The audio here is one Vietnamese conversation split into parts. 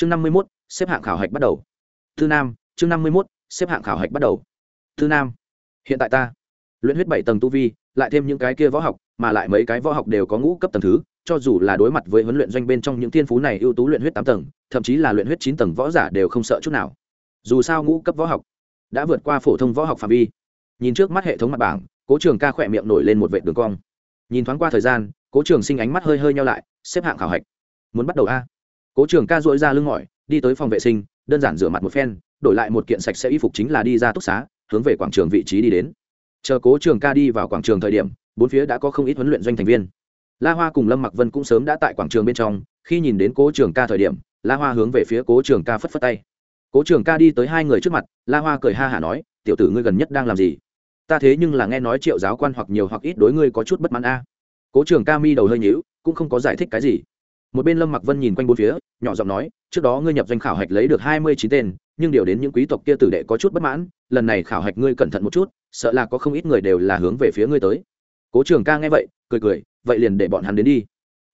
chương năm mươi mốt, xếp hạng khảo hạch bắt đầu. Thư nam, chương năm mươi mốt, xếp hạng khảo hạch bắt đầu. Thư nam, hiện tại ta luyện huyết bảy tầng tu vi, lại thêm những cái kia võ học, mà lại mấy cái võ học đều có ngũ cấp tầng thứ, cho dù là đối mặt với huấn luyện doanh bên trong những thiên phú này ưu tú luyện huyết tám tầng, thậm chí là luyện huyết chín tầng võ giả đều không sợ chút nào. Dù sao ngũ cấp võ học đã vượt qua phổ thông võ học phạm vi. Nhìn trước mắt hệ thống mặt bảng, cố trường ca khỏe miệng nổi lên một vệ đường cong. Nhìn thoáng qua thời gian, cố trường sinh ánh mắt hơi hơi nhau lại, xếp hạng khảo hạch. Muốn bắt đầu a? Cố trường ca dội ra lưng mỏi, đi tới phòng vệ sinh, đơn giản rửa mặt một phen, đổi lại một kiện sạch sẽ y phục chính là đi ra túc xá, hướng về quảng trường vị trí đi đến. Chờ cố trường ca đi vào quảng trường thời điểm, bốn phía đã có không ít huấn luyện doanh thành viên. La hoa cùng lâm mặc vân cũng sớm đã tại quảng trường bên trong, khi nhìn đến cố trường ca thời điểm, la hoa hướng về phía cố trường ca phất phất tay. Cố trường ca đi tới hai người trước mặt, la hoa cười ha hả nói, tiểu tử ngươi gần nhất đang làm gì? Ta thế nhưng là nghe nói triệu giáo quan hoặc nhiều hoặc ít đối ngươi có chút bất mãn a. Cố trường ca mi đầu hơi nhíu, cũng không có giải thích cái gì một bên lâm mặc vân nhìn quanh bốn phía, nhỏ giọng nói, trước đó ngươi nhập danh khảo hạch lấy được hai mươi chín tên, nhưng điều đến những quý tộc kia tử đệ có chút bất mãn, lần này khảo hạch ngươi cẩn thận một chút, sợ là có không ít người đều là hướng về phía ngươi tới. Cố trường ca nghe vậy, cười cười, vậy liền để bọn hắn đến đi.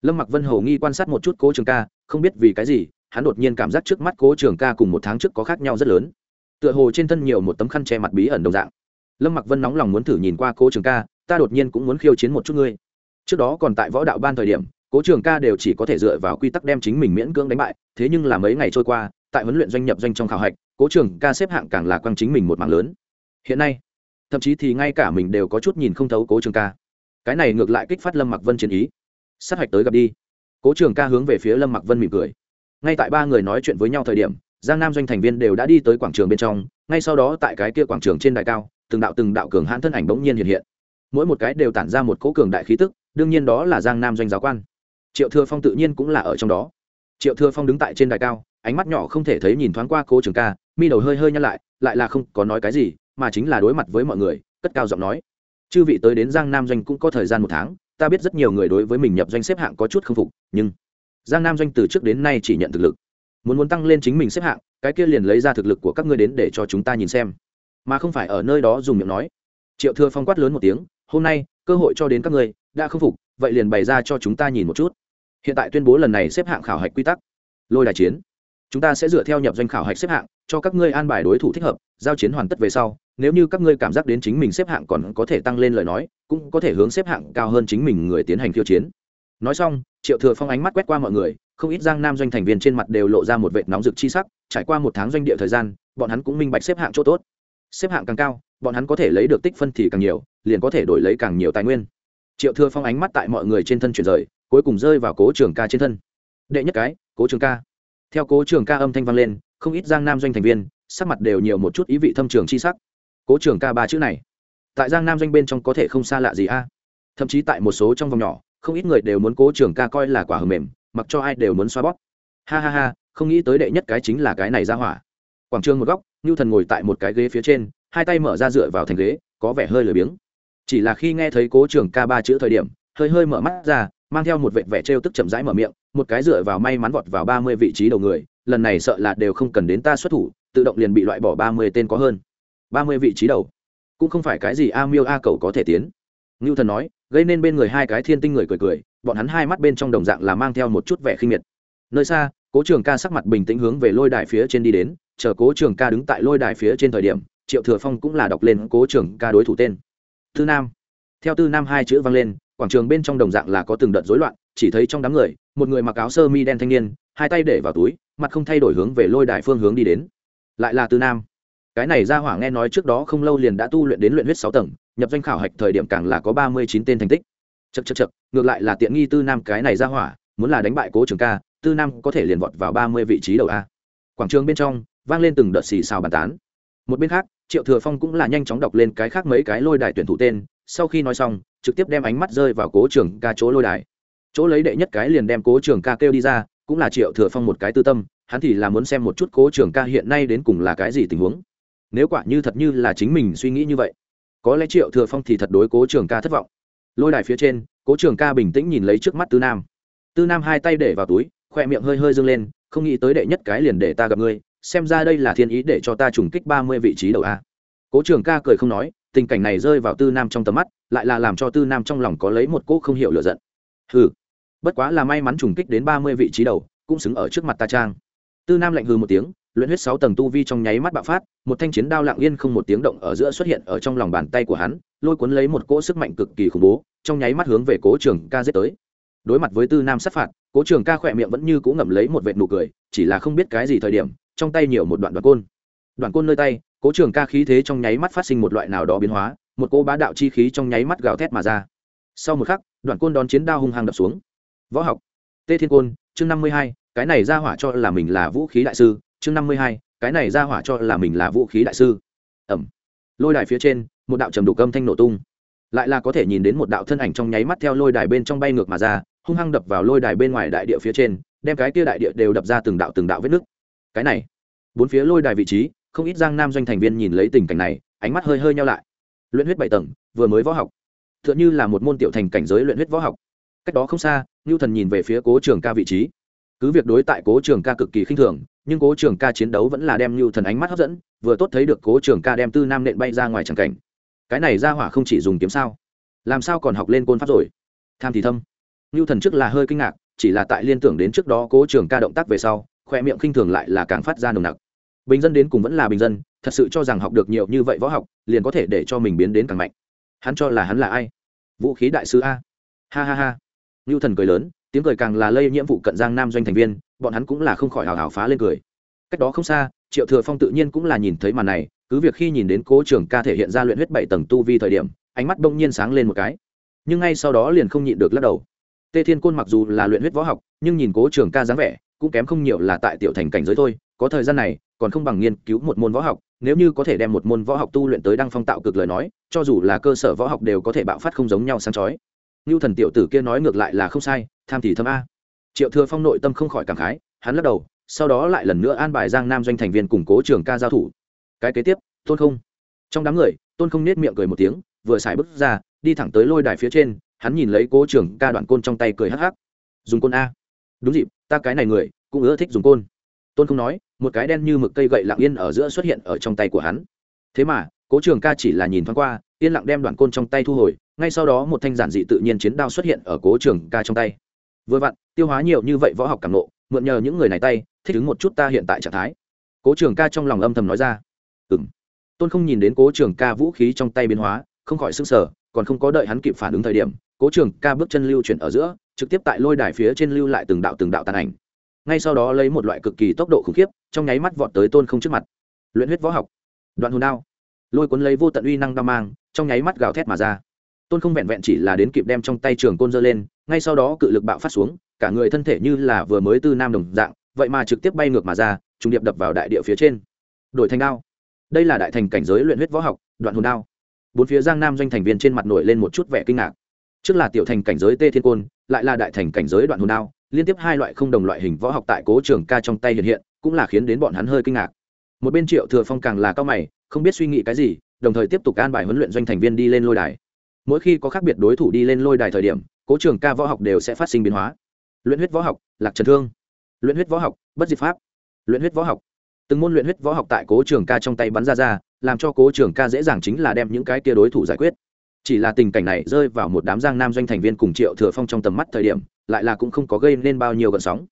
Lâm mặc vân hầu nghi quan sát một chút cố trường ca, không biết vì cái gì, hắn đột nhiên cảm giác trước mắt cố trường ca cùng một tháng trước có khác nhau rất lớn. Tựa hồ trên thân nhiều một tấm khăn che mặt bí ẩn đồng dạng. Lâm mặc vân nóng lòng muốn thử nhìn qua cố trường ca, ta đột nhiên cũng muốn khiêu chiến một chút ngươi. Trước đó còn tại võ đạo ban thời điểm cố trường ca đều chỉ có thể dựa vào quy tắc đem chính mình miễn cưỡng đánh bại, thế nhưng là mấy ngày trôi qua, tại huấn luyện doanh nhập doanh trong khảo hạch, cố trường ca xếp hạng càng là quang chính mình một mạng lớn. Hiện nay, thậm chí thì ngay cả mình đều có chút nhìn không thấu cố trường ca. Cái này ngược lại kích phát lâm mặc vân chiến ý. Sát hạch tới gặp đi. Cố trường ca hướng về phía lâm mặc vân mỉm cười. Ngay tại ba người nói chuyện với nhau thời điểm, giang nam doanh thành viên đều đã đi tới quảng trường bên trong, ngay sau đó tại cái kia quảng trường trên đài cao, từng đạo từng đạo cường hãn thân ảnh bỗng nhiên hiện hiện. Mỗi một cái đều tản ra một cỗ cường đại khí tức, đương nhiên đó là giang nam doanh giáo quan triệu thừa phong tự nhiên cũng là ở trong đó. Triệu thừa phong đứng tại trên đài cao, ánh mắt nhỏ không thể thấy nhìn thoáng qua cố trường ca, mi đầu hơi hơi nhăn lại lại là không có nói cái gì, mà chính là đối mặt với mọi người, cất cao giọng nói. Chư vị tới đến giang nam doanh cũng có thời gian một tháng, ta biết rất nhiều người đối với mình nhập doanh xếp hạng có chút k phục, nhưng giang nam doanh từ trước đến nay chỉ nhận thực lực. Muốn muốn tăng lên chính mình xếp hạng, cái kia liền lấy ra thực lực của các ngươi đến để cho chúng ta nhìn xem. Mà không phải ở nơi đó dùng miệng nói. Triệu thừa phong quát lớn một tiếng, hôm nay, cơ hội cho đến các ngươi, đã k phục, vậy liền bày ra cho chúng ta nhìn một chút hiện tại tuyên bố lần này xếp hạng khảo hạch quy tắc. Lôi đài chiến. Chúng ta sẽ dựa theo nhập doanh khảo hạch xếp hạng, cho các ngươi an bài đối thủ thích hợp, giao chiến hoàn tất về sau, nếu như các ngươi cảm giác đến chính mình xếp hạng còn có thể tăng lên lời nói, cũng có thể hướng xếp hạng cao hơn chính mình người tiến hành khiêu chiến. Nói xong, triệu thừa phong ánh mắt quét qua mọi người, không ít giang nam doanh thành viên trên mặt đều lộ ra một vệt nóng rực chi sắc, trải qua một tháng doanh địa thời gian, bọn hắn cũng minh bạch xếp hạng chỗ tốt. Xếp hạng càng cao, bọn hắn có thể lấy được tích phân thì càng nhiều, liền có thể đổi lấy càng nhiều tài nguyên. Triệu thừa phong ánh mắt tại mọi người trên thân chuyển rời cuối cùng rơi vào cố trường ca trên thân. Đệ nhất cái, cố trường ca. Theo cố trường ca âm thanh vang lên, không ít giang nam doanh thành viên, sắc mặt đều nhiều một chút ý vị thâm trường chi sắc. Cố trường ca ba chữ này, tại giang nam doanh bên trong có thể không xa lạ gì a? Thậm chí tại một số trong vòng nhỏ, không ít người đều muốn cố trường ca coi là quả hầm mềm, mặc cho ai đều muốn xoa bóp. Ha ha ha, không nghĩ tới đệ nhất cái chính là cái này ra hỏa. Quảng trường một góc ngưu thần ngồi tại một cái ghế phía trên, hai tay mở ra dựa vào thành ghế, có vẻ hơi lười biếng. Chỉ là khi nghe thấy cố trường ca ba chữ thời điểm, hơi hơi mở mắt ra mang theo một vệ vẻ trêu tức chậm rãi mở miệng, một cái dựa vào may mắn vọt vào ba mươi vị trí đầu người, lần này sợ là đều không cần đến ta xuất thủ, tự động liền bị loại bỏ ba mươi tên có hơn. Ba mươi vị trí đầu. Cũng không phải cái gì a miêu a cầu có thể tiến. Ngưu thần nói, gây nên bên người hai cái thiên tinh người cười cười, bọn hắn hai mắt bên trong đồng dạng là mang theo một chút vẻ khinh miệt. Nơi xa, cố trường ca sắc mặt bình tĩnh hướng về lôi đài phía trên đi đến, chờ cố trường ca đứng tại lôi đài phía trên thời điểm, triệu thừa phong cũng là đọc lên cố trường ca đối thủ tên. Tư nam. Theo tư nam hai chữ vang lên quảng trường bên trong đồng dạng là có từng đợt rối loạn, chỉ thấy trong đám người, một người mặc áo sơ mi đen thanh niên, hai tay để vào túi, mặt không thay đổi hướng về lôi đài phương hướng đi đến. Lại là tư nam. Cái này ra hỏa nghe nói trước đó không lâu liền đã tu luyện đến luyện huyết sáu tầng, nhập danh khảo hạch thời điểm càng là có ba mươi chín tên thành tích. Chật chật chật ngược lại là tiện nghi tư nam cái này ra hỏa, muốn là đánh bại cố trường ca, tư nam có thể liền vọt vào ba mươi vị trí đầu a. Quảng trường bên trong, vang lên từng đợt xì xào bàn tán. Một bên khác triệu thừa phong cũng là nhanh chóng đọc lên cái khác mấy cái lôi đài tuyển thủ tên, sau khi nói xong, trực tiếp đem ánh mắt rơi vào cố trường ca chỗ lôi đài. Chỗ lấy đệ nhất cái liền đem cố trường ca kêu đi ra, cũng là triệu thừa phong một cái tư tâm, hắn thì là muốn xem một chút cố trường ca hiện nay đến cùng là cái gì tình huống. Nếu quả như thật như là chính mình suy nghĩ như vậy, có lẽ triệu thừa phong thì thật đối cố trường ca thất vọng. Lôi đài phía trên, cố trường ca bình tĩnh nhìn lấy trước mắt tư nam. Tư nam hai tay để vào túi, khoe miệng hơi hơi dâng lên, không nghĩ tới đệ nhất cái liền để ta gặp ngươi xem ra đây là thiên ý để cho ta trùng kích ba mươi vị trí đầu a. Cố trường ca cười không nói, tình cảnh này rơi vào tư nam trong tầm mắt, lại là làm cho tư nam trong lòng có lấy một cỗ không hiểu lựa giận. Hừ, bất quá là may mắn trùng kích đến ba mươi vị trí đầu, cũng xứng ở trước mặt ta trang. Tư nam lạnh hừ một tiếng, luyện huyết sáu tầng tu vi trong nháy mắt bạo phát, một thanh chiến đao lặng yên không một tiếng động ở giữa xuất hiện ở trong lòng bàn tay của hắn, lôi cuốn lấy một cỗ sức mạnh cực kỳ khủng bố, trong nháy mắt hướng về cố trường ca giết tới. Đối mặt với tư nam sát phạt, cố trường ca khỏe miệng vẫn như cũ ngậm lấy một vệt nụ cười, chỉ là không biết cái gì thời điểm trong tay nhiều một đoạn đoạn côn. Đoạn côn nơi tay, cố trường ca khí thế trong nháy mắt phát sinh một loại nào đó biến hóa, một cô bá đạo chi khí trong nháy mắt gào thét mà ra. Sau một khắc, đoạn côn đón chiến đao hung hăng đập xuống. Võ học, tê thiên côn, chương năm mươi hai, cái này ra hỏa cho là mình là vũ khí đại sư, chương năm mươi hai, cái này ra hỏa cho là mình là vũ khí đại sư. Ẩm. Lôi đài phía trên, một đạo trầm đục âm thanh nổ tung. Lại là có thể nhìn đến một đạo thân ảnh trong nháy mắt theo lôi đài bên trong bay ngược mà ra, hung hăng đập vào lôi đài bên ngoài đại địa phía trên, đem cái kia đại địa đều đập ra từng đạo từng đạo vết nứt cái này. Bốn phía lôi đài vị trí, không ít giang nam doanh thành viên nhìn lấy tình cảnh này, ánh mắt hơi hơi nhau lại. Luyện huyết bảy tầng, vừa mới võ học. T h ư ợ n h ư là một môn tiểu thành cảnh giới luyện huyết võ học. Cách đó không xa ngưu thần nhìn về phía cố trường ca vị trí. Cứ việc đối tại cố trường ca cực kỳ khinh thường, nhưng cố trường ca chiến đấu vẫn là đem ngưu thần ánh mắt hấp dẫn, vừa tốt thấy được cố trường ca đem tư nam nện bay ra ngoài tràng cảnh. Cái này ra hỏa không chỉ dùng kiếm sao? Làm sao còn học lên côn pháp rồi? Tham thì thâm. Ngưu thần trước là hơi kinh ngạc, chỉ là tại liên tưởng đến trước đó cố trường ca động tác về sau khoe miệng khinh thường lại là càng phát ra nồng nặc. Bình dân đến cùng vẫn là bình dân, thật sự cho rằng học được nhiều như vậy võ học, liền có thể để cho mình biến đến càng mạnh. Hắn cho là hắn là ai? Vũ khí đại sứ a. Ha ha ha. Ngưu thần cười lớn, tiếng cười càng là lây nhiễm vụ cận giang nam doanh thành viên, bọn hắn cũng là không khỏi hào hào phá lên cười. Cách đó không xa, triệu thừa phong tự nhiên cũng là nhìn thấy màn này, cứ việc khi nhìn đến cố trường ca thể hiện ra luyện huyết bảy tầng tu vi thời điểm, ánh mắt đông nhiên sáng lên một cái. Nhưng ngay sau đó liền không nhịn được lắc đầu. Tê thiên côn mặc dù là luyện huyết võ học, nhưng nhìn cố trường ca dáng vẻ cũng kém không nhiều là tại tiểu thành cảnh giới thôi, có thời gian này, còn không bằng nghiên cứu một môn võ học, nếu như có thể đem một môn võ học tu luyện tới đăng phong tạo cực lời nói, cho dù là cơ sở võ học đều có thể bạo phát không giống nhau sáng chói. Như thần tiểu tử kia nói ngược lại là không sai, tham thì thâm a. Triệu thừa phong nội tâm không khỏi cảm khái, hắn lắc đầu, sau đó lại lần nữa an bài giang nam doanh thành viên củng cố trường ca giao thủ. Cái kế tiếp, tôn không. Trong đám người, tôn không nết miệng cười một tiếng, vừa xài bước ra, đi thẳng tới lôi đài phía trên, hắn nhìn lấy cố trường ca đoạn côn trong tay cười hắc hắc. Dùng côn a đúng dịp, ta cái này người, cũng ưa thích dùng côn. Tôn không nói, một cái đen như mực cây gậy lặng yên ở giữa xuất hiện ở trong tay của hắn. Thế mà, cố trường ca chỉ là nhìn thoáng qua, yên lặng đem đoạn côn trong tay thu hồi, ngay sau đó một thanh giản dị tự nhiên chiến đao xuất hiện ở cố trường ca trong tay. Vừa vặn, tiêu hóa nhiều như vậy võ học cảm nộ, mượn nhờ những người này tay, thích ứng một chút ta hiện tại trạng thái. Cố trường ca trong lòng âm thầm nói ra. Ừ m tôn không nhìn đến cố trường ca vũ khí trong tay biến hóa, không khỏi s ư n g sở còn không có đợi hắn kịp phản ứng thời điểm cố trường ca bước chân lưu chuyển ở giữa, trực tiếp tại lôi đài phía trên lưu lại từng đạo từng đạo tàn ảnh. Ngay sau đó lấy một loại cực kỳ tốc độ khủng khiếp, trong nháy mắt vọt tới tôn không trước mặt. Luyện huyết võ học. Đoạn hồn đao. Lôi cuốn lấy vô tận uy năng đao mang, trong nháy mắt gào thét mà ra. Tôn không vẹn vẹn chỉ là đến kịp đem trong tay trường côn dơ lên, ngay sau đó cự lực bạo phát xuống, cả người thân thể như là vừa mới từ nam đồng dạng, vậy mà trực tiếp bay ngược mà ra, trùng điệp đập vào đại địa phía trên. Đổi thành đao. Đây là đại thành cảnh giới luyện huyết võ học, đoạn hồn đao. Bốn phía giang nam doanh thành viên trên mặt nổi lên một chút vẻ kinh ngạc trước là tiểu thành cảnh giới tê thiên côn, lại là đại thành cảnh giới đoạn hồn đao, liên tiếp hai loại không đồng loại hình võ học tại cố trường ca trong tay hiện hiện, cũng là khiến đến bọn hắn hơi kinh ngạc. Một bên triệu thừa phong càng là cao mày, không biết suy nghĩ cái gì, đồng thời tiếp tục an bài huấn luyện doanh thành viên đi lên lôi đài. Mỗi khi có khác biệt đối thủ đi lên lôi đài thời điểm, cố trường ca võ học đều sẽ phát sinh biến hóa. Luyện huyết võ học, lạc trần thương. Luyện huyết võ học, bất diệt pháp. Luyện huyết võ học. Từng môn luyện huyết võ học tại cố trường ca trong tay bắn ra ra, làm cho cố trường ca dễ dàng chính là đem những cái kia đối thủ giải quyết chỉ là tình cảnh này rơi vào một đám giang nam doanh thành viên cùng triệu thừa phong trong tầm mắt thời điểm, lại là cũng không có gây nên bao nhiêu gợn sóng.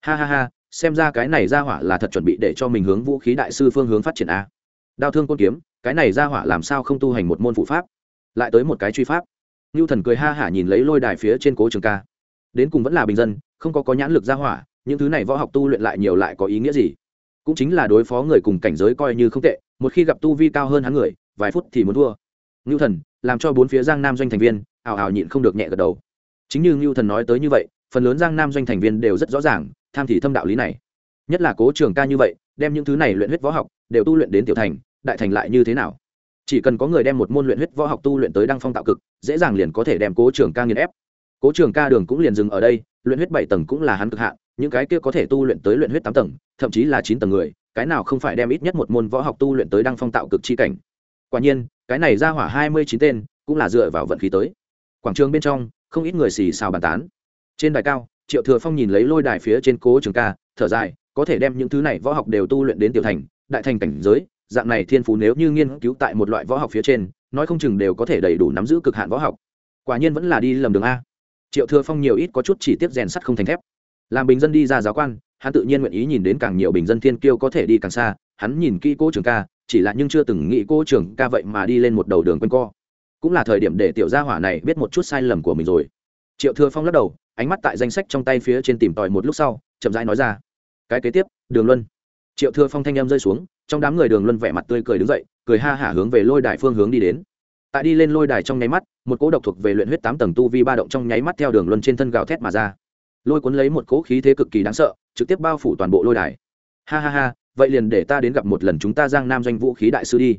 Ha ha ha, xem ra cái này ra hỏa là thật chuẩn bị để cho mình hướng vũ khí đại sư phương hướng phát triển a. Đao thương côn kiếm, cái này ra hỏa làm sao không tu hành một môn phụ pháp? Lại tới một cái truy pháp. Ngưu thần cười ha hả nhìn lấy lôi đài phía trên cố trường ca. Đến cùng vẫn là bình dân, không có có nhãn lực ra hỏa, những thứ này võ học tu luyện lại nhiều lại có ý nghĩa gì? Cũng chính là đối phó người cùng cảnh giới coi như không tệ, một khi gặp tu vi cao hơn hắn người, vài phút thì muốn thua. Ngưu thần làm cho bốn phía giang nam doanh thành viên ào ào nhịn không được nhẹ gật đầu. Chính như ngưu thần nói tới như vậy, phần lớn giang nam doanh thành viên đều rất rõ ràng, tham thì thâm đạo lý này. Nhất là cố trường ca như vậy, đem những thứ này luyện huyết võ học đều tu luyện đến tiểu thành, đại thành lại như thế nào? Chỉ cần có người đem một môn luyện huyết võ học tu luyện tới đăng phong tạo cực, dễ dàng liền có thể đem cố trường ca nghiền ép. Cố trường ca đường cũng liền dừng ở đây, luyện huyết bảy tầng cũng là hắn cực hạn, những cái kia có thể tu luyện tới luyện huyết tám tầng, thậm chí là chín tầng người, cái nào không phải đem ít nhất một môn võ học tu luyện tới đăng phong tạo cực chi cảnh? Quả nhiên cái này ra hỏa hai mươi chín tên, cũng là dựa vào vận khí tới. Quảng trường bên trong, không ít người xì xào bàn tán. Trên đài cao, triệu thừa phong nhìn lấy lôi đài phía trên cố trường ca, thở dài, có thể đem những thứ này võ học đều tu luyện đến tiểu thành, đại thành cảnh giới, dạng này thiên phú nếu như nghiên cứu tại một loại võ học phía trên, nói không chừng đều có thể đầy đủ nắm giữ cực hạn võ học. Quả nhiên vẫn là đi lầm đường a. Triệu thừa phong nhiều ít có chút chỉ tiếp rèn sắt không thành thép. Làm bình dân đi ra giáo quan, hắn tự nhiên nguyện ý nhìn đến càng nhiều bình dân thiên kiêu có thể đi càng xa, hắn nhìn kỹ cố trường ca chỉ là nhưng chưa từng nghĩ cô trường ca vậy mà đi lên một đầu đường quanh co. Cũng là thời điểm để tiểu gia hỏa này biết một chút sai lầm của mình rồi. Triệu thừa phong lắc đầu, ánh mắt tại danh sách trong tay phía trên tìm tòi một lúc sau, chậm rãi nói ra. Cái kế tiếp, đường luân. Triệu thừa phong thanh em rơi xuống, trong đám người đường luân vẻ mặt tươi cười đứng dậy, cười ha hả hướng về lôi đài phương hướng đi đến. Tại đi lên lôi đài trong nháy mắt, một cỗ độc thuộc về luyện huyết tám tầng tu vi ba động trong nháy mắt theo đường luân trên thân gào thét mà ra. Lôi cuốn lấy một cỗ khí thế cực kỳ đáng sợ, trực tiếp bao phủ toàn bộ lôi đài. Ha ha ha vậy liền để ta đến gặp một lần chúng ta giang nam doanh vũ khí đại sư đi.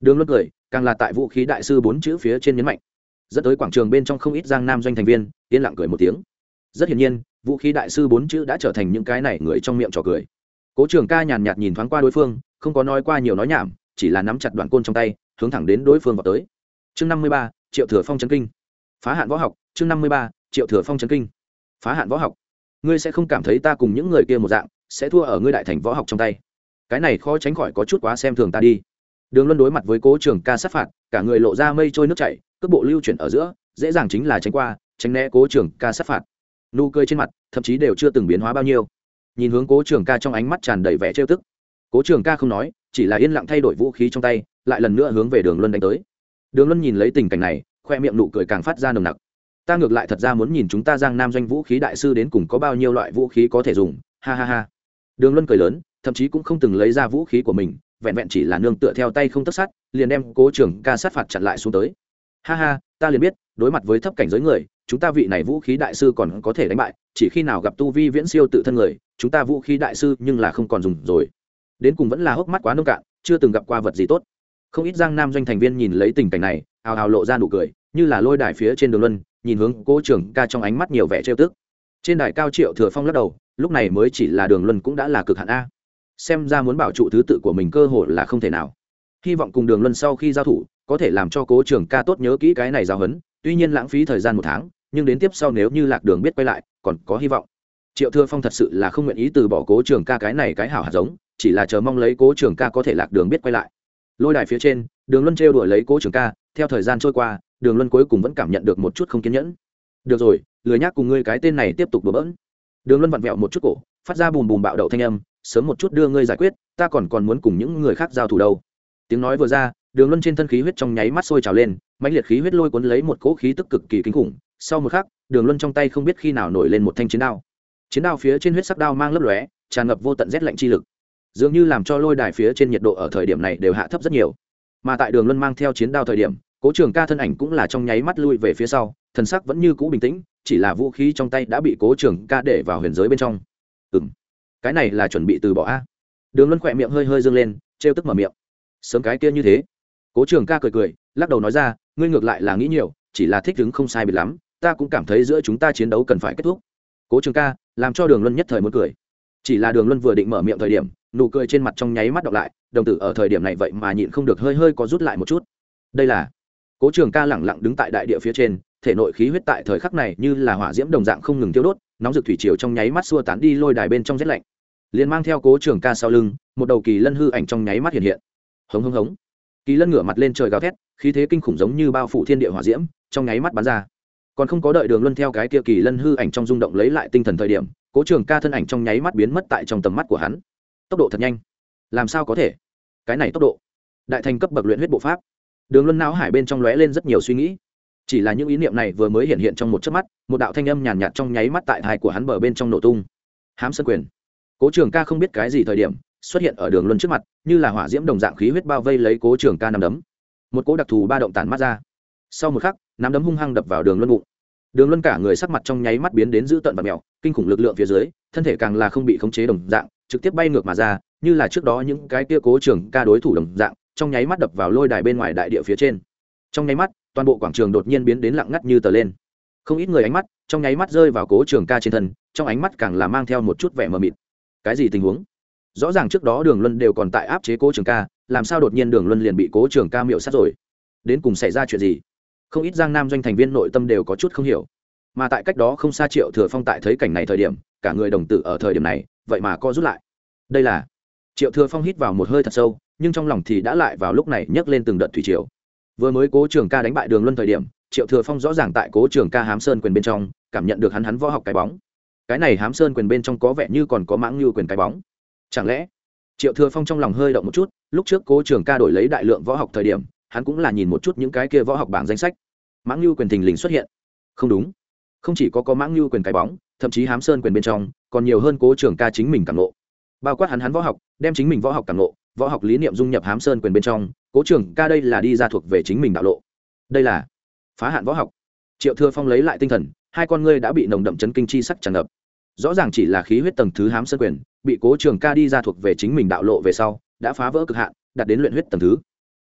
Đường luân cười, càng là tại vũ khí đại sư bốn chữ phía trên nhấn mạnh. Dẫn tới quảng trường bên trong không ít giang nam doanh thành viên, yên lặng cười một tiếng. Rất hiển nhiên, vũ khí đại sư bốn chữ đã trở thành những cái này người trong miệng trò cười. Cố trường ca nhàn nhạt nhìn thoáng qua đối phương, không có nói qua nhiều nói nhảm, chỉ là nắm chặt đoạn côn trong tay, hướng thẳng đến đối phương vào tới. Chương năm mươi ba, triệu thừa phong trấn kinh. Phá hạn võ học, chương năm mươi ba, triệu thừa phong trấn kinh. Phá hạn võ học. Ngươi sẽ không cảm thấy ta cùng những người kia một dạng, sẽ thua ở ngươi đại thành võ học trong tay cái này khó tránh khỏi có chút quá xem thường ta đi. Đường luân đối mặt với cố trường ca sát phạt, cả người lộ ra mây trôi nước chảy, cước bộ lưu chuyển ở giữa, dễ dàng chính là tránh qua, tránh né cố trường ca sát phạt. Nụ cười trên mặt, thậm chí đều chưa từng biến hóa bao nhiêu. Nhìn hướng cố trường ca trong ánh mắt tràn đầy vẻ trêu tức. Cố trường ca không nói, chỉ là yên lặng thay đổi vũ khí trong tay, lại lần nữa hướng về đường luân đánh tới. Đường luân nhìn lấy tình cảnh này, khoe miệng nụ cười càng phát ra nồng nặc. Ta ngược lại thật ra muốn nhìn chúng ta giang nam doanh vũ khí đại sư đến cùng có bao nhiêu loại vũ khí có thể dùng, ha ha ha. Đường luân cười lớn thậm chí cũng không từng lấy ra vũ khí của mình, vẹn vẹn chỉ là nương tựa theo tay không tất sát, liền đem cố trưởng ca sát phạt chặn lại xuống tới. Ha ha, ta liền biết, đối mặt với thấp cảnh giới người, chúng ta vị này vũ khí đại sư còn có thể đánh bại, chỉ khi nào gặp tu vi viễn siêu tự thân người, chúng ta vũ khí đại sư nhưng là không còn dùng rồi. Đến cùng vẫn là hốc mắt quá nông cạn, chưa từng gặp qua vật gì tốt. Không ít giang nam doanh thành viên nhìn lấy tình cảnh này, ào ào lộ ra nụ cười, như là lôi đài phía trên đường luân, nhìn hướng cố trưởng ca trong ánh mắt nhiều vẻ trêu tức. Trên đài cao triệu thừa phong lắc đầu, lúc này mới chỉ là đường luân cũng đã là cực hạn a xem ra muốn bảo trụ thứ tự của mình cơ hội là không thể nào. Hy vọng cùng đường luân sau khi giao thủ, có thể làm cho cố trường ca tốt nhớ kỹ cái này giao hấn tuy nhiên lãng phí thời gian một tháng, nhưng đến tiếp sau nếu như lạc đường biết quay lại, còn có hy vọng. Triệu thưa phong thật sự là không nguyện ý từ bỏ cố trường ca cái này cái hảo hạt giống, chỉ là chờ mong lấy cố trường ca có thể lạc đường biết quay lại. Lôi đài phía trên, đường luân trêu đuổi lấy cố trường ca, theo thời gian trôi qua, đường luân cuối cùng vẫn cảm nhận được một chút không kiên nhẫn. Được rồi, lười nhác cùng ngươi cái tên này tiếp tục đổ bỡn. Đường luân vặn vẹo một chút cổ, phát ra bùm bùm bạo đậu thanh âm sớm một chút đưa ngươi giải quyết, ta còn còn muốn cùng những người khác giao thủ đâu. Tiếng nói vừa ra, đường luân trên thân khí huyết trong nháy mắt sôi trào lên, mãnh liệt khí huyết lôi cuốn lấy một cỗ khí tức cực kỳ kinh khủng. Sau một khắc, đường luân trong tay không biết khi nào nổi lên một thanh chiến đao. Chiến đao phía trên huyết sắc đao mang lấp lóe, tràn ngập vô tận rét lạnh chi lực. Dường như làm cho lôi đài phía trên nhiệt độ ở thời điểm này đều hạ thấp rất nhiều. Mà tại đường luân mang theo chiến đao thời điểm, cố trường ca thân ảnh cũng là trong nháy mắt lui về phía sau thần sắc vẫn như cũ bình tĩnh, chỉ là vũ khí trong tay đã bị cố trường ca để vào huyền giới bên trong. Ừ m cái này là chuẩn bị từ bỏ a. Đường luân khỏe miệng hơi hơi dâng lên, trêu tức mở miệng. Sớm cái kia như thế. Cố trường ca cười cười, lắc đầu nói ra, ngươi ngược lại là nghĩ nhiều, chỉ là thích đứng không sai biệt lắm, ta cũng cảm thấy giữa chúng ta chiến đấu cần phải kết thúc. Cố trường ca, làm cho đường luân nhất thời muốn cười. Chỉ là đường luân vừa định mở miệng thời điểm, nụ cười trên mặt trong nháy mắt đọc lại, đồng tử ở thời điểm này vậy mà nhịn không được hơi hơi có rút lại một chút. Đây là cố trường ca lẳng lặng đứng tại đại địa phía trên, thể nội khí huyết tại thời khắc này như là hỏa diễm đồng dạng không ngừng tiêu đốt, nóng rực thủy chiều trong nháy mắt xua tán đi lôi đài bên trong rét lạnh liền mang theo cố trường ca sau lưng, một đầu kỳ lân hư ảnh trong nháy mắt hiện hiện. Hống hống hống. Kỳ lân ngửa mặt lên trời gào thét, khí thế kinh khủng giống như bao phủ thiên địa hỏa diễm, trong nháy mắt bắn ra. Còn không có đợi đường luân theo cái kia kỳ lân hư ảnh trong rung động lấy lại tinh thần thời điểm, cố trường ca thân ảnh trong nháy mắt biến mất tại trong tầm mắt của hắn. Tốc độ thật nhanh. Làm sao có thể? Cái này tốc độ. Đại thành cấp bậc luyện huyết bộ pháp. Đường luân não hải bên trong lóe lên rất nhiều suy nghĩ. Chỉ là những ý niệm này vừa mới hiện hiện trong một chớp mắt, một đạo thanh âm nhàn nhạt trong nháy mắt tại thai của hắn bờ bên trong nổ tung. Hám sân quyền cố trường ca không biết cái gì thời điểm, xuất hiện ở đường luân trước mặt, như là hỏa diễm đồng dạng khí huyết bao vây lấy cố trường ca nằm đấm. Một cố đặc thù ba động tản mắt ra. Sau một khắc, nắm đấm hung hăng đập vào đường luân bụng. Đường luân cả người sắc mặt trong nháy mắt biến đến dữ tận và mèo kinh khủng lực lượng phía dưới, thân thể càng là không bị khống chế đồng dạng, trực tiếp bay ngược mà ra, như là trước đó những cái kia cố trường ca đối thủ đồng dạng, trong nháy mắt đập vào lôi đài bên ngoài đại địa phía trên. Trong nháy mắt, toàn bộ quảng trường đột nhiên biến đến lặng ngắt như tờ lên. Không ít người ánh mắt, trong nháy mắt rơi vào cố trường ca trên thân, trong ánh mắt càng là mang theo một chút vẻ mờ mịt cái gì tình huống? Rõ ràng trước đó đường luân đều còn tại áp chế cố trường ca, làm sao đột nhiên đường luân liền bị cố trường ca miệu sát rồi? Đến cùng xảy ra chuyện gì? Không ít giang nam doanh thành viên nội tâm đều có chút không hiểu. Mà tại cách đó không xa triệu thừa phong tại thấy cảnh này thời điểm, cả người đồng tử ở thời điểm này, vậy mà co rút lại. Đây là triệu thừa phong hít vào một hơi thật sâu, nhưng trong lòng thì đã lại vào lúc này nhấc lên từng đợt thủy triều. Vừa mới cố trường ca đánh bại đường luân thời điểm, triệu thừa phong rõ ràng tại cố trường ca hám sơn quyền bên trong, cảm nhận được hắn hắn võ học cái bóng cái này hám sơn quyền bên trong có vẻ như còn có mãng như quyền cái bóng. Chẳng lẽ? Triệu thừa phong trong lòng hơi động một chút, lúc trước cố trường ca đổi lấy đại lượng võ học thời điểm, hắn cũng là nhìn một chút những cái kia võ học bảng danh sách. Mãng như quyền thình lình xuất hiện. Không đúng. Không chỉ có có mãng như quyền cái bóng, thậm chí hám sơn quyền bên trong, còn nhiều hơn cố trường ca chính mình cảm nộ bao quát hắn hắn võ học, đem chính mình võ học cảm nộ võ học lý niệm dung nhập hám sơn quyền bên trong, cố trường ca đây là đi ra thuộc về chính mình đạo lộ. Đây là phá hạn võ học. Triệu thừa phong lấy lại tinh thần, hai con ngươi đã bị nồng đậm chấn kinh chi sắc tràn ngập rõ ràng chỉ là khí huyết tầng thứ hám sơn quyền, bị cố trường ca đi ra thuộc về chính mình đạo lộ về sau, đã phá vỡ cực hạn, đạt đến luyện huyết tầng thứ.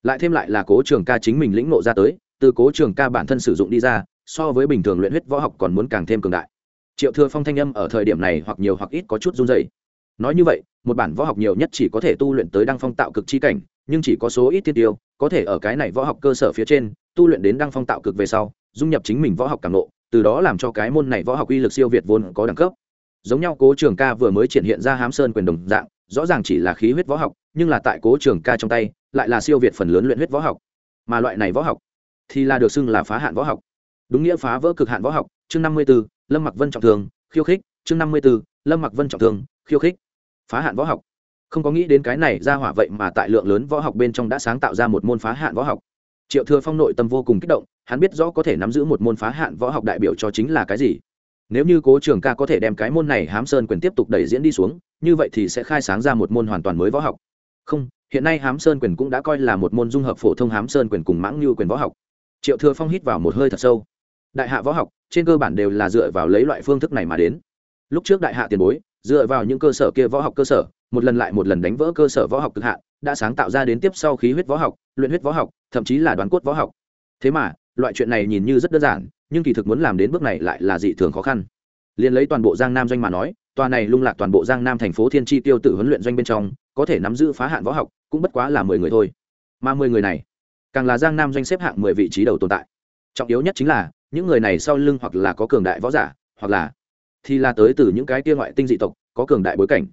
Lại thêm lại là cố trường ca chính mình lĩnh nộ ra tới, từ cố trường ca bản thân sử dụng đi ra, so với bình thường luyện huyết võ học còn muốn càng thêm cường đại. Triệu thừa phong thanh âm ở thời điểm này hoặc nhiều hoặc ít có chút run dày nói như vậy, một bản võ học nhiều nhất chỉ có thể tu luyện tới đăng phong tạo cực chi cảnh, nhưng chỉ có số ít tiên tiêu, có thể ở cái này võ học cơ sở phía trên, tu luyện đến đăng phong tạo cực về sau, dung nhập chính mình võ học càng lộ, từ đó làm cho cái môn này võ học uy lực siêu việt vốn có đẳng cấp giống nhau cố trường ca vừa mới triển hiện ra hám sơn quyền đồng dạng, rõ ràng chỉ là khí huyết võ học, nhưng là tại cố trường ca trong tay, lại là siêu việt phần lớn luyện huyết võ học. Mà loại này võ học thì là được xưng là phá hạn võ học. Đúng nghĩa phá vỡ cực hạn võ học, chương năm mươi b ố lâm mặc vân trọng thường khiêu khích, chương năm mươi b ố lâm mặc vân trọng thường khiêu khích, phá hạn võ học. Không có nghĩ đến cái này ra hỏa vậy mà tại lượng lớn võ học bên trong đã sáng tạo ra một môn phá hạn võ học. Triệu thừa phong nội tâm vô cùng kích động, hắn biết rõ có thể nắm giữ một môn phá hạn võ học đại biểu cho chính là cái gì nếu như cố trường ca có thể đem cái môn này hám sơn quyền tiếp tục đẩy diễn đi xuống, như vậy thì sẽ khai sáng ra một môn hoàn toàn mới võ học. Không, hiện nay hám sơn quyền cũng đã coi là một môn dung hợp phổ thông hám sơn quyền cùng mãng như quyền võ học. Triệu thừa phong hít vào một hơi thật sâu. Đại hạ võ học, trên cơ bản đều là dựa vào lấy loại phương thức này mà đến. Lúc trước đại hạ tiền bối, dựa vào những cơ sở kia võ học cơ sở, một lần lại một lần đánh vỡ cơ sở võ học cực hạ đã sáng tạo ra đến tiếp sau khí huyết võ học, luyện huyết võ học, thậm chí là đoàn cốt võ học. Thế mà, loại chuyện này nhìn như rất đơn giản nhưng kỳ thực muốn làm đến bước này lại là dị thường khó khăn. Liền lấy toàn bộ giang nam doanh mà nói, tòa này lung lạc toàn bộ giang nam thành phố thiên tri tiêu tự huấn luyện doanh bên trong, có thể nắm giữ phá hạn võ học, cũng bất quá là mười người thôi. Mà mười người này, càng là giang nam doanh xếp hạng mười vị trí đầu tồn tại. Trọng yếu nhất chính là, những người này sau lưng hoặc là có cường đại võ giả, hoặc là thì là tới từ những cái kia ngoại tinh dị tộc, có cường đại bối cảnh.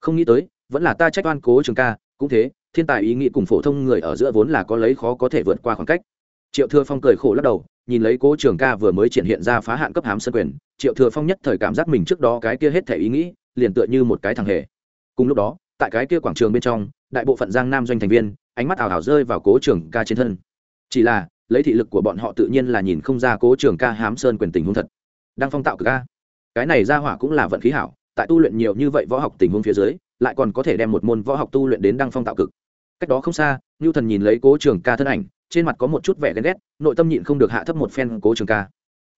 Không nghĩ tới, vẫn là ta trách oan cố trường ca, cũng thế, thiên tài ý nghĩ cùng phổ thông người ở giữa vốn là có lấy khó có thể vượt qua khoảng cách. Triệu thừa phong cười khổ lắc đầu nhìn lấy cố trường ca vừa mới triển hiện ra phá hạn cấp hám sân quyền, triệu thừa phong nhất thời cảm giác mình trước đó cái kia hết thể ý nghĩ, liền tựa như một cái thằng hề. Cùng lúc đó, tại cái kia quảng trường bên trong, đại bộ phận giang nam doanh thành viên, ánh mắt ảo ảo rơi vào cố trường ca trên thân. Chỉ là, lấy thị lực của bọn họ tự nhiên là nhìn không ra cố trường ca hám sơn quyền tình huống thật. Đang phong tạo cực ca cái này ra hỏa cũng là vận khí hảo, tại tu luyện nhiều như vậy võ học tình huống phía dưới, lại còn có thể đem một môn võ học tu luyện đến đăng phong tạo cực. Cách đó không xa ngưu thần nhìn lấy cố trường ca thân ảnh trên mặt có một chút vẻ ghen ghét, nội tâm nhịn không được hạ thấp một phen cố trường ca.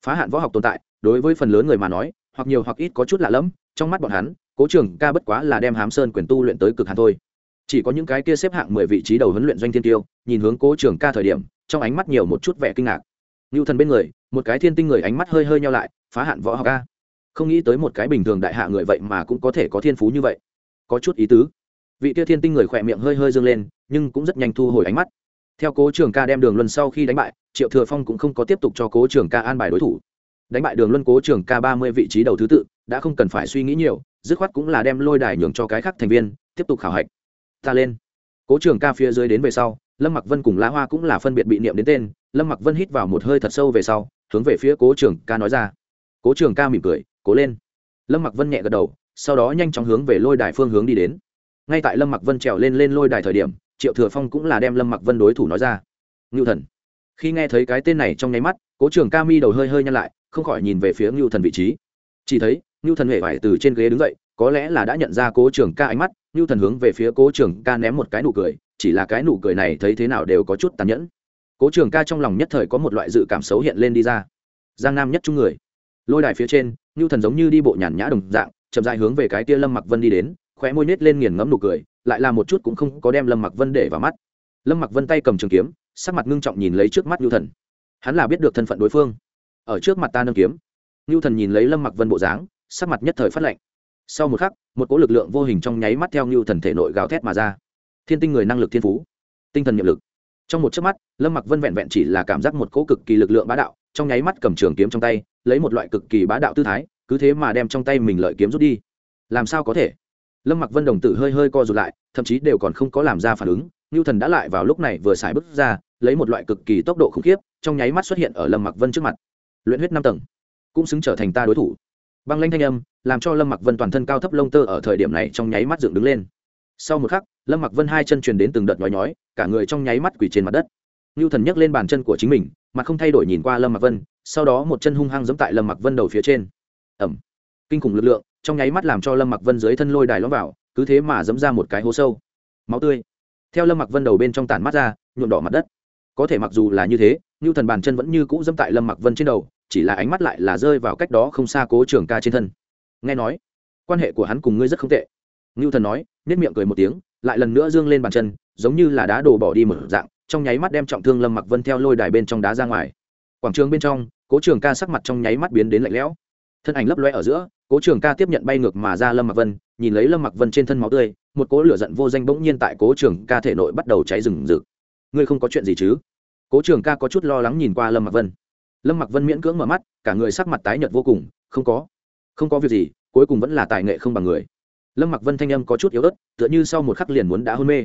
Phá hạn võ học tồn tại, đối với phần lớn người mà nói, hoặc nhiều hoặc ít có chút lạ lẫm, trong mắt bọn hắn, cố trường ca bất quá là đem hám sơn quyền tu luyện tới cực hạn thôi. Chỉ có những cái kia xếp hạng mười vị trí đầu huấn luyện doanh thiên tiêu, nhìn hướng cố trường ca thời điểm, trong ánh mắt nhiều một chút vẻ kinh ngạc. Ngưu thần bên người, một cái thiên tinh người ánh mắt hơi hơi nhau lại, phá hạn võ học ca không nghĩ tới một cái bình thường đại hạ người vậy mà cũng có thể có thiên phú như vậy. Có chút ý tứ. Vị kia thiên tinh người khỏe miệng hơi hơi dâng lên, nhưng cũng rất nhanh thu hồi ánh mắt theo cố trường ca đem đường luân sau khi đánh bại, triệu thừa phong cũng không có tiếp tục cho cố trường ca an bài đối thủ. Đánh bại đường luân cố trường ca ba mươi vị trí đầu thứ tự, đã không cần phải suy nghĩ nhiều, dứt khoát cũng là đem lôi đài nhường cho cái khác thành viên, tiếp tục khảo hạch. Ta lên. Cố trường ca phía dưới đến về sau, lâm mặc vân cùng lá hoa cũng là phân biệt bị niệm đến tên, lâm mặc vân hít vào một hơi thật sâu về sau, hướng về phía cố trường ca nói ra. Cố trường ca mỉm cười, cố lên. Lâm mặc vân nhẹ gật đầu, sau đó nhanh chóng hướng về lôi đài phương hướng đi đến. Ngay tại lâm mặc vân trèo lên lên lôi đài thời điểm triệu thừa phong cũng là đem lâm mặc vân đối thủ nói ra. Ngưu thần. Khi nghe thấy cái tên này trong nháy mắt, cố trường ca mi đầu hơi hơi nhăn lại, không khỏi nhìn về phía ngưu thần vị trí. Chỉ thấy, ngưu thần hề vải từ trên ghế đứng dậy, có lẽ là đã nhận ra cố trường ca ánh mắt, ngưu thần hướng về phía cố trường ca ném một cái nụ cười, chỉ là cái nụ cười này thấy thế nào đều có chút tàn nhẫn. Cố trường ca trong lòng nhất thời có một loại dự cảm xấu hiện lên đi ra. Giang nam nhất trung người. Lôi đài phía trên, ngưu thần giống như đi bộ nhàn nhã đồng dạng, chậm dại hướng về cái tia lâm mặc vân đi đến khóe môi nết lên nghiền ngẫm nụ cười, lại là một chút cũng không có đem lâm mặc vân để vào mắt. Lâm mặc vân tay cầm trường kiếm, sắc mặt ngưng trọng nhìn lấy trước mắt ngưu thần. Hắn là biết được thân phận đối phương. Ở trước mặt ta nâng kiếm. Ngưu thần nhìn lấy lâm mặc vân bộ dáng, sắc mặt nhất thời phát lạnh. sau một khắc, một cỗ lực lượng vô hình trong nháy mắt theo ngưu thần thể nội gào thét mà ra. Thiên tinh người năng lực thiên phú, tinh thần nhiệm lực. Trong một chớp mắt, lâm mặc vân vẹn vẹn chỉ là cảm giác một cỗ cực kỳ lực lượng bá đạo, trong nháy mắt cầm trường kiếm trong tay, lấy một loại cực kỳ bá đạo tư thái, cứ thế mà đem trong tay mình lợi kiếm rút đi. Làm sao có thể? Lâm mặc vân đồng tử hơi hơi co rụt lại, thậm chí đều còn không có làm ra phản ứng ngưu thần đã lại vào lúc này vừa xài bước ra, lấy một loại cực kỳ tốc độ khủng khiếp, trong nháy mắt xuất hiện ở lâm mặc vân trước mặt. Luyện huyết năm tầng, cũng xứng trở thành ta đối thủ. Băng lanh thanh âm, làm cho lâm mặc vân toàn thân cao thấp lông tơ ở thời điểm này trong nháy mắt dựng đứng lên. Sau một khắc, lâm mặc vân hai chân truyền đến từng đợt nhói nhói, cả người trong nháy mắt quỳ trên mặt đất. Ngưu thần nhấc lên bàn chân của chính mình, mà không thay đổi nhìn qua lâm mặc vân, sau đó một chân hung hăng giẫm tại lâm mặc vân đầu phía trên. Ẩm kinh khủng lực lượng trong nháy mắt làm cho lâm mặc vân dưới thân lôi đài lõm vào, cứ thế mà dẫm ra một cái hố sâu. Máu tươi. Theo lâm mặc vân đầu bên trong tản mắt ra, nhuộm đỏ mặt đất. Có thể mặc dù là như thế như thần bàn chân vẫn như cũ dẫm tại lâm mặc vân trên đầu, chỉ là ánh mắt lại là rơi vào cách đó không xa cố trường ca trên thân. Nghe nói, quan hệ của hắn cùng ngươi rất không tệ. Ngưu thần nói nết miệng cười một tiếng, lại lần nữa dương lên bàn chân, giống như là đá đổ bỏ đi một dạng, trong nháy mắt đem trọng thương lâm mặc vân theo lôi đài bên trong đá ra ngoài. Quảng trường bên trong, cố trường ca sắc mặt trong nháy mắt biến đến lạnh lẽo. Thân ảnh lấp loe ở giữa cố trường ca tiếp nhận bay ngược mà ra lâm mặc vân, nhìn lấy lâm mặc vân trên thân máu tươi, một cỗ lửa giận vô danh bỗng nhiên tại cố trường ca thể nội bắt đầu cháy rừng rực. Ngươi không có chuyện gì chứ? Cố trường ca có chút lo lắng nhìn qua lâm mặc vân. Lâm mặc vân miễn cưỡng mở mắt, cả người sắc mặt tái nhợt vô cùng, không có. Không có việc gì, cuối cùng vẫn là tài nghệ không bằng người. Lâm mặc vân thanh âm có chút yếu ớt, tựa như sau một khắc liền muốn đã hôn mê.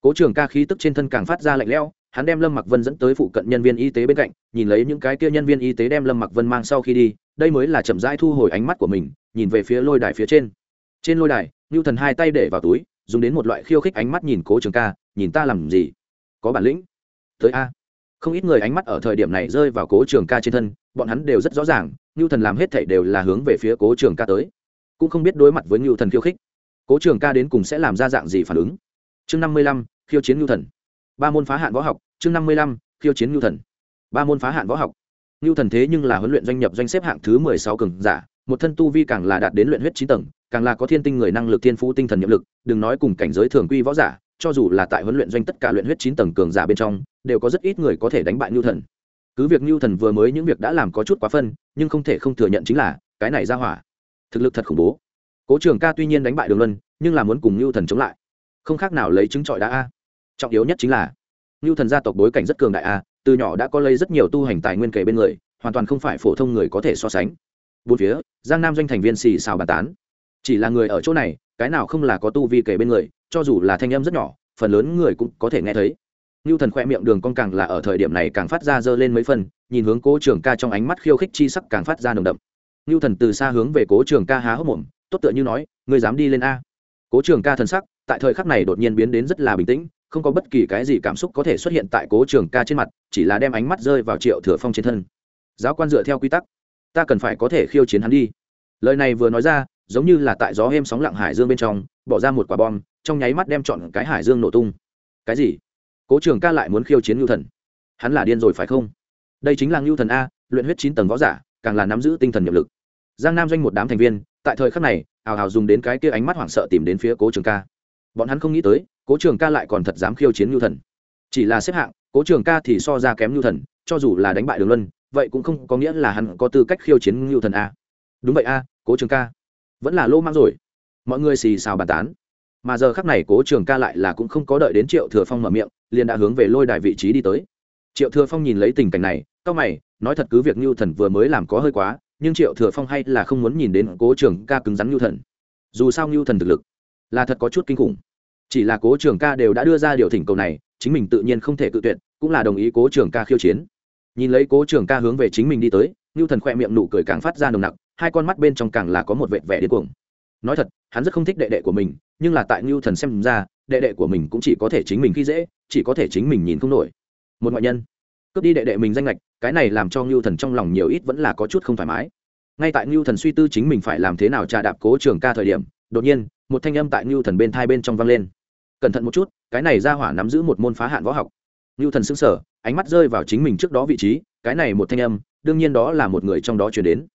Cố trường ca khí tức trên thân càng phát ra lạnh lẽo, hắn đem lâm mặc vân dẫn tới phụ cận nhân viên y tế bên cạnh, nhìn lấy những cái kia nhân viên y tế đem lâm mặc vân mang sau khi đi đây mới là chậm rãi thu hồi ánh mắt của mình, nhìn về phía lôi đài phía trên. Trên lôi đài, ngưu thần hai tay để vào túi, dùng đến một loại khiêu khích ánh mắt nhìn cố trường ca, nhìn ta làm gì? Có bản lĩnh. Tới a. Không ít người ánh mắt ở thời điểm này rơi vào cố trường ca trên thân, bọn hắn đều rất rõ ràng, ngưu thần làm hết thảy đều là hướng về phía cố trường ca tới. Cũng không biết đối mặt với ngưu thần khiêu khích, cố trường ca đến cùng sẽ làm ra dạng gì phản ứng. Chương năm mươi lăm, khiêu chiến ngưu thần. Ba môn phá hạn võ học, chương năm mươi lăm, khiêu chiến ngưu thần. Ba môn phá hạn võ học Nưu thần thế nhưng là huấn luyện doanh nhập doanh xếp hạng thứ mười sáu cường giả, một thân tu vi càng là đạt đến luyện huyết chín tầng, càng là có thiên tinh người năng lực, thiên phú tinh thần nhiệm lực, đừng nói cùng cảnh giới thường quy võ giả, cho dù là tại huấn luyện doanh tất cả luyện huyết chín tầng cường giả bên trong, đều có rất ít người có thể đánh bại Nưu thần. Cứ việc Nưu thần vừa mới những việc đã làm có chút quá phân, nhưng không thể không thừa nhận chính là, cái này ra hỏa, thực lực thật khủng bố. Cố trường ca tuy nhiên đánh bại đường luân, nhưng là muốn cùng Nưu thần chống lại. Không khác nào lấy trứng trọi đá a. Trọng yếu nhất chính là Nưu thần gia tộc bối cảnh rất cường đại a từ nhỏ đã có lấy rất nhiều tu hành tài nguyên kể bên người, hoàn toàn không phải phổ thông người có thể so sánh. Bốn phía, giang nam doanh thành viên xì xào bàn tán. Chỉ là người ở chỗ này, cái nào không là có tu vi kể bên người, cho dù là thanh âm rất nhỏ, phần lớn người cũng có thể nghe thấy. Ngưu thần khoe miệng đường con càng là ở thời điểm này càng phát ra dơ lên mấy phần, nhìn hướng cố trường ca trong ánh mắt khiêu khích chi sắc càng phát ra nồng đậm. Ngưu thần từ xa hướng về cố trường ca há hốc mồm, tốt tựa như nói, ngươi dám đi lên a? Cố trường ca thần sắc, tại thời khắc này đột nhiên biến đến rất là bình tĩnh không có bất kỳ cái gì cảm xúc có thể xuất hiện tại cố trường ca trên mặt, chỉ là đem ánh mắt rơi vào triệu thừa phong trên thân. Giáo quan dựa theo quy tắc, ta cần phải có thể khiêu chiến hắn đi. Lời này vừa nói ra, giống như là tại gió êm sóng lặng hải dương bên trong, bỏ ra một quả bom, trong nháy mắt đem chọn cái hải dương nổ tung. Cái gì? Cố trường ca lại muốn khiêu chiến ngưu thần. Hắn là điên rồi phải không? Đây chính là ngưu thần a, luyện huyết chín tầng võ giả, càng là nắm giữ tinh thần nhập lực. Giang nam doanh một đám thành viên, tại thời khắc này hào hào dùng đến cái kia ánh mắt hoảng sợ tìm đến phía cố trường ca. Bọn hắn không nghĩ tới cố trường ca lại còn thật dám khiêu chiến ngưu thần chỉ là xếp hạng, cố trường ca thì so ra kém ngưu thần cho dù là đánh bại đường luân, vậy cũng không có nghĩa là hắn có tư cách khiêu chiến ngưu thần a à. đúng vậy a cố trường ca. Vẫn là lô mang rồi. Mọi người xì xào bàn tán. Mà giờ khắc này cố trường ca lại là cũng không có đợi đến triệu thừa phong mở miệng, liền đã hướng về lôi đài vị trí đi tới. Triệu thừa phong nhìn lấy tình cảnh này c mày, nói thật cứ việc ngưu thần vừa mới làm có hơi quá, nhưng triệu thừa phong hay là không muốn nhìn đến cố trường ca cứng rắn ngưu thần dù sao ngưu thần thực lực là thật có chút kinh khủng chỉ là cố trường ca đều đã đưa ra điều thỉnh cầu này, chính mình tự nhiên không thể cự tuyệt, cũng là đồng ý cố trường ca khiêu chiến. Nhìn lấy cố trường ca hướng về chính mình đi tới ngưu thần khoe miệng nụ cười càng phát ra nồng nặc, hai con mắt bên trong càng là có một vệt vẻ điên cuồng. Nói thật, hắn rất không thích đệ đệ của mình, nhưng là tại ngưu thần xem ra, đệ đệ của mình cũng chỉ có thể chính mình khi dễ, chỉ có thể chính mình nhìn không nổi. Một ngoại nhân. Cướp đi đệ đệ mình danh lệch cái này làm cho ngưu thần trong lòng nhiều ít vẫn là có chút không thoải mái. Ngay tại ngưu thần suy tư chính mình phải làm thế nào trà đạp cố trường ca thời điểm, đột nhiên, một thanh âm tại ngưu thần bên thai bên trong vang lên cẩn thận một chút, cái này ra hỏa nắm giữ một môn phá hạn võ học. Ngưu thần xứng sở ánh mắt rơi vào chính mình trước đó vị trí, cái này một thanh âm, đương nhiên đó là một người trong đó chuyển đến.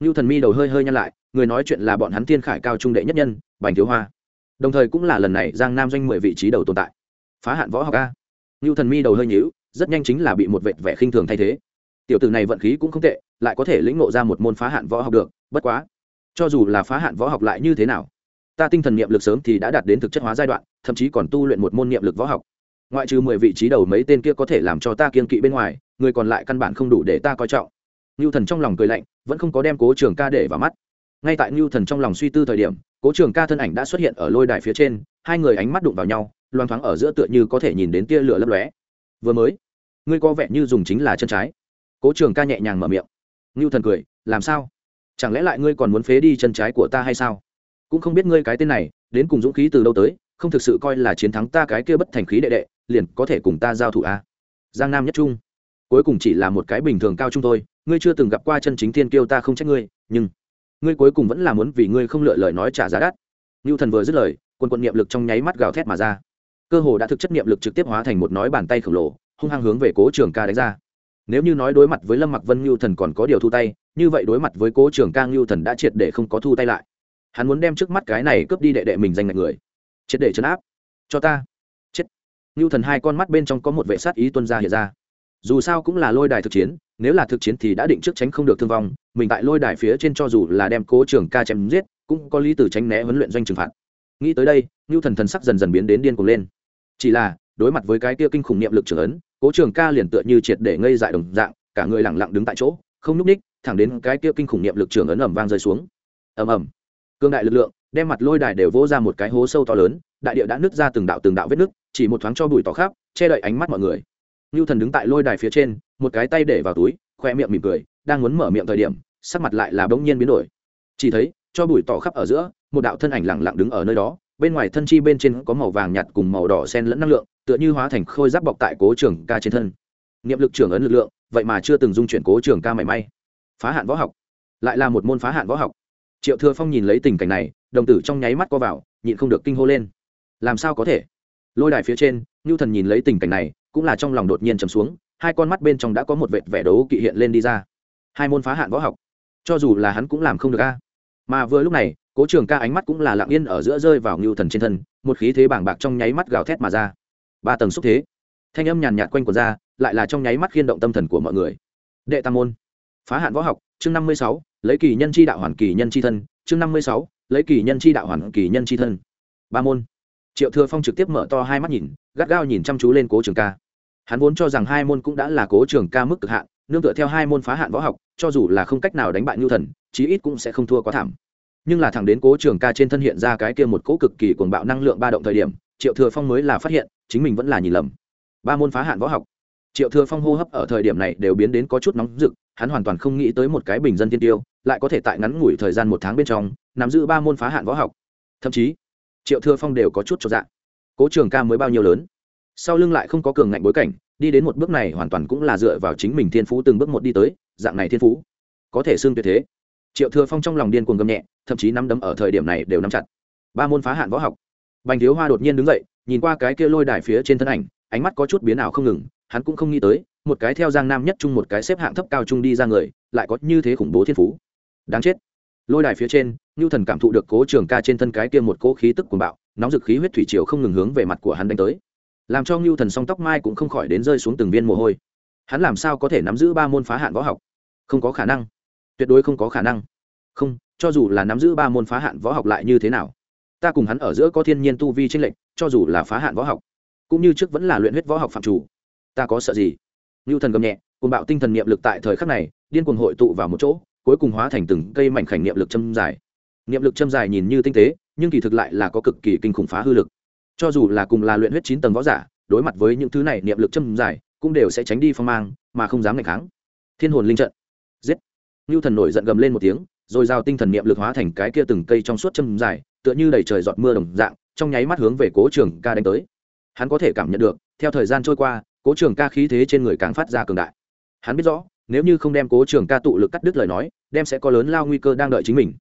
Ngưu thần mi đầu hơi hơi nhăn lại, người nói chuyện là bọn hắn thiên khải cao trung đệ nhất nhân, bành thiếu hoa. Đồng thời cũng là lần này giang nam doanh mười vị trí đầu tồn tại. Phá hạn võ học a. Ngưu thần mi đầu hơi nhíu, rất nhanh chính là bị một vệt vẻ khinh thường thay thế. Tiểu tử này vận khí cũng không tệ, lại có thể lĩnh ngộ ra một môn phá hạn võ học được, bất quá. Cho dù là phá hạn võ học lại như thế nào ta tinh thần niệm lực sớm thì đã đạt đến thực chất hóa giai đoạn, thậm chí còn tu luyện một môn niệm lực võ học. Ngoại trừ mười vị trí đầu mấy tên kia có thể làm cho ta kiên kỵ bên ngoài, người còn lại căn bản không đủ để ta coi trọng. Ngưu thần trong lòng cười lạnh, vẫn không có đem cố trường ca để vào mắt. Ngay tại ngưu thần trong lòng suy tư thời điểm, cố trường ca thân ảnh đã xuất hiện ở lôi đài phía trên, hai người ánh mắt đụng vào nhau, loang thoáng ở giữa tựa như có thể nhìn đến tia lửa lấp lóe. Vừa mới, ngươi có vẻ như dùng chính là chân trái. Cố trường ca nhẹ nhàng mở miệng. Ngưu thần cười, làm sao? Chẳng lẽ lại ngươi còn muốn phế đi chân trái của ta hay sao? Cũng không biết ngươi cái tên này, đến cùng dũng khí từ đâu tới, không thực sự coi là chiến thắng ta cái kia bất thành khí đệ đệ, liền có thể cùng ta giao thủ a giang nam nhất trung. Cuối cùng chỉ là một cái bình thường cao trung thôi, ngươi chưa từng gặp qua chân chính thiên kiêu ta không trách ngươi, nhưng ngươi cuối cùng vẫn là muốn vì ngươi không lựa lời nói trả giá đắt. Như thần vừa dứt lời, quân quận niệm lực trong nháy mắt gào thét mà ra. Cơ hồ đã thực chất niệm lực trực tiếp hóa thành một nói bàn tay khổng lồ, hung hăng hướng về cố trường ca đánh ra. Nếu như nói đối mặt với lâm mặc vân như thần còn có điều thu tay, như vậy đối mặt với cố trường ca như thần đã triệt để không có thu tay lại hắn muốn đem trước mắt cái này cướp đi đệ đệ mình danh ngạch người. Triệt để chấn áp. Cho ta. Chết. Ngưu thần hai con mắt bên trong có một vệ sát ý tuân ra hiện ra. Dù sao cũng là lôi đài thực chiến, nếu là thực chiến thì đã định trước tránh không được thương vong, mình tại lôi đài phía trên cho dù là đem cố trường ca chém giết, cũng có lý từ tránh né huấn luyện doanh trừng phạt. Nghĩ tới đây, ngưu thần thần sắc dần dần biến đến điên cuồng lên. Chỉ là, đối mặt với cái kia kinh khủng niệm lực trưởng ấn, cố trường ca liền tựa như triệt để ngây dại đồng dạng, cả người lẳng lặng đứng tại chỗ, không nhúc ních thẳng đến cái kia kinh khủng niệm lực trưởng ấn ẩm vang rơi xuống. Ầm ầm cương đại lực lượng đem mặt lôi đài đều vỗ ra một cái hố sâu to lớn đại địa đã nứt ra từng đạo từng đạo vết nứt chỉ một thoáng cho bụi tỏ khắp che đậy ánh mắt mọi người ngưu Thần đứng tại lôi đài phía trên, một cái tay để vào túi, khoe miệng mỉm cười, đang muốn mở miệng thời điểm, sắc mặt lại là bỗng nhiên biến đổi. Chỉ thấy, cho bụi tỏ khắp ở giữa, một đạo thân ảnh lặng lặng đứng ở nơi đó, bên ngoài thân chi bên trên có màu vàng nhạt cùng màu đỏ xen lẫn năng lượng, tựa như hóa thành khôi giáp bọc tại Cố Trường Ca trên thân. Niệm lực trưởng ấn lực lượng, vậy mà chưa từng dung chuyển Cố Trường Ca mảy may. Phá hạn võ học, lại là một môn phá hạn võ học. Triệu Thừa Phong nhìn lấy tình cảnh này, đồng tử trong nháy mắt co vào, nhịn không được kinh hô lên. Làm sao có thể? Lôi đài phía trên, ngưu Thần nhìn lấy tình cảnh này, cũng là trong lòng đột nhiên trầm xuống hai con mắt bên trong đã có một vệt vẻ đấu kỵ hiện lên đi ra. Hai môn phá hạn võ học. Cho dù là hắn cũng làm không được a. Mà vừa lúc này cố trường ca ánh mắt cũng là lặng yên ở giữa rơi vào ngưu thần trên thân một khí thế bảng bạc trong nháy mắt gào thét mà ra. Ba tầng xúc thế. Thanh âm nhàn nhạt quanh quần ra lại là trong nháy mắt khiên động tâm thần của mọi người. Đệ tam môn. Phá hạn võ học chương năm mươi sáu, lấy kỳ nhân chi đạo hoàn kỳ nhân chi thân. Chương năm mươi sáu, lấy kỳ nhân chi đạo hoàn kỳ nhân chi thân. Ba môn. Triệu thừa phong trực tiếp mở to hai mắt nhìn, gắt gao nhìn chăm chú lên cố trường ca. Hắn vốn cho rằng hai môn cũng đã là cố trường ca mức cực hạn, nương tựa theo hai môn phá hạn võ học, cho dù là không cách nào đánh bại nhu thần, chí ít cũng sẽ không thua quá thảm. Nhưng là thẳng đến cố trường ca trên thân hiện ra cái kia một cỗ cực kỳ cuồng bạo năng lượng ba động thời điểm, triệu thừa phong mới là phát hiện, chính mình vẫn là nhìn lầm. Ba môn phá hạn võ học. Triệu thừa phong hô hấp ở thời điểm này đều biến đến có chút nóng rực hắn hoàn toàn không nghĩ tới một cái bình dân tiên tiêu, lại có thể tại ngắn ngủi thời gian một tháng bên trong, nắm giữ ba môn phá hạn võ học. Thậm chí, triệu thừa phong đều có chút cho dạng cố trường ca mới bao nhiêu lớn? Sau lưng lại không có cường ngạnh bối cảnh, đi đến một bước này hoàn toàn cũng là dựa vào chính mình thiên phú từng bước một đi tới, dạng này thiên phú, có thể xương tuyệt thế. Triệu thừa phong trong lòng điên cuồng gầm nhẹ, thậm chí nắm đấm ở thời điểm này đều nắm chặt. Ba môn phá hạn võ học. Bành thiếu hoa đột nhiên đứng dậy, nhìn qua cái kia lôi đài phía trên thân ảnh, ánh mắt có chút biến ảo không ngừng, hắn cũng không nghĩ tới một cái theo giang nam nhất trung một cái xếp hạng thấp cao trung đi ra người, lại có như thế khủng bố thiên phú. Đáng chết. Lôi đài phía trên ngưu thần cảm thụ được cố trường ca trên thân cái kia một cỗ khí tức cuồng bạo, nóng dực khí huyết thủy triều không ngừng hướng về mặt của hắn đánh tới. Làm cho ngưu thần song tóc mai cũng không khỏi đến rơi xuống từng viên mồ hôi. Hắn làm sao có thể nắm giữ ba môn phá hạn võ học? Không có khả năng. Tuyệt đối không có khả năng. Không, cho dù là nắm giữ ba môn phá hạn võ học lại như thế nào? Ta cùng hắn ở giữa có thiên nhiên tu vi tranh lệch, cho dù là phá hạn võ học, cũng như trước vẫn là luyện huyết võ học phạm chủ. Ta có sợ gì? Ngưu thần gầm nhẹ cùng bạo tinh thần niệm lực tại thời khắc này, điên cuồng hội tụ vào một chỗ, cuối cùng hóa thành từng cây mảnh khảnh niệm lực châm dài. Niệm lực châm dài nhìn như tinh tế, nhưng kỳ thực lại là có cực kỳ kinh khủng phá hư lực. Cho dù là cùng là luyện huyết chín tầng võ giả, đối mặt với những thứ này niệm lực châm dài, cũng đều sẽ tránh đi phong mang, mà không dám ngày kháng. Thiên hồn linh trận. Giết. Ngưu thần nổi giận gầm lên một tiếng, rồi giao tinh thần niệm lực hóa thành cái kia từng cây trong suốt châm dài, tựa như đầy trời giọt mưa đồng dạng, trong nháy mắt hướng về cố trường ca đánh tới. Hắn có thể cảm nhận được, theo thời gian trôi qua cố trường ca khí thế trên người càng phát ra cường đại. Hắn biết rõ, nếu như không đem cố trường ca tụ lực cắt đứt lời nói, đem sẽ có lớn lao nguy cơ đang đợi chính mình.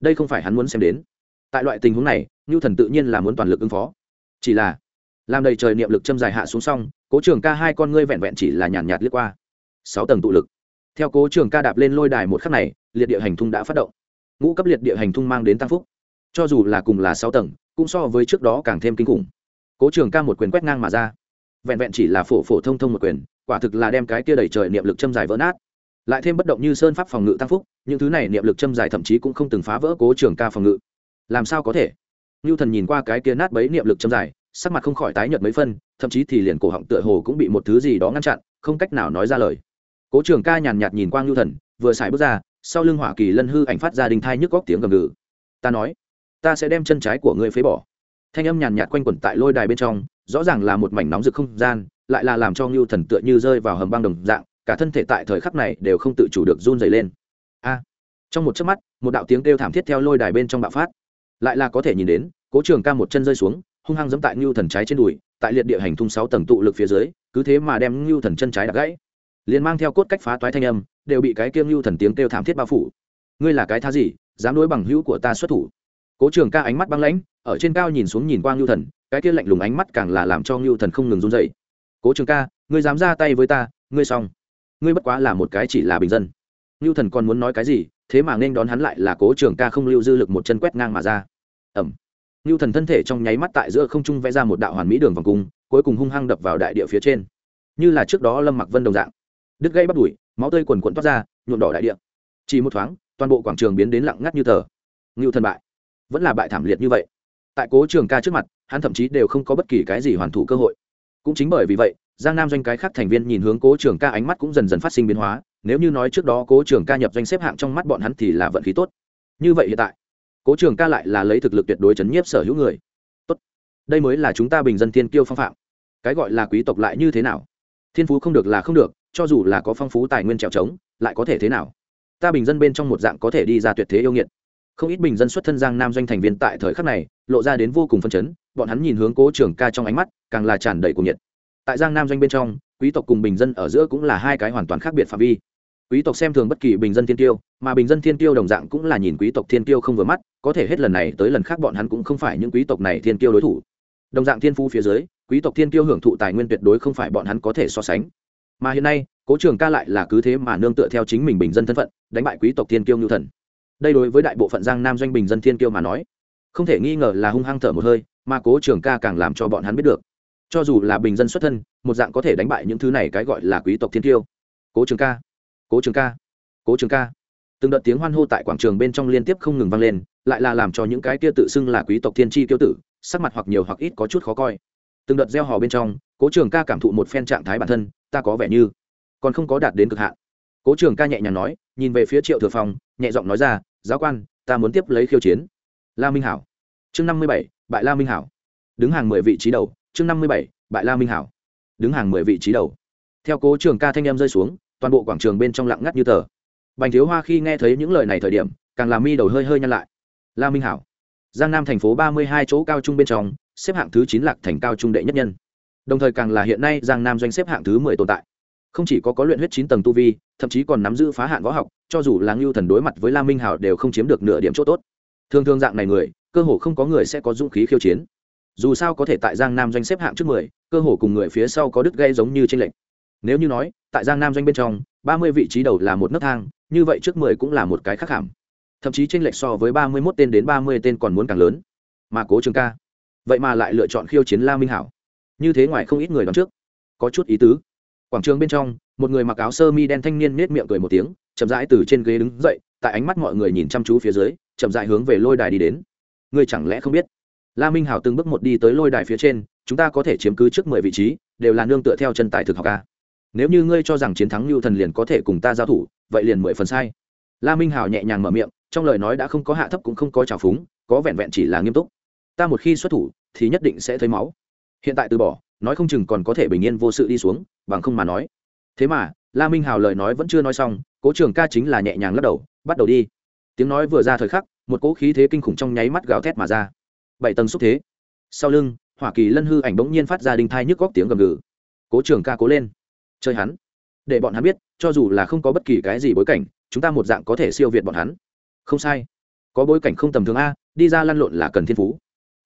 Đây không phải hắn muốn xem đến. Tại loại tình huống này ngưu thần tự nhiên là muốn toàn lực ứng phó. Chỉ là, làm đầy trời niệm lực châm dài hạ xuống xong, cố trường ca hai con ngươi vẹn vẹn chỉ là nhàn nhạt liếc qua. Sáu tầng tụ lực. Theo cố trường ca đạp lên lôi đài một khắc này, liệt địa hành thung đã phát động. Ngũ cấp liệt địa hành thung mang đến tăng phúc. Cho dù là cùng là sáu tầng, cũng so với trước đó càng thêm kinh khủng. Cố trường ca một quyền quét ngang mà ra vẹn vẹn chỉ là phổ phổ thông thông một quyền, quả thực là đem cái kia đầy trời niệm lực châm dài vỡ nát. Lại thêm bất động như sơn pháp phòng ngự tăng phúc, những thứ này niệm lực châm dài thậm chí cũng không từng phá vỡ cố trường ca phòng ngự. Làm sao có thể? Như thần nhìn qua cái kia nát bấy niệm lực châm dài sắc mặt không khỏi tái nhợt mấy phân, thậm chí thì liền cổ họng tựa hồ cũng bị một thứ gì đó ngăn chặn, không cách nào nói ra lời. Cố trường ca nhàn nhạt nhìn quang lưu thần vừa xài bước ra, sau lưng hỏa kỳ lân hư ảnh phát ra đình thai nhức góc tiếng gầm gừ. Ta nói, ta sẽ đem chân trái của ngươi phế bỏ thanh âm nhàn nhạt quanh quẩn tại lôi đài bên trong, rõ ràng là một mảnh nóng rực không gian, lại là làm cho ngưu thần tựa như rơi vào hầm băng đồng dạng, cả thân thể tại thời khắc này đều không tự chủ được run dày lên. A! Trong một chớp mắt, một đạo tiếng kêu thảm thiết theo lôi đài bên trong bạo phát. Lại là có thể nhìn đến, cố trường ca một chân rơi xuống, hung hăng giẫm tại ngưu thần trái trên đùi, tại liệt địa hành thung sáu tầng tụ lực phía dưới, cứ thế mà đem ngưu thần chân trái đập gãy. Liền mang theo cốt cách phá toái thanh âm, đều bị cái kia ngưu thần tiếng kêu thảm thiết bao phủ. Ngươi là cái tha gì, dám đối bằng hữu của ta xuất thủ? Cố trường ca ánh mắt băng lãnh, ở trên cao nhìn xuống nhìn qua ngưu thần, cái kia lạnh lùng ánh mắt càng là làm cho ngưu thần không ngừng run dậy cố trường ca, ngươi dám ra tay với ta, ngươi xong. Ngươi bất quá là một cái chỉ là bình dân. Ngưu thần còn muốn nói cái gì, thế mà nên đón hắn lại là cố trường ca không lưu dư lực một chân quét ngang mà ra. Ẩm ngưu thần thân thể trong nháy mắt tại giữa không trung vẽ ra một đạo hoàn mỹ đường vòng cung, cuối cùng hung hăng đập vào đại địa phía trên. Như là trước đó lâm mặc vân đồng dạng. Đứt gây bắt đùi, máu tươi quần quận toát ra, nhuộm đỏ đại địa. Chỉ một thoáng, toàn bộ quảng trường biến đến lặng ngắt như tờ. Ngưu thần bại vẫn là bại thảm liệt như vậy. Tại cố trường ca trước mặt, hắn thậm chí đều không có bất kỳ cái gì hoàn thủ cơ hội. Cũng chính bởi vì vậy, giang nam doanh cái khác thành viên nhìn hướng cố trường ca ánh mắt cũng dần dần phát sinh biến hóa, nếu như nói trước đó cố trường ca nhập doanh xếp hạng trong mắt bọn hắn thì là vận khí tốt. Như vậy hiện tại, cố trường ca lại là lấy thực lực tuyệt đối chấn nhiếp sở hữu người. Tốt, đây mới là chúng ta bình dân thiên kiêu phong phạm. Cái gọi là quý tộc lại như thế nào? Thiên phú không được là không được, cho dù là có phong phú tài nguyên trèo trống, lại có thể thế nào? Ta bình dân bên trong một dạng có thể đi ra tuyệt thế yêu nghiệt không ít bình dân xuất thân giang nam doanh thành viên tại thời khắc này, lộ ra đến vô cùng phân chấn, bọn hắn nhìn hướng cố trường ca trong ánh mắt, càng là tràn đầy cuồng nhiệt. Tại giang nam doanh bên trong, quý tộc cùng bình dân ở giữa cũng là hai cái hoàn toàn khác biệt phạm vi. Quý tộc xem thường bất kỳ bình dân thiên tiêu, mà bình dân thiên tiêu đồng dạng cũng là nhìn quý tộc thiên tiêu không vừa mắt, có thể hết lần này tới lần khác bọn hắn cũng không phải những quý tộc này thiên tiêu đối thủ. Đồng dạng thiên phu phía dưới, quý tộc thiên tiêu hưởng thụ tài nguyên tuyệt đối không phải bọn hắn có thể so sánh. Mà hiện nay, cố trường ca lại là cứ thế mà nương tựa theo chính mình bình dân thân phận, đánh bại quý tộc thiên tiêu ngưu thần đây đối với đại bộ phận giang nam doanh bình dân thiên kiêu mà nói, không thể nghi ngờ là hung hăng thở một hơi, mà cố trường ca càng làm cho bọn hắn biết được. Cho dù là bình dân xuất thân, một dạng có thể đánh bại những thứ này cái gọi là quý tộc thiên kiêu. Cố trường ca, cố trường ca, cố trường ca. Từng đợt tiếng hoan hô tại quảng trường bên trong liên tiếp không ngừng vang lên, lại là làm cho những cái kia tự xưng là quý tộc thiên tri tiêu tử, sắc mặt hoặc nhiều hoặc ít có chút khó coi. Từng đợt gieo hò bên trong, cố trường ca cảm thụ một phen trạng thái bản thân, ta có vẻ như còn không có đạt đến cực hạn cố trường ca nhẹ nhàng nói, nhìn về phía triệu thừa phong, nhẹ giọng nói ra, giáo quan, ta muốn tiếp lấy khiêu chiến. La minh hảo. Chương năm mươi bảy, bại la minh hảo. Đứng hàng mười vị trí đầu, chương năm mươi bảy, bại la minh hảo. Đứng hàng mười vị trí đầu. Theo cố trường ca thanh em rơi xuống, toàn bộ quảng trường bên trong lặng ngắt như tờ. Bành thiếu hoa khi nghe thấy những lời này thời điểm, càng làm mi đầu hơi hơi nhăn lại. La minh hảo. Giang nam thành phố ba mươi hai chỗ cao trung bên trong, xếp hạng thứ chín lạc thành cao trung đệ nhất nhân. Đồng thời càng là hiện nay giang nam doanh xếp hạng thứ mười tồn tại không chỉ có có luyện huyết chín tầng tu vi, thậm chí còn nắm giữ phá hạn võ học, cho dù là ngưu thần đối mặt với la minh hảo đều không chiếm được nửa điểm chỗ tốt. Thường thường dạng này người, cơ hồ không có người sẽ có dũng khí khiêu chiến. Dù sao có thể tại giang nam doanh xếp hạng trước mười, cơ hồ cùng người phía sau có đứt gây giống như tranh lệch. Nếu như nói, tại giang nam doanh bên trong, ba mươi vị trí đầu là một nấc thang, như vậy trước mười cũng là một cái khác hẳm thậm chí tranh lệch so với ba mươi mốt tên đến ba mươi tên còn muốn càng lớn. Mà cố trường ca, vậy mà lại lựa chọn khiêu chiến la minh hảo như thế ngoài không ít người đón trước. Có chút ý tứ quảng trường bên trong, một người mặc áo sơ mi đen thanh niên nết miệng cười một tiếng, chậm rãi từ trên ghế đứng dậy, tại ánh mắt mọi người nhìn chăm chú phía dưới, chậm rãi hướng về lôi đài đi đến. Ngươi chẳng lẽ không biết? La minh hảo từng bước một đi tới lôi đài phía trên, chúng ta có thể chiếm cứ trước mười vị trí, đều là nương tựa theo chân tài thực học ca nếu như ngươi cho rằng chiến thắng lưu thần liền có thể cùng ta giao thủ, vậy liền mười phần sai. La minh hảo nhẹ nhàng mở miệng, trong lời nói đã không có hạ thấp cũng không có trào phúng, có vẹn vẹn chỉ là nghiêm túc. Ta một khi xuất thủ, thì nhất định sẽ thấy máu. Hiện tại từ bỏ nói không chừng còn có thể bình yên vô sự đi xuống, bằng không mà nói. Thế mà, la minh hào lời nói vẫn chưa nói xong, cố trường ca chính là nhẹ nhàng lắc đầu, bắt đầu đi. Tiếng nói vừa ra thời khắc, một cỗ khí thế kinh khủng trong nháy mắt gào thét mà ra. Bảy tầng xúc thế. Sau lưng, hỏa kỳ lân hư ảnh bỗng nhiên phát ra đinh thai nhức góc tiếng gầm gừ. Cố trường ca cố lên. Chơi hắn. Để bọn hắn biết, cho dù là không có bất kỳ cái gì bối cảnh, chúng ta một dạng có thể siêu việt bọn hắn. Không sai. Có bối cảnh không tầm thường a, đi ra lăn lộn là cần thiên phú.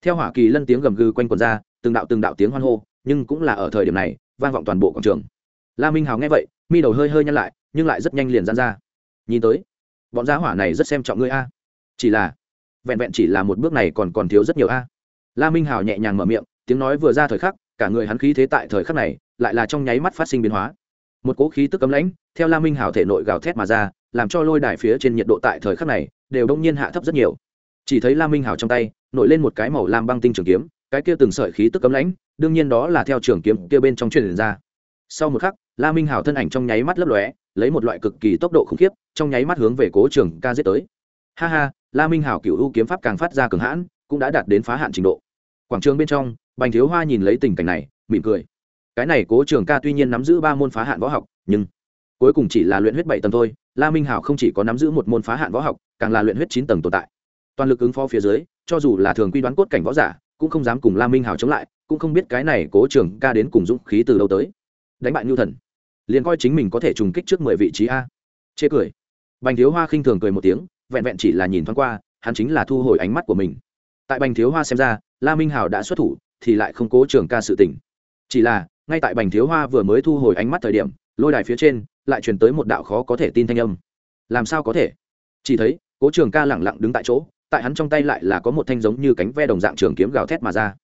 Theo hỏa kỳ lân tiếng gầm gừ quanh quần ra, từng đạo từng đạo tiếng hoan hô nhưng cũng là ở thời điểm này, vang vọng toàn bộ quảng trường. La minh hào nghe vậy, mi đầu hơi hơi nhăn lại, nhưng lại rất nhanh liền dán ra. Nhìn tới, bọn gia hỏa này rất xem trọng ngươi a. Chỉ là, vẹn vẹn chỉ là một bước này còn còn thiếu rất nhiều a. La minh hào nhẹ nhàng mở miệng, tiếng nói vừa ra thời khắc, cả người hắn khí thế tại thời khắc này lại là trong nháy mắt phát sinh biến hóa. Một cỗ khí tức cấm lãnh, theo la minh hào thể nội gào thét mà ra, làm cho lôi đài phía trên nhiệt độ tại thời khắc này đều đông nhiên hạ thấp rất nhiều. Chỉ thấy la minh hào trong tay, nổi lên một cái màu lam băng tinh trường kiếm cái kia từng sợi khí tức cấm lãnh, đương nhiên đó là theo trường kiếm kia bên trong truyền ra. Sau một khắc, la minh hào thân ảnh trong nháy mắt lấp lóe, lấy một loại cực kỳ tốc độ khủng khiếp, trong nháy mắt hướng về cố trường ca giết tới. Ha ha, la minh hào cựu u kiếm pháp càng phát ra cường hãn, cũng đã đạt đến phá hạn trình độ. Quảng trường bên trong, bành thiếu hoa nhìn lấy tình cảnh này, mỉm cười. Cái này cố trường ca tuy nhiên nắm giữ ba môn phá hạn võ học, nhưng cuối cùng chỉ là luyện huyết bảy tầng thôi, la minh hảo không chỉ có nắm giữ một môn phá hạn võ học, càng là luyện huyết chín tầng tồn tại. Toàn lực ứng phó phía dưới, cho dù là thường quy đoán cốt cảnh võ giả cũng không dám cùng la minh hảo chống lại, cũng không biết cái này cố trường ca đến cùng dũng khí từ đâu tới. Đánh bại nhu thần, liền coi chính mình có thể trùng kích trước mười vị trí a. Chê cười. Bành thiếu hoa khinh thường cười một tiếng, vẹn vẹn chỉ là nhìn thoáng qua, hắn chính là thu hồi ánh mắt của mình. Tại bành thiếu hoa xem ra, la minh hảo đã xuất thủ, thì lại không cố trường ca sự tỉnh chỉ là, ngay tại bành thiếu hoa vừa mới thu hồi ánh mắt thời điểm, lôi đài phía trên lại truyền tới một đạo khó có thể tin thanh âm. Làm sao có thể? Chỉ thấy, cố trường ca lẳng lặng đứng tại chỗ tại hắn trong tay lại là có một thanh giống như cánh ve đồng dạng trường kiếm gào thét mà ra.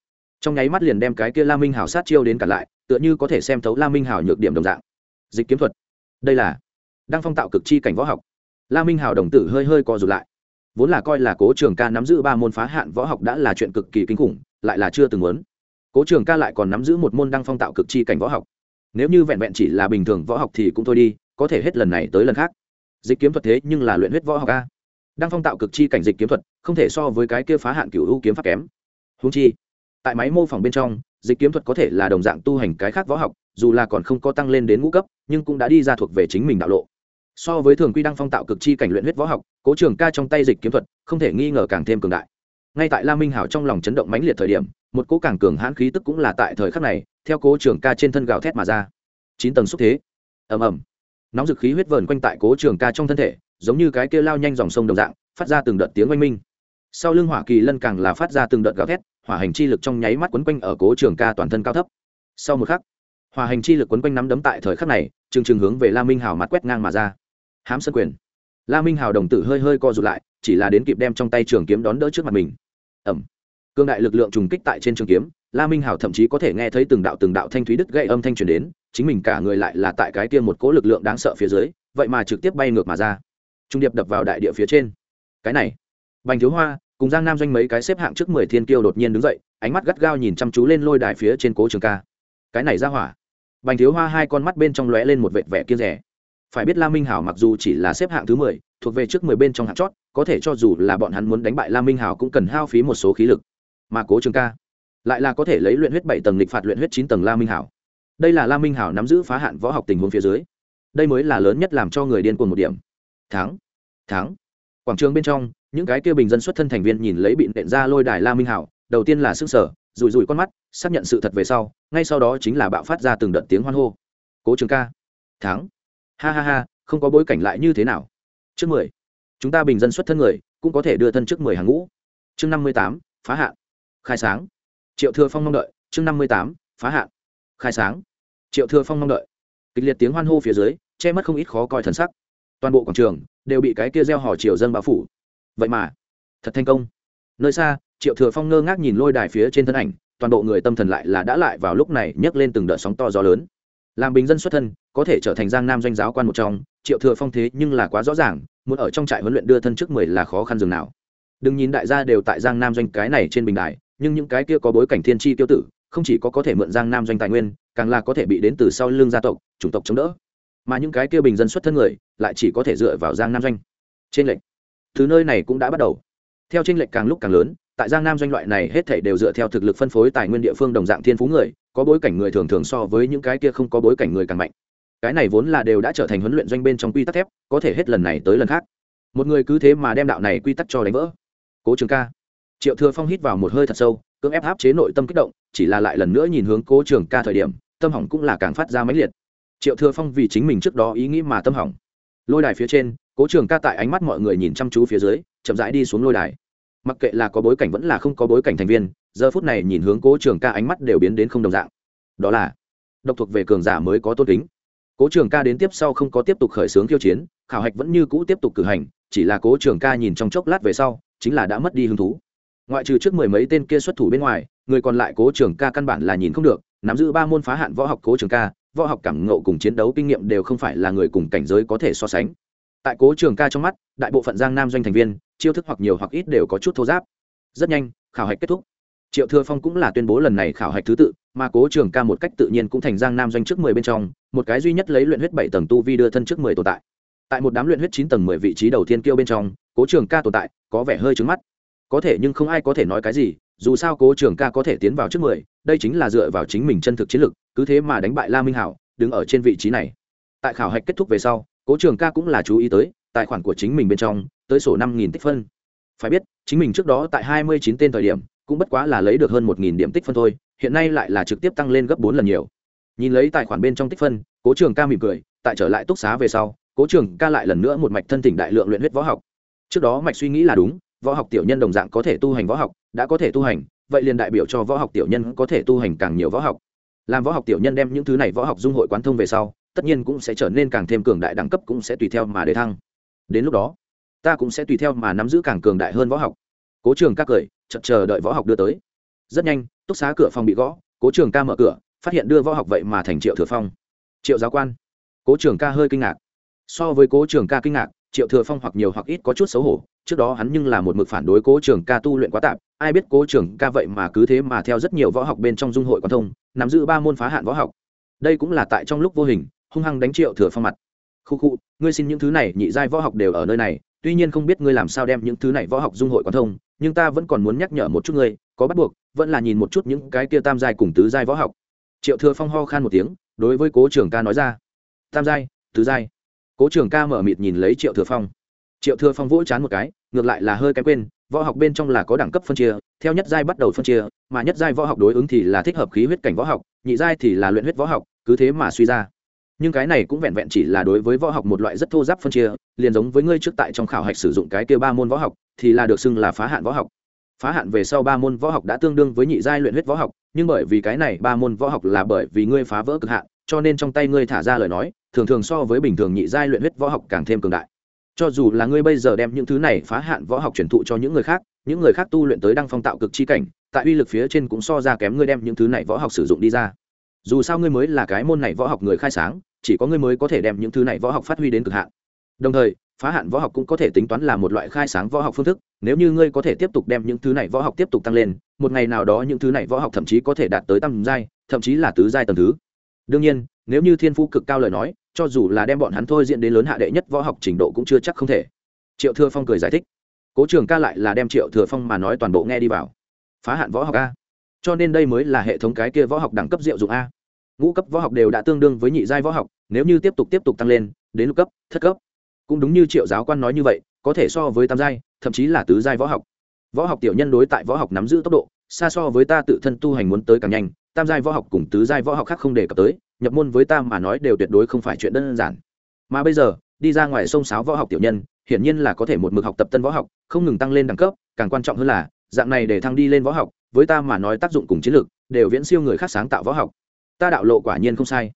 Trong nháy mắt liền đem cái kia la minh hào sát chiêu đến cả lại, tựa như có thể xem thấu la minh hào nhược điểm đồng dạng. Dịch kiếm thuật. Đây là đang phong tạo cực chi cảnh võ học. La minh hào đồng tử hơi hơi co rụt lại. Vốn là coi là cố trường ca nắm giữ ba môn phá hạn võ học đã là chuyện cực kỳ kinh khủng, lại là chưa từng muốn. Cố trường ca lại còn nắm giữ một môn đăng phong tạo cực chi cảnh võ học. Nếu như vẹn vẹn chỉ là bình thường võ học thì cũng thôi đi, có thể hết lần này tới lần khác. Dịch kiếm thuật thế nhưng là luyện huyết võ học a đang phong tạo cực chi cảnh dịch kiếm thuật, không thể so với cái kia phá hạn cựu ưu kiếm pháp kém. Húng chi, tại máy mô phỏng bên trong, dịch kiếm thuật có thể là đồng dạng tu hành cái khác võ học, dù là còn không có tăng lên đến ngũ cấp, nhưng cũng đã đi ra thuộc về chính mình đạo lộ. So với thường quy đăng phong tạo cực chi cảnh luyện huyết võ học, cố trường ca trong tay dịch kiếm thuật, không thể nghi ngờ càng thêm cường đại. Ngay tại la minh hảo trong lòng chấn động mãnh liệt thời điểm, một cố càng cường hãn khí tức cũng là tại thời khắc này, theo cố trường ca trên thân gào thét mà ra. Chín tầng xúc thế. Ầm ầm. Nóng dực khí huyết vờn quanh tại cố trường ca trong thân thể giống như cái kia lao nhanh dòng sông đồng dạng, phát ra từng đợt tiếng oanh minh. Sau lưng hỏa kỳ lân càng là phát ra từng đợt gào thét, hỏa hành chi lực trong nháy mắt quấn quanh ở cố trường ca toàn thân cao thấp. Sau một khắc, hỏa hành chi lực quấn quanh nắm đấm tại thời khắc này, trừng trừng hướng về la minh hào mặt quét ngang mà ra. Hám sân quyền. La minh hào đồng tử hơi hơi co rụt lại, chỉ là đến kịp đem trong tay trường kiếm đón đỡ trước mặt mình. Ẩm. Cương đại lực lượng trùng kích tại trên trường kiếm, la minh hào thậm chí có thể nghe thấy từng đạo từng đạo thanh thúy đứt gây âm thanh truyền đến, chính mình cả người lại là tại cái kia một cỗ lực lượng đáng sợ phía dưới, vậy mà trực tiếp bay ngược mà ra trung điệp đập vào đại địa phía trên. Cái này, bành thiếu hoa cùng giang nam doanh mấy cái xếp hạng trước mười thiên kiêu đột nhiên đứng dậy, ánh mắt gắt gao nhìn chăm chú lên lôi đài phía trên cố trường ca. Cái này ra hỏa. Bành thiếu hoa hai con mắt bên trong lóe lên một vệt vẻ kiên rẻ. Phải biết la minh hảo mặc dù chỉ là xếp hạng thứ mười, thuộc về trước mười bên trong hạng chót, có thể cho dù là bọn hắn muốn đánh bại la minh hảo cũng cần hao phí một số khí lực. Mà cố trường ca, lại là có thể lấy luyện huyết bảy tầng lịch phạt luyện huyết chín tầng la minh hảo. Đây là la minh hảo nắm giữ phá hạn võ học tình huống phía dưới. Đây mới là lớn nhất làm cho người điên cuồng một điểm thắng thắng. Quảng trường bên trong, những cái kia bình dân xuất thân thành viên nhìn lấy bị nện ra lôi đài la minh hảo, đầu tiên là sức sở rùi rùi con mắt, xác nhận sự thật về sau, ngay sau đó chính là bạo phát ra từng đợt tiếng hoan hô. Cố trường ca, thắng. Ha ha ha, không có bối cảnh lại như thế nào? Trước mười, chúng ta bình dân xuất thân người, cũng có thể đưa thân trước mười hàng ngũ. Chương năm mươi tám, phá hạn. Khai sáng. Triệu thừa phong mong đợi, chương năm mươi tám, phá hạn. Khai sáng. Triệu thừa phong mong đợi. Kịch liệt tiếng hoan hô phía dưới, che mất không ít khó coi thần sắc toàn bộ quảng trường đều bị cái kia gieo hò triều dân bao phủ. Vậy mà, thật thành công. Nơi xa, triệu thừa phong ngơ ngác nhìn lôi đài phía trên thân ảnh, toàn bộ người tâm thần lại là đã lại vào lúc này nhấc lên từng đợt sóng to gió lớn. Làm bình dân xuất thân, có thể trở thành giang nam doanh giáo quan một trong, triệu thừa phong thế nhưng là quá rõ ràng, muốn ở trong trại huấn luyện đưa thân trước mười là khó khăn dường nào. Đừng nhìn đại gia đều tại giang nam doanh cái này trên bình đài, nhưng những cái kia có bối cảnh thiên tri tiêu tử, không chỉ có có thể mượn giang nam doanh tài nguyên, càng là có thể bị đến từ sau lưng gia tộc, chủng tộc chống đỡ mà những cái kia bình dân xuất thân người lại chỉ có thể dựa vào giang nam doanh. Trên lệnh thứ nơi này cũng đã bắt đầu. Theo trên lệnh càng lúc càng lớn, tại giang nam doanh loại này hết thể đều dựa theo thực lực phân phối tài nguyên địa phương đồng dạng thiên phú người, có bối cảnh người thường thường so với những cái kia không có bối cảnh người càng mạnh. Cái này vốn là đều đã trở thành huấn luyện doanh bên trong quy tắc thép, có thể hết lần này tới lần khác. Một người cứ thế mà đem đạo này quy tắc cho đánh vỡ. Cố trường ca, triệu thừa phong hít vào một hơi thật sâu, cưỡng ép áp chế nội tâm kích động, chỉ là lại lần nữa nhìn hướng cố trường ca thời điểm, tâm hỏng cũng là càng phát ra mãnh liệt triệu thừa phong vì chính mình trước đó ý nghĩ mà tâm hỏng. Lôi đài phía trên, cố trường ca tại ánh mắt mọi người nhìn chăm chú phía dưới, chậm rãi đi xuống lôi đài. Mặc kệ là có bối cảnh vẫn là không có bối cảnh thành viên, giờ phút này nhìn hướng cố trường ca ánh mắt đều biến đến không đồng dạng. Đó là, độc thuộc về cường giả mới có tôn kính. Cố trường ca đến tiếp sau không có tiếp tục khởi xướng khiêu chiến, khảo hạch vẫn như cũ tiếp tục cử hành, chỉ là cố trường ca nhìn trong chốc lát về sau, chính là đã mất đi hứng thú. Ngoại trừ trước mười mấy tên kia xuất thủ bên ngoài, người còn lại cố trường ca căn bản là nhìn không được, nắm giữ ba môn phá hạn võ học cố trường ca võ học cảm ngộ cùng chiến đấu kinh nghiệm đều không phải là người cùng cảnh giới có thể so sánh. Tại cố trường ca trong mắt, đại bộ phận giang nam doanh thành viên, chiêu thức hoặc nhiều hoặc ít đều có chút thô giáp. Rất nhanh, khảo hạch kết thúc. Triệu thừa phong cũng là tuyên bố lần này khảo hạch thứ tự, mà cố trường ca một cách tự nhiên cũng thành giang nam doanh trước mười bên trong, một cái duy nhất lấy luyện huyết bảy tầng tu vi đưa thân trước mười tồn tại. Tại một đám luyện huyết chín tầng mười vị trí đầu tiên kêu bên trong, cố trường ca tồn tại, có vẻ hơi trứng mắt. Có thể nhưng không ai có thể nói cái gì dù sao cố trường ca có thể tiến vào trước mười, đây chính là dựa vào chính mình chân thực chiến lực cứ thế mà đánh bại la minh hảo, đứng ở trên vị trí này. Tại khảo hạch kết thúc về sau, cố trường ca cũng là chú ý tới tài khoản của chính mình bên trong, tới sổ năm nghìn tích phân. Phải biết, chính mình trước đó tại hai mươi chín tên thời điểm, cũng bất quá là lấy được hơn một nghìn điểm tích phân thôi, hiện nay lại là trực tiếp tăng lên gấp bốn lần nhiều. Nhìn lấy tài khoản bên trong tích phân, cố trường ca mỉm cười, tại trở lại túc xá về sau, cố trường ca lại lần nữa một mạch thân tỉnh đại lượng luyện huyết võ học. Trước đó mạch suy nghĩ là đúng võ học tiểu nhân đồng dạng có thể tu hành võ học, đã có thể tu hành, vậy liền đại biểu cho võ học tiểu nhân có thể tu hành càng nhiều võ học. Làm võ học tiểu nhân đem những thứ này võ học dung hội quán thông về sau, tất nhiên cũng sẽ trở nên càng thêm cường đại đẳng cấp cũng sẽ tùy theo mà để thăng. Đến lúc đó, ta cũng sẽ tùy theo mà nắm giữ càng cường đại hơn võ học. Cố trường ca cười chậm chờ đợi võ học đưa tới. Rất nhanh, túc xá cửa phòng bị gõ, cố trường ca mở cửa, phát hiện đưa võ học vậy mà thành triệu thừa phong. Triệu giáo quan. Cố trường ca hơi kinh ngạc. So với cố trường ca kinh ngạc triệu thừa phong hoặc nhiều hoặc ít có chút xấu hổ, trước đó hắn nhưng là một mực phản đối cố trường ca tu luyện quá tạp, ai biết cố trường ca vậy mà cứ thế mà theo rất nhiều võ học bên trong dung hội quan thông, nắm giữ ba môn phá hạn võ học. Đây cũng là tại trong lúc vô hình, hung hăng đánh triệu thừa phong mặt. Khu khu, ngươi xin những thứ này, nhị giai võ học đều ở nơi này, tuy nhiên không biết ngươi làm sao đem những thứ này võ học dung hội quan thông, nhưng ta vẫn còn muốn nhắc nhở một chút ngươi, có bắt buộc, vẫn là nhìn một chút những cái kia tam giai cùng tứ giai võ học. Triệu thừa phong ho khan một tiếng, đối với cố trường ca nói ra. Tam giai, tứ giai cố trường ca mở mịt nhìn lấy triệu thừa phong. Triệu thừa phong vỗ chán một cái, ngược lại là hơi cái quên, võ học bên trong là có đẳng cấp phân chia, theo nhất giai bắt đầu phân chia, mà nhất giai võ học đối ứng thì là thích hợp khí huyết cảnh võ học, nhị giai thì là luyện huyết võ học, cứ thế mà suy ra. Nhưng cái này cũng vẹn vẹn chỉ là đối với võ học một loại rất thô giáp phân chia, liền giống với ngươi trước tại trong khảo hạch sử dụng cái kia ba môn võ học, thì là được xưng là phá hạn võ học. Phá hạn về sau ba môn võ học đã tương đương với nhị giai luyện huyết võ học, nhưng bởi vì cái này ba môn võ học là bởi vì ngươi phá vỡ cực hạn cho nên trong tay ngươi thả ra lời nói, thường thường so với bình thường nhị giai luyện huyết võ học càng thêm cường đại. Cho dù là ngươi bây giờ đem những thứ này phá hạn võ học truyền thụ cho những người khác, những người khác tu luyện tới đăng phong tạo cực chi cảnh, tại uy lực phía trên cũng so ra kém ngươi đem những thứ này võ học sử dụng đi ra. Dù sao ngươi mới là cái môn này võ học người khai sáng, chỉ có ngươi mới có thể đem những thứ này võ học phát huy đến cực hạn. Đồng thời, phá hạn võ học cũng có thể tính toán là một loại khai sáng võ học phương thức, nếu như ngươi có thể tiếp tục đem những thứ này võ học tiếp tục tăng lên, một ngày nào đó những thứ này võ học thậm chí có thể đạt tới tầm giai, thậm chí là tứ giai tầm thứ đương nhiên, nếu như thiên phú cực cao lời nói, cho dù là đem bọn hắn thôi diễn đến lớn hạ đệ nhất võ học trình độ cũng chưa chắc không thể. Triệu thừa phong cười giải thích. Cố trường ca lại là đem triệu thừa phong mà nói toàn bộ nghe đi vào. Phá hạn võ học a. Cho nên đây mới là hệ thống cái kia võ học đẳng cấp diệu dụng a. Ngũ cấp võ học đều đã tương đương với nhị giai võ học, nếu như tiếp tục tiếp tục tăng lên, đến lục cấp, thất cấp. Cũng đúng như triệu giáo quan nói như vậy, có thể so với tam giai, thậm chí là tứ giai võ học. Võ học tiểu nhân đối tại võ học nắm giữ tốc độ, xa so với ta tự thân tu hành muốn tới càng nhanh tam giai võ học cùng tứ giai võ học khác không đề cập tới, nhập môn với ta mà nói đều tuyệt đối không phải chuyện đơn giản. Mà bây giờ, đi ra ngoài sông sáo võ học tiểu nhân, hiển nhiên là có thể một mực học tập tân võ học, không ngừng tăng lên đẳng cấp, càng quan trọng hơn là, dạng này để thăng đi lên võ học, với ta mà nói tác dụng cùng chiến lược, đều viễn siêu người khác sáng tạo võ học. Ta đạo lộ quả nhiên không sai.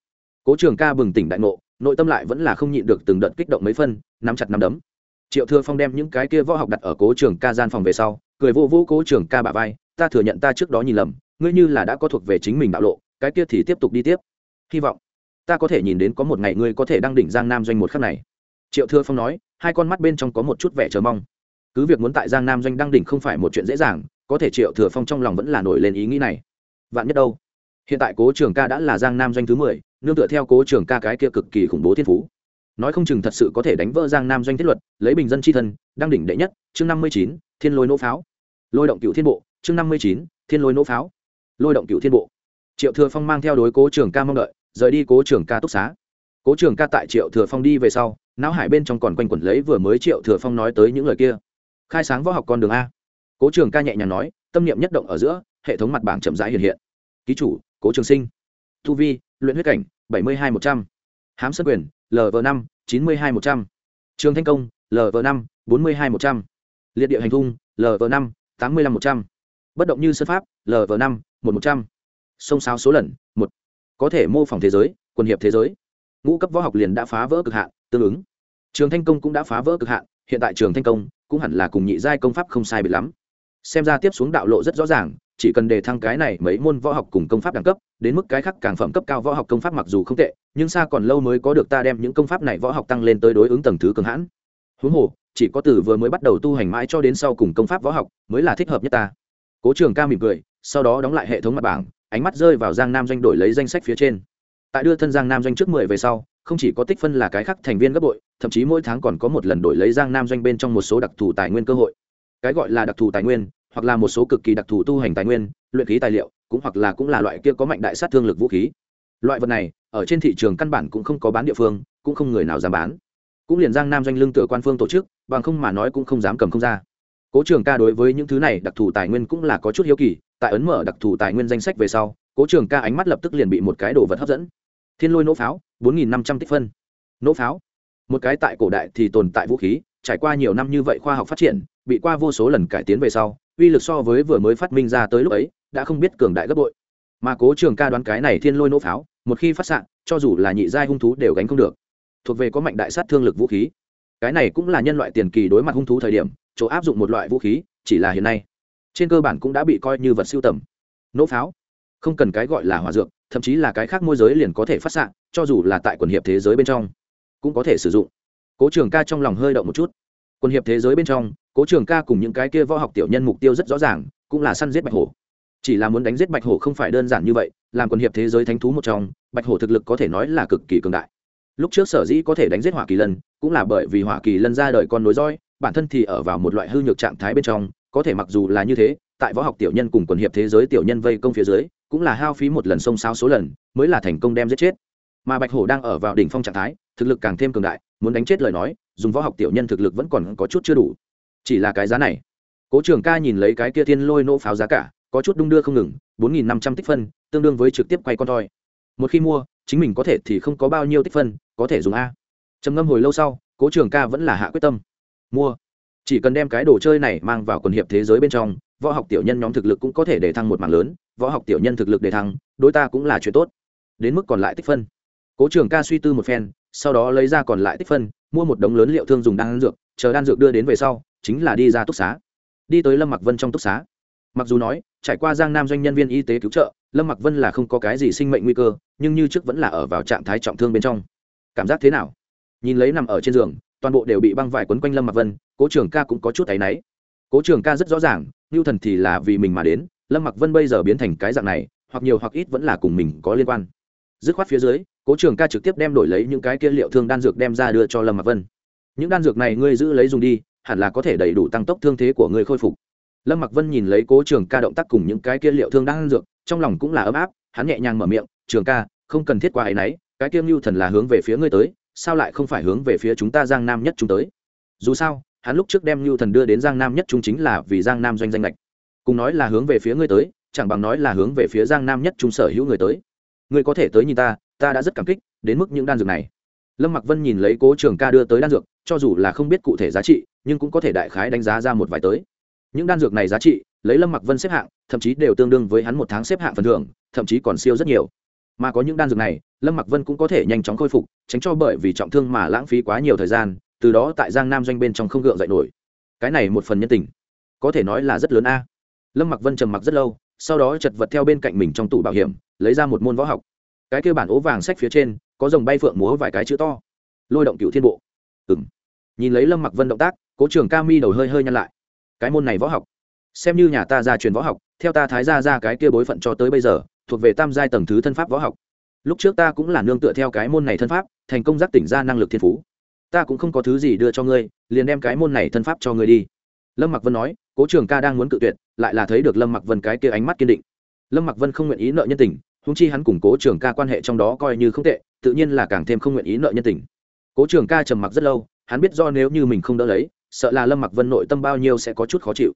Cố trường ca bừng tỉnh đại ngộ, nội tâm lại vẫn là không nhịn được từng đợt kích động mấy phân, nắm chặt nắm đấm. Triệu thừa phong đem những cái kia võ học đặt ở cố trường ca gian phòng về sau, cười vô vô cố trường ca bà vai, ta thừa nhận ta trước đó nhìn lầm ngươi như là đã có thuộc về chính mình đạo lộ, cái kia thì tiếp tục đi tiếp. Hy vọng ta có thể nhìn đến có một ngày ngươi có thể đăng đỉnh giang nam doanh một khắc này. Triệu thừa phong nói, hai con mắt bên trong có một chút vẻ chờ mong. Cứ việc muốn tại giang nam doanh đăng đỉnh không phải một chuyện dễ dàng, có thể triệu thừa phong trong lòng vẫn là nổi lên ý nghĩ này. Vạn nhất đâu? Hiện tại cố trường ca đã là giang nam doanh thứ mười, nương tựa theo cố trường ca cái kia cực kỳ khủng bố thiên phú. Nói không chừng thật sự có thể đánh vỡ giang nam doanh thiết luật, lấy bình dân c h i thân, đăng đỉnh đệ nhất, chương năm mươi chín, thiên lôi nỗ pháo. Lôi động cựu thiên bộ, chương năm mươi chín, thiên lôi nỗ pháo lôi động cựu thiên bộ. Triệu thừa phong mang theo đối cố trường ca mong đợi, rời đi cố trường ca túc xá. Cố trường ca tại triệu thừa phong đi về sau, não hải bên trong còn quanh quẩn lấy vừa mới triệu thừa phong nói tới những lời kia. Khai sáng võ học con đường a. Cố trường ca nhẹ nhàng nói, tâm niệm nhất động ở giữa, hệ thống mặt bảng chậm rãi hiện hiện. Ký chủ, cố trường sinh. Thu vi, luyện huyết cảnh, bảy mươi hai một trăm. H á m sân quyền lv năm, chín mươi hai một trăm. Trường thanh công lv năm, bốn mươi hai một trăm. Liệt địa hành thung lv năm, tám mươi năm một trăm. Bất động như sân pháp lv năm một một trăm. Sông sáo số lần, một. Có thể mô phỏng thế giới, quần hiệp thế giới. Ngũ cấp võ học liền đã phá vỡ cực hạn, tương ứng. Trường thanh công cũng đã phá vỡ cực hạn, hiện tại trường thanh công cũng hẳn là cùng nhị giai công pháp không sai biệt lắm. Xem ra tiếp xuống đạo lộ rất rõ ràng, chỉ cần đề thăng cái này mấy môn võ học cùng công pháp đẳng cấp, đến mức cái khác càng phẩm cấp cao võ học công pháp mặc dù không tệ, nhưng xa còn lâu mới có được ta đem những công pháp này võ học tăng lên tới đối ứng tầng thứ cường hãn. Huống hồ, chỉ có từ vừa mới bắt đầu tu hành mãi cho đến sau cùng công pháp võ học mới là thích hợp nhất ta. Cố trường ca mỉm cười sau đó đóng lại hệ thống mặt bảng, ánh mắt rơi vào giang nam doanh đổi lấy danh sách phía trên. Tại đưa thân giang nam doanh trước mười về sau, không chỉ có tích phân là cái khác thành viên gấp bội, thậm chí mỗi tháng còn có một lần đổi lấy giang nam doanh bên trong một số đặc thù tài nguyên cơ hội. Cái gọi là đặc thù tài nguyên, hoặc là một số cực kỳ đặc thù tu hành tài nguyên, luyện khí tài liệu, cũng hoặc là cũng là loại kia có mạnh đại sát thương lực vũ khí. Loại vật này, ở trên thị trường căn bản cũng không có bán địa phương, cũng không người nào dám bán. Cũng liền giang nam doanh lương tựa quan phương tổ chức, bằng không mà nói cũng không dám cầm không ra. Cố trường ca đối với những thứ này đặc thù tài nguyên cũng là có chút hiếu kỳ tại ấn mở đặc thù tài nguyên danh sách về sau, cố trường ca ánh mắt lập tức liền bị một cái đồ vật hấp dẫn. Thiên lôi nỗ pháo, bốn nghìn năm trăm tích phân. Nỗ pháo. Một cái tại cổ đại thì tồn tại vũ khí, trải qua nhiều năm như vậy khoa học phát triển, bị qua vô số lần cải tiến về sau, uy lực so với vừa mới phát minh ra tới lúc ấy, đã không biết cường đại gấp bội. Mà cố trường ca đoán cái này thiên lôi nỗ pháo, một khi phát s cho dù là nhị giai hung thú đều gánh không được. Thuộc về có mạnh đại sát thương lực vũ khí. Cái này cũng là nhân loại tiền kỳ đối mặt hung thú thời điểm, chỗ áp dụng một loại vũ khí, chỉ là hiện nay trên cơ bản cũng đã bị coi như vật siêu tầm. Nỗ pháo, không cần cái gọi là hỏa dược, thậm chí là cái khác môi giới liền có thể phát s cho dù là tại quần hiệp thế giới bên trong, cũng có thể sử dụng. Cố trường ca trong lòng hơi động một chút. Quần hiệp thế giới bên trong, cố trường ca cùng những cái kia võ học tiểu nhân mục tiêu rất rõ ràng, cũng là săn giết bạch hổ. Chỉ là muốn đánh giết bạch hổ không phải đơn giản như vậy, làm quần hiệp thế giới thánh thú một trong, bạch hổ thực lực có thể nói là cực kỳ cường đại. Lúc trước sở dĩ có thể đánh giết hỏa kỳ lân, cũng là bởi vì hỏa kỳ lân ra đời con nối roi bản thân thì ở vào một loại hư nhược trạng thái bên trong có thể mặc dù là như thế, tại võ học tiểu nhân cùng quần hiệp thế giới tiểu nhân vây công phía dưới, cũng là hao phí một lần sông sao số lần, mới là thành công đem giết chết. Mà bạch hổ đang ở vào đỉnh phong trạng thái, thực lực càng thêm cường đại, muốn đánh chết lời nói, dùng võ học tiểu nhân thực lực vẫn còn có chút chưa đủ. Chỉ là cái giá này. Cố trường ca nhìn lấy cái kia thiên lôi nỗ pháo giá cả, có chút đung đưa không ngừng, bốn nghìn năm trăm tích phân, tương đương với trực tiếp quay con thoi. Một khi mua, chính mình có thể thì không có bao nhiêu tích phân, có thể dùng a. Trầm ngâm hồi lâu sau, cố trường ca vẫn là hạ quyết tâm. Mua chỉ cần đem cái đồ chơi này mang vào quần hiệp thế giới bên trong, võ học tiểu nhân nhóm thực lực cũng có thể để thăng một mảng lớn, võ học tiểu nhân thực lực để thăng, đối ta cũng là chuyện tốt. Đến mức còn lại tích phân. Cố trường ca suy tư một phen, sau đó lấy ra còn lại tích phân, mua một đống lớn liệu thương dùng đan dược, chờ đan dược đưa đến về sau, chính là đi ra túc xá. Đi tới lâm mặc vân trong túc xá. Mặc dù nói, trải qua giang nam doanh nhân viên y tế cứu trợ, lâm mặc vân là không có cái gì sinh mệnh nguy cơ, nhưng như trước vẫn là ở vào trạng thái trọng thương bên trong. Cảm giác thế nào? Nhìn lấy nằm ở trên giường toàn bộ đều bị băng vải quấn quanh lâm mặc vân, cố trường ca cũng có chút áy náy. Cố trường ca rất rõ ràng ngưu thần thì là vì mình mà đến, lâm mặc vân bây giờ biến thành cái dạng này, hoặc nhiều hoặc ít vẫn là cùng mình có liên quan. Dứt khoát phía dưới, cố trường ca trực tiếp đem đổi lấy những cái kia liệu thương đan dược đem ra đưa cho lâm mặc vân. Những đan dược này ngươi giữ lấy dùng đi, hẳn là có thể đầy đủ tăng tốc thương thế của ngươi khôi phục. Lâm mặc vân nhìn lấy cố trường ca động tác cùng những cái kia liệu thương đan dược, trong lòng cũng là ấm áp, hắn nhẹ nhàng mở miệng, trường ca, không cần thiết qua ấy nấy cái kiêm lưu thần là hướng về phía ngươi tới sao lại không phải hướng về phía chúng ta giang nam nhất chúng tới? Dù sao, hắn lúc trước đem lưu thần đưa đến giang nam nhất chúng chính là vì giang nam doanh danh lệch cùng nói là hướng về phía ngươi tới, chẳng bằng nói là hướng về phía giang nam nhất trung sở hữu người tới. Ngươi có thể tới nhìn ta ta đã rất cảm kích, đến mức những đan dược này. Lâm mặc vân nhìn lấy cố trường ca đưa tới đan dược, cho dù là không biết cụ thể giá trị, nhưng cũng có thể đại khái đánh giá ra một vài tới. Những đan dược này giá trị, lấy lâm mặc vân xếp hạng, thậm chí đều tương đương với hắn một tháng xếp hạng phần thưởng, thậm chí còn siêu rất nhiều. Mà có những đan dược này lâm mặc vân cũng có thể nhanh chóng khôi phục, tránh cho bởi vì trọng thương mà lãng phí quá nhiều thời gian, từ đó tại giang nam doanh bên trong không gượng dậy nổi. Cái này một phần nhân tình, có thể nói là rất lớn a. Lâm mặc vân trầm mặc rất lâu, sau đó chật vật theo bên cạnh mình trong tủ bảo hiểm, lấy ra một môn võ học. Cái kêu bản ố vàng sách phía trên, có dòng bay phượng múa vài cái chữ to. Lôi động cựu thiên bộ. Ừng nhìn lấy lâm mặc vân động tác, cố trường ca mi đầu hơi hơi nhăn lại. Cái môn này võ học, xem như nhà ta ra truyền võ học, theo ta thái ra ra cái kia bối phận cho tới bây giờ, thuộc về tam giai tầng thứ thân pháp võ học lúc trước ta cũng là nương tựa theo cái môn này thân pháp, thành công giác tỉnh ra năng lực thiên phú. Ta cũng không có thứ gì đưa cho ngươi, liền đem cái môn này thân pháp cho ngươi đi. Lâm mặc vân nói, cố trường ca đang muốn cự tuyệt, lại là thấy được lâm mặc vân cái kia ánh mắt kiên định. Lâm mặc vân không nguyện ý nợ nhân tình húng chi hắn củng cố trường ca quan hệ trong đó coi như không tệ, tự nhiên là càng thêm không nguyện ý nợ nhân tình. Cố trường ca trầm mặc rất lâu, hắn biết do nếu như mình không đỡ lấy, sợ là lâm mặc vân nội tâm bao nhiêu sẽ có chút khó chịu.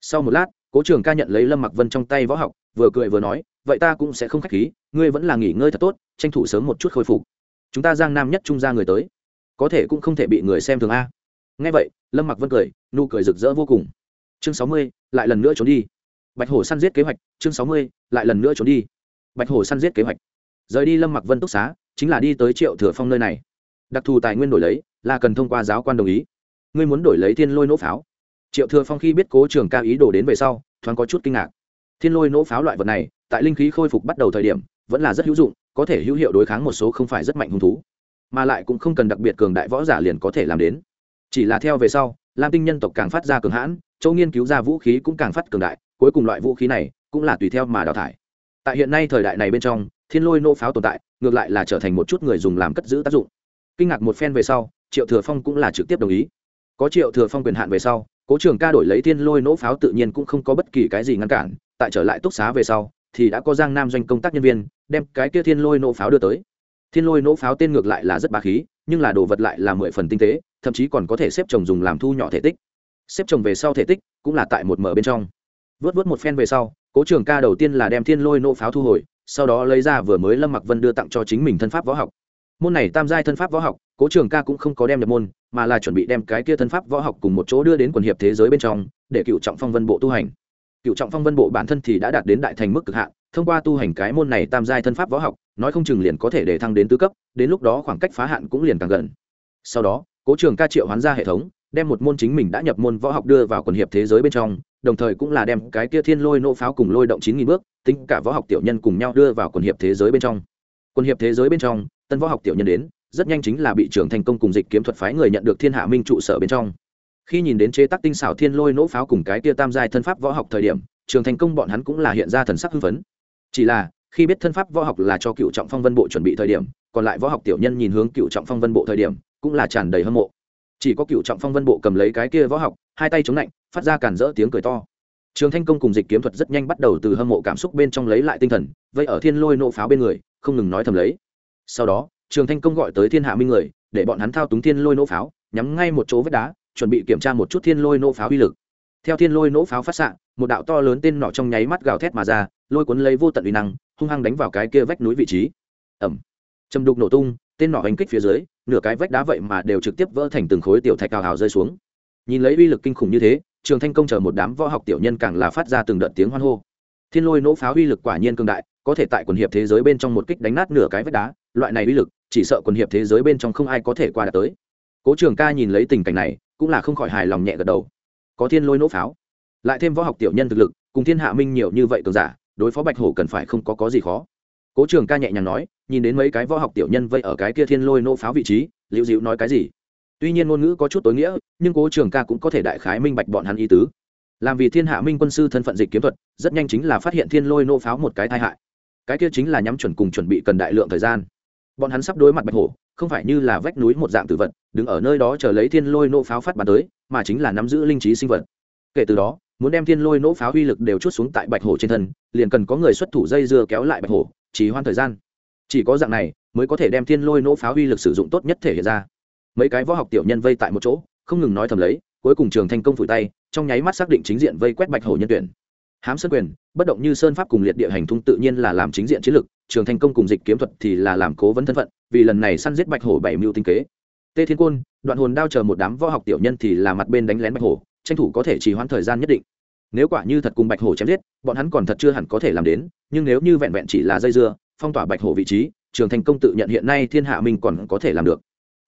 Sau một lát, cố trường ca nhận lấy lâm mặc vân trong tay võ học, vừa cười vừa nói, vậy ta cũng sẽ không k h á c h khí ngươi vẫn là nghỉ ngơi thật tốt, tranh thủ sớm một chút khôi phục. Chúng ta giang nam nhất trung ra người tới. Có thể cũng không thể bị người xem thường a. Ngay vậy, lâm mặc vân cười, nụ cười rực rỡ vô cùng. Chương sáu mươi, lại lần nữa trốn đi. Bạch hổ săn giết kế hoạch, chương sáu mươi, lại lần nữa trốn đi. Bạch hổ săn giết kế hoạch. Rời đi lâm mặc vân túc xá, chính là đi tới triệu thừa phong nơi này. Đặc thù tài nguyên đổi lấy, là cần thông qua giáo quan đồng ý. Ngươi muốn đổi lấy thiên lôi nỗ pháo. Triệu thừa phong khi biết cố trường ca ý đồ đến về sau, thoáng có chút kinh ngạc. Thiên lôi nỗ pháo loại vật này, tại linh khí khôi phục bắt đầu thời điểm vẫn là rất hữu dụng, có thể hữu hiệu đối kháng một số không phải rất mạnh hung thú, mà lại cũng không cần đặc biệt cường đại võ giả liền có thể làm đến. Chỉ là theo về sau, lam tinh nhân tộc càng phát ra cường hãn, châu nghiên cứu ra vũ khí cũng càng phát cường đại, cuối cùng loại vũ khí này cũng là tùy theo mà đào thải. Tại hiện nay thời đại này bên trong, thiên lôi nô pháo tồn tại, ngược lại là trở thành một chút người dùng làm cất giữ tác dụng. Kinh ngạc một phen về sau, triệu thừa phong cũng là trực tiếp đồng ý. Có triệu thừa phong quyền hạn về sau, cố trường ca đổi lấy thiên lôi nỗ pháo tự nhiên cũng không có bất kỳ cái gì ngăn cản, tại trở lại túc xá về sau thì đã có giang nam doanh công tác nhân viên, đem cái kia thiên lôi nổ pháo đưa tới. Thiên lôi nổ pháo tên ngược lại là rất bá khí, nhưng là đồ vật lại là mười phần tinh tế, thậm chí còn có thể xếp chồng dùng làm thu nhỏ thể tích. Xếp chồng về sau thể tích cũng là tại một mở bên trong. Vớt vớt một phen về sau, cố trường ca đầu tiên là đem thiên lôi nổ pháo thu hồi, sau đó lấy ra vừa mới lâm mặc vân đưa tặng cho chính mình thân pháp võ học. Môn này tam giai thân pháp võ học, cố trường ca cũng không có đem nhập môn, mà là chuẩn bị đem cái kia thân pháp võ học cùng một chỗ đưa đến quần hiệp thế giới bên trong, để cựu trọng phong vân bộ tu hành cựu trọng phong vân bộ bản thân thì đã đạt đến đại thành mức cực hạn, thông qua tu hành cái môn này tam giai thân pháp võ học, nói không chừng liền có thể để thăng đến tứ cấp, đến lúc đó khoảng cách phá hạn cũng liền càng gần. Sau đó, cố trường ca triệu hoán ra hệ thống, đem một môn chính mình đã nhập môn võ học đưa vào quần hiệp thế giới bên trong, đồng thời cũng là đem cái kia thiên lôi nộ pháo cùng lôi động chín nghìn bước, tính cả võ học tiểu nhân cùng nhau đưa vào quần hiệp thế giới bên trong. Quần hiệp thế giới bên trong, tân võ học tiểu nhân đến, rất nhanh chính là bị trưởng thành công cùng dịch kiếm thuật phái người nhận được thiên hạ minh trụ sở bên trong khi nhìn đến chế tác tinh xảo thiên lôi nỗ pháo cùng cái kia tam giai thân pháp võ học thời điểm, trường thành công bọn hắn cũng là hiện ra thần sắc hưng phấn. Chỉ là, khi biết thân pháp võ học là cho cựu trọng phong vân bộ chuẩn bị thời điểm, còn lại võ học tiểu nhân nhìn hướng cựu trọng phong vân bộ thời điểm, cũng là tràn đầy hâm mộ. Chỉ có cựu trọng phong vân bộ cầm lấy cái kia võ học, hai tay chống lạnh phát ra cản rỡ tiếng cười to. Trường thanh công cùng dịch kiếm thuật rất nhanh bắt đầu từ hâm mộ cảm xúc bên trong lấy lại tinh thần, vây ở thiên lôi nộ pháo bên người, không ngừng nói thầm lấy. Sau đó, trường thanh công gọi tới thiên hạ minh người, để bọn hắn thao túng thiên lôi nộ pháo, nhắm ngay một chỗ vết đá chuẩn bị kiểm tra một chút thiên lôi nổ pháo uy lực. Theo thiên lôi nổ pháo phát xạ, một đạo to lớn tên nọ trong nháy mắt gào thét mà ra, lôi cuốn lấy vô tận uy năng, hung hăng đánh vào cái kia vách núi vị trí. Ẩm châm đục nổ tung, tên nọ hành kích phía dưới, nửa cái vách đá vậy mà đều trực tiếp vỡ thành từng khối tiểu thạch hào hào rơi xuống. Nhìn lấy uy lực kinh khủng như thế, trường thanh công chờ một đám võ học tiểu nhân càng là phát ra từng đợt tiếng hoan hô. Thiên lôi nổ pháo uy lực quả nhiên cường đại, có thể tại quần hiệp thế giới bên trong một kích đánh nát nửa cái vách đá, loại này uy lực, chỉ sợ quần hiệp thế giới bên trong không ai có thể qua đạt tới. Cố trường ca nhìn lấy tình cảnh này cũng là không khỏi hài lòng nhẹ gật đầu. Có thiên lôi nỗ pháo. Lại thêm võ học tiểu nhân thực lực, cùng thiên hạ minh nhiều như vậy cường giả, đối phó bạch hổ cần phải không có có gì khó. Cố trường ca nhẹ nhàng nói, nhìn đến mấy cái võ học tiểu nhân vây ở cái kia thiên lôi nỗ pháo vị trí liệu dịu nói cái gì? Tuy nhiên ngôn ngữ có chút tối nghĩa, nhưng cố trường ca cũng có thể đại khái minh bạch bọn hắn ý tứ. Làm vì thiên hạ minh quân sư thân phận dịch kiếm thuật, rất nhanh chính là phát hiện thiên lôi nô pháo một cái tai hại. Cái kia chính là nhắm chuẩn cùng chuẩn bị cần đại lượng thời gian. Bọn hắn sắp đối mặt bạch hổ không phải như là vách núi một dạng tử vật, đứng ở nơi đó chờ lấy thiên lôi nỗ pháo phát bắn tới, mà chính là nắm giữ linh trí sinh vật. Kể từ đó, muốn đem thiên lôi nỗ pháo uy lực đều chút xuống tại bạch hổ trên thân, liền cần có người xuất thủ dây dưa kéo lại bạch hổ chỉ hoan thời gian. Chỉ có dạng này, mới có thể đem thiên lôi nỗ pháo uy lực sử dụng tốt nhất thể hiện ra. Mấy cái võ học tiểu nhân vây tại một chỗ, không ngừng nói thầm lấy, cuối cùng trường thành công phủi tay, trong nháy mắt xác định chính diện vây quét bạch hổ nhân tuyển. Hám sân quyền bất động như sơn pháp cùng liệt địa hành thung tự nhiên là làm chính diện chiến lực trường thành công cùng dịch kiếm thuật thì là làm cố vấn thân phận, vì lần này săn giết bạch hổ bảy mưu tinh kế. Tê thiên côn, đoạn hồn đao chờ một đám võ học tiểu nhân thì là mặt bên đánh lén bạch hổ, tranh thủ có thể trì hoãn thời gian nhất định. Nếu quả như thật cùng bạch hổ chém giết, bọn hắn còn thật chưa hẳn có thể làm đến, nhưng nếu như vẹn vẹn chỉ là dây dưa, phong tỏa bạch hổ vị trí, trường thành công tự nhận hiện nay thiên hạ minh còn có thể làm được.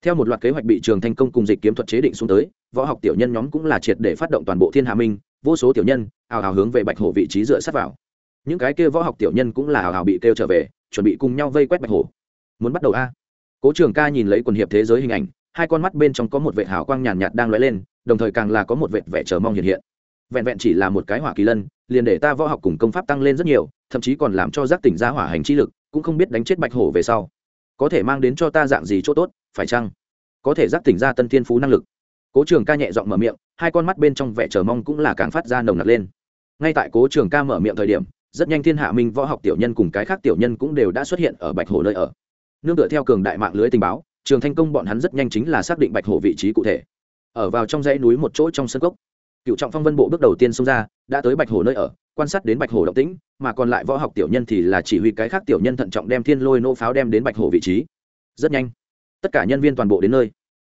Theo một loạt kế hoạch bị trường thành công cùng dịch kiếm thuật chế định xuống tới, võ học tiểu nhân nhóm cũng là triệt để phát động toàn bộ thiên hạ minh vô số tiểu nhân ào ào hướng về bạch hổ vị trí dựa sát vào. Những cái kia võ học tiểu nhân cũng là ào ào bị kêu trở về chuẩn bị cùng nhau vây quét bạch hổ. Muốn bắt đầu a? Cố trường ca nhìn lấy quần hiệp thế giới hình ảnh hai con mắt bên trong có một vệ hào quang nhàn nhạt, đang lóe lên đồng thời càng là có một vệt vẻ chờ mong hiện hiện. Vẹn vẹn chỉ là một cái hỏa kỳ lân liền để ta võ học cùng công pháp tăng lên rất nhiều thậm chí còn làm cho giác tỉnh ra hỏa hành chi lực cũng không biết đánh chết bạch hổ về sau. Có thể mang đến cho ta dạng gì chỗ tốt phải chăng? Có thể giác tỉnh ra tân thiên phú năng lực cố trường ca nhẹ giọng mở miệng, hai con mắt bên trong vẻ chờ mong cũng là càng phát ra nồng nặc lên. Ngay tại cố trường ca mở miệng thời điểm, rất nhanh thiên hạ minh võ học tiểu nhân cùng cái khác tiểu nhân cũng đều đã xuất hiện ở bạch hồ nơi ở. Nương tựa theo cường đại mạng lưới tình báo, trường Thanh công bọn hắn rất nhanh chính là xác định bạch hồ vị trí cụ thể. Ở vào trong dãy núi một chỗ trong sân cốc cựu trọng phong vân bộ bước đầu tiên xông ra, đã tới bạch hồ nơi ở, quan sát đến bạch hồ động tĩnh, mà còn lại võ học tiểu nhân thì là chỉ huy cái khác tiểu nhân thận trọng đem thiên lôi nỗ pháo đem đến bạch hồ vị trí. Rất nhanh, tất cả nhân viên toàn bộ đến nơi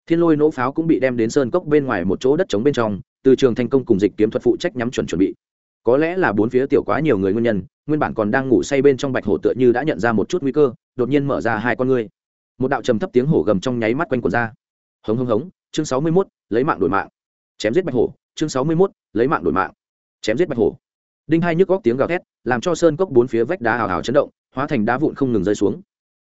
thiên lôi nỗ pháo cũng bị đem đến sơn cốc bên ngoài một chỗ đất trống bên trong, từ trường thành công cùng dịch kiếm thuật phụ trách nhắm chuẩn chuẩn bị. Có lẽ là bốn phía tiểu quá nhiều người nguyên nhân, nguyên bản còn đang ngủ say bên trong bạch hổ tựa như đã nhận ra một chút nguy cơ, đột nhiên mở ra hai con ngươi. Một đạo trầm thấp tiếng hổ gầm trong nháy mắt quanh quần ra. Hống hống hống, chương sáu mươi mốt, lấy mạng đổi mạng. Chém giết bạch hổ, chương sáu mươi mốt, lấy mạng đổi mạng. Chém giết bạch hổ. Đinh hai nhức góc tiếng gào thét, làm cho sơn cốc bốn phía vách đá hào hào chấn động, hóa thành đá vụn không ngừng rơi xuống.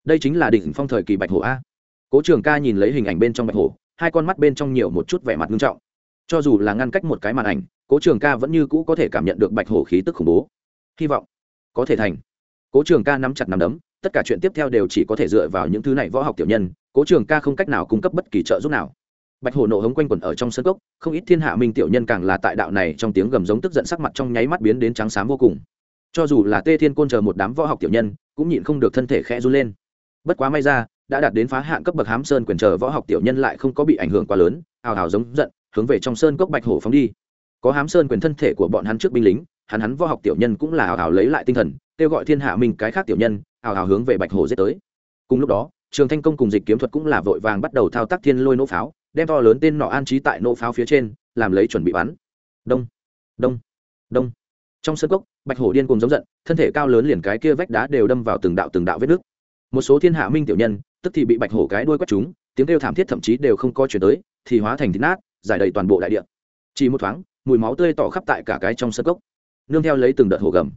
Đây chính là đỉnh phong thời kỳ bạch hổ a cố trường ca nhìn lấy hình ảnh bên trong bạch hổ, hai con mắt bên trong nhiều một chút vẻ mặt nghiêm trọng. Cho dù là ngăn cách một cái màn ảnh, cố trường ca vẫn như cũ có thể cảm nhận được bạch hổ khí tức khủng bố. Hy vọng có thể thành. Cố trường ca nắm chặt nắm đấm, tất cả chuyện tiếp theo đều chỉ có thể dựa vào những thứ này võ học tiểu nhân, cố trường ca không cách nào cung cấp bất kỳ trợ giúp nào. Bạch hổ nổ hống quanh quẩn ở trong sân cốc, không ít thiên hạ minh tiểu nhân càng là tại đạo này trong tiếng gầm giống tức giận sắc mặt trong nháy mắt biến đến trắng xám vô cùng. Cho dù là tê thiên côn chờ một đám võ học tiểu nhân, cũng nhịn không được thân thể khẽ run lên. Bất quá may ra đã đạt đến phá hạn cấp bậc hám sơn quyền chờ võ học tiểu nhân lại không có bị ảnh hưởng quá lớn, ào ào giống giận, hướng về trong sơn cốc bạch hổ phóng đi. Có hám sơn quyền thân thể của bọn hắn trước binh lính, hắn hắn võ học tiểu nhân cũng là ào ào lấy lại tinh thần, kêu gọi thiên hạ minh cái khác tiểu nhân, ào ào hướng về bạch hổ giết tới. Cùng lúc đó, trường thanh công cùng dịch kiếm thuật cũng là vội vàng bắt đầu thao tác thiên lôi nỗ pháo, đem to lớn tên nọ an trí tại nỗ pháo phía trên, làm lấy chuẩn bị bắn. Đông đông đông. Trong sân cốc, bạch hổ điên cùng giống giận, thân thể cao lớn liền cái kia vách đá đều đâm vào từng đạo từng đạo vết nước một số thiên hạ minh tiểu nhân tức thì bị bạch hổ cái đuôi quét chúng, tiếng kêu thảm thiết thậm chí đều không có chuyển tới, thì hóa thành thịt nát, giải đầy toàn bộ đại địa. Chỉ một thoáng, mùi máu tươi tỏ khắp tại cả cái trong sân cốc. Nương theo lấy từng đợt hổ gầm.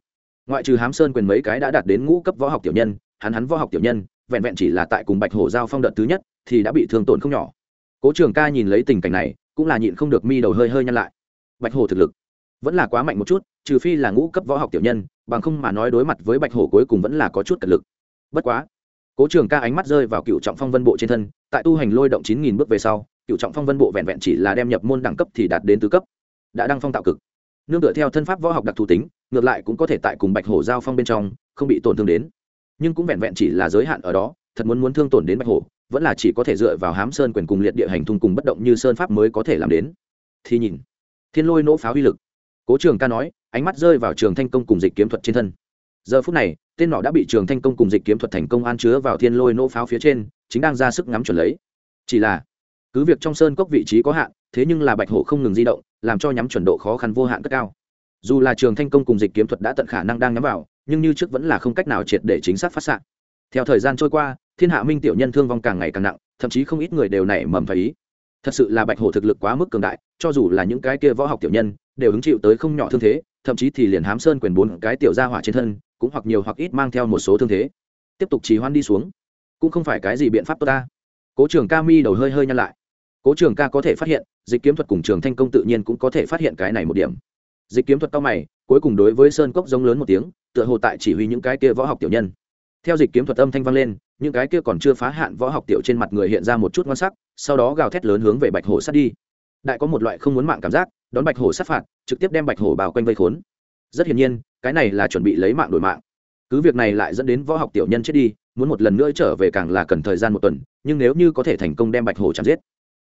Ngoại trừ hám sơn quyền mấy cái đã đạt đến ngũ cấp võ học tiểu nhân, hắn hắn võ học tiểu nhân, vẹn vẹn chỉ là tại cùng bạch hổ giao phong đợt thứ nhất, thì đã bị thương tổn không nhỏ. Cố trường ca nhìn lấy tình cảnh này, cũng là nhịn không được mi đầu hơi hơi nhăn lại. Bạch hổ thực lực vẫn là quá mạnh một chút, trừ phi là ngũ cấp võ học tiểu nhân, bằng không mà nói đối mặt với bạch hổ cuối cùng vẫn là có chút cật lực. Bất quá cố trường ca ánh mắt rơi vào cựu trọng phong vân bộ trên thân, tại tu hành lôi động chín nghìn bước về sau, cựu trọng phong vân bộ vẹn vẹn chỉ là đem nhập môn đẳng cấp thì đạt đến tứ cấp, đã đăng phong tạo cực. Nương tựa theo thân pháp võ học đặc thù tính, ngược lại cũng có thể tại cùng bạch hổ giao phong bên trong, không bị tổn thương đến. Nhưng cũng vẹn vẹn chỉ là giới hạn ở đó, thật muốn muốn thương tổn đến bạch hổ, vẫn là chỉ có thể dựa vào hám sơn quyền cùng liệt địa hành thung cùng bất động như sơn pháp mới có thể làm đến. Thì nhìn, thiên lôi nỗ pháo uy lực. Cố trường ca nói, ánh mắt rơi vào trường thanh công cùng dịch kiếm thuật trên thân. Giờ phút này tên nọ đã bị trường thanh công cùng dịch kiếm thuật thành công an chứa vào thiên lôi nỗ pháo phía trên, chính đang ra sức ngắm chuẩn lấy. Chỉ là, cứ việc trong sơn cốc vị trí có hạn, thế nhưng là bạch hổ không ngừng di động, làm cho nhắm chuẩn độ khó khăn vô hạn cất cao. Dù là trường thanh công cùng dịch kiếm thuật đã tận khả năng đang nhắm vào, nhưng như trước vẫn là không cách nào triệt để chính xác phát s theo thời gian trôi qua, thiên hạ minh tiểu nhân thương vong càng ngày càng nặng, thậm chí không ít người đều nảy mầm phải ý. Thật sự là bạch hổ thực lực quá mức cường đại, cho dù là những cái kia võ học tiểu nhân, đều hứng chịu tới không nhỏ thương thế thậm chí thì liền hám sơn quyền bốn cái tiểu gia hỏa trên thân, cũng hoặc nhiều hoặc ít mang theo một số thương thế. Tiếp tục trì hoãn đi xuống. Cũng không phải cái gì biện pháp tốt ta. Cố trường ca mi đầu hơi hơi nhăn lại. Cố trường ca có thể phát hiện, dịch kiếm thuật cùng trường thanh công tự nhiên cũng có thể phát hiện cái này một điểm. Dịch kiếm thuật cao mày, cuối cùng đối với sơn cốc giống lớn một tiếng, tựa hồ tại chỉ huy những cái kia võ học tiểu nhân. Theo dịch kiếm thuật âm thanh vang lên, những cái kia còn chưa phá hạn võ học tiểu trên mặt người hiện ra một chút ngon sắc, sau đó gào thét lớn hướng về bạch hổ sát đi. Đại có một loại không muốn mạng cảm giác đón bạch hổ sát phạt, trực tiếp đem bạch hổ bao quanh vây khốn. Rất hiển nhiên, cái này là chuẩn bị lấy mạng đổi mạng. Cứ việc này lại dẫn đến võ học tiểu nhân chết đi, muốn một lần nữa trở về càng là cần thời gian một tuần, nhưng nếu như có thể thành công đem bạch hổ chạm giết,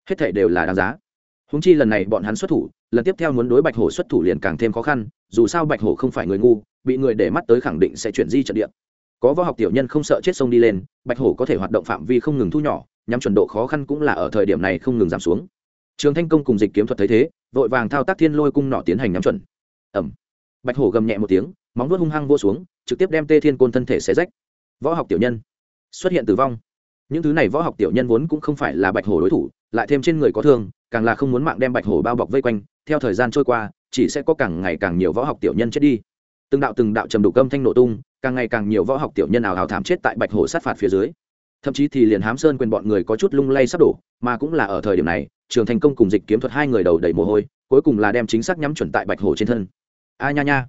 hết thể đều là đáng giá. Húng chi lần này bọn hắn xuất thủ, lần tiếp theo muốn đối bạch hổ xuất thủ liền càng thêm khó khăn, dù sao bạch hổ không phải người ngu, bị người để mắt tới khẳng định sẽ chuyển di trận địa. Có võ học tiểu nhân không sợ chết sông đi lên, bạch hổ có thể hoạt động phạm vi không ngừng thu nhỏ nhằm chuẩn độ khó khăn cũng là ở thời điểm này không ngừng giảm xuống trường thanh công cùng dịch kiếm thuật thấy thế, vội vàng thao tác thiên lôi cung nọ tiến hành nhắm chuẩn. Ẩm bạch hổ gầm nhẹ một tiếng, móng vuốt hung hăng vô xuống, trực tiếp đem tê thiên côn thân thể xé rách. Võ học tiểu nhân xuất hiện tử vong. Những thứ này võ học tiểu nhân vốn cũng không phải là bạch hổ đối thủ, lại thêm trên người có thương, càng là không muốn mạng đem bạch hổ bao bọc vây quanh. Theo thời gian trôi qua, chỉ sẽ có càng ngày càng nhiều võ học tiểu nhân chết đi. Từng đạo từng đạo trầm đủ âm thanh nổ tung, càng ngày càng nhiều võ học tiểu nhân ảo hào thảm chết tại bạch hổ sát phạt phía dưới thậm chí thì liền hám sơn quyền bọn người có chút lung lay sắp đổ, mà cũng là ở thời điểm này, trường thành công cùng dịch kiếm thuật hai người đầu đầy mồ hôi, cuối cùng là đem chính xác nhắm chuẩn tại bạch hổ trên thân. A nha nha.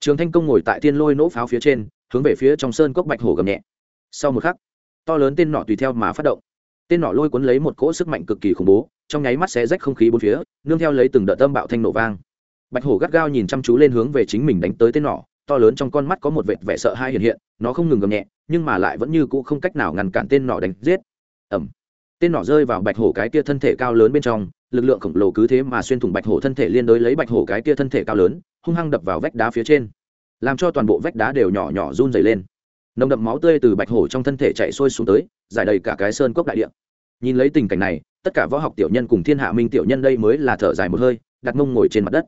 Trường thanh công ngồi tại tiên lôi nỗ pháo phía trên, hướng về phía trong sơn cốc bạch hổ gầm nhẹ. Sau một khắc, to lớn tên nọ tùy theo mà phát động. Tên nọ lôi cuốn lấy một cỗ sức mạnh cực kỳ khủng bố, trong nháy mắt sẽ rách không khí bốn phía, nương theo lấy từng đợt tâm bạo thanh nổ vang. Bạch hổ gắt gao nhìn chăm chú lên hướng về chính mình đánh tới tên nọ to lớn trong con mắt có một vệt vẻ sợ hai hiện hiện, nó không ngừng gầm nhẹ, nhưng mà lại vẫn như cũ không cách nào ngăn cản tên nọ đánh giết. Ẩm tên nọ rơi vào bạch hổ cái kia thân thể cao lớn bên trong, lực lượng khổng lồ cứ thế mà xuyên thủng bạch hổ thân thể liên đối lấy bạch hổ cái kia thân thể cao lớn, hung hăng đập vào vách đá phía trên. Làm cho toàn bộ vách đá đều nhỏ nhỏ run dày lên. Nồng đậm máu tươi từ bạch hổ trong thân thể chạy sôi xuống tới, giải đầy cả cái sơn cốc đại địa. Nhìn lấy tình cảnh này, tất cả võ học tiểu nhân cùng thiên hạ minh tiểu nhân đây mới là thở dài một hơi, đặt mông ngồi trên mặt đất.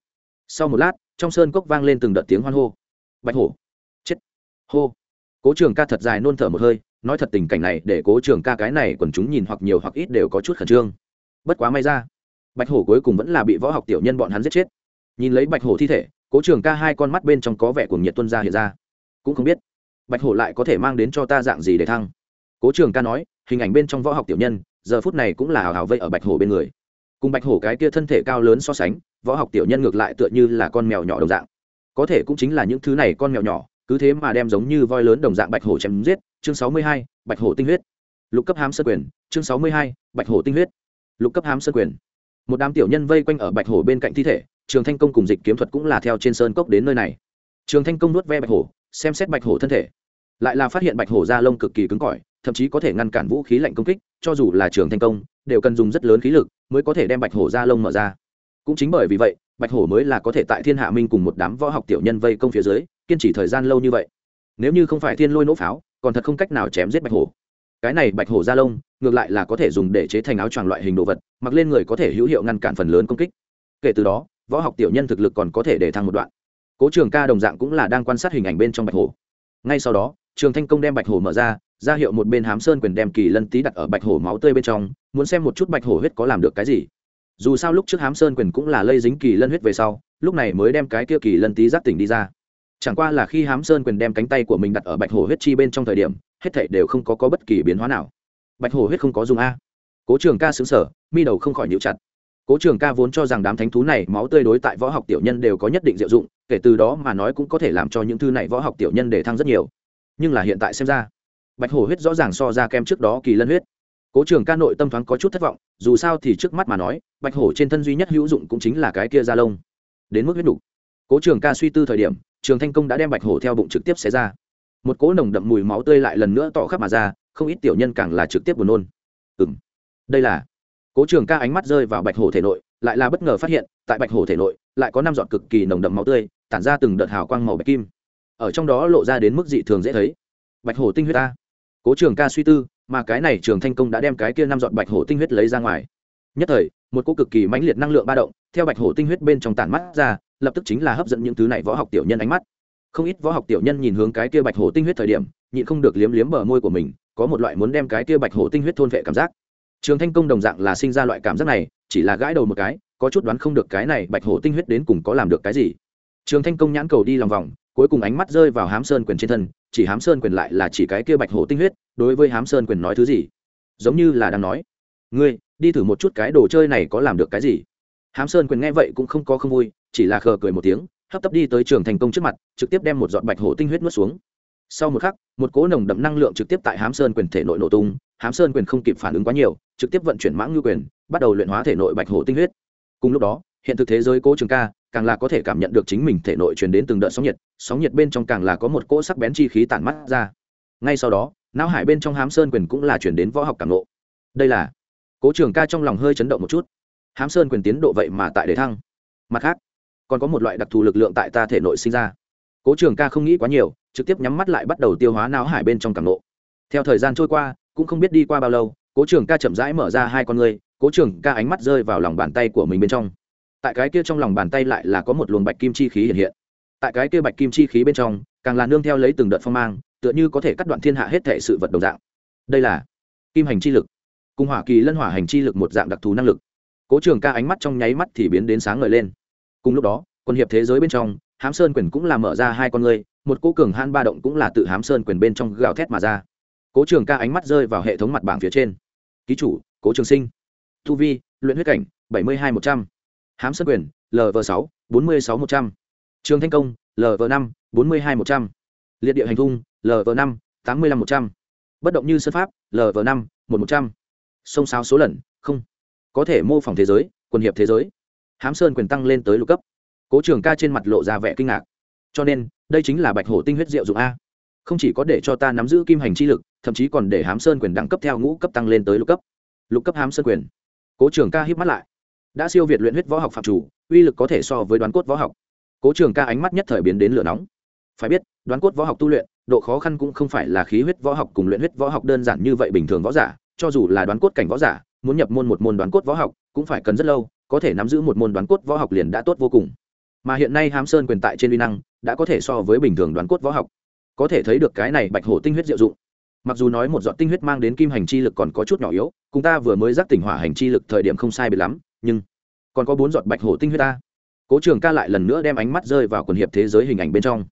Sau một lát, trong sơn cốc vang lên từng đợt tiếng hoan hô bạch hổ. Chết. Hô. Cố trường ca thật dài nôn thở một hơi, nói thật tình cảnh này để cố trường ca cái này còn chúng nhìn hoặc nhiều hoặc ít đều có chút khẩn trương. Bất quá may ra, bạch hổ cuối cùng vẫn là bị võ học tiểu nhân bọn hắn giết chết. Nhìn lấy bạch hổ thi thể, cố trường ca hai con mắt bên trong có vẻ cuồng nhiệt tuân ra hiện ra. Cũng không biết, bạch hổ lại có thể mang đến cho ta dạng gì để thăng. Cố trường ca nói, hình ảnh bên trong võ học tiểu nhân, giờ phút này cũng là hào hào vây ở bạch hổ bên người. Cùng bạch hổ cái kia thân thể cao lớn so sánh, võ học tiểu nhân ngược lại tựa như là con mèo nhỏ đồng dạng có thể cũng chính là những thứ này con mèo nhỏ, cứ thế mà đem giống như voi lớn đồng dạng bạch hổ chém giết. Chương sáu mươi hai, bạch hổ tinh huyết. Lục cấp hám sơ quyền, chương sáu mươi hai, bạch hổ tinh huyết. Lục cấp hám sơ quyền. Một đám tiểu nhân vây quanh ở bạch hổ bên cạnh thi thể, trường thanh công cùng dịch kiếm thuật cũng là theo trên sơn cốc đến nơi này. Trường thanh công nuốt ve bạch hổ, xem xét bạch hổ thân thể. Lại là phát hiện bạch hổ da lông cực kỳ cứng cỏi, thậm chí có thể ngăn cản vũ khí lạnh công kích, cho dù là trường thanh công, đều cần dùng rất lớn khí lực mới có thể đem bạch hổ da lông mở ra. Cũng chính bởi vì vậy bạch hổ mới là có thể tại thiên hạ minh cùng một đám võ học tiểu nhân vây công phía dưới, kiên trì thời gian lâu như vậy. Nếu như không phải thiên lôi nỗ pháo, còn thật không cách nào chém giết bạch hổ. Cái này bạch hổ da lông, ngược lại là có thể dùng để chế thành áo choàng loại hình đồ vật, mặc lên người có thể hữu hiệu ngăn cản phần lớn công kích. Kể từ đó, võ học tiểu nhân thực lực còn có thể để thăng một đoạn. Cố trường ca đồng dạng cũng là đang quan sát hình ảnh bên trong bạch hổ. Ngay sau đó, trường thanh công đem bạch hổ mở ra ra hiệu một bên hám sơn quyền đem kỳ lân tý đặt ở bạch hổ máu tươi bên trong, muốn xem một chút bạch hổ huyết có làm được cái gì dù sao lúc trước hám sơn quyền cũng là lây dính kỳ lân huyết về sau lúc này mới đem cái kia kỳ lân tý giác tỉnh đi ra. Chẳng qua là khi hám sơn quyền đem cánh tay của mình đặt ở bạch hổ huyết chi bên trong thời điểm hết thảy đều không có, có bất kỳ biến hóa nào. Bạch hổ huyết không có dùng a. Cố trường ca xứng sở mi đầu không khỏi nhịu chặt. Cố trường ca vốn cho rằng đám thánh thú này máu tươi đối tại võ học tiểu nhân đều có nhất định diệu dụng kể từ đó mà nói cũng có thể làm cho những thư này võ học tiểu nhân để thăng rất nhiều. Nhưng là hiện tại xem ra bạch hổ huyết rõ ràng so ra kem trước đó kỳ lân huyết cố trường ca nội tâm thoáng có chút thất vọng, dù sao thì trước mắt mà nói, bạch hổ trên thân duy nhất hữu dụng cũng chính là cái kia da lông. Đến mức huyết đủ. cố trường ca suy tư thời điểm, trường thanh công đã đem bạch hổ theo bụng trực tiếp xé ra. Một cỗ nồng đậm mùi máu tươi lại lần nữa tỏ khắp mà ra, không ít tiểu nhân càng là trực tiếp buồn nôn. Ừ m đây là. Cố trường ca ánh mắt rơi vào bạch hổ thể nội, lại là bất ngờ phát hiện, tại bạch hổ thể nội, lại có năm giọt cực kỳ nồng đậm máu tươi, tản ra từng đợt hào quang màu bạch kim. Ở trong đó lộ ra đến mức dị thường dễ thấy. Bạch hổ tinh huyết ta. Cố trường ca suy tư mà cái này trường thanh công đã đem cái kia năm giọt bạch hổ tinh huyết lấy ra ngoài. Nhất thời, một cô cực kỳ mãnh liệt năng lượng ba động, theo bạch hổ tinh huyết bên trong tản mắt ra, lập tức chính là hấp dẫn những thứ này võ học tiểu nhân ánh mắt. Không ít võ học tiểu nhân nhìn hướng cái kia bạch hổ tinh huyết thời điểm, nhịn không được liếm liếm bờ môi của mình, có một loại muốn đem cái kia bạch hổ tinh huyết thôn vệ cảm giác. Trường thanh công đồng dạng là sinh ra loại cảm giác này, chỉ là gãi đầu một cái, có chút đoán không được cái này bạch hổ tinh huyết đến cùng có làm được cái gì. Trường thanh công nhãn cầu đi lòng vòng, cuối cùng ánh mắt rơi vào hám sơn quyền trên thân chỉ hám sơn quyền lại là chỉ cái kia bạch hổ tinh huyết, đối với hám sơn quyền nói thứ gì? Giống như là đang nói, ngươi, đi thử một chút cái đồ chơi này có làm được cái gì? Hám sơn quyền nghe vậy cũng không có không vui, chỉ là khờ cười một tiếng, hấp tấp đi tới trường thành công trước mặt, trực tiếp đem một giọt bạch hổ tinh huyết nuốt xuống. Sau một khắc, một cỗ nồng đậm năng lượng trực tiếp tại hám sơn quyền thể nội nổ tung, hám sơn quyền không kịp phản ứng quá nhiều, trực tiếp vận chuyển mãng ngư quyền, bắt đầu luyện hóa thể nội bạch hổ tinh huyết. Cùng lúc đó hiện thực thế giới cố trường ca, càng là có thể cảm nhận được chính mình thể nội truyền đến từng đợt sóng nhiệt sóng nhiệt bên trong càng là có một cỗ sắc bén chi khí tản mắt ra. Ngay sau đó, não hải bên trong hám sơn quyền cũng là chuyển đến võ học cảm nộ đây là, cố trường ca trong lòng hơi chấn động một chút. Hám sơn quyền tiến độ vậy mà tại đề thăng. Mặt khác, còn có một loại đặc thù lực lượng tại ta thể nội sinh ra. Cố trường ca không nghĩ quá nhiều, trực tiếp nhắm mắt lại bắt đầu tiêu hóa não hải bên trong cảm nộ theo thời gian trôi qua, cũng không biết đi qua bao lâu, cố trường ca chậm rãi mở ra hai con ngươi, cố trường ca ánh mắt rơi vào lòng bàn tay của mình bên trong tại cái kia trong lòng bàn tay lại là có một luồng bạch kim chi khí hiện hiện. Tại cái kia bạch kim chi khí bên trong, càng là nương theo lấy từng đợt phong mang, tựa như có thể cắt đoạn thiên hạ hết thể sự vật đồng dạng. Đây là kim hành chi lực, cùng hỏa kỳ lân hỏa hành chi lực một dạng đặc thù năng lực. Cố trường ca ánh mắt trong nháy mắt thì biến đến sáng ngời lên. Cùng lúc đó, quân hiệp thế giới bên trong, hám sơn quyền cũng là mở ra hai con người một cô cường han ba động cũng là tự hám sơn quyền bên trong gào thét mà ra. Cố trường ca ánh mắt rơi vào hệ thống mặt bảng phía trên. Ký chủ, cố trường sinh. Thu vi, luyện huyết cảnh, bảy mươi hai một trăm hám sân sơn quyền lv sáu, bốn mươi sáu một trăm. Trường thanh công lv năm, bốn mươi hai một trăm. L i ệ t địa hành thung lv năm, tám mươi năm một trăm. Bất động như sân pháp lv năm, một một trăm. Sông sáo số lần, không. Có thể mô phỏng thế giới, quần hiệp thế giới. Hám sơn quyền tăng lên tới lục cấp. Cố trường ca trên mặt lộ ra vẻ kinh ngạc. Cho nên, đây chính là bạch hổ tinh huyết diệu dụng a. Không chỉ có để cho ta nắm giữ kim hành chi lực, thậm chí còn để hám sơn quyền đẳng cấp theo ngũ cấp tăng lên tới lục cấp. Lục cấp hám sơn quyền. Cố trường ca hít mắt lại đã siêu việt luyện huyết võ học phạm chủ, uy lực có thể so với đoán cốt võ học. Cố trường ca ánh mắt nhất thời biến đến lửa nóng. Phải biết, đoán cốt võ học tu luyện, độ khó khăn cũng không phải là khí huyết võ học cùng luyện huyết võ học đơn giản như vậy bình thường võ giả. Cho dù là đoán cốt cảnh võ giả, muốn nhập môn một môn đoán cốt võ học cũng phải cần rất lâu, có thể nắm giữ một môn đoán cốt võ học liền đã tốt vô cùng. Mà hiện nay hám sơn quyền tại trên uy năng, đã có thể so với bình thường đoán cốt võ học. Có thể thấy được cái này bạch hổ tinh huyết diệu dụng. Mặc dù nói một giọt tinh huyết mang đến kim hành chi lực còn có chút nhỏ yếu, cùng ta vừa mới giác tỉnh hỏa hành chi lực thời điểm không sai biệt lắm nhưng còn có bốn giọt bạch hổ tinh huyết ta. Cố trường ca lại lần nữa đem ánh mắt rơi vào quần hiệp thế giới hình ảnh bên trong.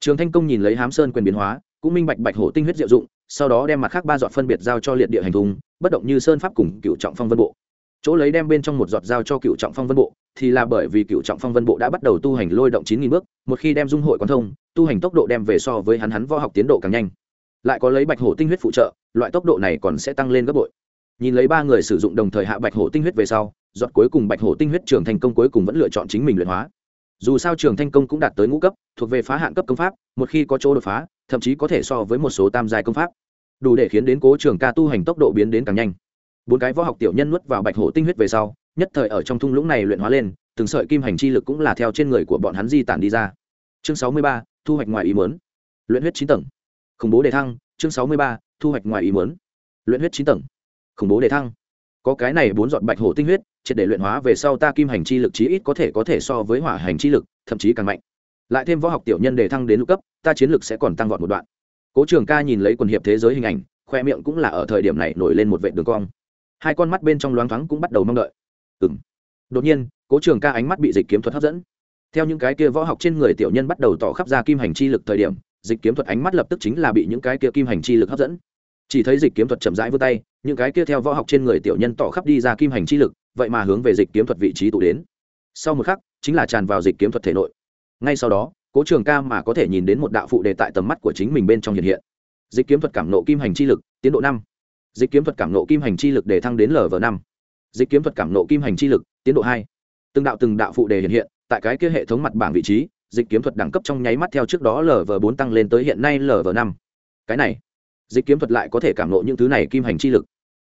Trường thanh công nhìn lấy hám sơn quyền biến hóa, cũng minh bạch bạch hổ tinh huyết diệu dụng, sau đó đem mặt khác ba giọt phân biệt giao cho liệt địa hành thùng, bất động như sơn pháp cùng cựu trọng phong vân bộ. Chỗ lấy đem bên trong một giọt giao cho cựu trọng phong vân bộ, thì là bởi vì cựu trọng phong vân bộ đã bắt đầu tu hành lôi động chín nghìn bước, một khi đem dung hội quán thông, tu hành tốc độ đem về so với hắn hắn võ học tiến độ càng nhanh. Lại có lấy bạch hổ tinh huyết phụ trợ, loại tốc độ này còn sẽ tăng lên gấp bội nhìn lấy ba người sử dụng đồng thời hạ bạch hổ tinh huyết về sau, giọt cuối cùng bạch hổ tinh huyết trường thành công cuối cùng vẫn lựa chọn chính mình luyện hóa. Dù sao trường thanh công cũng đạt tới ngũ cấp, thuộc về phá hạn cấp công pháp, một khi có chỗ đột phá, thậm chí có thể so với một số tam giai công pháp. Đủ để khiến đến cố trường ca tu hành tốc độ biến đến càng nhanh. Bốn cái võ học tiểu nhân nuốt vào bạch hổ tinh huyết về sau, nhất thời ở trong thung lũng này luyện hóa lên, từng sợi kim hành chi lực cũng là theo trên người của bọn hắn di tản đi ra. Chương sáu mươi ba, thu hoạch ngoài ý mớn luyện huyết chín tầng. Khủng bố đề thăng. Chương sáu mươi ba, thu hoạch ngoài ý mớn luyện huyết chín tầng khủng bố đề thăng. Có cái này bốn giọt bạch hổ tinh huyết, triệt để luyện hóa về sau ta kim hành chi lực chí ít có thể có thể so với hỏa hành chi lực, thậm chí càng mạnh. Lại thêm võ học tiểu nhân đề thăng đến lục cấp, ta chiến lực sẽ còn tăng vọt một đoạn. Cố trường ca nhìn lấy quần hiệp thế giới hình ảnh, khoe miệng cũng là ở thời điểm này nổi lên một vệ đường cong. Hai con mắt bên trong loáng thoáng cũng bắt đầu mong đợi. Ừ m đột nhiên, cố trường ca ánh mắt bị dịch kiếm thuật hấp dẫn. Theo những cái kia võ học trên người tiểu nhân bắt đầu tỏ khắp ra kim hành chi lực thời điểm, dịch kiếm thuật ánh mắt lập tức chính là bị những cái kia kim hành chi lực hấp dẫn chỉ thấy dịch kiếm thuật chậm rãi vươn tay, những cái kia theo võ học trên người tiểu nhân tỏ khắp đi ra kim hành chi lực, vậy mà hướng về dịch kiếm thuật vị trí tụ đến. Sau một khắc, chính là tràn vào dịch kiếm thuật thể nội. Ngay sau đó, cố trường ca mà có thể nhìn đến một đạo phụ đề tại tầm mắt của chính mình bên trong hiện hiện. Dịch kiếm thuật cảm nộ kim hành chi lực, tiến độ năm. Dịch kiếm thuật cảm nộ kim hành chi lực để thăng đến lv năm. Dịch kiếm thuật cảm nộ kim hành chi lực, tiến độ hai. Từng đạo từng đạo phụ đề hiện hiện, tại cái kia hệ thống mặt bảng vị trí, dịch kiếm thuật đẳng cấp trong nháy mắt theo trước đó lv bốn tăng lên tới hiện nay lv năm. Cái này dịch kiếm thuật lại có thể cảm lộ những thứ này kim hành chi lực.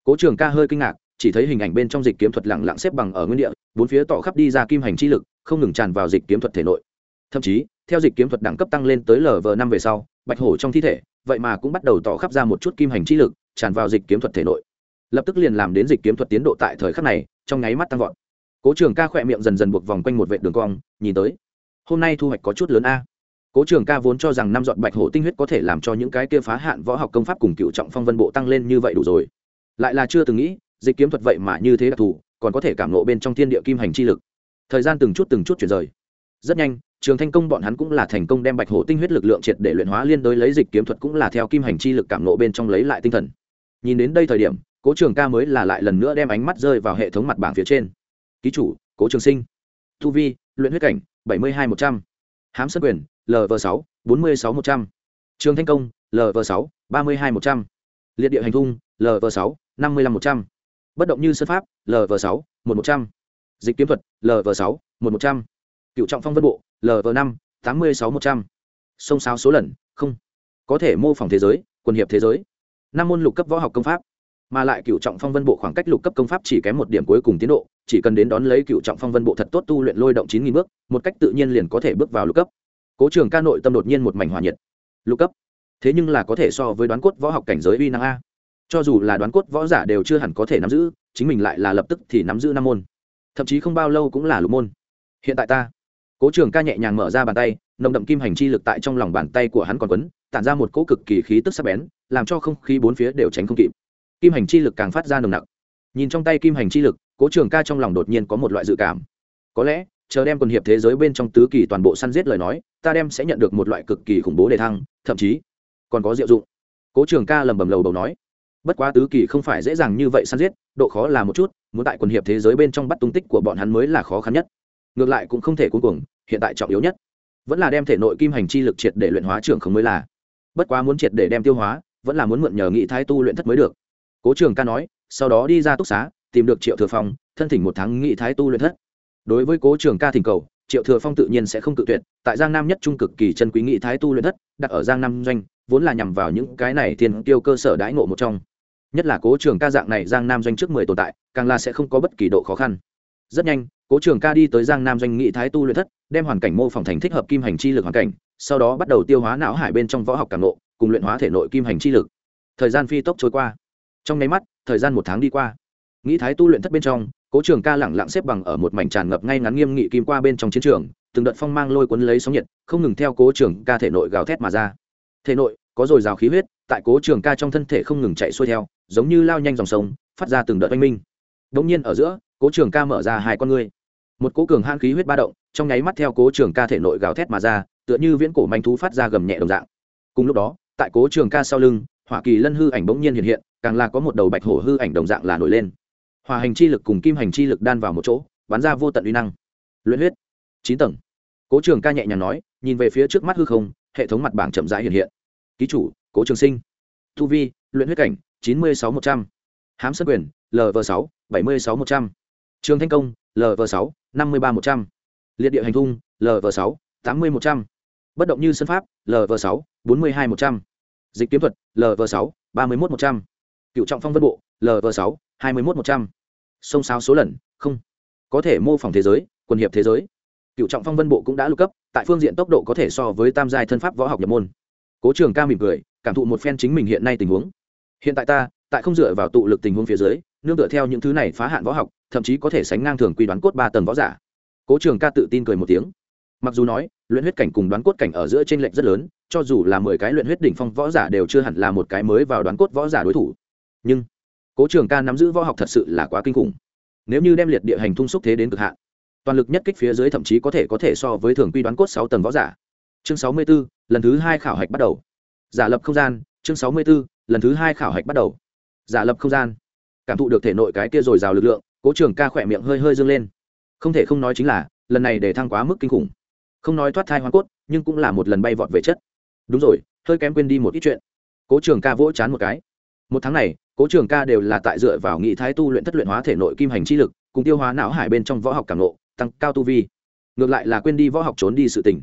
Cố trường ca hơi kinh ngạc, chỉ thấy hình ảnh bên trong dịch kiếm thuật lẳng lặng xếp bằng ở nguyên địa, bốn phía tỏ khắp đi ra kim hành chi lực, không ngừng tràn vào dịch kiếm thuật thể nội. Thậm chí, theo dịch kiếm thuật đẳng cấp tăng lên tới lv năm về sau, bạch hổ trong thi thể, vậy mà cũng bắt đầu tỏ khắp ra một chút kim hành chi lực, tràn vào dịch kiếm thuật thể nội. Lập tức liền làm đến dịch kiếm thuật tiến độ tại thời khắc này, trong nháy mắt tăng vọt. Cố trường ca khỏe miệng dần dần buộc vòng quanh một vệ đường cong, nhìn tới. Hôm nay thu hoạch có chút lớn a cố trường ca vốn cho rằng năm dọn bạch hổ tinh huyết có thể làm cho những cái kia phá hạn võ học công pháp cùng cựu trọng phong vân bộ tăng lên như vậy đủ rồi. Lại là chưa từng nghĩ, dịch kiếm thuật vậy mà như thế đặc thù, còn có thể cảm nộ bên trong thiên địa kim hành chi lực. Thời gian từng chút từng chút chuyển rời. Rất nhanh, trường thanh công bọn hắn cũng là thành công đem bạch hổ tinh huyết lực lượng triệt để luyện hóa liên đối lấy dịch kiếm thuật cũng là theo kim hành chi lực cảm nộ bên trong lấy lại tinh thần. Nhìn đến đây thời điểm, cố trường ca mới là lại lần nữa đem ánh mắt rơi vào hệ thống mặt bảng phía trên. Ký chủ, cố trường sinh. Thu vi, luyện huyết cảnh, bảy mươi hai một trăm. H á m sân quyền lv sáu, bốn mươi sáu một trăm. Trường thanh công lv sáu, ba mươi hai một trăm. Liệt địa hành thung lv sáu, năm mươi năm một trăm. Bất động như sân pháp lv sáu, một một trăm. Dịch kiếm thuật lv sáu, một một trăm. Cựu trọng phong vân bộ lv năm, tám mươi sáu một trăm. Sông sao số lần, không. Có thể mô phỏng thế giới, quần hiệp thế giới. Năm môn lục cấp võ học công pháp. Mà lại cựu trọng phong vân bộ khoảng cách lục cấp công pháp chỉ kém một điểm cuối cùng tiến độ, chỉ cần đến đón lấy cựu trọng phong vân bộ thật tốt tu luyện lôi động chín nghìn bước, một cách tự nhiên liền có thể bước vào lục cấp cố trường ca nội tâm đột nhiên một mảnh hòa nhiệt. Lục cấp. Thế nhưng là có thể so với đoán cốt võ học cảnh giới uy năng a. Cho dù là đoán cốt võ giả đều chưa hẳn có thể nắm giữ, chính mình lại là lập tức thì nắm giữ năm môn. Thậm chí không bao lâu cũng là lục môn. Hiện tại ta. Cố trường ca nhẹ nhàng mở ra bàn tay, nồng đậm kim hành chi lực tại trong lòng bàn tay của hắn còn quấn, tản ra một cỗ cực kỳ khí tức sắc bén, làm cho không khí bốn phía đều tránh không kịp. Kim hành chi lực càng phát ra nồng nặc. Nhìn trong tay kim hành chi lực, cố trường ca trong lòng đột nhiên có một loại dự cảm. Có lẽ chờ đem quần hiệp thế giới bên trong tứ kỳ toàn bộ săn giết lời nói, ta đem sẽ nhận được một loại cực kỳ khủng bố đề thăng, thậm chí còn có diệu dụng. Cố trường ca lầm bầm lầu đầu nói. Bất quá tứ kỳ không phải dễ dàng như vậy săn giết, độ khó là một chút, muốn tại quần hiệp thế giới bên trong bắt tung tích của bọn hắn mới là khó khăn nhất. Ngược lại cũng không thể cuối cùng hiện tại trọng yếu nhất vẫn là đem thể nội kim hành chi lực triệt để luyện hóa trưởng không mới là. Bất quá muốn triệt để đem tiêu hóa, vẫn là muốn mượn nhờ nghị thái tu luyện thất mới được. Cố trường ca nói, sau đó đi ra túc xá, tìm được triệu thừa phong, thân thỉnh một tháng nghị thái tu luyện thất đối với cố trường ca thỉnh cầu, triệu thừa phong tự nhiên sẽ không cự tuyệt, tại giang nam nhất trung cực kỳ chân quý nghị thái tu luyện thất, đặt ở giang nam doanh, vốn là nhằm vào những cái này tiền tiêu cơ sở đãi ngộ một trong. Nhất là cố trường ca dạng này giang nam doanh trước mười tồn tại, càng là sẽ không có bất kỳ độ khó khăn. Rất nhanh, cố trường ca đi tới giang nam doanh nghị thái tu luyện thất, đem hoàn cảnh mô phỏng thành thích hợp kim hành chi lực hoàn cảnh, sau đó bắt đầu tiêu hóa não hải bên trong võ học càng nộ cùng luyện hóa thể nội kim hành chi lực. Thời gian phi tốc trôi qua. Trong nháy mắt, thời gian một tháng đi qua. Nghĩ thái tu luyện thất bên trong cố trường ca lẳng lặng xếp bằng ở một mảnh tràn ngập ngay ngắn nghiêm nghị kim qua bên trong chiến trường, từng đợt phong mang lôi cuốn lấy sóng nhiệt, không ngừng theo cố trường ca thể nội gào thét mà ra. Thể nội, có dồi dào khí huyết, tại cố trường ca trong thân thể không ngừng chạy xuôi theo, giống như lao nhanh dòng sông, phát ra từng đợt oanh minh. Đ ỗ n g nhiên ở giữa, cố trường ca mở ra hai con ngươi. Một cố cường han khí huyết ba động, trong nháy mắt theo cố trường ca thể nội gào thét mà ra, tựa như viễn cổ manh thú phát ra gầm nhẹ đồng dạng. Cùng lúc đó, tại cố trường ca sau lưng, hỏa kỳ lân hư ảnh bỗng nhiên hiện hiện, càng là có một đầu bạch hổ hư ảnh đồng dạng là nổi lên hòa hành chi lực cùng kim hành chi lực đan vào một chỗ, bắn ra vô tận uy năng. Luyện huyết, chín tầng. Cố trường ca nhẹ nhàng nói, nhìn về phía trước mắt hư không, hệ thống mặt bảng chậm rãi hiện hiện. Ký chủ, cố trường sinh. Thu vi, luyện huyết cảnh, chín mươi sáu một trăm. H á m sân quyền lv sáu, bảy mươi sáu một trăm. Trường thanh công lv sáu, năm mươi ba một trăm. Liệt địa hành thung lv sáu, tám mươi một trăm. Bất động như sân pháp lv sáu, bốn mươi hai một trăm. Dịch kiếm thuật lv sáu, ba mươi một một trăm. Cựu trọng phong vân bộ lv sáu hai mươi một một trăm. Sông sáo số lần, không. Có thể mô phỏng thế giới, quần hiệp thế giới. Cựu trọng phong vân bộ cũng đã lục cấp, tại phương diện tốc độ có thể so với tam giai thân pháp võ học nhập môn. Cố trường ca mỉm cười, cảm thụ một phen chính mình hiện nay tình huống. Hiện tại ta, tại không dựa vào tụ lực tình huống phía dưới, nương tựa theo những thứ này phá hạn võ học, thậm chí có thể sánh ngang thường quy đoán cốt ba tầng võ giả. Cố trường ca tự tin cười một tiếng. Mặc dù nói, luyện huyết cảnh cùng đoán cốt cảnh ở giữa t r ê n lệch rất lớn, cho dù là mười cái luyện huyết đỉnh phong võ giả đều chưa hẳn là một cái mới vào đoán cốt võ giả đối thủ. Nhưng cố trường ca nắm giữ võ học thật sự là quá kinh khủng. Nếu như đem liệt địa hành thung xúc thế đến cực hạn, toàn lực nhất kích phía dưới thậm chí có thể có thể so với thường quy đoán cốt sáu tầng võ giả. Chương sáu mươi b ố lần thứ hai khảo hạch bắt đầu. Giả lập không gian, chương sáu mươi b ố lần thứ hai khảo hạch bắt đầu. Giả lập không gian. Cảm thụ được thể nội cái kia dồi dào lực lượng, cố trường ca khỏe miệng hơi hơi dâng lên. Không thể không nói chính là, lần này để thăng quá mức kinh khủng. Không nói thoát thai hoa cốt, nhưng cũng là một lần bay vọt về chất. Đúng rồi, hơi kém quên đi một ít chuyện. Cố trường ca vỗ chán một cái. Một tháng này cố trường ca đều là tại dựa vào nghị thái tu luyện thất luyện hóa thể nội kim hành chi lực, cùng tiêu hóa não hải bên trong võ học cảm lộ tăng cao tu vi. Ngược lại là quên đi võ học trốn đi sự tình.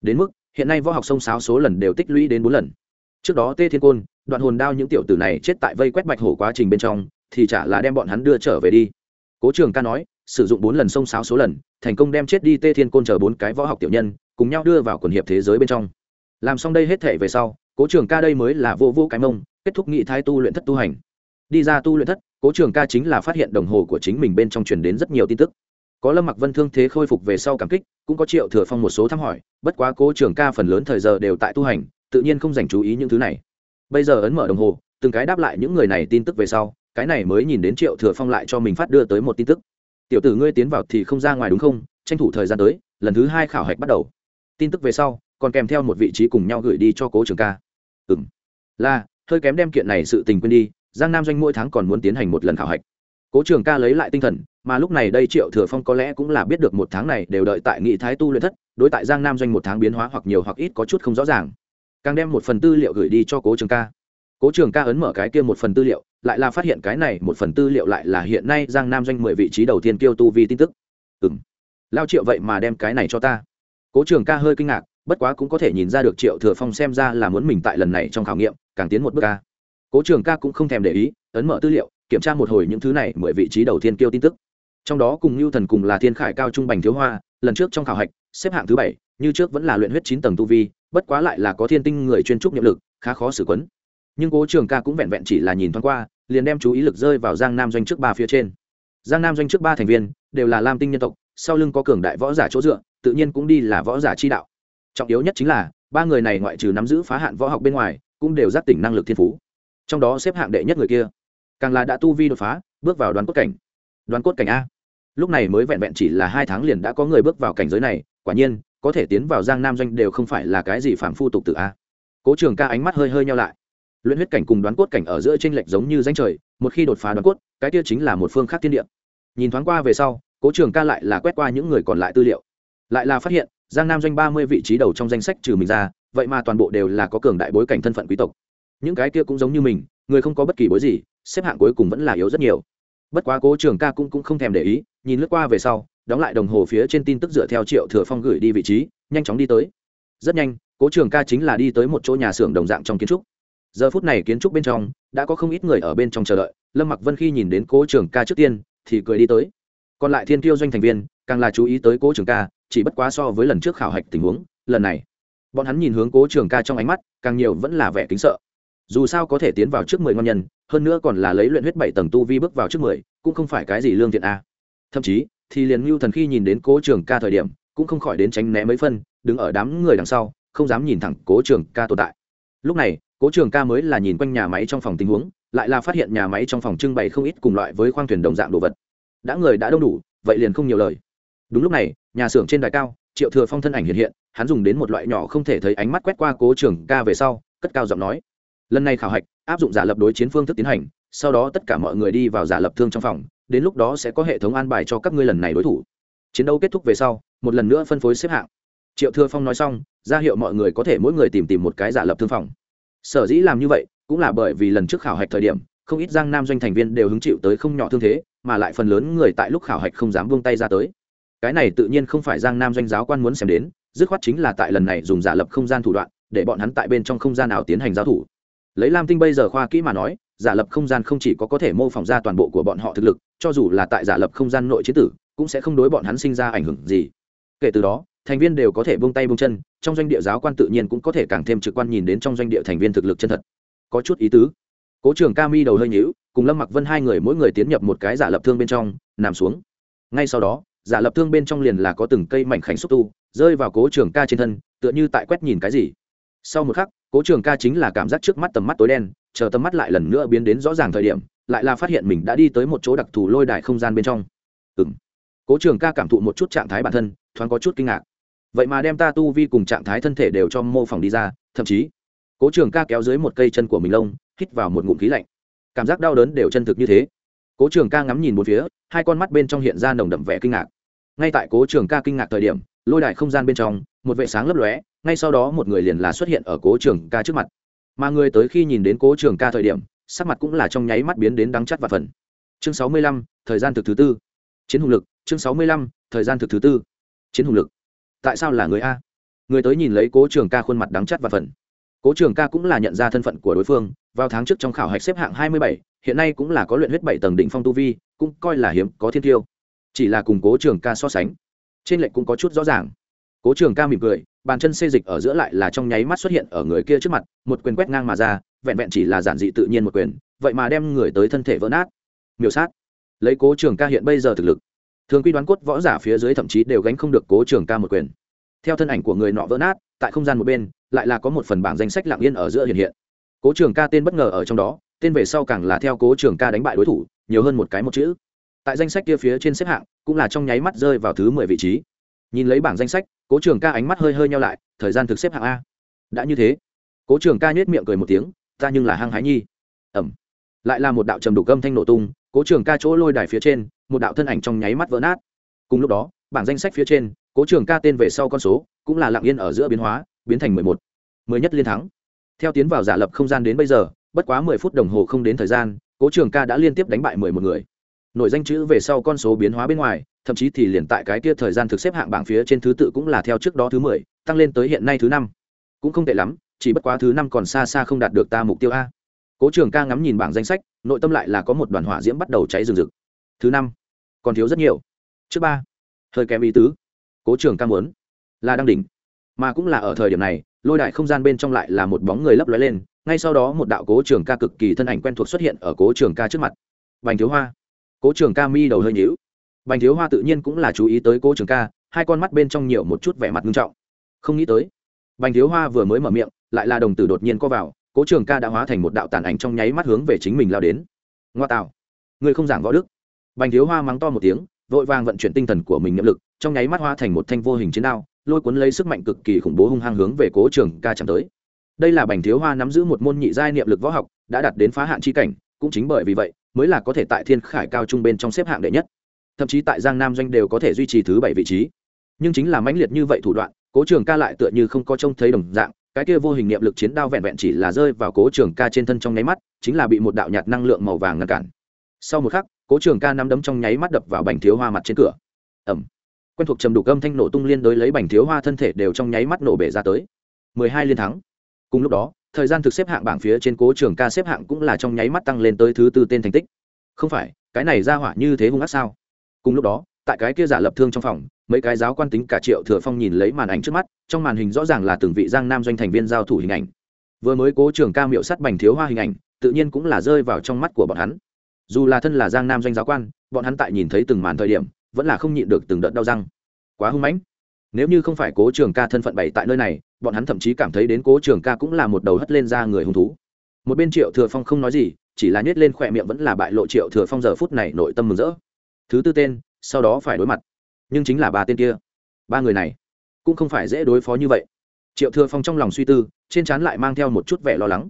Đến mức, hiện nay võ học sông sáo số lần đều tích lũy đến bốn lần. Trước đó tê thiên côn, đoạn hồn đao những tiểu tử này chết tại vây quét bạch hổ quá trình bên trong, thì chả là đem bọn hắn đưa trở về đi. Cố trường ca nói, sử dụng bốn lần sông sáo số lần, thành công đem chết đi tê thiên côn chờ bốn cái võ học tiểu nhân, cùng nhau đưa vào quần hiệp thế giới bên trong. Làm xong đây hết thể về sau, cố trường ca đây mới là vô vô cái mông, kết thúc nghị thái tu luyện thất tu hành đi ra tu luyện thất, cố trường ca chính là phát hiện đồng hồ của chính mình bên trong truyền đến rất nhiều tin tức. Có lâm mặc vân thương thế khôi phục về sau cảm kích, cũng có triệu thừa phong một số thăm hỏi, bất quá cố trường ca phần lớn thời giờ đều tại tu hành, tự nhiên không dành chú ý những thứ này. Bây giờ ấn mở đồng hồ, từng cái đáp lại những người này tin tức về sau, cái này mới nhìn đến triệu thừa phong lại cho mình phát đưa tới một tin tức. Tiểu tử ngươi tiến vào thì không ra ngoài đúng không? Tranh thủ thời gian tới, lần thứ hai khảo hạch bắt đầu. Tin tức về sau, còn kèm theo một vị trí cùng nhau gửi đi cho cố trường ca. Ừ m là, hơi kém đem kiện này sự tình quên đi giang nam doanh mỗi tháng còn muốn tiến hành một lần khảo hạch. Cố trường ca lấy lại tinh thần, mà lúc này đây triệu thừa phong có lẽ cũng là biết được một tháng này đều đợi tại nghị thái tu luyện thất, đối tại giang nam doanh một tháng biến hóa hoặc nhiều hoặc ít có chút không rõ ràng. Càng đem một phần tư liệu gửi đi cho cố trường ca. Cố trường ca ấn mở cái kia một phần tư liệu, lại là phát hiện cái này một phần tư liệu lại là hiện nay giang nam doanh mười vị trí đầu tiên kêu tu vi tin tức. Ừ m lao triệu vậy mà đem cái này cho ta. Cố trường ca hơi kinh ngạc, bất quá cũng có thể nhìn ra được triệu thừa phong xem ra là muốn mình tại lần này trong khảo nghiệm, càng tiến một bước ca cố trường ca cũng không thèm để ý, ấn mở tư liệu, kiểm tra một hồi những thứ này mười vị trí đầu tiên kêu tin tức. Trong đó cùng lưu thần cùng là thiên khải cao trung bành thiếu hoa, lần trước trong khảo hạch, xếp hạng thứ bảy, như trước vẫn là luyện huyết chín tầng tu vi, bất quá lại là có thiên tinh người chuyên trúc nhiệm lực, khá khó xử quấn. Nhưng cố trường ca cũng vẹn vẹn chỉ là nhìn thoáng qua, liền đem chú ý lực rơi vào giang nam doanh trước ba phía trên. Giang nam doanh trước ba thành viên, đều là lam tinh nhân tộc, sau lưng có cường đại võ giả chỗ dựa, tự nhiên cũng đi là võ giả chi đạo. Trọng yếu nhất chính là, ba người này ngoại trừ nắm giữ phá hạn võ học bên ngoài, cũng đều giác tỉnh năng lực thiên phú trong đó xếp hạng đệ nhất người kia. Càng là đã tu vi đột phá, bước vào đoàn cốt cảnh. Đoàn cốt cảnh a. Lúc này mới vẹn vẹn chỉ là hai tháng liền đã có người bước vào cảnh giới này, quả nhiên, có thể tiến vào giang nam doanh đều không phải là cái gì phạm phu tục tự a. Cố trường ca ánh mắt hơi hơi nhau lại. Luyện huyết cảnh cùng đoán cốt cảnh ở giữa t r ê n lệch giống như danh trời, một khi đột phá đoán cốt, cái kia chính là một phương khác thiên địa. Nhìn thoáng qua về sau, cố trường ca lại là quét qua những người còn lại tư liệu. Lại là phát hiện, giang nam doanh ba mươi vị trí đầu trong danh sách trừ mình ra, vậy mà toàn bộ đều là có cường đại bối cảnh thân phận quý tộc những cái kia cũng giống như mình người không có bất kỳ bối gì xếp hạng cuối cùng vẫn là yếu rất nhiều. Bất quá cố trường ca cũng, cũng không thèm để ý nhìn lướt qua về sau đóng lại đồng hồ phía trên tin tức dựa theo triệu thừa phong gửi đi vị trí nhanh chóng đi tới. Rất nhanh cố trường ca chính là đi tới một chỗ nhà xưởng đồng dạng trong kiến trúc. Giờ phút này kiến trúc bên trong đã có không ít người ở bên trong chờ đợi lâm mặc vân khi nhìn đến cố trường ca trước tiên thì cười đi tới. Còn lại thiên tiêu doanh thành viên càng là chú ý tới cố trường ca chỉ bất quá so với lần trước khảo hạch tình huống lần này bọn hắn nhìn hướng cố trường ca trong ánh mắt càng nhiều vẫn là vẻ kính sợ dù sao có thể tiến vào trước mười ngon nhân, hơn nữa còn là lấy luyện huyết bảy tầng tu vi bước vào trước mười, cũng không phải cái gì lương thiện a. Thậm chí, thì liền ngưu thần khi nhìn đến cố trường ca thời điểm, cũng không khỏi đến tránh né mấy phân, đứng ở đám người đằng sau, không dám nhìn thẳng cố trường ca tồn tại. Lúc này, cố trường ca mới là nhìn quanh nhà máy trong phòng tình huống, lại là phát hiện nhà máy trong phòng trưng bày không ít cùng loại với khoang thuyền đồng dạng đồ vật. Đã người đã đông đủ, vậy liền không nhiều lời. Đúng lúc này, nhà xưởng trên đài cao, triệu thừa phong thân ảnh hiện hiện, hắn dùng đến một loại nhỏ không thể thấy ánh mắt quét qua cố trường ca về sau, cất cao giọng nói lần này khảo hạch, áp dụng giả lập đối chiến phương thức tiến hành, sau đó tất cả mọi người đi vào giả lập thương trong phòng, đến lúc đó sẽ có hệ thống an bài cho các ngươi lần này đối thủ. Chiến đấu kết thúc về sau, một lần nữa phân phối xếp hạng. Triệu thừa phong nói xong, ra hiệu mọi người có thể mỗi người tìm tìm một cái giả lập thương phòng. Sở dĩ làm như vậy, cũng là bởi vì lần trước khảo hạch thời điểm, không ít giang nam doanh thành viên đều hứng chịu tới không nhỏ thương thế, mà lại phần lớn người tại lúc khảo hạch không dám buông tay ra tới. Cái này tự nhiên không phải giang nam doanh giáo quan muốn xem đến, dứt khoát chính là tại lần này dùng giả lập không gian thủ đoạn, để bọn hắn tại bên trong không gian nào tiến hành giao thủ lấy lam tinh bây giờ khoa kỹ mà nói, giả lập không gian không chỉ có có thể mô phỏng ra toàn bộ của bọn họ thực lực, cho dù là tại giả lập không gian nội chế tử, cũng sẽ không đối bọn hắn sinh ra ảnh hưởng gì. Kể từ đó, thành viên đều có thể buông tay buông chân, trong doanh địa giáo quan tự nhiên cũng có thể càng thêm trực quan nhìn đến trong doanh địa thành viên thực lực chân thật. Có chút ý tứ. Cố trường ca mi đầu hơi nhíu, cùng lâm mặc vân hai người mỗi người tiến nhập một cái giả lập thương bên trong, nằm xuống. Ngay sau đó, giả lập thương bên trong liền là có từng cây mảnh khảnh xúc tu, rơi vào cố trường ca trên thân, tựa như tại quét nhìn cái gì. Sau một khắc cố trường ca chính là cảm giác trước mắt tầm mắt tối đen, chờ tầm mắt lại lần nữa biến đến rõ ràng thời điểm, lại là phát hiện mình đã đi tới một chỗ đặc thù lôi đài không gian bên trong. Ừ m cố trường ca cảm thụ một chút trạng thái bản thân, thoáng có chút kinh ngạc. Vậy mà đem ta tu vi cùng trạng thái thân thể đều cho mô phỏng đi ra, thậm chí, cố trường ca kéo dưới một cây chân của mình lông, hít vào một ngụm khí lạnh. Cảm giác đau đớn đều chân thực như thế. Cố trường ca ngắm nhìn một phía, hai con mắt bên trong hiện ra nồng đậm vẻ kinh ngạc. Ngay tại cố trường ca kinh ngạc thời điểm lôi đài không gian bên trong, một vệ sáng lấp lóe, ngay sau đó một người liền là xuất hiện ở cố trường ca trước mặt. Mà người tới khi nhìn đến cố trường ca thời điểm, sắc mặt cũng là trong nháy mắt biến đến đắng chắt và phần chương sáu mươi lăm, thời gian thực thứ tư. Chiến hùng lực, chương sáu mươi lăm, thời gian thực thứ tư. Chiến hùng lực. Tại sao là người a? Người tới nhìn lấy cố trường ca khuôn mặt đắng chắt và phần cố trường ca cũng là nhận ra thân phận của đối phương, vào tháng trước trong khảo hạch xếp hạng hai mươi bảy, hiện nay cũng là có luyện huyết bảy tầng đỉnh phong tu vi, cũng coi là hiếm có thiên tiêu. Chỉ là cùng cố trường ca so sánh trên lệnh cũng có chút rõ ràng. Cố trường ca mỉm cười, bàn chân xê dịch ở giữa lại là trong nháy mắt xuất hiện ở người kia trước mặt, một quyền quét ngang mà ra, vẹn vẹn chỉ là giản dị tự nhiên một quyền, vậy mà đem người tới thân thể vỡ nát. Miêu sát. Lấy cố trường ca hiện bây giờ thực lực, thường quy đoán cốt võ giả phía dưới thậm chí đều gánh không được cố trường ca một quyền. Theo thân ảnh của người nọ vỡ nát, tại không gian một bên, lại là có một phần bảng danh sách lạng yên ở giữa hiện hiện. Cố trường ca tên bất ngờ ở trong đó, tên về sau càng là theo cố trường ca đánh bại đối thủ, nhiều hơn một cái một chữ tại danh sách kia phía trên xếp hạng cũng là trong nháy mắt rơi vào thứ mười vị trí. Nhìn lấy bảng danh sách, cố trường ca ánh mắt hơi hơi nhau lại, thời gian thực xếp hạng a. Đã như thế, cố trường ca nhét miệng cười một tiếng, ta nhưng là hăng hái nhi. Ẩm lại là một đạo trầm đục gâm thanh nổ tung, cố trường ca chỗ lôi đài phía trên, một đạo thân ảnh trong nháy mắt vỡ nát. Cùng lúc đó, bảng danh sách phía trên, cố trường ca tên về sau con số cũng là lặng yên ở giữa biến hóa, biến thành mười một. Mười nhất liên thắng. Theo tiến vào giả lập không gian đến bây giờ, bất quá mười phút đồng hồ không đến thời gian, cố trường ca đã liên tiếp đánh bại mười một người nội danh chữ về sau con số biến hóa bên ngoài, thậm chí thì liền tại cái kia thời gian thực xếp hạng bảng phía trên thứ tự cũng là theo trước đó thứ mười, tăng lên tới hiện nay thứ năm. Cũng không tệ lắm, chỉ bất quá thứ năm còn xa xa không đạt được ta mục tiêu a. Cố trường ca ngắm nhìn bảng danh sách, nội tâm lại là có một đoàn hỏa diễm bắt đầu cháy rừng rực. Thứ năm, còn thiếu rất nhiều. Trước ba, hơi kém ý tứ. Cố trường ca muốn là đang đỉnh, mà cũng là ở thời điểm này, lôi đại không gian bên trong lại là một bóng người lấp lóe lên, ngay sau đó một đạo cố trường ca cực kỳ thân ảnh quen thuộc xuất hiện ở cố trường ca trước mặt. Bành thiếu hoa cố trường ca mi đầu hơi nhíu. Bành thiếu hoa tự nhiên cũng là chú ý tới cố trường ca, hai con mắt bên trong nhiều một chút vẻ mặt nghiêm trọng. Không nghĩ tới, bành thiếu hoa vừa mới mở miệng, lại là đồng tử đột nhiên co vào, cố trường ca đã hóa thành một đạo tàn ảnh trong nháy mắt hướng về chính mình lao đến. Ngoa tạo, người không giảng võ đức. Bành thiếu hoa mắng to một tiếng, vội vàng vận chuyển tinh thần của mình niệm lực, trong nháy mắt hoa thành một thanh vô hình chiến đao, lôi cuốn lấy sức mạnh cực kỳ khủng bố hung hăng hướng về cố trường ca chạm tới. Đây là bành thiếu hoa nắm giữ một môn nhị giai niệm lực võ học, đã đạt đến phá hạn chi cảnh, cũng chính bởi vì vậy mới là có thể tại thiên khải cao trung bên trong xếp hạng đệ nhất. Thậm chí tại giang nam doanh đều có thể duy trì thứ bảy vị trí. Nhưng chính là mãnh liệt như vậy thủ đoạn, cố trường ca lại tựa như không có trông thấy đồng dạng, cái kia vô hình niệm lực chiến đao vẹn vẹn chỉ là rơi vào cố trường ca trên thân trong nháy mắt, chính là bị một đạo nhạt năng lượng màu vàng ngăn cản. Sau một khắc, cố trường ca nắm đấm trong nháy mắt đập vào bành thiếu hoa mặt trên cửa. Ẩm quen thuộc trầm đủ âm thanh nổ tung liên đối lấy bành thiếu hoa thân thể đều trong nháy mắt nổ bể ra tới. Mười hai liên thắng. Cùng lúc đó thời gian thực xếp hạng bảng phía trên cố trường ca xếp hạng cũng là trong nháy mắt tăng lên tới thứ tư tên thành tích. Không phải, cái này ra hỏa như thế hung ác sao? Cùng lúc đó, tại cái kia giả lập thương trong phòng, mấy cái giáo quan tính cả triệu thừa phong nhìn lấy màn ảnh trước mắt, trong màn hình rõ ràng là từng vị giang nam doanh thành viên giao thủ hình ảnh. Vừa mới cố trường ca miệu sắt bành thiếu hoa hình ảnh, tự nhiên cũng là rơi vào trong mắt của bọn hắn. Dù là thân là giang nam doanh giáo quan, bọn hắn tại nhìn thấy từng màn thời điểm, vẫn là không nhịn được từng đợt đau răng. Quá hung mãnh nếu như không phải cố trường ca thân phận bày tại nơi này, bọn hắn thậm chí cảm thấy đến cố trường ca cũng là một đầu hất lên ra người hung thú. Một bên triệu thừa phong không nói gì, chỉ là nhét lên khỏe miệng vẫn là bại lộ triệu thừa phong giờ phút này nội tâm mừng rỡ. Thứ tư tên, sau đó phải đối mặt. Nhưng chính là ba tên kia. Ba người này cũng không phải dễ đối phó như vậy. Triệu thừa phong trong lòng suy tư, trên trán lại mang theo một chút vẻ lo lắng.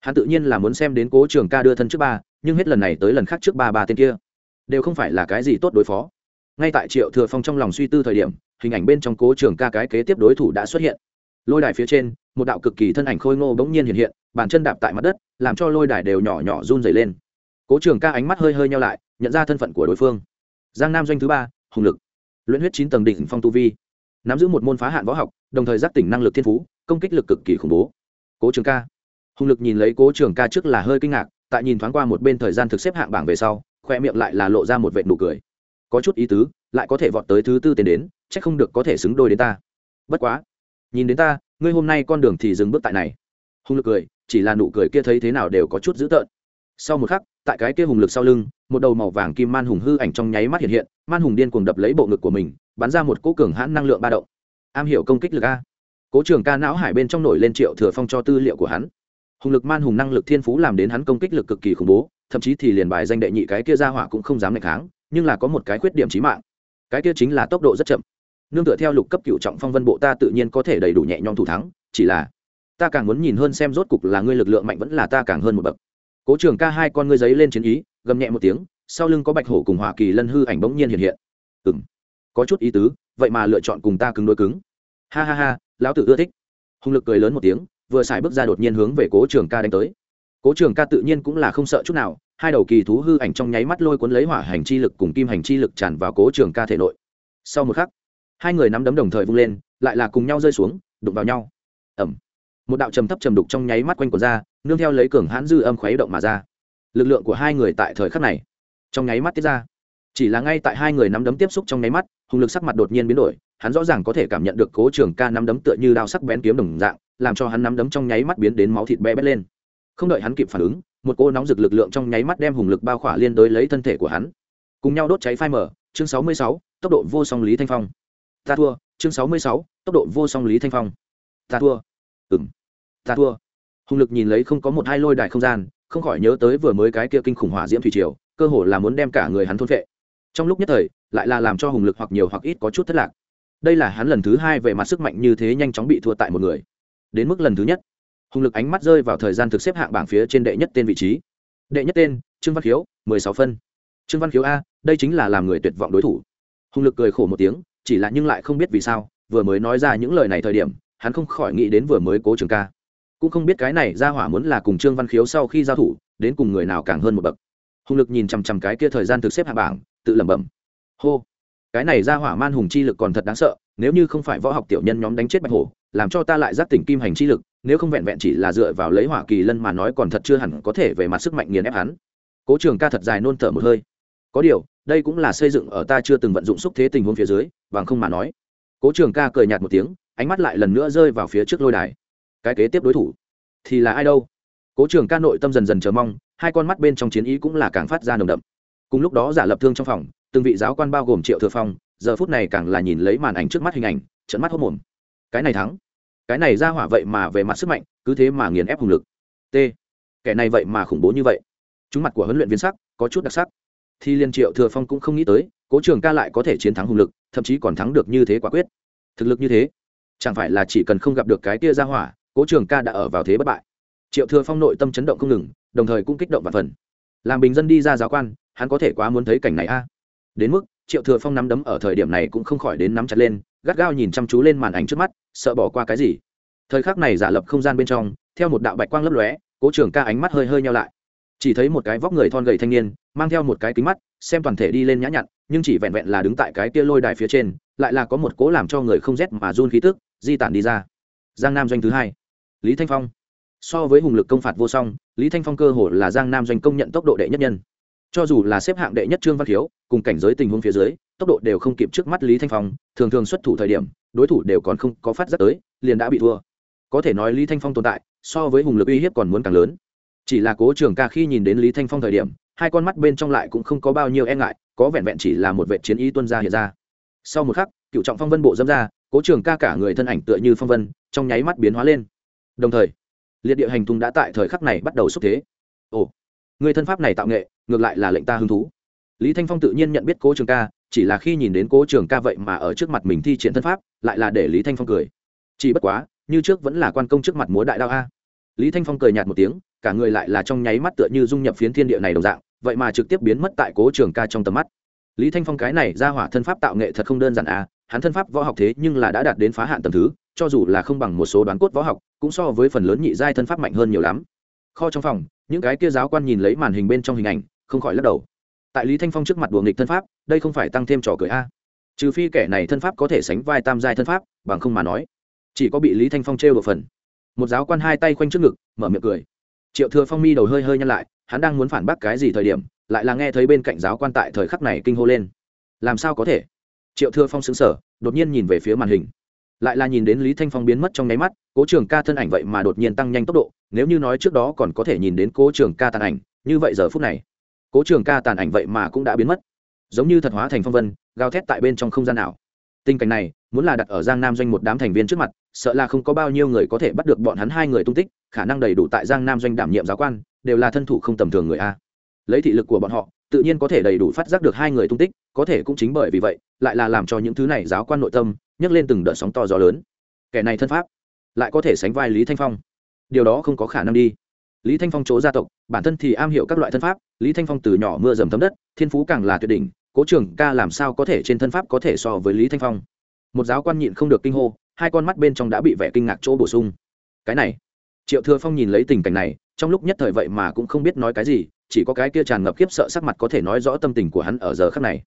Hắn tự nhiên là muốn xem đến cố trường ca đưa thân trước ba, nhưng hết lần này tới lần khác trước ba ba tên kia đều không phải là cái gì tốt đối phó. Ngay tại triệu thừa phong trong lòng suy tư thời điểm hình ảnh bên trong cố trường ca cái kế tiếp đối thủ đã xuất hiện. Lôi đài phía trên, một đạo cực kỳ thân ảnh khôi ngô bỗng nhiên hiện hiện, bàn chân đạp tại mặt đất, làm cho lôi đài đều nhỏ nhỏ run dày lên. Cố trường ca ánh mắt hơi hơi nhau lại, nhận ra thân phận của đối phương. Giang nam doanh thứ ba, hùng lực. Luyện huyết chín tầng đỉnh phong tu vi. Nắm giữ một môn phá hạn võ học, đồng thời giác tỉnh năng lực thiên phú, công kích lực cực kỳ khủng bố. Cố trường ca. Hùng lực nhìn lấy cố trường ca trước là hơi kinh ngạc, tại nhìn thoáng qua một bên thời gian thực xếp hạng bảng về sau, khoe miệng lại là lộ ra một vệ nụ cười. Có chút ý tứ lại có thể vọt tới thứ tư tiền đến, chắc không được có thể xứng đôi đến ta. Bất quá, nhìn đến ta, ngươi hôm nay con đường thì dừng bước tại này. Hùng lực cười, chỉ là nụ cười kia thấy thế nào đều có chút dữ tợn. Sau một khắc, tại cái kia hùng lực sau lưng, một đầu màu vàng kim man hùng hư ảnh trong nháy mắt hiện hiện, man hùng điên cuồng đập lấy bộ ngực của mình, bắn ra một cỗ cường hãn năng lượng ba động. Am hiểu công kích lực a. Cố trường ca não hải bên trong nổi lên triệu thừa phong cho tư liệu của hắn. Hùng lực man hùng năng lực thiên phú làm đến hắn công kích lực cực kỳ khủng bố, thậm chí thì liền bài danh đệ nhị cái kia ra hỏa cũng không dám ngày kháng, nhưng là có một cái khuyết điểm trí mạng cái kia chính là tốc độ rất chậm. Nương tựa theo lục cấp cựu trọng phong vân bộ ta tự nhiên có thể đầy đủ nhẹ nhõm thủ thắng, chỉ là ta càng muốn nhìn hơn xem rốt cục là ngươi lực lượng mạnh vẫn là ta càng hơn một bậc. Cố trường ca hai con ngươi giấy lên chiến ý, gầm nhẹ một tiếng, sau lưng có bạch hổ cùng hỏa kỳ lân hư ảnh bỗng nhiên hiện hiện. Ừng có chút ý tứ, vậy mà lựa chọn cùng ta cứng đôi cứng. Ha ha ha, lão tử ưa thích. Hùng lực cười lớn một tiếng, vừa xài bước ra đột nhiên hướng về cố trường ca đánh tới. Cố trường ca tự nhiên cũng là không sợ chút nào hai đầu kỳ thú hư ảnh trong nháy mắt lôi cuốn lấy hỏa hành chi lực cùng kim hành chi lực tràn vào cố trường ca thể nội. Sau một khắc, hai người nắm đấm đồng thời vung lên, lại là cùng nhau rơi xuống, đụng vào nhau. Ẩm một đạo trầm thấp trầm đục trong nháy mắt quanh của ra, nương theo lấy cường hãn dư âm khuấy động mà ra. Lực lượng của hai người tại thời khắc này, trong nháy mắt tiết ra. Chỉ là ngay tại hai người nắm đấm tiếp xúc trong nháy mắt hùng lực sắc mặt đột nhiên biến đổi, hắn rõ ràng có thể cảm nhận được cố trường ca nắm đấm tựa như đao sắc bén kiếm đồng dạng, làm cho hắn nắm đấm trong nháy mắt biến đến máu thịt bé bét lên. Không đợi hắn kịp phản ứng một cô nóng rực lực lượng trong nháy mắt đem hùng lực bao khỏa liên đối lấy thân thể của hắn. Cùng nhau đốt cháy phai mở chương sáu mươi sáu, tốc độ vô song lý thanh phong. Ta thua, chương sáu mươi sáu, tốc độ vô song lý thanh phong. Ta thua. Ừng ta thua. Hùng lực nhìn lấy không có một hai lôi đài không gian, không khỏi nhớ tới vừa mới cái kia kinh khủng hỏa diễm thủy triều, cơ hồ là muốn đem cả người hắn thôn vệ trong lúc nhất thời, lại là làm cho hùng lực hoặc nhiều hoặc ít có chút thất lạc. Đây là hắn lần thứ hai về mặt sức mạnh như thế nhanh chóng bị thua tại một người. Đến mức lần thứ nhất hùng lực ánh mắt rơi vào thời gian thực xếp hạng bảng phía trên đệ nhất tên vị trí. Đệ nhất tên, trương văn khiếu, mười sáu phân. Trương văn khiếu a, đây chính là làm người tuyệt vọng đối thủ. Hùng lực cười khổ một tiếng, chỉ là nhưng lại không biết vì sao, vừa mới nói ra những lời này thời điểm, hắn không khỏi nghĩ đến vừa mới cố trường ca. Cũng không biết cái này ra hỏa muốn là cùng trương văn khiếu sau khi giao thủ, đến cùng người nào càng hơn một bậc. Hùng lực nhìn chằm chằm cái kia thời gian thực xếp hạng bảng, tự lẩm bẩm. Hô, cái này ra hỏa man hùng chi lực còn thật đáng sợ nếu như không phải võ học tiểu nhân nhóm đánh chết bạch hổ, làm cho ta lại giác tỉnh kim hành chi lực, nếu không vẹn vẹn chỉ là dựa vào lấy hỏa kỳ lân mà nói còn thật chưa hẳn có thể về mặt sức mạnh nghiền ép hắn. Cố trường ca thật dài nôn thở một hơi. Có điều, đây cũng là xây dựng ở ta chưa từng vận dụng xúc thế tình huống phía dưới, bằng không mà nói. Cố trường ca cười nhạt một tiếng, ánh mắt lại lần nữa rơi vào phía trước lôi đài. Cái kế tiếp đối thủ thì là ai đâu? Cố trường ca nội tâm dần dần chờ mong, hai con mắt bên trong chiến ý cũng là càng phát ra nồng đậm. Cùng lúc đó giả lập thương trong phòng, từng vị giáo quan bao gồm triệu thừa phong giờ phút này càng là nhìn lấy màn ảnh trước mắt hình ảnh trận mắt hốt mồm. Cái này thắng. Cái này ra hỏa vậy mà về mặt sức mạnh, cứ thế mà nghiền ép hùng lực. T. Kẻ này vậy mà khủng bố như vậy. Chúng mặt của huấn luyện viên sắc, có chút đặc sắc. Thì liên triệu thừa phong cũng không nghĩ tới, cố trường ca lại có thể chiến thắng hùng lực, thậm chí còn thắng được như thế quả quyết. Thực lực như thế, chẳng phải là chỉ cần không gặp được cái kia ra hỏa, cố trường ca đã ở vào thế bất bại. Triệu thừa phong nội tâm chấn động không ngừng, đồng thời cũng kích động và phần. Làm bình dân đi ra giáo quan, hắn có thể quá muốn thấy cảnh này a. Đến mức triệu thừa phong nắm đấm ở thời điểm này cũng không khỏi đến nắm chặt lên, gắt gao nhìn chăm chú lên màn ảnh trước mắt, sợ bỏ qua cái gì. Thời khắc này giả lập không gian bên trong, theo một đạo bạch quang lấp lóe, cố trường ca ánh mắt hơi hơi nhau lại. Chỉ thấy một cái vóc người thon gầy thanh niên, mang theo một cái kính mắt, xem toàn thể đi lên nhã nhặn, nhưng chỉ vẹn vẹn là đứng tại cái kia lôi đài phía trên, lại là có một cố làm cho người không rét mà run khí tức, di tản đi ra. Giang nam doanh thứ hai. Lý thanh phong. So với hùng lực công phạt vô song, lý thanh phong cơ hồ là giang nam doanh công nhận tốc độ đệ nhất nhân cho dù là xếp hạng đệ nhất trương văn khiếu, cùng cảnh giới tình huống phía dưới, tốc độ đều không kịp trước mắt lý thanh phong, thường thường xuất thủ thời điểm, đối thủ đều còn không có phát giác tới, liền đã bị thua. Có thể nói lý thanh phong tồn tại, so với hùng lực uy hiếp còn muốn càng lớn. Chỉ là cố trường ca khi nhìn đến lý thanh phong thời điểm, hai con mắt bên trong lại cũng không có bao nhiêu e ngại, có vẹn vẹn chỉ là một vệ chiến ý tuân ra hiện ra. Sau một khắc, cựu trọng phong vân bộ dâm ra, cố trường ca cả người thân ảnh tựa như phong vân, trong nháy mắt biến hóa lên. Đồng thời, liệt địa hành thùng đã tại thời khắc này bắt đầu xúc thế. Ồ người thân pháp này tạo nghệ, ngược lại là lệnh ta hứng thú. Lý thanh phong tự nhiên nhận biết cố trường ca, chỉ là khi nhìn đến cố trường ca vậy mà ở trước mặt mình thi triển thân pháp, lại là để lý thanh phong cười. Chỉ bất quá, như trước vẫn là quan công trước mặt múa đại đao a. Lý thanh phong cười nhạt một tiếng, cả người lại là trong nháy mắt tựa như dung nhập phiến thiên địa này đồng dạng, vậy mà trực tiếp biến mất tại cố trường ca trong tầm mắt. Lý thanh phong cái này ra hỏa thân pháp tạo nghệ thật không đơn giản a, hắn thân pháp võ học thế nhưng là đã đạt đến phá hạn tầm thứ, cho dù là không bằng một số đoán cốt võ học, cũng so với phần lớn nhị giai thân pháp mạnh hơn nhiều lắm kho trong phòng, những cái kia giáo quan nhìn lấy màn hình bên trong hình ảnh, không khỏi lắc đầu. Tại lý thanh phong trước mặt đùa nghịch thân pháp, đây không phải tăng thêm trò cười a. Trừ phi kẻ này thân pháp có thể sánh vai tam giai thân pháp, bằng không mà nói, chỉ có bị lý thanh phong trêu một phần. Một giáo quan hai tay khoanh trước ngực, mở miệng cười. Triệu thừa phong mi đầu hơi hơi nhăn lại, hắn đang muốn phản bác cái gì thời điểm, lại là nghe thấy bên cạnh giáo quan tại thời khắc này kinh hô lên. Làm sao có thể? Triệu thừa phong xứng sở đột nhiên nhìn về phía màn hình lại là nhìn đến lý thanh phong biến mất trong nháy mắt, cố trường ca thân ảnh vậy mà đột nhiên tăng nhanh tốc độ, nếu như nói trước đó còn có thể nhìn đến cố trường ca tàn ảnh, như vậy giờ phút này, cố trường ca tàn ảnh vậy mà cũng đã biến mất. Giống như thật hóa thành phong vân, gào thét tại bên trong không gian nào. Tình cảnh này, muốn là đặt ở giang nam doanh một đám thành viên trước mặt, sợ là không có bao nhiêu người có thể bắt được bọn hắn hai người tung tích, khả năng đầy đủ tại giang nam doanh đảm nhiệm giáo quan, đều là thân thủ không tầm thường người a. Lấy thị lực của bọn họ, tự nhiên có thể đầy đủ phát giác được hai người tung tích, có thể cũng chính bởi vì vậy, lại là làm cho những thứ này giáo quan nội tâm nhấc lên từng đợt sóng to gió lớn. Kẻ này thân pháp lại có thể sánh vai lý thanh phong. Điều đó không có khả năng đi. Lý thanh phong chỗ gia tộc, bản thân thì am hiểu các loại thân pháp. Lý thanh phong từ nhỏ mưa dầm thấm đất, thiên phú càng là tuyệt đỉnh. Cố trường ca làm sao có thể trên thân pháp có thể so với lý thanh phong? Một giáo quan nhịn không được kinh hô, hai con mắt bên trong đã bị vẻ kinh ngạc chỗ bổ sung. Cái này, triệu thừa phong nhìn lấy tình cảnh này, trong lúc nhất thời vậy mà cũng không biết nói cái gì, chỉ có cái kia tràn ngập khiếp sợ sắc mặt có thể nói rõ tâm tình của hắn ở giờ khắc này.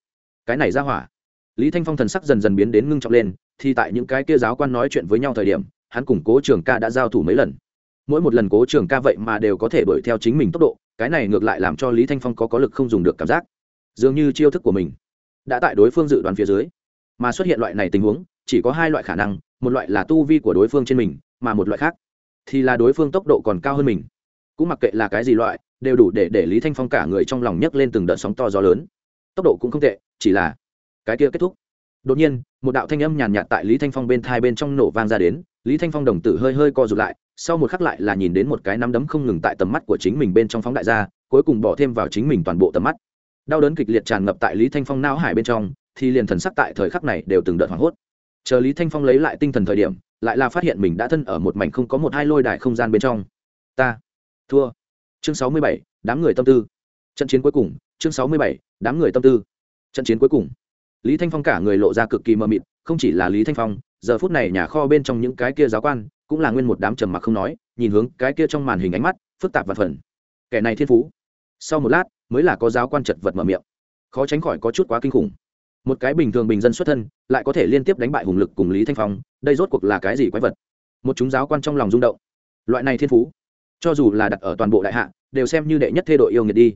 Cái này ra hỏa. Lý thanh phong thần sắc dần dần biến đến ngưng trọng lên thì tại những cái kia giáo quan nói chuyện với nhau thời điểm, hắn cùng cố trường ca đã giao thủ mấy lần. Mỗi một lần cố trường ca vậy mà đều có thể đuổi theo chính mình tốc độ, cái này ngược lại làm cho lý thanh phong có có lực không dùng được cảm giác. Dường như chiêu thức của mình đã tại đối phương dự đoán phía dưới, mà xuất hiện loại này tình huống, chỉ có hai loại khả năng, một loại là tu vi của đối phương trên mình, mà một loại khác thì là đối phương tốc độ còn cao hơn mình. Cũng mặc kệ là cái gì loại, đều đủ để để lý thanh phong cả người trong lòng nhấc lên từng đợt sóng to gió lớn. Tốc độ cũng không tệ, chỉ là cái kia kết thúc đột nhiên, một đạo thanh âm nhàn nhạt tại lý thanh phong bên thai bên trong nổ vang ra đến, lý thanh phong đồng tử hơi hơi co rụt lại, sau một khắc lại là nhìn đến một cái nắm đấm không ngừng tại tầm mắt của chính mình bên trong phóng đại ra, cuối cùng bỏ thêm vào chính mình toàn bộ tầm mắt. Đau đớn kịch liệt tràn ngập tại lý thanh phong não hải bên trong, thì liền thần sắc tại thời khắc này đều từng đợt hoảng hốt. Chờ lý thanh phong lấy lại tinh thần thời điểm, lại là phát hiện mình đã thân ở một mảnh không có một hai lôi đài không gian bên trong. Ta, thua. Chương sáu mươi bảy, đám người tâm tư. Trận chiến cuối cùng, chương sáu mươi bảy, đám người tâm tư. Trận chiến cuối cùng lý thanh phong cả người lộ ra cực kỳ mờ mịt, không chỉ là lý thanh phong, giờ phút này nhà kho bên trong những cái kia giáo quan, cũng là nguyên một đám trầm mặc không nói, nhìn hướng cái kia trong màn hình ánh mắt, phức tạp và phần. Kẻ này thiên phú. Sau một lát, mới là có giáo quan chật vật mở miệng. Khó tránh khỏi có chút quá kinh khủng. Một cái bình thường bình dân xuất thân, lại có thể liên tiếp đánh bại hùng lực cùng lý thanh phong, đây rốt cuộc là cái gì quái vật? Một chúng giáo quan trong lòng rung động. Loại này thiên phú, cho dù là đặt ở toàn bộ đại hạ, đều xem như đệ nhất thê đội yêu nghiệt đi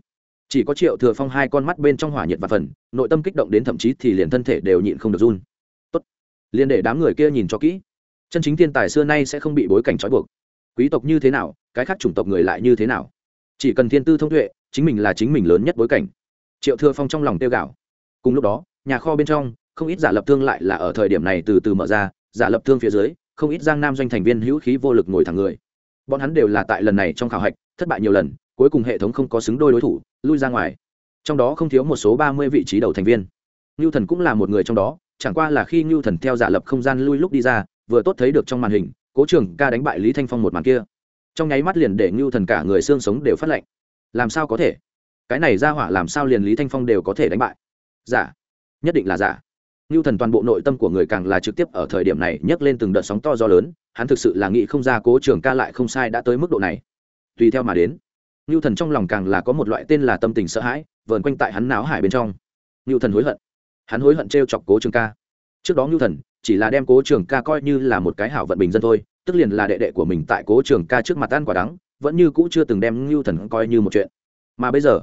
chỉ có triệu thừa phong hai con mắt bên trong hỏa nhiệt và phần, nội tâm kích động đến thậm chí thì liền thân thể đều nhịn không được run. Tốt. Liền để đám người kia nhìn cho kỹ. Chân chính thiên tài xưa nay sẽ không bị bối cảnh trói buộc. Quý tộc như thế nào, cái khác chủng tộc người lại như thế nào? Chỉ cần thiên tư thông tuệ, chính mình là chính mình lớn nhất bối cảnh. Triệu thừa phong trong lòng tiêu gạo cùng lúc đó, nhà kho bên trong, không ít giả lập thương lại là ở thời điểm này từ từ mở ra, giả lập thương phía dưới, không ít giang nam doanh thành viên hữu khí vô lực ngồi thẳng người. Bọn hắn đều là tại lần này trong khảo hạch, thất bại nhiều lần cuối cùng hệ thống không có xứng đôi đối thủ, lui ra ngoài. Trong đó không thiếu một số ba mươi vị trí đầu thành viên. Ngưu thần cũng là một người trong đó, chẳng qua là khi ngưu thần theo giả lập không gian lui lúc đi ra, vừa tốt thấy được trong màn hình, cố trường ca đánh bại lý thanh phong một màn kia. Trong nháy mắt liền để ngưu thần cả người xương sống đều phát lệnh làm sao có thể? Cái này ra hỏa làm sao liền lý thanh phong đều có thể đánh bại? Giả. Nhất định là giả. Ngưu thần toàn bộ nội tâm của người càng là trực tiếp ở thời điểm này nhấc lên từng đợt sóng to gió lớn, hắn thực sự là nghĩ không ra cố trường ca lại không sai đã tới mức độ này. Tùy theo mà đến ngưu thần trong lòng càng là có một loại tên là tâm tình sợ hãi, vờn quanh tại hắn náo hải bên trong. Ngưu thần hối hận. Hắn hối hận t r e o chọc cố trường ca. Trước đó ngưu thần chỉ là đem cố trường ca coi như là một cái hảo vận bình dân thôi, tức liền là đệ đệ của mình tại cố trường ca trước mặt ăn quả đắng, vẫn như cũ chưa từng đem ngưu thần coi như một chuyện. Mà bây giờ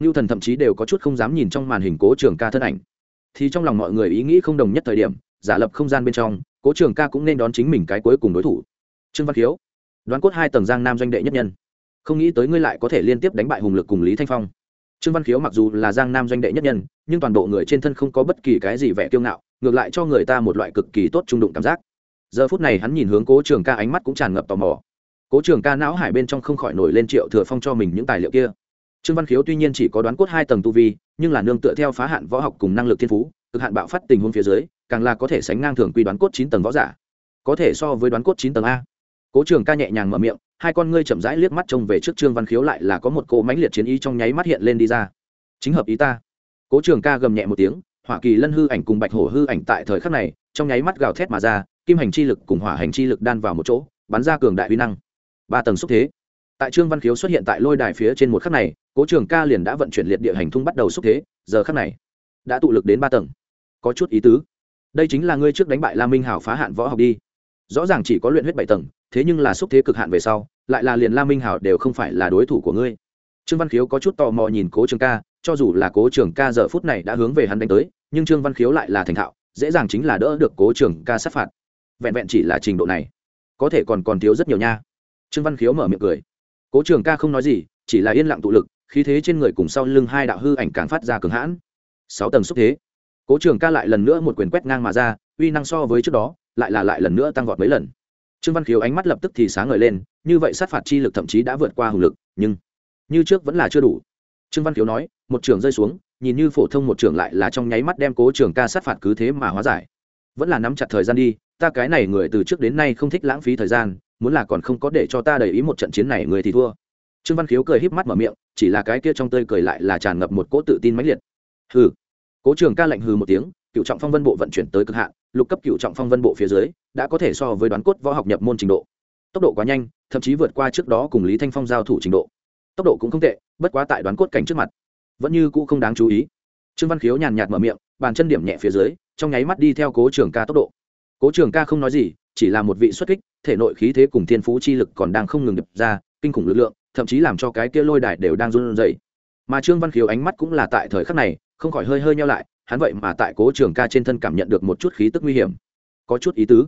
ngưu thần thậm chí đều có chút không dám nhìn trong màn hình cố trường ca thân ảnh. Thì trong lòng mọi người ý nghĩ không đồng nhất thời điểm, giả lập không gian bên trong, cố trường ca cũng nên đón chính mình cái cuối cùng đối thủ. Trương văn khiếu, đoán cốt hai tầng giang nam doanh đệ nhất nhân không nghĩ tới ngươi lại có thể liên tiếp đánh bại hùng lực cùng lý thanh phong trương văn khiếu mặc dù là giang nam doanh đệ nhất nhân nhưng toàn bộ người trên thân không có bất kỳ cái gì vẻ kiêu ngạo ngược lại cho người ta một loại cực kỳ tốt trung đụng cảm giác giờ phút này hắn nhìn hướng cố trường ca ánh mắt cũng tràn ngập tò mò cố trường ca não hải bên trong không khỏi nổi lên triệu thừa phong cho mình những tài liệu kia trương văn khiếu tuy nhiên chỉ có đoán cốt hai tầng tu vi nhưng là nương tựa theo phá hạn võ học cùng năng lực thiên phú cực hạn bạo phát tình huống phía dưới càng là có thể sánh ngang thường quy đoán cốt chín tầng võ giả có thể so với đoán cốt chín tầng a cố trường ca nhẹ nhàng mở miệng, hai con ngươi chậm rãi liếc mắt trông về trước trương văn khiếu lại là có một cỗ mãnh liệt chiến ý trong nháy mắt hiện lên đi ra. Chính hợp ý ta. Cố trường ca gầm nhẹ một tiếng, hỏa kỳ lân hư ảnh cùng bạch hổ hư ảnh tại thời khắc này, trong nháy mắt gào thét mà ra, kim hành chi lực cùng hỏa hành chi lực đan vào một chỗ, bắn ra cường đại uy năng. Ba tầng xúc thế. Tại trương văn khiếu xuất hiện tại lôi đài phía trên một khắc này, cố trường ca liền đã vận chuyển liệt địa hành thung bắt đầu xúc thế, giờ khắc này, đã tụ lực đến ba tầng. Có chút ý tứ. Đây chính là ngươi trước đánh bại la minh hảo phá hạn võ học đi rõ ràng chỉ có luyện huyết bảy tầng, thế nhưng là xúc thế cực hạn về sau, lại là liền la minh hảo đều không phải là đối thủ của ngươi. Trương văn khiếu có chút tò mò nhìn cố trường ca, cho dù là cố trường ca giờ phút này đã hướng về hắn đánh tới, nhưng trương văn khiếu lại là thành thạo, dễ dàng chính là đỡ được cố trường ca sát phạt. Vẹn vẹn chỉ là trình độ này, có thể còn còn thiếu rất nhiều nha. Trương văn khiếu mở miệng cười. Cố trường ca không nói gì, chỉ là yên lặng tụ lực, khí thế trên người cùng sau lưng hai đạo hư ảnh càng phát ra cường hãn. Sáu tầng xúc thế. Cố trường ca lại lần nữa một quyền quét ngang mà ra, uy năng so với trước đó lại là lại lần nữa tăng vọt mấy lần. Trương văn khiếu ánh mắt lập tức thì sáng ngời lên, như vậy sát phạt chi lực thậm chí đã vượt qua hùng lực, nhưng như trước vẫn là chưa đủ. Trương văn khiếu nói, một trường rơi xuống, nhìn như phổ thông một trường lại là trong nháy mắt đem cố trường ca sát phạt cứ thế mà hóa giải. Vẫn là nắm chặt thời gian đi, ta cái này người từ trước đến nay không thích lãng phí thời gian, muốn là còn không có để cho ta đầy ý một trận chiến này người thì thua. Trương văn khiếu cười híp mắt mở miệng, chỉ là cái kia trong tơi cười lại là tràn ngập một cỗ tự tin mãnh liệt. Hừ. Cố trường ca lạnh hừ một tiếng, cựu trọng phong vân bộ vận chuyển tới cực hạn lục cấp cựu trọng phong vân bộ phía dưới, đã có thể so với đoán cốt võ học nhập môn trình độ. Tốc độ quá nhanh, thậm chí vượt qua trước đó cùng lý thanh phong giao thủ trình độ. Tốc độ cũng không tệ, bất quá tại đoán cốt cảnh trước mặt, vẫn như cũ không đáng chú ý. Trương văn khiếu nhàn nhạt mở miệng, bàn chân điểm nhẹ phía dưới, trong nháy mắt đi theo cố trường ca tốc độ. Cố trường ca không nói gì, chỉ là một vị xuất kích, thể nội khí thế cùng thiên phú chi lực còn đang không ngừng đập ra, kinh khủng lực lượng, thậm chí làm cho cái kia lôi đài đều đang run rẩy. Mà trương văn khiếu ánh mắt cũng là tại thời khắc này, không khỏi hơi hơi nhau lại hắn vậy mà tại cố trường ca trên thân cảm nhận được một chút khí tức nguy hiểm. Có chút ý tứ.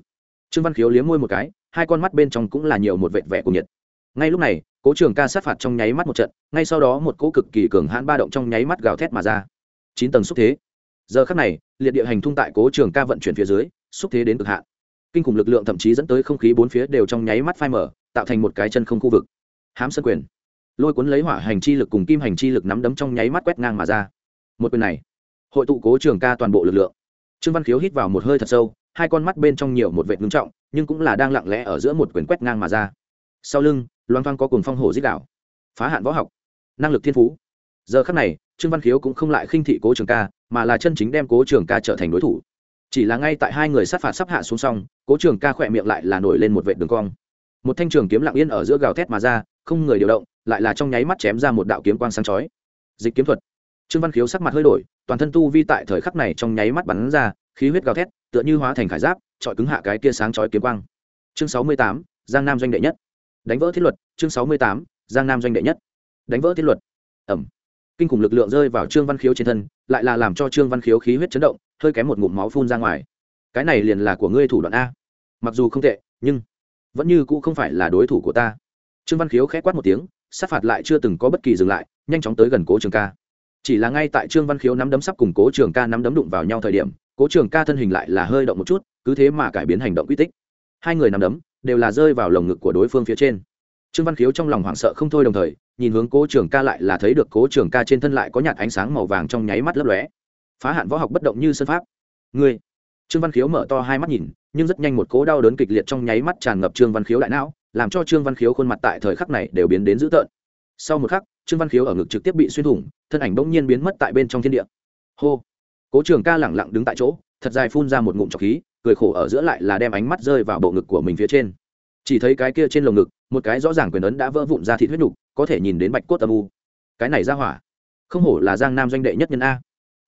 Trương văn khiếu liếm môi một cái, hai con mắt bên trong cũng là nhiều một vệt vẻ của nhiệt. Ngay lúc này, cố trường ca sát phạt trong nháy mắt một trận, ngay sau đó một cỗ cực kỳ cường hãn ba động trong nháy mắt gào thét mà ra. Chín tầng xúc thế. Giờ khắc này, liệt địa hành thung tại cố trường ca vận chuyển phía dưới, xúc thế đến cực hạn. Kinh khủng lực lượng thậm chí dẫn tới không khí bốn phía đều trong nháy mắt phai mở tạo thành một cái chân không khu vực. Hám sân quyền. Lôi cuốn lấy hỏa hành chi lực cùng kim hành chi lực nắm đấm trong nháy mắt quét ngang mà ra. Một quyền này hội tụ cố trường ca toàn bộ lực lượng. Trương văn khiếu hít vào một hơi thật sâu, hai con mắt bên trong nhiều một vệt ngưng trọng, nhưng cũng là đang lặng lẽ ở giữa một quyền quét ngang mà ra. Sau lưng loan thoang có cùng phong hổ dích đạo. Phá hạn võ học. Năng lực thiên phú. Giờ khắc này, trương văn khiếu cũng không lại khinh thị cố trường ca, mà là chân chính đem cố trường ca trở thành đối thủ. Chỉ là ngay tại hai người sát phạt sắp hạ xuống xong, cố trường ca khỏe miệng lại là nổi lên một vệ đường cong. Một thanh trường kiếm lặng yên ở giữa gào thét mà ra, không người điều động, lại là trong nháy mắt chém ra một đạo kiếm quang sáng chói. Dịch kiếm thuật. Trương văn khiếu sắc mặt hơi đổi toàn thân tu vi tại thời khắc này trong nháy mắt bắn ra, khí huyết gào thét, tựa như hóa thành khải giáp trọi cứng hạ cái kia sáng chói kiếm quang. Chương sáu mươi tám, giang nam doanh đệ nhất. Đánh vỡ thiết luật, chương sáu mươi tám, giang nam doanh đệ nhất. Đánh vỡ thiết luật. Ẩm. Kinh khủng lực lượng rơi vào trương văn khiếu trên thân, lại là làm cho trương văn khiếu khí huyết chấn động, hơi kém một ngụm máu phun ra ngoài. Cái này liền là của ngươi thủ đoạn a. Mặc dù không tệ, nhưng vẫn như cũ không phải là đối thủ của ta. Trương văn khiếu khẽ quát một tiếng, sát phạt lại chưa từng có bất kỳ dừng lại, nhanh chóng tới gần cố trường ca chỉ là ngay tại trương văn khiếu nắm đấm sắp cùng cố trường ca nắm đấm đụng vào nhau thời điểm, cố trường ca thân hình lại là hơi động một chút, cứ thế mà cải biến hành động quy tích. Hai người nắm đấm đều là rơi vào lồng ngực của đối phương phía trên. Trương văn khiếu trong lòng hoảng sợ không thôi đồng thời, nhìn hướng cố trường ca lại là thấy được cố trường ca trên thân lại có nhạt ánh sáng màu vàng trong nháy mắt lấp lóe. Phá hạn võ học bất động như sân pháp. Ngươi. Trương văn khiếu mở to hai mắt nhìn, nhưng rất nhanh một cố đau đớn kịch liệt trong nháy mắt tràn ngập trương văn khiếu đại não, làm cho trương văn khiếu khuôn mặt tại thời khắc này đều biến đến dữ tợn. Sau một khắc trương văn khiếu ở ngực trực tiếp bị xuyên thủng, thân ảnh bỗng nhiên biến mất tại bên trong thiên địa. Hô! Cố trường ca lẳng lặng đứng tại chỗ, thật dài phun ra một ngụm trọc khí, cười khổ ở giữa lại là đem ánh mắt rơi vào bộ ngực của mình phía trên. Chỉ thấy cái kia trên lồng ngực, một cái rõ ràng quyền ấn đã vỡ vụn ra thịt huyết nhục có thể nhìn đến bạch cốt âm u. Cái này ra hỏa, không hổ là giang nam doanh đệ nhất nhân a.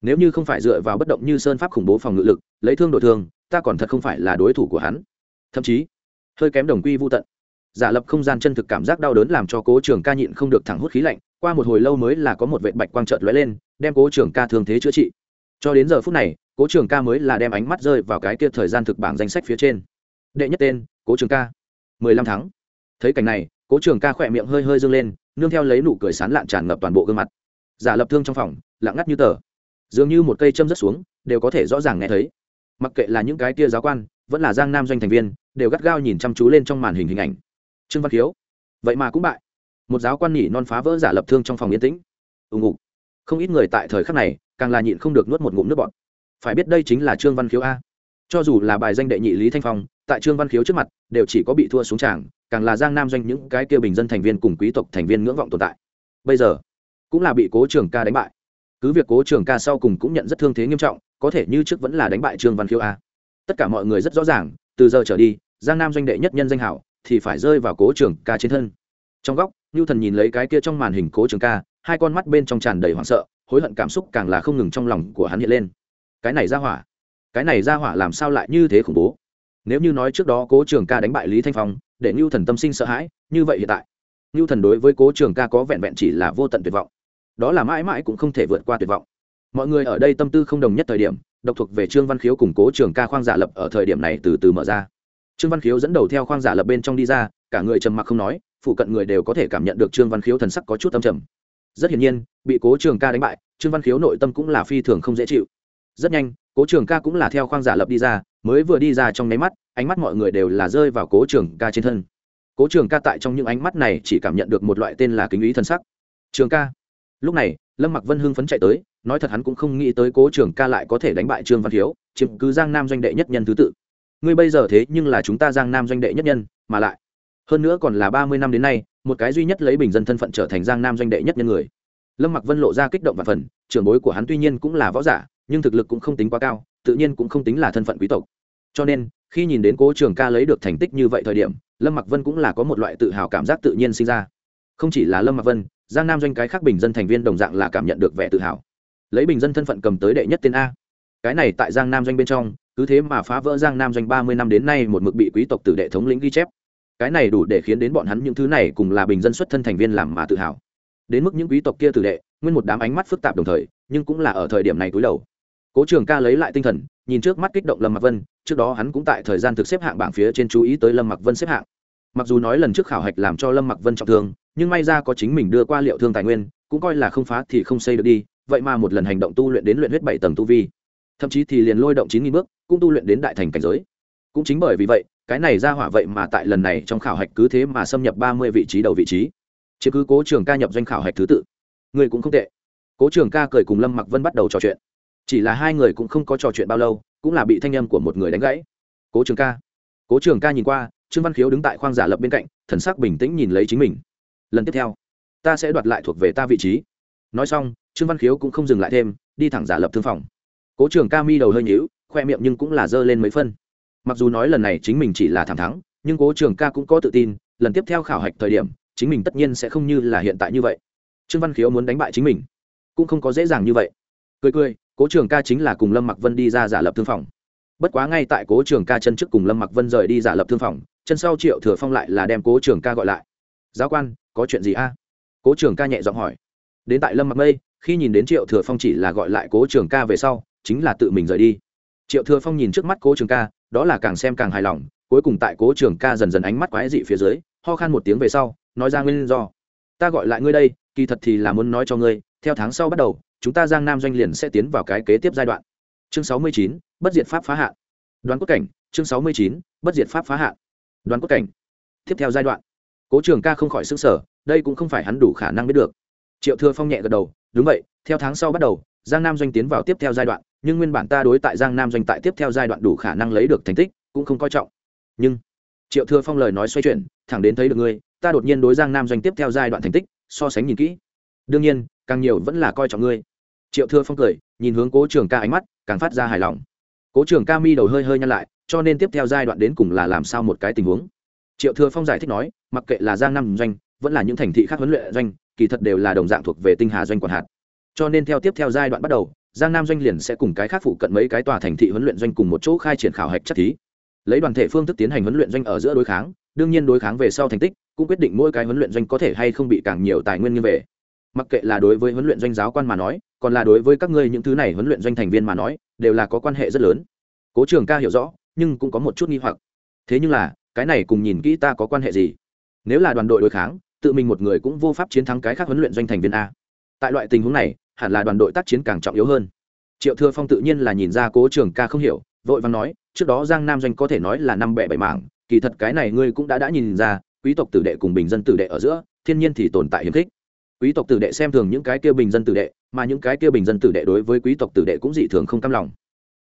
Nếu như không phải dựa vào bất động như sơn pháp khủng bố phòng ngự lực, lấy thương đổi thương, ta còn thật không phải là đối thủ của hắn. Thậm chí, hơi kém đồng quy vô tận. Giả lập không gian chân thực cảm giác đau đớn làm cho cố trường ca nhịn không được thẳng hút khí lạnh qua một hồi lâu mới là có một vệ bạch quang trợt lóe lên, đem cố trường ca thương thế chữa trị. Cho đến giờ phút này, cố trường ca mới là đem ánh mắt rơi vào cái kia thời gian thực bảng danh sách phía trên. Đệ nhất tên, cố trường ca. Mười lăm tháng. Thấy cảnh này, cố trường ca khỏe miệng hơi hơi dâng lên, nương theo lấy nụ cười sán lạn tràn ngập toàn bộ gương mặt. Giả lập thương trong phòng, lặng ngắt như tờ. Dường như một cây châm rất xuống, đều có thể rõ ràng nghe thấy. Mặc kệ là những cái tia giáo quan, vẫn là giang nam doanh thành viên, đều gắt gao nhìn chăm chú lên trong màn hình hình ảnh. Trương văn khiếu. Vậy mà cũng bại một giáo quan nhỉ non phá vỡ giả lập thương trong phòng yên tĩnh. Ùng ục không ít người tại thời khắc này, càng là nhịn không được nuốt một ngụm nước bọt. Phải biết đây chính là trương văn khiếu a. Cho dù là bài danh đệ nhị lý thanh phong, tại trương văn khiếu trước mặt, đều chỉ có bị thua xuống tràng, càng là giang nam doanh những cái kia bình dân thành viên cùng quý tộc thành viên ngưỡng vọng tồn tại. Bây giờ, cũng là bị cố trường ca đánh bại. Cứ việc cố trường ca sau cùng cũng nhận rất thương thế nghiêm trọng, có thể như trước vẫn là đánh bại trương văn khiếu a. Tất cả mọi người rất rõ ràng, từ giờ trở đi, giang nam doanh đệ nhất nhân danh hảo, thì phải rơi vào cố trường ca trên thân. Trong góc ngưu thần nhìn lấy cái kia trong màn hình cố trường ca, hai con mắt bên trong tràn đầy hoảng sợ, hối hận cảm xúc càng là không ngừng trong lòng của hắn hiện lên. Cái này ra hỏa, cái này ra hỏa làm sao lại như thế khủng bố? Nếu như nói trước đó cố trường ca đánh bại lý thanh phong, để ngưu thần tâm sinh sợ hãi, như vậy hiện tại ngưu thần đối với cố trường ca có vẹn vẹn chỉ là vô tận tuyệt vọng. Đó là mãi mãi cũng không thể vượt qua tuyệt vọng. Mọi người ở đây tâm tư không đồng nhất thời điểm, độc thuộc về trương văn khiếu cùng cố trường ca khoang giả lập ở thời điểm này từ từ mở ra. Trương văn khiếu dẫn đầu theo khoang giả lập bên trong đi ra, cả người trầm mặc không nói phụ cận người đều có thể cảm nhận được trương văn khiếu thần sắc có chút âm trầm. Rất hiển nhiên, bị cố trường ca đánh bại, trương văn khiếu nội tâm cũng là phi thường không dễ chịu. Rất nhanh, cố trường ca cũng là theo khoang giả lập đi ra, mới vừa đi ra trong nháy mắt, ánh mắt mọi người đều là rơi vào cố trường ca trên thân. Cố trường ca tại trong những ánh mắt này chỉ cảm nhận được một loại tên là kính ý thần sắc. Trường ca. Lúc này, lâm mặc vân hưng phấn chạy tới, nói thật hắn cũng không nghĩ tới cố trường ca lại có thể đánh bại trương văn khiếu, chiếm cứ giang nam doanh đệ nhất nhân thứ tự. Ngươi bây giờ thế nhưng là chúng ta giang nam doanh đệ nhất nhân, mà lại hơn nữa còn là ba mươi năm đến nay, một cái duy nhất lấy bình dân thân phận trở thành giang nam doanh đệ nhất nhân người. Lâm mặc vân lộ ra kích động và phần, trưởng bối của hắn tuy nhiên cũng là võ giả, nhưng thực lực cũng không tính quá cao, tự nhiên cũng không tính là thân phận quý tộc. Cho nên, khi nhìn đến cố trường ca lấy được thành tích như vậy thời điểm, lâm mặc vân cũng là có một loại tự hào cảm giác tự nhiên sinh ra. Không chỉ là lâm mặc vân, giang nam doanh cái khác bình dân thành viên đồng dạng là cảm nhận được vẻ tự hào. Lấy bình dân thân phận cầm tới đệ nhất tên a. Cái này tại giang nam doanh bên trong, cứ thế mà phá vỡ giang nam doanh ba mươi năm đến nay một mực bị quý tộc tử đệ thống lĩnh ghi chép cái này đủ để khiến đến bọn hắn những thứ này cùng là bình dân xuất thân thành viên làm mà tự hào. Đến mức những quý tộc kia tử đệ, nguyên một đám ánh mắt phức tạp đồng thời, nhưng cũng là ở thời điểm này túi đầu. Cố trường ca lấy lại tinh thần, nhìn trước mắt kích động lâm mặc vân, trước đó hắn cũng tại thời gian thực xếp hạng bảng phía trên chú ý tới lâm mặc vân xếp hạng. Mặc dù nói lần trước khảo hạch làm cho lâm mặc vân trọng thương, nhưng may ra có chính mình đưa qua liệu thương tài nguyên, cũng coi là không phá thì không xây được đi, vậy mà một lần hành động tu luyện đến luyện huyết bảy tầng tu vi. Thậm chí thì liền lôi động chín nghìn bước, cũng tu luyện đến đại thành cảnh giới. Cũng chính bởi vì vậy cái này ra hỏa vậy mà tại lần này trong khảo hạch cứ thế mà xâm nhập ba mươi vị trí đầu vị trí. Chứ cứ cố trường ca nhập doanh khảo hạch thứ tự. Người cũng không tệ. Cố trường ca cười cùng lâm mặc vân bắt đầu trò chuyện. Chỉ là hai người cũng không có trò chuyện bao lâu, cũng là bị thanh âm của một người đánh gãy. Cố trường ca. Cố trường ca nhìn qua, trương văn khiếu đứng tại khoang giả lập bên cạnh, thần sắc bình tĩnh nhìn lấy chính mình. Lần tiếp theo, ta sẽ đoạt lại thuộc về ta vị trí. Nói xong, trương văn khiếu cũng không dừng lại thêm, đi thẳng giả lập thương phòng. Cố trường ca mi đầu hơi nhíu, khoe miệng nhưng cũng là dơ lên mấy phân mặc dù nói lần này chính mình chỉ là thẳng thắng, nhưng cố trường ca cũng có tự tin, lần tiếp theo khảo hạch thời điểm, chính mình tất nhiên sẽ không như là hiện tại như vậy. Trương văn khiếu muốn đánh bại chính mình, cũng không có dễ dàng như vậy. Cười cười, cố trường ca chính là cùng lâm mặc vân đi ra giả lập thương phòng. Bất quá ngay tại cố trường ca chân trước cùng lâm mặc vân rời đi giả lập thương phòng, chân sau triệu thừa phong lại là đem cố trường ca gọi lại. Giáo quan, có chuyện gì a? Cố trường ca nhẹ giọng hỏi. Đến tại lâm mặc mây, khi nhìn đến triệu thừa phong chỉ là gọi lại cố trường ca về sau, chính là tự mình rời đi. Triệu thừa phong nhìn trước mắt cố trường ca đó là càng xem càng hài lòng, cuối cùng tại cố trường ca dần dần ánh mắt quái dị phía dưới, ho khan một tiếng về sau, nói ra nguyên do. Ta gọi lại ngươi đây, kỳ thật thì là muốn nói cho ngươi, theo tháng sau bắt đầu, chúng ta giang nam doanh liền sẽ tiến vào cái kế tiếp giai đoạn. Chương sáu mươi chín, bất diệt pháp phá hạ đoán cốt cảnh, chương sáu mươi chín, bất diệt pháp phá hạ đoán cốt cảnh. Tiếp theo giai đoạn. Cố trường ca không khỏi xứng sở đây cũng không phải hắn đủ khả năng biết được. Triệu thừa phong nhẹ gật đầu, đúng vậy, theo tháng sau bắt đầu, giang nam doanh tiến vào tiếp theo giai đoạn nhưng nguyên bản ta đối tại giang nam doanh tại tiếp theo giai đoạn đủ khả năng lấy được thành tích, cũng không coi trọng. Nhưng, triệu thừa phong lời nói xoay chuyển, thẳng đến thấy được ngươi, ta đột nhiên đối giang nam doanh tiếp theo giai đoạn thành tích, so sánh nhìn kỹ. Đương nhiên, càng nhiều vẫn là coi trọng ngươi. Triệu thừa phong cười, nhìn hướng cố trường ca ánh mắt, càng phát ra hài lòng. Cố trường ca mi đầu hơi hơi nhăn lại, cho nên tiếp theo giai đoạn đến cùng là làm sao một cái tình huống. Triệu thừa phong giải thích nói, mặc kệ là giang nam doanh, vẫn là những thành thị khác huấn luyện doanh, kỳ thật đều là đồng dạng thuộc về tinh hà doanh quản hạt. Cho nên theo tiếp theo giai đoạn bắt đầu giang nam doanh liền sẽ cùng cái khác phụ cận mấy cái tòa thành thị huấn luyện doanh cùng một chỗ khai triển khảo hạch chất thí. Lấy đoàn thể phương thức tiến hành huấn luyện doanh ở giữa đối kháng, đương nhiên đối kháng về sau thành tích, cũng quyết định mỗi cái huấn luyện doanh có thể hay không bị càng nhiều tài nguyên như về. Mặc kệ là đối với huấn luyện doanh giáo quan mà nói, còn là đối với các ngươi những thứ này huấn luyện doanh thành viên mà nói, đều là có quan hệ rất lớn. Cố trường ca hiểu rõ, nhưng cũng có một chút nghi hoặc. Thế nhưng là, cái này cùng nhìn kỹ ta có quan hệ gì? Nếu là đoàn đội đối kháng, tự mình một người cũng vô pháp chiến thắng cái khác huấn luyện doanh thành viên a. Tại loại tình huống này hẳn là đoàn đội tác chiến càng trọng yếu hơn. Triệu thừa phong tự nhiên là nhìn ra cố trường ca không hiểu, vội vàng nói, trước đó giang nam doanh có thể nói là năm bẻ bảy mảng, kỳ thật cái này ngươi cũng đã đã nhìn ra, quý tộc tử đệ cùng bình dân tử đệ ở giữa, thiên nhiên thì tồn tại hiếm khích. Quý tộc tử đệ xem thường những cái kia bình dân tử đệ, mà những cái kia bình dân tử đệ đối với quý tộc tử đệ cũng dị thường không cam lòng.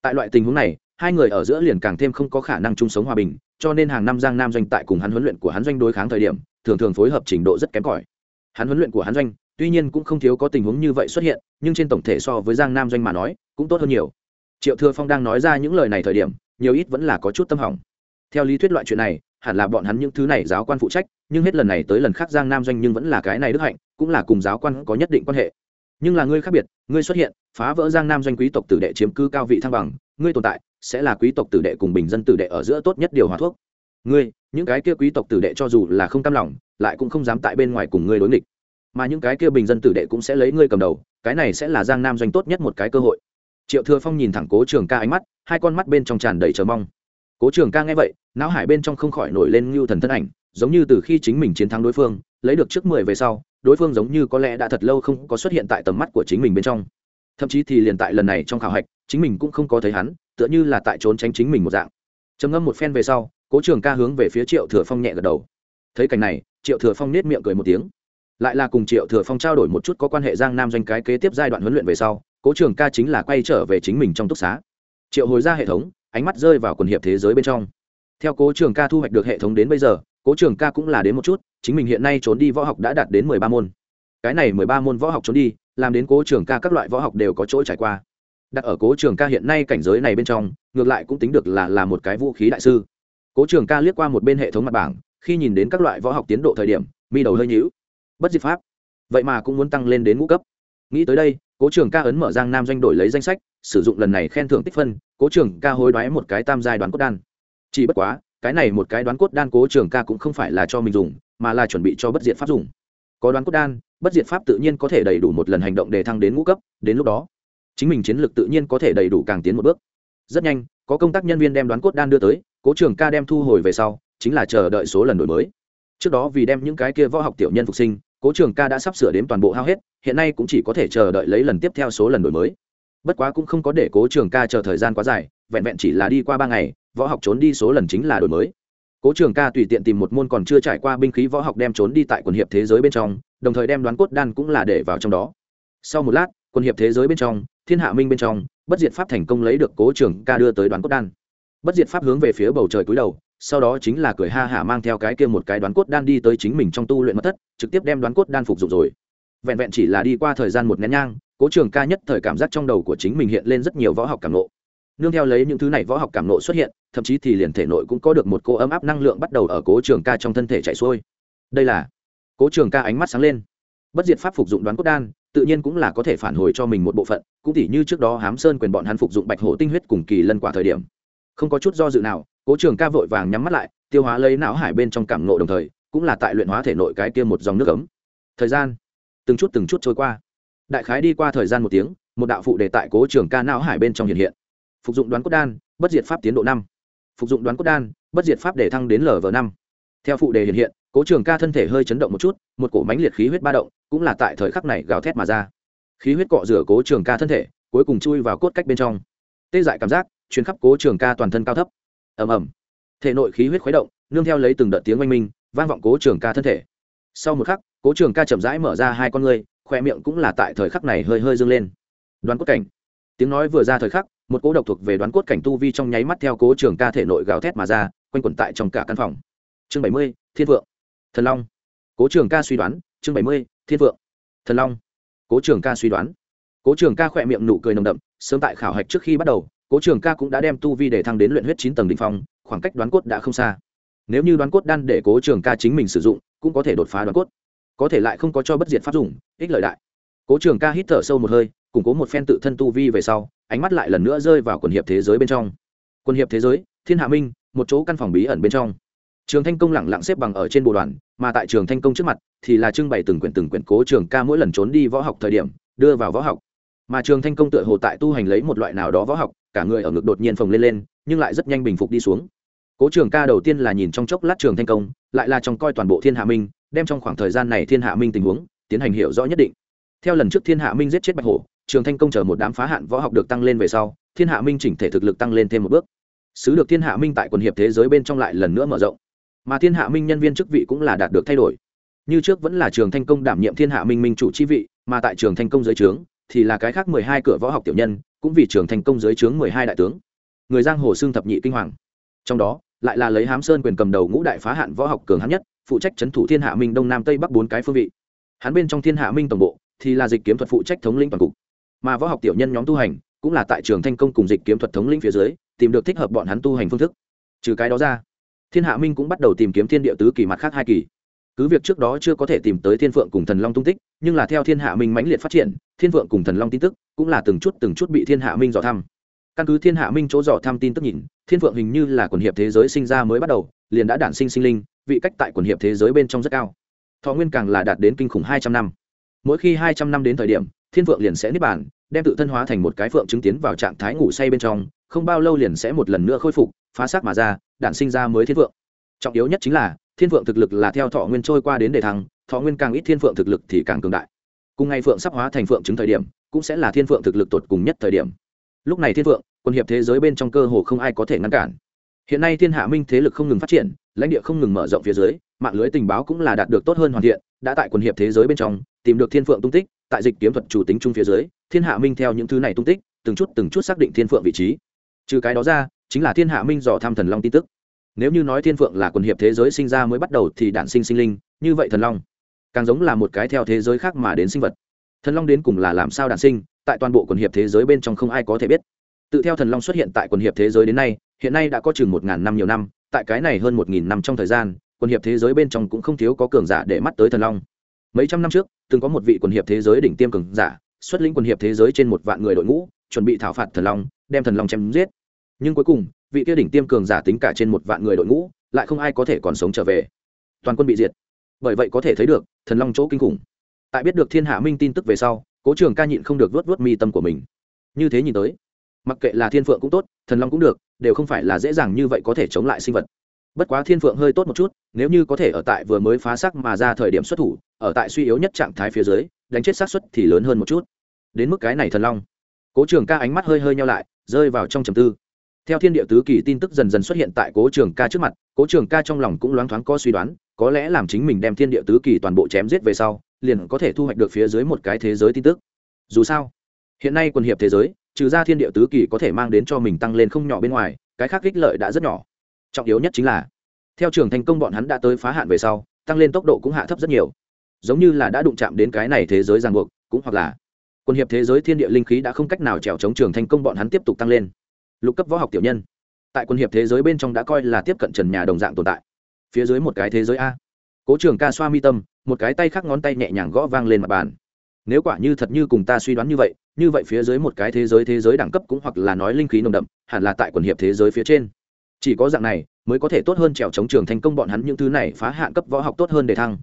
Tại loại tình huống này, hai người ở giữa liền càng thêm không có khả năng chung sống hòa bình, cho nên hàng năm giang nam doanh tại cùng hắn huấn luyện của hắn doanh đối kháng thời điểm, thường thường phối hợp trình độ rất kém cỏi. Hắn huấn luyện của hắn doanh tuy nhiên cũng không thiếu có tình huống như vậy xuất hiện, nhưng trên tổng thể so với giang nam doanh mà nói, cũng tốt hơn nhiều. Triệu thừa phong đang nói ra những lời này thời điểm, nhiều ít vẫn là có chút tâm hỏng. Theo lý thuyết loại chuyện này, hẳn là bọn hắn những thứ này giáo quan phụ trách, nhưng hết lần này tới lần khác giang nam doanh nhưng vẫn là cái này đức hạnh, cũng là cùng giáo quan có nhất định quan hệ. Nhưng là ngươi khác biệt, ngươi xuất hiện, phá vỡ giang nam doanh quý tộc tử đệ chiếm cư cao vị thăng bằng, ngươi tồn tại, sẽ là quý tộc tử đệ cùng bình dân tử đệ ở giữa tốt nhất điều hòa thuốc. Ngươi, những cái kia quý tộc tử đệ cho dù là không cam lòng, lại cũng không dám tại bên ngoài cùng ngươi đối nghịch mà những cái kia bình dân tử đệ cũng sẽ lấy ngươi cầm đầu, cái này sẽ là giang nam doanh tốt nhất một cái cơ hội. Triệu thừa phong nhìn thẳng cố trường ca ánh mắt, hai con mắt bên trong tràn đầy chờ mong. Cố trường ca nghe vậy, não hải bên trong không khỏi nổi lên ngưu thần thân ảnh, giống như từ khi chính mình chiến thắng đối phương, lấy được trước mười về sau, đối phương giống như có lẽ đã thật lâu không có xuất hiện tại tầm mắt của chính mình bên trong. Thậm chí thì liền tại lần này trong khảo hạch, chính mình cũng không có thấy hắn, tựa như là tại trốn tránh chính mình một dạng. Trầm ngâm một phen về sau, cố trường ca hướng về phía triệu thừa phong nhẹ gật đầu. Thấy cảnh này, triệu thừa phong nết miệng cười một tiếng lại là cùng triệu thừa phong trao đổi một chút có quan hệ giang nam doanh cái kế tiếp giai đoạn huấn luyện về sau, cố trường ca chính là quay trở về chính mình trong túc xá. Triệu hồi ra hệ thống, ánh mắt rơi vào quần hiệp thế giới bên trong. Theo cố trường ca thu hoạch được hệ thống đến bây giờ, cố trường ca cũng là đến một chút, chính mình hiện nay trốn đi võ học đã đạt đến mười ba môn. Cái này mười ba môn võ học trốn đi, làm đến cố trường ca các loại võ học đều có chỗ trải qua. Đặt ở cố trường ca hiện nay cảnh giới này bên trong, ngược lại cũng tính được là là một cái vũ khí đại sư. Cố trường ca liếc qua một bên hệ thống mặt bảng, khi nhìn đến các loại võ học tiến độ thời điểm, mi đầu hơi nhữu bất diệt pháp. Vậy mà cũng muốn tăng lên đến ngũ cấp. Nghĩ tới đây, cố trường ca ấn mở giang nam doanh đổi lấy danh sách, sử dụng lần này khen thưởng tích phân, cố trường ca hối đoái một cái tam giai đoán cốt đan. Chỉ bất quá, cái này một cái đoán cốt đan cố trường ca cũng không phải là cho mình dùng, mà là chuẩn bị cho bất diệt pháp dùng. Có đoán cốt đan, bất diệt pháp tự nhiên có thể đầy đủ một lần hành động để thăng đến ngũ cấp, đến lúc đó, chính mình chiến lược tự nhiên có thể đầy đủ càng tiến một bước. Rất nhanh, có công tác nhân viên đem đoán cốt đan đưa tới, cố trường ca đem thu hồi về sau, chính là chờ đợi số lần đổi mới. Trước đó vì đem những cái kia võ học tiểu nhân phục sinh cố trường ca đã sắp sửa đến toàn bộ hao hết, hiện nay cũng chỉ có thể chờ đợi lấy lần tiếp theo số lần đổi mới. Bất quá cũng không có để cố trường ca chờ thời gian quá dài, vẹn vẹn chỉ là đi qua ba ngày, võ học trốn đi số lần chính là đổi mới. Cố trường ca tùy tiện tìm một môn còn chưa trải qua binh khí võ học đem trốn đi tại quần hiệp thế giới bên trong, đồng thời đem đoán cốt đan cũng là để vào trong đó. Sau một lát, quần hiệp thế giới bên trong, thiên hạ minh bên trong, bất diệt pháp thành công lấy được cố trường ca đưa tới đoán cốt đan. Bất diệt pháp hướng về phía bầu trời cúi đầu sau đó chính là cười ha hả mang theo cái kia một cái đoán cốt đan đi tới chính mình trong tu luyện mất thất, trực tiếp đem đoán cốt đan phục dụng rồi. Vẹn vẹn chỉ là đi qua thời gian một nén nhang, cố trường ca nhất thời cảm giác trong đầu của chính mình hiện lên rất nhiều võ học cảm nộ nương theo lấy những thứ này võ học cảm nộ xuất hiện, thậm chí thì liền thể nội cũng có được một cô ấm áp năng lượng bắt đầu ở cố trường ca trong thân thể chạy xuôi. Đây là cố trường ca ánh mắt sáng lên. Bất diệt pháp phục dụng đoán cốt đan, tự nhiên cũng là có thể phản hồi cho mình một bộ phận, cũng tỉ như trước đó hám sơn quyền bọn hắn phục dụng bạch hổ tinh huyết cùng kỳ lân quả thời điểm. Không có chút do dự nào cố trường ca vội vàng nhắm mắt lại, tiêu hóa lấy não hải bên trong cảm nộ đồng thời, cũng là tại luyện hóa thể nội cái kia một dòng nước ấm. Thời gian, từng chút từng chút trôi qua. Đại khái đi qua thời gian một tiếng, một đạo phụ đề tại cố trường ca não hải bên trong hiện hiện. Phục dụng đoán cốt đan, bất diệt pháp tiến độ năm. Phục dụng đoán cốt đan, bất diệt pháp để thăng đến lv năm. Theo phụ đề hiện hiện, cố trường ca thân thể hơi chấn động một chút, một cổ mánh liệt khí huyết ba động, cũng là tại thời khắc này gào thét mà ra. Khí huyết cọ rửa cố trường ca thân thể, cuối cùng chui vào cốt cách bên trong. Tê dại cảm giác chuyến khắp cố trường ca toàn thân cao thấp ầm ầm. Thể nội khí huyết khuấy động, nương theo lấy từng đợt tiếng oanh minh, vang vọng cố trường ca thân thể. Sau một khắc, cố trường ca chậm rãi mở ra hai con ngươi, khoe miệng cũng là tại thời khắc này hơi hơi dâng lên. Đoán cốt cảnh. Tiếng nói vừa ra thời khắc, một cố độc thuộc về đoán cốt cảnh tu vi trong nháy mắt theo cố trường ca thể nội gào thét mà ra, quanh quẩn tại trong cả căn phòng. Chương bảy mươi, thiên vượng. Thần long. Cố trường ca suy đoán, chương bảy mươi, thiên vượng. Thần long. Cố trường ca suy đoán. Cố trường ca khỏe miệng nụ cười nồng đậm, sớm tại khảo hạch trước khi bắt đầu cố trường ca cũng đã đem tu vi để thăng đến luyện huyết chín tầng đ ỉ n h phong, khoảng cách đoán cốt đã không xa. Nếu như đoán cốt đan để cố trường ca chính mình sử dụng, cũng có thể đột phá đoán cốt. Có thể lại không có cho bất diệt pháp dùng ích lợi đại. Cố trường ca hít thở sâu một hơi, củng cố một phen tự thân tu vi về sau, ánh mắt lại lần nữa rơi vào quần hiệp thế giới bên trong. Quần hiệp thế giới, thiên hạ minh, một chỗ căn phòng bí ẩn bên trong. Trường thanh công lẳng lặng xếp bằng ở trên bộ đoàn, mà tại trường thanh công trước mặt, thì là trưng bày từng quyển từng quyển cố trường ca mỗi lần trốn đi võ học thời điểm, đưa vào võ học mà trường thanh công tựa hồ tại tu hành lấy một loại nào đó võ học, cả người ở ngực đột nhiên phồng lên lên, nhưng lại rất nhanh bình phục đi xuống. Cố trường ca đầu tiên là nhìn trong chốc lát trường thanh công, lại là trong coi toàn bộ thiên hạ minh, đem trong khoảng thời gian này thiên hạ minh tình huống, tiến hành hiểu rõ nhất định. Theo lần trước thiên hạ minh giết chết bạch hổ, trường thanh công chờ một đám phá hạn võ học được tăng lên về sau, thiên hạ minh chỉnh thể thực lực tăng lên thêm một bước. Sứ được thiên hạ minh tại quần hiệp thế giới bên trong lại lần nữa mở rộng. Mà thiên hạ minh nhân viên chức vị cũng là đạt được thay đổi. Như trước vẫn là trường thanh công đảm nhiệm thiên hạ minh minh chủ chi vị, mà tại trường thanh công giới trướng thì là cái khác mười hai cửa võ học tiểu nhân, cũng vì trường thành công dưới trướng mười hai đại tướng. Người giang hồ xương thập nhị kinh hoàng. Trong đó, lại là lấy hám sơn quyền cầm đầu ngũ đại phá hạn võ học cường hắn nhất, phụ trách trấn thủ thiên hạ minh đông nam tây bắc bốn cái phương vị. Hắn bên trong thiên hạ minh tổng bộ, thì là dịch kiếm thuật phụ trách thống lĩnh toàn cục. Mà võ học tiểu nhân nhóm tu hành, cũng là tại trường thanh công cùng dịch kiếm thuật thống lĩnh phía dưới, tìm được thích hợp bọn hắn tu hành phương thức. Trừ cái đó ra, thiên hạ minh cũng bắt đầu tìm kiếm thiên địa tứ kỳ mặt khác hai kỳ cứ việc trước đó chưa có thể tìm tới thiên phượng cùng thần long tung tích, nhưng là theo thiên hạ minh mãnh liệt phát triển, thiên phượng cùng thần long tin tức cũng là từng chút từng chút bị thiên hạ minh dò thăm. Căn cứ thiên hạ minh chỗ dò thăm tin tức nhìn, thiên phượng hình như là quần hiệp thế giới sinh ra mới bắt đầu, liền đã đản sinh sinh linh, vị cách tại quần hiệp thế giới bên trong rất cao. Thọ nguyên càng là đạt đến kinh khủng hai trăm năm. Mỗi khi hai trăm năm đến thời điểm, thiên phượng liền sẽ nếp bản đem tự thân hóa thành một cái phượng chứng tiến vào trạng thái ngủ say bên trong, không bao lâu liền sẽ một lần nữa khôi phục, phá xác mà ra, đản sinh ra mới thiên phượng. Trọng yếu nhất chính là thiên phượng thực lực là theo thọ nguyên trôi qua đến đề thăng, thọ nguyên càng ít thiên phượng thực lực thì càng cường đại. Cùng ngày phượng sắp hóa thành phượng chứng thời điểm, cũng sẽ là thiên phượng thực lực tột cùng nhất thời điểm. Lúc này thiên phượng, quân hiệp thế giới bên trong cơ hồ không ai có thể ngăn cản. Hiện nay thiên hạ minh thế lực không ngừng phát triển, lãnh địa không ngừng mở rộng phía dưới, mạng lưới tình báo cũng là đạt được tốt hơn hoàn thiện, đã tại quần hiệp thế giới bên trong, tìm được thiên phượng tung tích, tại dịch kiếm thuật chủ tính chung phía dưới, thiên hạ minh theo những thứ này tung tích, từng chút từng chút xác định thiên phượng vị trí. Trừ cái đó ra, chính là thiên hạ minh dò tham thần long tin tức nếu như nói thiên phượng là quần hiệp thế giới sinh ra mới bắt đầu thì đản sinh sinh linh, như vậy thần long càng giống là một cái theo thế giới khác mà đến sinh vật. Thần long đến cùng là làm sao đản sinh, tại toàn bộ quần hiệp thế giới bên trong không ai có thể biết. Tự theo thần long xuất hiện tại quần hiệp thế giới đến nay, hiện nay đã có chừng một ngàn năm nhiều năm, tại cái này hơn một nghìn năm trong thời gian, quần hiệp thế giới bên trong cũng không thiếu có cường giả để mắt tới thần long. Mấy trăm năm trước, từng có một vị quần hiệp thế giới đỉnh tiêm cường giả, xuất lĩnh quần hiệp thế giới trên một vạn người đội ngũ, chuẩn bị thảo phạt thần long, đem thần long chém giết nhưng cuối cùng, vị kia đỉnh tiêm cường giả tính cả trên một vạn người đội ngũ, lại không ai có thể còn sống trở về. Toàn quân bị diệt. Bởi vậy có thể thấy được, thần long chỗ kinh khủng. Tại biết được thiên hạ minh tin tức về sau, cố trường ca nhịn không được vớt vớt mi tâm của mình. Như thế nhìn tới, mặc kệ là thiên phượng cũng tốt, thần long cũng được, đều không phải là dễ dàng như vậy có thể chống lại sinh vật. Bất quá thiên phượng hơi tốt một chút, nếu như có thể ở tại vừa mới phá sắc mà ra thời điểm xuất thủ, ở tại suy yếu nhất trạng thái phía dưới, đánh chết xác suất thì lớn hơn một chút. Đến mức cái này thần long. Cố trường ca ánh mắt hơi hơi nhau lại, rơi vào trong trầm tư theo thiên địa tứ kỳ tin tức dần dần xuất hiện tại cố trường ca trước mặt, cố trường ca trong lòng cũng loáng thoáng có suy đoán, có lẽ làm chính mình đem thiên địa tứ kỳ toàn bộ chém giết về sau, liền có thể thu hoạch được phía dưới một cái thế giới tin tức. Dù sao, hiện nay quần hiệp thế giới, trừ ra thiên địa tứ kỳ có thể mang đến cho mình tăng lên không nhỏ bên ngoài, cái khác ích lợi đã rất nhỏ. Trọng yếu nhất chính là, theo trường thành công bọn hắn đã tới phá hạn về sau, tăng lên tốc độ cũng hạ thấp rất nhiều. Giống như là đã đụng chạm đến cái này thế giới ràng buộc, cũng hoặc là quân hiệp thế giới thiên địa linh khí đã không cách nào trèo chống trường thành công bọn hắn tiếp tục tăng lên lục cấp võ học tiểu nhân. Tại quân hiệp thế giới bên trong đã coi là tiếp cận trần nhà đồng dạng tồn tại. Phía dưới một cái thế giới a. Cố trường ca xoa mi tâm, một cái tay khác ngón tay nhẹ nhàng gõ vang lên mặt bàn. Nếu quả như thật như cùng ta suy đoán như vậy như vậy phía dưới một cái thế giới thế giới đẳng cấp cũng hoặc là nói linh khí nồng đậm, hẳn là tại quần hiệp thế giới phía trên. Chỉ có dạng này, mới có thể tốt hơn trèo chống trường thành công bọn hắn những thứ này phá hạn cấp võ học tốt hơn để thăng.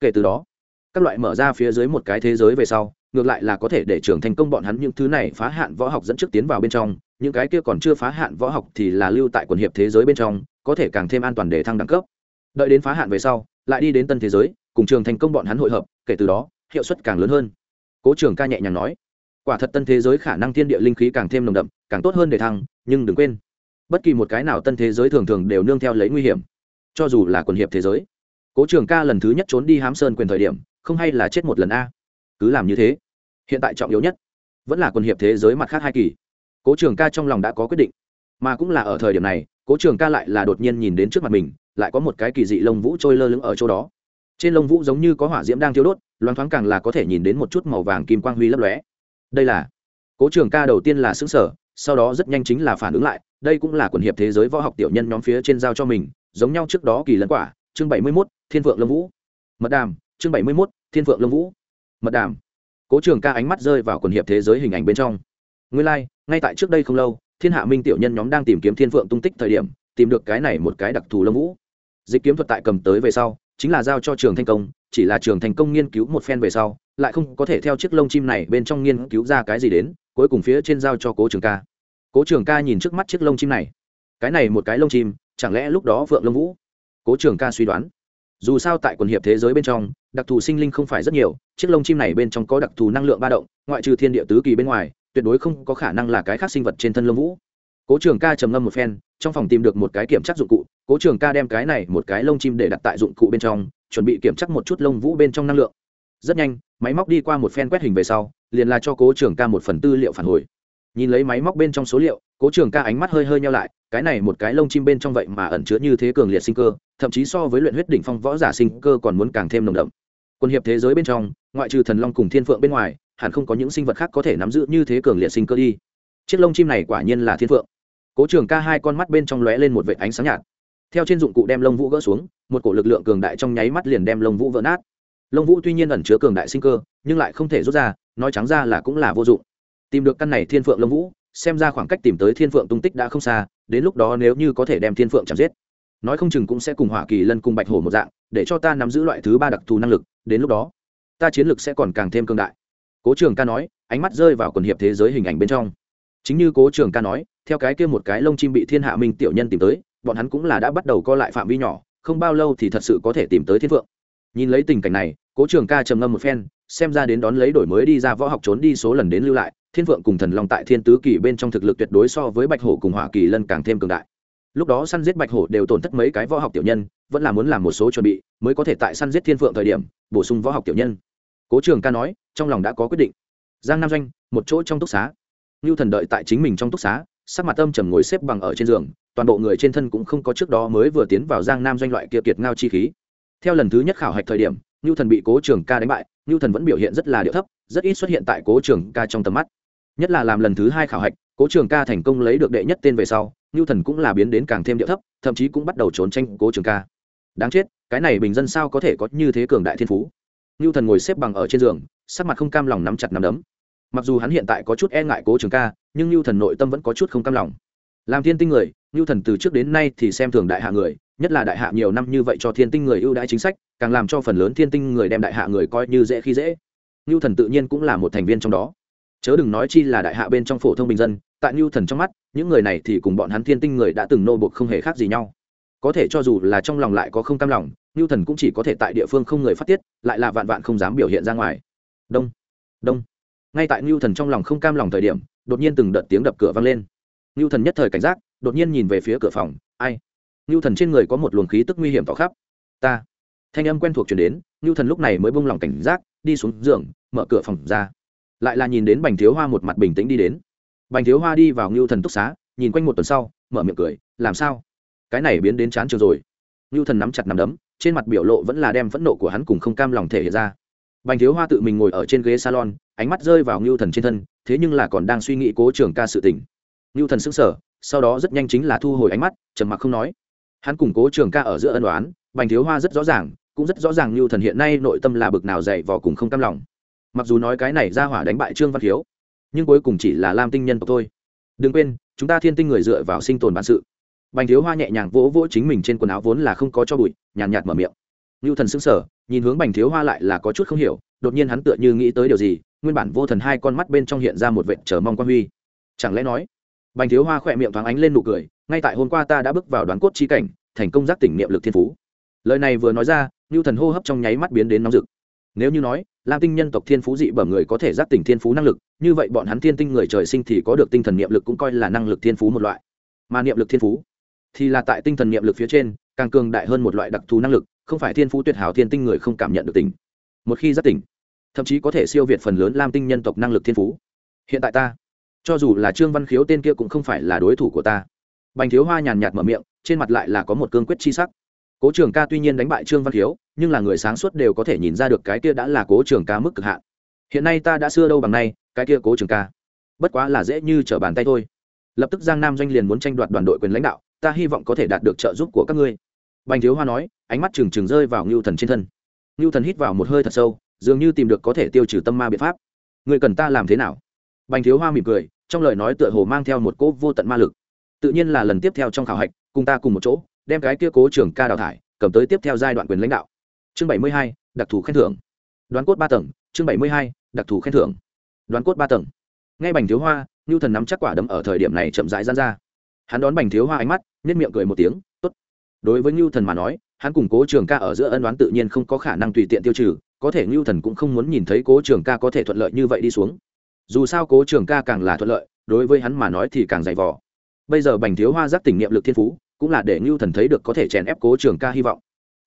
Kể từ đó, các loại mở ra phía dưới một cái thế giới về sau, ngược lại là có thể để trường thành công bọn hắn những thứ này phá hạn võ học dẫn trước tiến vào bên trong những cái kia còn chưa phá hạn võ học thì là lưu tại quần hiệp thế giới bên trong, có thể càng thêm an toàn để thăng đẳng cấp. Đợi đến phá hạn về sau, lại đi đến tân thế giới, cùng trường thành công bọn hắn hội hợp, kể từ đó, hiệu suất càng lớn hơn. Cố trường ca nhẹ nhàng nói, quả thật tân thế giới khả năng thiên địa linh khí càng thêm nồng đậm, càng tốt hơn để thăng, nhưng đừng quên, bất kỳ một cái nào tân thế giới thường thường đều nương theo lấy nguy hiểm, cho dù là quần hiệp thế giới. Cố trường ca lần thứ nhất trốn đi hám sơn quyền thời điểm, không hay là chết một lần a. Cứ làm như thế, hiện tại trọng yếu nhất, vẫn là quần hiệp thế giới mặt khác hai kỳ cố trường ca trong lòng đã có quyết định. Mà cũng là ở thời điểm này, cố trường ca lại là đột nhiên nhìn đến trước mặt mình, lại có một cái kỳ dị lông vũ trôi lơ lửng ở chỗ đó. Trên lông vũ giống như có hỏa diễm đang thiêu đốt, loáng thoáng càng là có thể nhìn đến một chút màu vàng kim quang huy lấp lóe. Đây là cố trường ca đầu tiên là xứng sở sau đó rất nhanh chính là phản ứng lại, đây cũng là quần hiệp thế giới võ học tiểu nhân nhóm phía trên giao cho mình, giống nhau trước đó kỳ lân quả, chương bảy mươi mốt, thiên vượng lâm vũ. Mật đàm, chương bảy mươi mốt, thiên vượng lâm vũ. Mật đàm. Cố trường ca ánh mắt rơi vào quần hiệp thế giới hình ảnh bên trong nguyên lai、like, ngay tại trước đây không lâu thiên hạ minh tiểu nhân nhóm đang tìm kiếm thiên vượng tung tích thời điểm tìm được cái này một cái đặc thù lâm vũ. Dịch kiếm thuật tại cầm tới về sau chính là giao cho trường thành công chỉ là trường thành công nghiên cứu một phen về sau lại không có thể theo chiếc lông chim này bên trong nghiên cứu ra cái gì đến cuối cùng phía trên giao cho cố trường ca. Cố trường ca nhìn trước mắt chiếc lông chim này. Cái này một cái lông chim chẳng lẽ lúc đó vượng lông vũ? Cố trường ca suy đoán. Dù sao tại quần hiệp thế giới bên trong đặc thù sinh linh không phải rất nhiều chiếc lông chim này bên trong có đặc thù năng lượng ba động ngoại trừ thiên địa tứ kỳ bên ngoài tuyệt đối không có khả năng là cái khác sinh vật trên thân lông vũ. Cố trường ca trầm ngâm một phen, trong phòng tìm được một cái kiểm tra dụng cụ, cố trường ca đem cái này một cái lông chim để đặt tại dụng cụ bên trong, chuẩn bị kiểm tra một chút lông vũ bên trong năng lượng. Rất nhanh, máy móc đi qua một phen quét hình về sau, liền là cho cố trường ca một phần tư liệu phản hồi. Nhìn lấy máy móc bên trong số liệu, cố trường ca ánh mắt hơi hơi nhau lại, cái này một cái lông chim bên trong vậy mà ẩn chứa như thế cường liệt sinh cơ, thậm chí so với luyện huyết đỉnh phong võ giả sinh cơ còn muốn càng thêm nồng đậm. Quân hiệp thế giới bên trong, ngoại trừ thần long cùng thiên phượng bên ngoài hẳn không có những sinh vật khác có thể nắm giữ như thế cường liệt sinh cơ đi. Chiếc lông chim này quả nhiên là thiên phượng. Cố trường ca hai con mắt bên trong lóe lên một vệ ánh sáng nhạt. Theo trên dụng cụ đem lông vũ gỡ xuống, một cổ lực lượng cường đại trong nháy mắt liền đem lông vũ vỡ nát. Lông vũ tuy nhiên ẩn chứa cường đại sinh cơ, nhưng lại không thể rút ra, nói trắng ra là cũng là vô dụng. Tìm được căn này thiên phượng lông vũ, xem ra khoảng cách tìm tới thiên phượng tung tích đã không xa, đến lúc đó nếu như có thể đem thiên phượng chạm giết, nói không chừng cũng sẽ cùng hỏa kỳ lân cùng bạch hổ một dạng, để cho ta nắm giữ loại thứ ba đặc thù năng lực, đến lúc đó, ta chiến lực sẽ còn càng thêm cường đại cố trường ca nói, ánh mắt rơi vào quần hiệp thế giới hình ảnh bên trong. Chính như cố trường ca nói, theo cái kia một cái lông chim bị thiên hạ minh tiểu nhân tìm tới, bọn hắn cũng là đã bắt đầu co lại phạm vi nhỏ, không bao lâu thì thật sự có thể tìm tới thiên phượng. Nhìn lấy tình cảnh này, cố trường ca trầm ngâm một phen, xem ra đến đón lấy đổi mới đi ra võ học trốn đi số lần đến lưu lại, thiên vượng cùng thần long tại thiên tứ kỳ bên trong thực lực tuyệt đối so với bạch hổ cùng hỏa kỳ lân càng thêm cường đại. Lúc đó săn giết bạch hổ đều tổn thất mấy cái võ học tiểu nhân, vẫn là muốn làm một số chuẩn bị, mới có thể tại săn giết thiên phượng thời điểm, bổ sung võ học tiểu nhân cố trường ca nói, trong lòng đã có quyết định. Giang nam doanh, một chỗ trong túc xá. Ngưu thần đợi tại chính mình trong túc xá, sắc mặt âm trầm ngồi xếp bằng ở trên giường, toàn bộ người trên thân cũng không có trước đó mới vừa tiến vào giang nam doanh loại kia kiệt ngao chi khí. Theo lần thứ nhất khảo hạch thời điểm ngưu thần bị cố trường ca đánh bại ngưu thần vẫn biểu hiện rất là điệu thấp, rất ít xuất hiện tại cố trường ca trong tầm mắt. Nhất là làm lần thứ hai khảo hạch, cố trường ca thành công lấy được đệ nhất tên về sau ngưu thần cũng là biến đến càng thêm điệu thấp, thậm chí cũng bắt đầu trốn tranh cố trường ca. Đáng chết, cái này bình dân sao có thể có như thế cường đại thiên phú? Ngưu thần ngồi xếp bằng ở trên giường, sắc mặt không cam lòng nắm chặt nắm đấm. Mặc dù hắn hiện tại có chút e ngại cố trường ca, nhưng ngưu thần nội tâm vẫn có chút không cam lòng. Làm thiên tinh người, ngưu thần từ trước đến nay thì xem thường đại hạ người, nhất là đại hạ nhiều năm như vậy cho thiên tinh người ưu đãi chính sách, càng làm cho phần lớn thiên tinh người đem đại hạ người coi như dễ khi dễ. Ngưu thần tự nhiên cũng là một thành viên trong đó. Chớ đừng nói chi là đại hạ bên trong phổ thông bình dân, tại ngưu thần trong mắt, những người này thì cùng bọn hắn thiên tinh người đã từng nô bộc không hề khác gì nhau. Có thể cho dù là trong lòng lại có không cam lòng ngưu thần cũng chỉ có thể tại địa phương không người phát tiết, lại là vạn vạn không dám biểu hiện ra ngoài. Đông đông. Ngay tại ngưu thần trong lòng không cam lòng thời điểm, đột nhiên từng đợt tiếng đập cửa vang lên. Ngưu thần nhất thời cảnh giác, đột nhiên nhìn về phía cửa phòng, ai? Ngưu thần trên người có một luồng khí tức nguy hiểm tỏ khắp. Ta. Thanh âm quen thuộc chuyển đến ngưu thần lúc này mới bông lòng cảnh giác, đi xuống giường, mở cửa phòng ra. Lại là nhìn đến bành thiếu hoa một mặt bình tĩnh đi đến. Bành thiếu hoa đi vào ngưu thần túc xá, nhìn quanh một tuần sau, mở miệng cười, làm sao? Cái này biến đến chán trường rồi. Ngưu thần nắm chặt nắm đấm trên mặt biểu lộ vẫn là đem phẫn nộ của hắn cùng không cam lòng thể hiện ra. Bành thiếu hoa tự mình ngồi ở trên ghế salon, ánh mắt rơi vào ngưu thần trên thân, thế nhưng là còn đang suy nghĩ cố trường ca sự tình. Ngưu thần sững sờ, sau đó rất nhanh chính là thu hồi ánh mắt, trầm mặc không nói. Hắn cùng cố trường ca ở giữa ân đoán bành thiếu hoa rất rõ ràng, cũng rất rõ ràng như thần hiện nay nội tâm là bực nào dậy vò cùng không cam lòng. Mặc dù nói cái này ra hỏa đánh bại trương văn thiếu nhưng cuối cùng chỉ là lam tinh nhân tộc thôi. Đừng quên, chúng ta thiên tinh người dựa vào sinh tồn bản sự bành thiếu hoa nhẹ nhàng vỗ vỗ chính mình trên quần áo vốn là không có cho bụi nhàn nhạt, nhạt mở miệng. Ngưu thần sững sờ nhìn hướng bành thiếu hoa lại là có chút không hiểu đột nhiên hắn tựa như nghĩ tới điều gì nguyên bản vô thần hai con mắt bên trong hiện ra một vệt chờ mong quan huy. Chẳng lẽ nói bành thiếu hoa khỏe miệng thoáng ánh lên nụ cười ngay tại hôm qua ta đã bước vào đoán cốt chi cảnh thành công giác tỉnh niệm lực thiên phú. Lời này vừa nói ra ngưu thần hô hấp trong nháy mắt biến đến nóng rực. Nếu như nói lam tinh nhân tộc thiên phú dị bẩm người có thể giác tỉnh thiên phú năng lực như vậy bọn hắn thiên tinh người trời sinh thì có được tinh thần niệm lực cũng coi là năng lực thiên phú một loại. Mà niệm lực thiên phú thì là tại tinh thần niệm lực phía trên, càng cường đại hơn một loại đặc thù năng lực, không phải thiên phú tuyệt hảo thiên tinh người không cảm nhận được tỉnh một khi giác tỉnh, thậm chí có thể siêu việt phần lớn lam tinh nhân tộc năng lực thiên phú. Hiện tại ta, cho dù là trương văn khiếu tên kia cũng không phải là đối thủ của ta. Bành thiếu hoa nhàn nhạt mở miệng, trên mặt lại là có một cương quyết chi sắc. Cố trường ca tuy nhiên đánh bại trương văn khiếu, nhưng là người sáng suốt đều có thể nhìn ra được cái kia đã là cố trường ca mức cực hạn. Hiện nay ta đã xưa đâu bằng nay, cái kia cố trường ca. Bất quá là dễ như trở bàn tay thôi. Lập tức giang nam doanh liền muốn tranh đoạt đoàn đội quyền lãnh đạo ta hy vọng có thể đạt được trợ giúp của các ngươi. Bành thiếu hoa nói, ánh mắt trừng trừng rơi vào ngưu thần trên thân. Ngưu thần hít vào một hơi thật sâu, dường như tìm được có thể tiêu trừ tâm ma biện pháp. Người cần ta làm thế nào? Bành thiếu hoa mỉm cười, trong lời nói tựa hồ mang theo một cỗ vô tận ma lực. Tự nhiên là lần tiếp theo trong khảo hạch, cùng ta cùng một chỗ, đem cái kia cố trưởng ca đào thải, cầm tới tiếp theo giai đoạn quyền lãnh đạo. Chương bảy mươi hai, đặc thù khen thưởng. Đoán cốt ba tầng, chương bảy mươi hai, đặc thù khen thưởng. Đoán cốt ba tầng. Ngay bành thiếu hoa, ngưu thần nắm chắc quả đấm ở thời điểm này chậm rãi gian ra hắn đón bành thiếu hoa ánh mắt nhất miệng cười một tiếng, tốt. Đối với ngưu thần mà nói, hắn cùng cố trường ca ở giữa ân đoán tự nhiên không có khả năng tùy tiện tiêu trừ, có thể ngưu thần cũng không muốn nhìn thấy cố trường ca có thể thuận lợi như vậy đi xuống. Dù sao cố trường ca càng là thuận lợi, đối với hắn mà nói thì càng dày vò. Bây giờ bành thiếu hoa giác tỉnh niệm lực thiên phú, cũng là để ngưu thần thấy được có thể chèn ép cố trường ca hy vọng.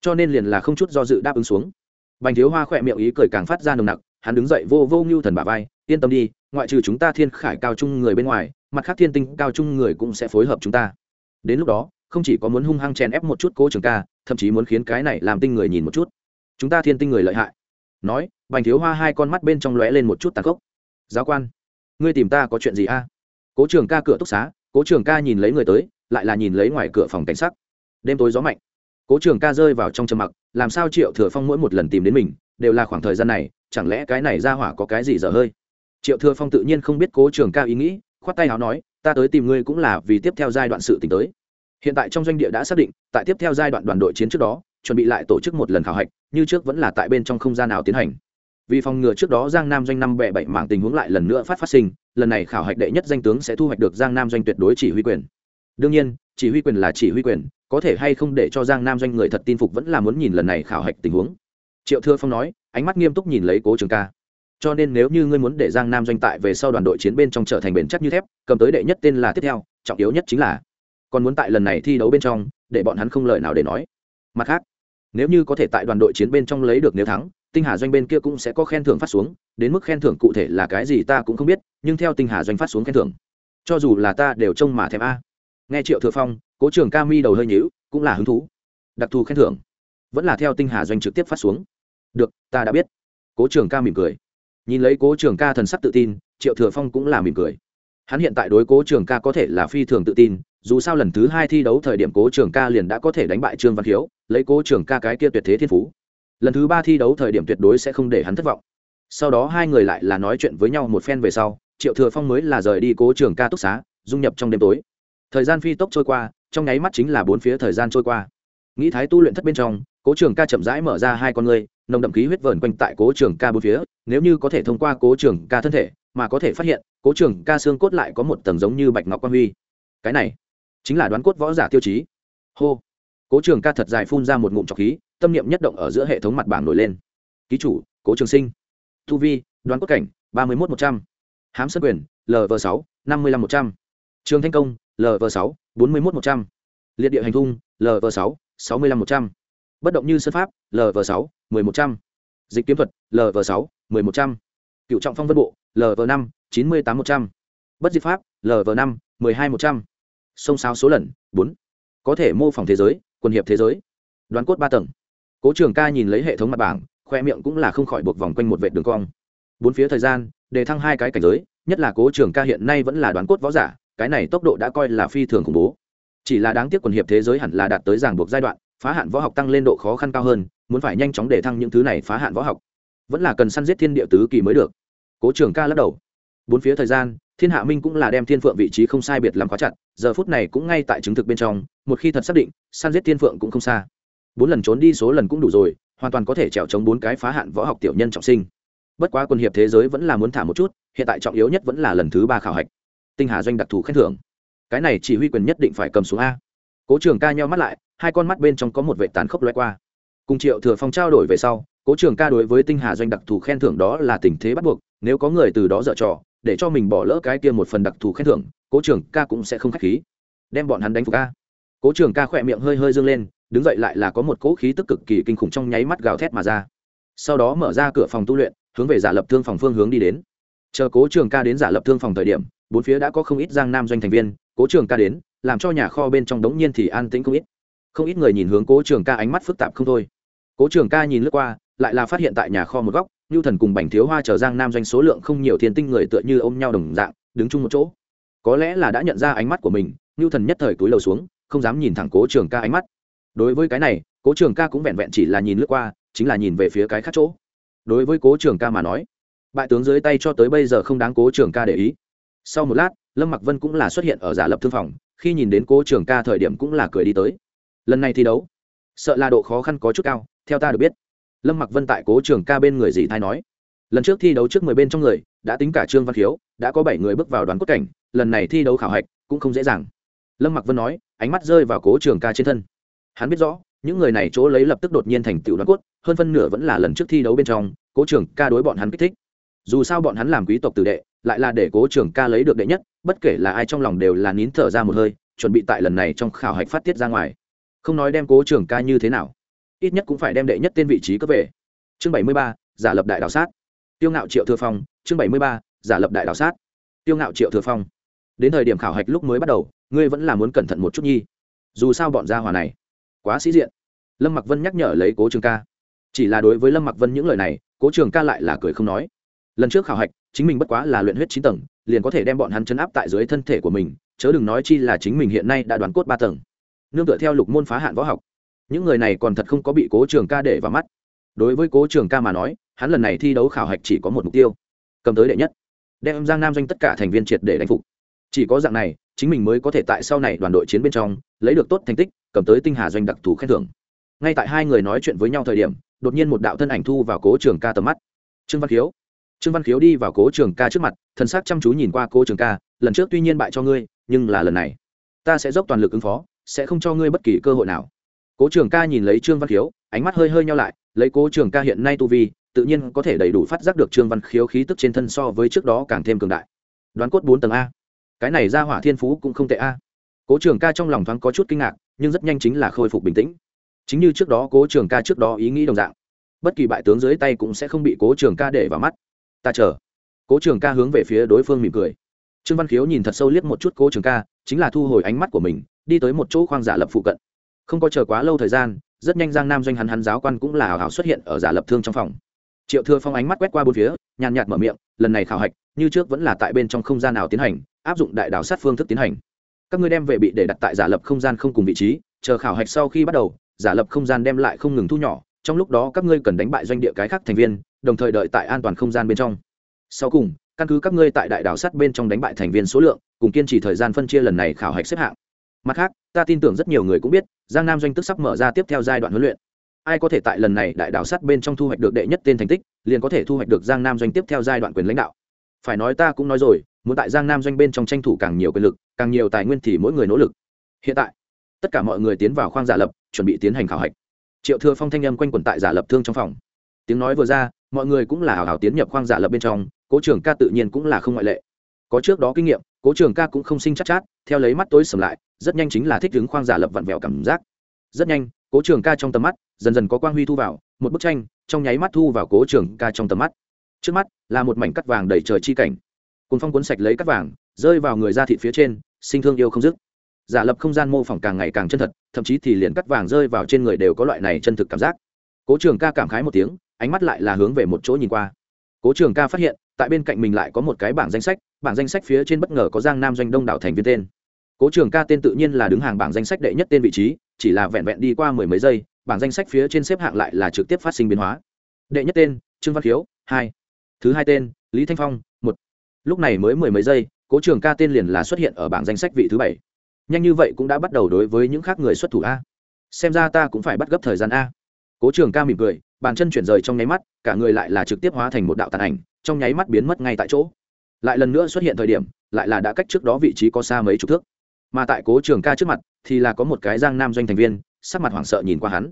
Cho nên liền là không chút do dự đáp ứng xuống. Bành thiếu hoa khỏe miệng ý cười càng phát ra nồng nặc, hắn đứng dậy vô vô ngưu thần bà vai, yên tâm đi, ngoại trừ chúng ta thiên khải cao trung người bên ngoài mặt khác thiên tinh cao trung người cũng sẽ phối hợp chúng ta. Đến lúc đó, không chỉ có muốn hung hăng chèn ép một chút cố trường ca, thậm chí muốn khiến cái này làm tinh người nhìn một chút. Chúng ta thiên tinh người lợi hại. Nói, bành thiếu hoa hai con mắt bên trong lóe lên một chút tàn khốc. Giáo quan, ngươi tìm ta có chuyện gì a? Cố trường ca cửa túc xá, cố trường ca nhìn lấy người tới, lại là nhìn lấy ngoài cửa phòng cảnh sát đêm tối gió mạnh. Cố trường ca rơi vào trong trầm mặc, làm sao triệu thừa phong mỗi một lần tìm đến mình, đều là khoảng thời gian này, chẳng lẽ cái này ra hỏa có cái gì dở hơi? Triệu thừa phong tự nhiên không biết cố trường ca ý nghĩ khoát tay áo nói, ta tới tìm ngươi cũng là vì tiếp theo giai đoạn sự t tới. Hiện tại trong doanh địa đã xác định, tại tiếp theo giai đoạn đoàn đội chiến trước đó, chuẩn bị lại tổ chức một lần khảo hạch, như trước vẫn là tại bên trong không gian nào tiến hành. Vì phòng ngừa trước đó giang nam doanh năm bệ bảy mảng tình huống lại lần nữa phát phát sinh, lần này khảo hạch đệ nhất danh tướng sẽ thu hoạch được giang nam doanh tuyệt đối chỉ huy quyền. Đương nhiên, chỉ huy quyền là chỉ huy quyền, có thể hay không để cho giang nam doanh người thật tin phục vẫn là muốn nhìn lần này khảo hạch tình huống. Triệu thừa phong nói, ánh mắt nghiêm túc nhìn lấy cố trường ca cho nên nếu như ngươi muốn để giang nam doanh tại về sau đoàn đội chiến bên trong trở thành bền chắc như thép, cầm tới đệ nhất tên là tiếp theo, trọng yếu nhất chính là còn muốn tại lần này thi đấu bên trong, để bọn hắn không lời nào để nói. Mặt khác, nếu như có thể tại đoàn đội chiến bên trong lấy được nếu thắng, tinh hà doanh bên kia cũng sẽ có khen thưởng phát xuống, đến mức khen thưởng cụ thể là cái gì ta cũng không biết, nhưng theo tinh hà doanh phát xuống khen thưởng, cho dù là ta đều trông mà thèm a. Nghe triệu thừa phong, cố trường ca mi đầu hơi nhữu cũng là hứng thú. Đặc thù khen thưởng vẫn là theo tinh hà doanh trực tiếp phát xuống. Được, ta đã biết. Cố trường ca mỉm cười nhìn lấy cố trường ca thần sắc tự tin, triệu thừa phong cũng là mỉm cười. Hắn hiện tại đối cố trường ca có thể là phi thường tự tin, dù sao lần thứ hai thi đấu thời điểm cố trường ca liền đã có thể đánh bại trương văn khiếu lấy cố trường ca cái kia tuyệt thế thiên phú. Lần thứ ba thi đấu thời điểm tuyệt đối sẽ không để hắn thất vọng. Sau đó hai người lại là nói chuyện với nhau một phen về sau, triệu thừa phong mới là rời đi cố trường ca túc xá, dung nhập trong đêm tối. Thời gian phi tốc trôi qua, trong nháy mắt chính là bốn phía thời gian trôi qua. Nghĩ thái tu luyện thất bên trong, cố trường ca chậm rãi mở ra hai con ngươi nồng đậm khí huyết vờn quanh tại cố trường ca bốn phía, nếu như có thể thông qua cố trường ca thân thể mà có thể phát hiện, cố trường ca xương cốt lại có một tầng giống như bạch ngọc quang huy. Cái này chính là đoán cốt võ giả tiêu chí. Hô. Cố trường ca thật dài phun ra một ngụm trọc khí, tâm niệm nhất động ở giữa hệ thống mặt bảng nổi lên. Ký chủ, cố trường sinh. Thu vi, đoán cốt cảnh, ba mươi một một trăm. H á m sân quyền lv sáu, năm mươi năm một trăm. Trường thanh công lv sáu, bốn mươi một một trăm. Liệt địa hành thung lv sáu sáu mươi năm một trăm. Bất động như sân pháp lv sáu mười một trăm. Dịch kiếm thuật lv sáu, mười một trăm. Cựu trọng phong vân bộ lv năm, chín mươi tám một trăm. Bất diệt pháp lv năm, mười hai một trăm. Sông sáo số lần, bốn. Có thể mô phỏng thế giới, quân hiệp thế giới. Đoán cốt ba tầng. Cố trường ca nhìn lấy hệ thống mặt bảng, khoe miệng cũng là không khỏi buộc vòng quanh một vệ đường cong. Bốn phía thời gian, đề thăng hai cái cảnh giới, nhất là cố trường ca hiện nay vẫn là đoán cốt võ giả, cái này tốc độ đã coi là phi thường khủng bố. Chỉ là đáng tiếc quần hiệp thế giới hẳn là đạt tới ràng buộc giai đoạn, phá hạn võ học tăng lên độ khó khăn cao hơn muốn phải nhanh chóng để thăng những thứ này phá hạn võ học. Vẫn là cần săn giết thiên địa tứ kỳ mới được. Cố trường ca lắc đầu. Bốn phía thời gian, thiên hạ minh cũng là đem thiên phượng vị trí không sai biệt làm khóa chặt, giờ phút này cũng ngay tại chứng thực bên trong, một khi thật xác định, săn giết thiên phượng cũng không xa. Bốn lần trốn đi số lần cũng đủ rồi, hoàn toàn có thể trèo chống bốn cái phá hạn võ học tiểu nhân trọng sinh. Bất quá quân hiệp thế giới vẫn là muốn thả một chút, hiện tại trọng yếu nhất vẫn là lần thứ ba khảo hạch. Tinh hà doanh đặc thù khen thưởng. Cái này chỉ huy quyền nhất định phải cầm xuống a. Cố trường ca nheo mắt lại, hai con mắt bên trong có một vệ tán khốc loay qua cùng triệu thừa phong trao đổi về sau, cố trường ca đối với tinh hà doanh đặc thù khen thưởng đó là tình thế bắt buộc, nếu có người từ đó dở trò, để cho mình bỏ lỡ cái kia một phần đặc thù khen thưởng, cố trường ca cũng sẽ không k h á c h khí. Đem bọn hắn đánh phục ca cố trường ca khỏe miệng hơi hơi dâng lên, đứng dậy lại là có một cỗ khí tức cực kỳ kinh khủng trong nháy mắt gào thét mà ra. Sau đó mở ra cửa phòng tu luyện, hướng về giả lập thương phòng phương hướng đi đến. Chờ cố trường ca đến giả lập thương phòng thời điểm, bốn phía đã có không ít giang nam doanh thành viên, cố trường ca đến, làm cho nhà kho bên trong đống nhiên thì an tĩnh không ít. Không ít người nhìn hướng cố trường ca ánh mắt phức tạp không thôi cố trường ca nhìn lướt qua, lại là phát hiện tại nhà kho một góc như thần cùng bành thiếu hoa chờ giang nam doanh số lượng không nhiều thiên tinh người tựa như ôm nhau đồng dạng, đứng chung một chỗ. Có lẽ là đã nhận ra ánh mắt của mình như thần nhất thời túi lầu xuống, không dám nhìn thẳng cố trường ca ánh mắt. Đối với cái này, cố trường ca cũng vẹn vẹn chỉ là nhìn lướt qua, chính là nhìn về phía cái khác chỗ. Đối với cố trường ca mà nói, bại tướng dưới tay cho tới bây giờ không đáng cố trường ca để ý. Sau một lát, lâm mặc vân cũng là xuất hiện ở giả lập thương phòng, khi nhìn đến cố trường ca thời điểm cũng là cười đi tới. Lần này thi đấu, sợ là độ khó khăn có chút cao theo ta được biết, lâm mặc vân tại cố trường ca bên người dì thai nói, lần trước thi đấu trước mười bên trong người, đã tính cả trương văn khiếu, đã có bảy người bước vào đoàn quốc cảnh, lần này thi đấu khảo hạch cũng không dễ dàng. Lâm mặc vân nói, ánh mắt rơi vào cố trường ca trên thân. Hắn biết rõ, những người này chỗ lấy lập tức đột nhiên thành tựu đoàn cốt, hơn phân nửa vẫn là lần trước thi đấu bên trong, cố trường ca đối bọn hắn kích thích. Dù sao bọn hắn làm quý tộc tử đệ, lại là để cố trường ca lấy được đệ nhất, bất kể là ai trong lòng đều là nín thở ra một hơi, chuẩn bị tại lần này trong khảo hạch phát tiết ra ngoài. Không nói đem cố trường ca như thế nào ít nhất cũng phải đem đệ nhất tên vị trí cấp về. Chương bảy mươi ba, giả lập đại đạo sát. Tiêu ngạo triệu thừa phong, chương bảy mươi ba, giả lập đại đạo sát. Tiêu ngạo triệu thừa phong, đến thời điểm khảo hạch lúc mới bắt đầu, ngươi vẫn là muốn cẩn thận một chút nhi. Dù sao bọn gia hòa này, quá sĩ diện. Lâm mặc vân nhắc nhở lấy cố trường ca. Chỉ là đối với lâm mặc vân những lời này, cố trường ca lại là cười không nói. Lần trước khảo hạch, chính mình bất quá là luyện huyết chín tầng, liền có thể đem bọn hắn chấn áp tại dưới thân thể của mình, chớ đừng nói chi là chính mình hiện nay đã đoán cốt ba tầng. Nương tựa theo lục môn phá hạn võ học những người này còn thật không có bị cố trường ca để vào mắt. Đối với cố trường ca mà nói, hắn lần này thi đấu khảo hạch chỉ có một mục tiêu, cầm tới đệ nhất, đem giang nam doanh tất cả thành viên triệt để đánh phục. Chỉ có dạng này, chính mình mới có thể tại sau này đoàn đội chiến bên trong, lấy được tốt thành tích, cầm tới tinh hà doanh đặc thù khen thưởng. Ngay tại hai người nói chuyện với nhau thời điểm, đột nhiên một đạo thân ảnh thu vào cố trường ca tầm mắt. Trương văn khiếu. Trương văn khiếu đi vào cố trường ca trước mặt, thần sắc chăm chú nhìn qua cố trường ca, lần trước tuy nhiên bại cho ngươi, nhưng là lần này, ta sẽ dốc toàn lực ứng phó, sẽ không cho ngươi bất kỳ cơ hội nào cố trường ca nhìn lấy trương văn khiếu, ánh mắt hơi hơi nhau lại, lấy cố trường ca hiện nay tu vi, tự nhiên có thể đầy đủ phát giác được trương văn khiếu khí tức trên thân so với trước đó càng thêm cường đại. Đoán cốt bốn tầng a. Cái này ra hỏa thiên phú cũng không tệ a. Cố trường ca trong lòng thoáng có chút kinh ngạc, nhưng rất nhanh chính là khôi phục bình tĩnh. Chính như trước đó cố trường ca trước đó ý nghĩ đồng dạng, bất kỳ bại tướng dưới tay cũng sẽ không bị cố trường ca để vào mắt. Ta chờ. Cố trường ca hướng về phía đối phương mỉm cười. Trương văn khiếu nhìn thật sâu liếc một chút cố trường ca, chính là thu hồi ánh mắt của mình, đi tới một chỗ khoang giả lập phụ cận không có chờ quá lâu thời gian, rất nhanh giang nam doanh hắn hắn giáo quan cũng là hào hào xuất hiện ở giả lập thương trong phòng. Triệu thừa phong ánh mắt quét qua bốn phía, nhàn nhạt mở miệng, lần này khảo hạch, như trước vẫn là tại bên trong không gian nào tiến hành, áp dụng đại đảo sát phương thức tiến hành. Các ngươi đem vệ bị để đặt tại giả lập không gian không cùng vị trí, chờ khảo hạch sau khi bắt đầu, giả lập không gian đem lại không ngừng thu nhỏ, trong lúc đó các ngươi cần đánh bại doanh địa cái khác thành viên, đồng thời đợi tại an toàn không gian bên trong. Sau cùng, căn cứ các ngươi tại đại đảo sát bên trong đánh bại thành viên số lượng, cùng kiên trì thời gian phân chia lần này khảo hạch xếp hạng. Mặt khác, ta tin tưởng rất nhiều người cũng biết giang nam doanh tức sắp mở ra tiếp theo giai đoạn huấn luyện. Ai có thể tại lần này đại đảo sát bên trong thu hoạch được đệ nhất tên thành tích liền có thể thu hoạch được giang nam doanh tiếp theo giai đoạn quyền lãnh đạo. Phải nói ta cũng nói rồi muốn tại giang nam doanh bên trong tranh thủ càng nhiều quyền lực càng nhiều tài nguyên thì mỗi người nỗ lực. Hiện tại tất cả mọi người tiến vào khoang giả lập chuẩn bị tiến hành khảo hạch. Triệu thừa phong thanh âm quanh quẩn tại giả lập thương trong phòng. Tiếng nói vừa ra mọi người cũng là hào hào tiến nhập khoang giả lập bên trong cố trường ca tự nhiên cũng là không ngoại lệ. Có trước đó kinh nghiệm cố trường ca cũng không sinh chắc chát, chát theo lấy mắt tối sầm lại rất nhanh chính là thích đứng khoang giả lập vặn vẹo cảm giác. Rất nhanh, cố trường ca trong tầm mắt, dần dần có quang huy thu vào, một bức tranh, trong nháy mắt thu vào cố trường ca trong tầm mắt. Trước mắt, là một mảnh cắt vàng đầy trời chi cảnh. Cùng phong cuốn sạch lấy cắt vàng, rơi vào người ra thịt phía trên, sinh thương yêu không dứt. Giả lập không gian mô phỏng càng ngày càng chân thật, thậm chí thì liền cắt vàng rơi vào trên người đều có loại này chân thực cảm giác. Cố trường ca cảm khái một tiếng, ánh mắt lại là hướng về một chỗ nhìn qua. Cố trường ca phát hiện, tại bên cạnh mình lại có một cái bảng danh sách, bảng danh sách phía trên bất ngờ có giang nam doanh đông đảo thành viên tên cố trường ca tên tự nhiên là đứng hàng bảng danh sách đệ nhất tên vị trí, chỉ là vẹn vẹn đi qua mười mấy giây, bảng danh sách phía trên xếp hạng lại là trực tiếp phát sinh biến hóa. Đệ nhất tên, trương văn khiếu, hai. Thứ hai tên, lý thanh phong, một. Lúc này mới mười mấy giây, cố trường ca tên liền là xuất hiện ở bảng danh sách vị thứ bảy. Nhanh như vậy cũng đã bắt đầu đối với những khác người xuất thủ a. Xem ra ta cũng phải bắt gấp thời gian a. Cố trường ca mỉm cười, bàn chân chuyển rời trong nháy mắt, cả người lại là trực tiếp hóa thành một đạo tàn ảnh, trong nháy mắt biến mất ngay tại chỗ. Lại lần nữa xuất hiện thời điểm, lại là đã cách trước đó vị trí có xa mấy chục thước mà tại cố trường ca trước mặt thì là có một cái giang nam doanh thành viên, sắc mặt hoảng sợ nhìn qua hắn.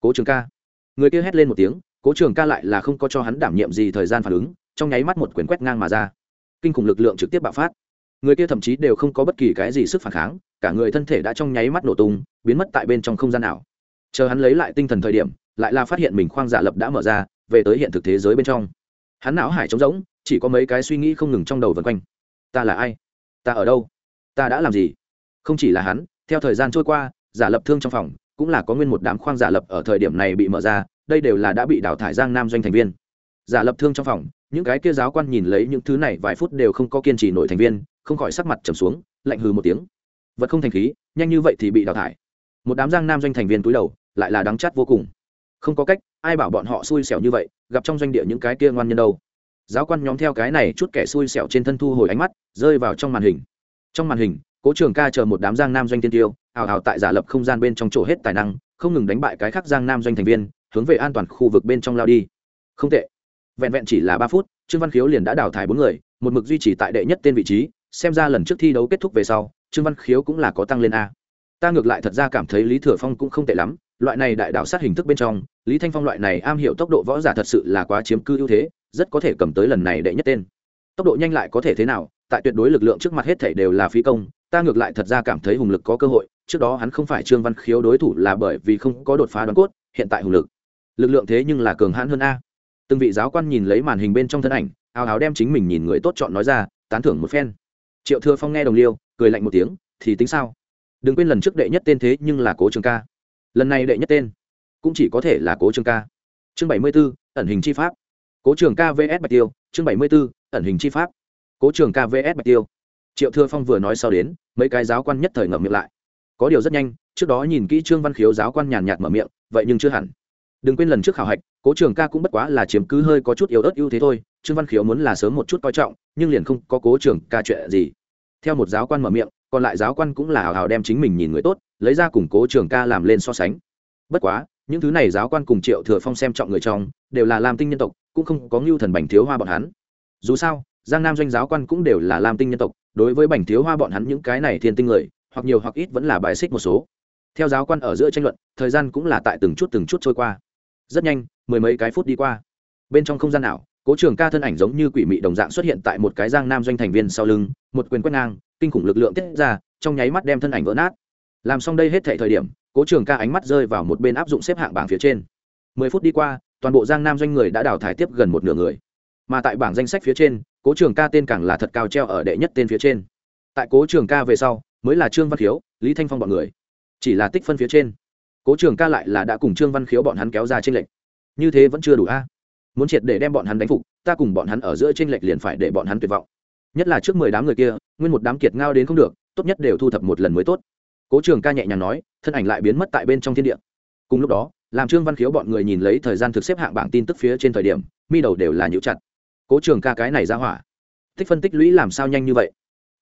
Cố trường ca. Người kia hét lên một tiếng, cố trường ca lại là không có cho hắn đảm nhiệm gì thời gian phản ứng, trong nháy mắt một quyển quét ngang mà ra. Kinh khủng lực lượng trực tiếp bạo phát. Người kia thậm chí đều không có bất kỳ cái gì sức phản kháng, cả người thân thể đã trong nháy mắt nổ tung, biến mất tại bên trong không gian nào. Chờ hắn lấy lại tinh thần thời điểm, lại là phát hiện mình khoang giả lập đã mở ra, về tới hiện thực thế giới bên trong. Hắn não hải trống rỗng, chỉ có mấy cái suy nghĩ không ngừng trong đầu vần quanh. Ta là ai? Ta ở đâu? Ta đã làm gì? Không chỉ là hắn, theo thời gian trôi qua, giả lập thương trong phòng, cũng là có nguyên một đám khoang giả lập ở thời điểm này bị mở ra, đây đều là đã bị đào thải giang nam doanh thành viên. Giả lập thương trong phòng, những cái kia giáo quan nhìn lấy những thứ này vài phút đều không có kiên trì nổi thành viên, không khỏi sắc mặt trầm xuống, lạnh hừ một tiếng. Vật không thành khí, nhanh như vậy thì bị đào thải. Một đám giang nam doanh thành viên túi đầu, lại là đáng chát vô cùng. Không có cách, ai bảo bọn họ xui xẻo như vậy, gặp trong doanh địa những cái kia ngoan nhân đâu. Giáo quan nhóm theo cái này chút kẻ xui xẻo trên thân thu hồi ánh mắt, rơi vào trong màn hình. Trong màn hình cố trường ca chờ một đám giang nam doanh tiên tiêu hào hào tại giả lập không gian bên trong chỗ hết tài năng, không ngừng đánh bại cái khác giang nam doanh thành viên, hướng về an toàn khu vực bên trong lao đi. Không tệ. Vẹn vẹn chỉ là ba phút, trương văn khiếu liền đã đào thải bốn người, một mực duy trì tại đệ nhất tên vị trí, xem ra lần trước thi đấu kết thúc về sau, trương văn khiếu cũng là có tăng lên a. Ta ngược lại thật ra cảm thấy lý thừa phong cũng không tệ lắm, loại này đại đạo sát hình thức bên trong, lý thanh phong loại này am hiểu tốc độ võ giả thật sự là quá chiếm cư ưu thế, rất có thể cầm tới lần này đệ nhất tên. Tốc độ nhanh lại có thể thế nào tại tuyệt đối lực lượng trước mặt hết thảy đều là phí công, ta ngược lại thật ra cảm thấy hùng lực có cơ hội, trước đó hắn không phải trương văn khiếu đối thủ là bởi vì không có đột phá đoán cốt, hiện tại hùng lực. Lực lượng thế nhưng là cường hãn hơn a. Từng vị giáo quan nhìn lấy màn hình bên trong thân ảnh ào ào đem chính mình nhìn người tốt chọn nói ra, tán thưởng một phen. Triệu thừa phong nghe đồng liêu, cười lạnh một tiếng, thì tính sao? Đừng quên lần trước đệ nhất tên thế nhưng là cố trường ca. Lần này đệ nhất tên, cũng chỉ có thể là cố trường ca. Chương bảy mươi b ố ẩn hình chi pháp. Cố trường ca vs bạch tiêu, chương bảy mươi b ố ẩn hình chi pháp cố trường ca vs bạch tiêu. Triệu thừa phong vừa nói sau đến, mấy cái giáo quan nhất thời ngậm miệng lại. Có điều rất nhanh, trước đó nhìn kỹ trương văn khiếu giáo quan nhàn nhạt mở miệng, vậy nhưng chưa hẳn. Đừng quên lần trước khảo hạch, cố trường ca cũng bất quá là chiếm cứ hơi có chút yếu ớt ưu thế thôi, trương văn khiếu muốn là sớm một chút coi trọng, nhưng liền không có cố trường ca chuyện gì. Theo một giáo quan mở miệng, còn lại giáo quan cũng là hào hào đem chính mình nhìn người tốt, lấy ra củng cố trường ca làm lên so sánh. Bất quá, những thứ này giáo quan cùng triệu thừa phong xem trọng người trong, đều là làm tinh nhân tộc, cũng không có ngưu thần bành thiếu hoa bọn hắn. Dù sao giang nam doanh giáo quan cũng đều là lam tinh nhân tộc, đối với bành thiếu hoa bọn hắn những cái này thiên tinh người, hoặc nhiều hoặc ít vẫn là bài xích một số. Theo giáo quan ở giữa tranh luận, thời gian cũng là tại từng chút từng chút trôi qua. Rất nhanh, mười mấy cái phút đi qua. Bên trong không gian nào cố trường ca thân ảnh giống như quỷ mị đồng dạng xuất hiện tại một cái giang nam doanh thành viên sau lưng, một quyền quét ngang, kinh khủng lực lượng tiết ra, trong nháy mắt đem thân ảnh vỡ nát. Làm xong đây hết thệ thời điểm, cố trường ca ánh mắt rơi vào một bên áp dụng xếp hạng bảng phía trên. Mười phút đi qua, toàn bộ giang nam doanh người đã đào thải tiếp gần một nửa người. Mà tại bảng danh sách phía trên cố trường ca tên càng là thật cao treo ở đệ nhất tên phía trên. Tại cố trường ca về sau, mới là trương văn khiếu, lý thanh phong bọn người. Chỉ là tích phân phía trên. Cố trường ca lại là đã cùng trương văn khiếu bọn hắn kéo ra trên lệnh như thế vẫn chưa đủ a. Muốn triệt để đem bọn hắn đánh phục, ta cùng bọn hắn ở giữa trên lệnh liền phải để bọn hắn tuyệt vọng. Nhất là trước mười đám người kia, nguyên một đám kiệt ngao đến không được, tốt nhất đều thu thập một lần mới tốt. Cố trường ca nhẹ nhàng nói, thân ảnh lại biến mất tại bên trong thiên địa. Cùng lúc đó, làm trương văn khiếu bọn người nhìn lấy thời gian thực xếp hạng bảng tin tức phía trên thời điểm, mi đầu đều là nhũ chặt cố trường ca cái này ra hỏa. Tích phân tích lũy làm sao nhanh như vậy?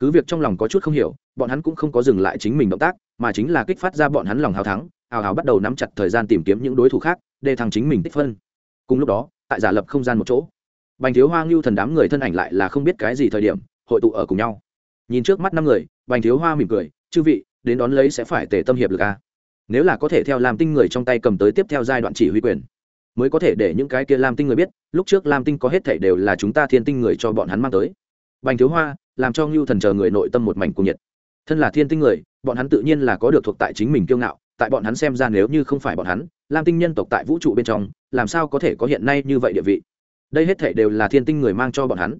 Cứ việc trong lòng có chút không hiểu, bọn hắn cũng không có dừng lại chính mình động tác, mà chính là kích phát ra bọn hắn lòng hào thắng, hào hào bắt đầu nắm chặt thời gian tìm kiếm những đối thủ khác, để thằng chính mình tích phân. Cùng lúc đó, tại giả lập không gian một chỗ, bành thiếu hoa ngưu thần đám người thân ảnh lại là không biết cái gì thời điểm, hội tụ ở cùng nhau. Nhìn trước mắt năm người, bành thiếu hoa mỉm cười, chư vị, đến đón lấy sẽ phải tề tâm hiệp lực a. Nếu là có thể theo làm tinh người trong tay cầm tới tiếp theo giai đoạn chỉ huy quyền mới có thể để những cái kia lam tinh người biết, lúc trước lam tinh có hết thể đều là chúng ta thiên tinh người cho bọn hắn mang tới. Bành thiếu hoa, làm cho ngưu thần chờ người nội tâm một mảnh cuồng nhiệt. Thân là thiên tinh người, bọn hắn tự nhiên là có được thuộc tại chính mình kiêu ngạo, tại bọn hắn xem ra nếu như không phải bọn hắn, lam tinh nhân tộc tại vũ trụ bên trong, làm sao có thể có hiện nay như vậy địa vị? Đây hết thể đều là thiên tinh người mang cho bọn hắn.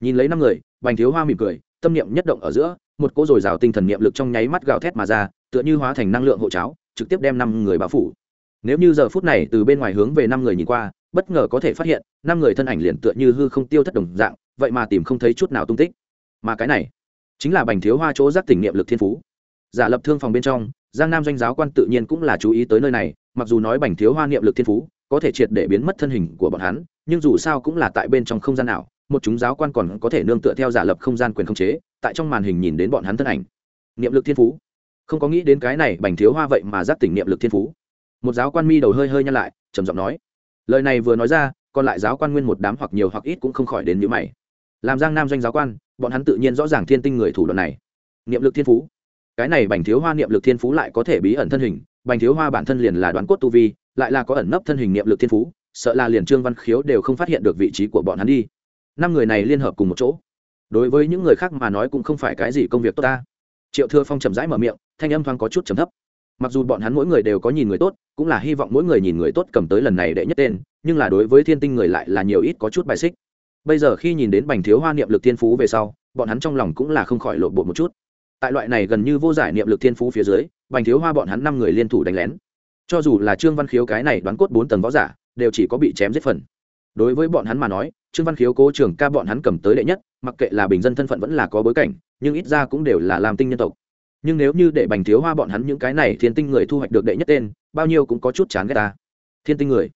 Nhìn lấy năm người, bành thiếu hoa mỉm cười, tâm niệm nhất động ở giữa, một cỗ dồi dào tinh thần niệm lực trong nháy mắt gào thét mà ra, tựa như hóa thành năng lượng hộ cháo, trực tiếp đem năm người bao phủ nếu như giờ phút này từ bên ngoài hướng về năm người nhìn qua, bất ngờ có thể phát hiện, năm người thân ảnh liền tựa như hư không tiêu thất đồng dạng, vậy mà tìm không thấy chút nào tung tích. Mà cái này, chính là bành thiếu hoa chỗ giác tỉnh niệm lực thiên phú. Giả lập thương phòng bên trong, giang nam doanh giáo quan tự nhiên cũng là chú ý tới nơi này, mặc dù nói bành thiếu hoa niệm lực thiên phú, có thể triệt để biến mất thân hình của bọn hắn, nhưng dù sao cũng là tại bên trong không gian nào một chúng giáo quan còn có thể nương tựa theo giả lập không gian quyền không chế, tại trong màn hình nhìn đến bọn hắn thân ảnh. Niệm lực thiên phú. Không có nghĩ đến cái này bành thiếu hoa vậy mà giác tỉnh niệm lực thiên phú một giáo quan mi đầu hơi hơi nhăn lại, trầm giọng nói, lời này vừa nói ra, còn lại giáo quan nguyên một đám hoặc nhiều hoặc ít cũng không khỏi đến nhữ mày. Làm giang nam doanh giáo quan, bọn hắn tự nhiên rõ ràng thiên tinh người thủ đoạn này. Niệm lực thiên phú. Cái này bành thiếu hoa niệm lực thiên phú lại có thể bí ẩn thân hình, bành thiếu hoa bản thân liền là đoán cốt tu vi, lại là có ẩn nấp thân hình niệm lực thiên phú, sợ là liền trương văn khiếu đều không phát hiện được vị trí của bọn hắn đi. Năm người này liên hợp cùng một chỗ. Đối với những người khác mà nói cũng không phải cái gì công việc tốt ta. Triệu thưa phong chậm rãi mở miệng, thanh âm thoáng có chút trầm thấp mặc dù bọn hắn mỗi người đều có nhìn người tốt, cũng là hy vọng mỗi người nhìn người tốt cầm tới lần này đệ nhất tên, nhưng là đối với thiên tinh người lại là nhiều ít có chút bài xích. Bây giờ khi nhìn đến bành thiếu hoa niệm lực thiên phú về sau, bọn hắn trong lòng cũng là không khỏi lộ bộ một chút. Tại loại này gần như vô giải niệm lực thiên phú phía dưới, bành thiếu hoa bọn hắn năm người liên thủ đánh lén. Cho dù là trương văn khiếu cái này đoán cốt bốn tầng võ giả, đều chỉ có bị chém giết phần. Đối với bọn hắn mà nói, trương văn khiếu cố trưởng ca bọn hắn cầm tới đệ nhất, mặc kệ là bình dân thân phận vẫn là có bối cảnh, nhưng ít ra cũng đều là làm tinh nhân tộc nhưng nếu như để bành thiếu hoa bọn hắn những cái này thiên tinh người thu hoạch được đệ nhất tên, bao nhiêu cũng có chút chán ghét ta. Thiên tinh người?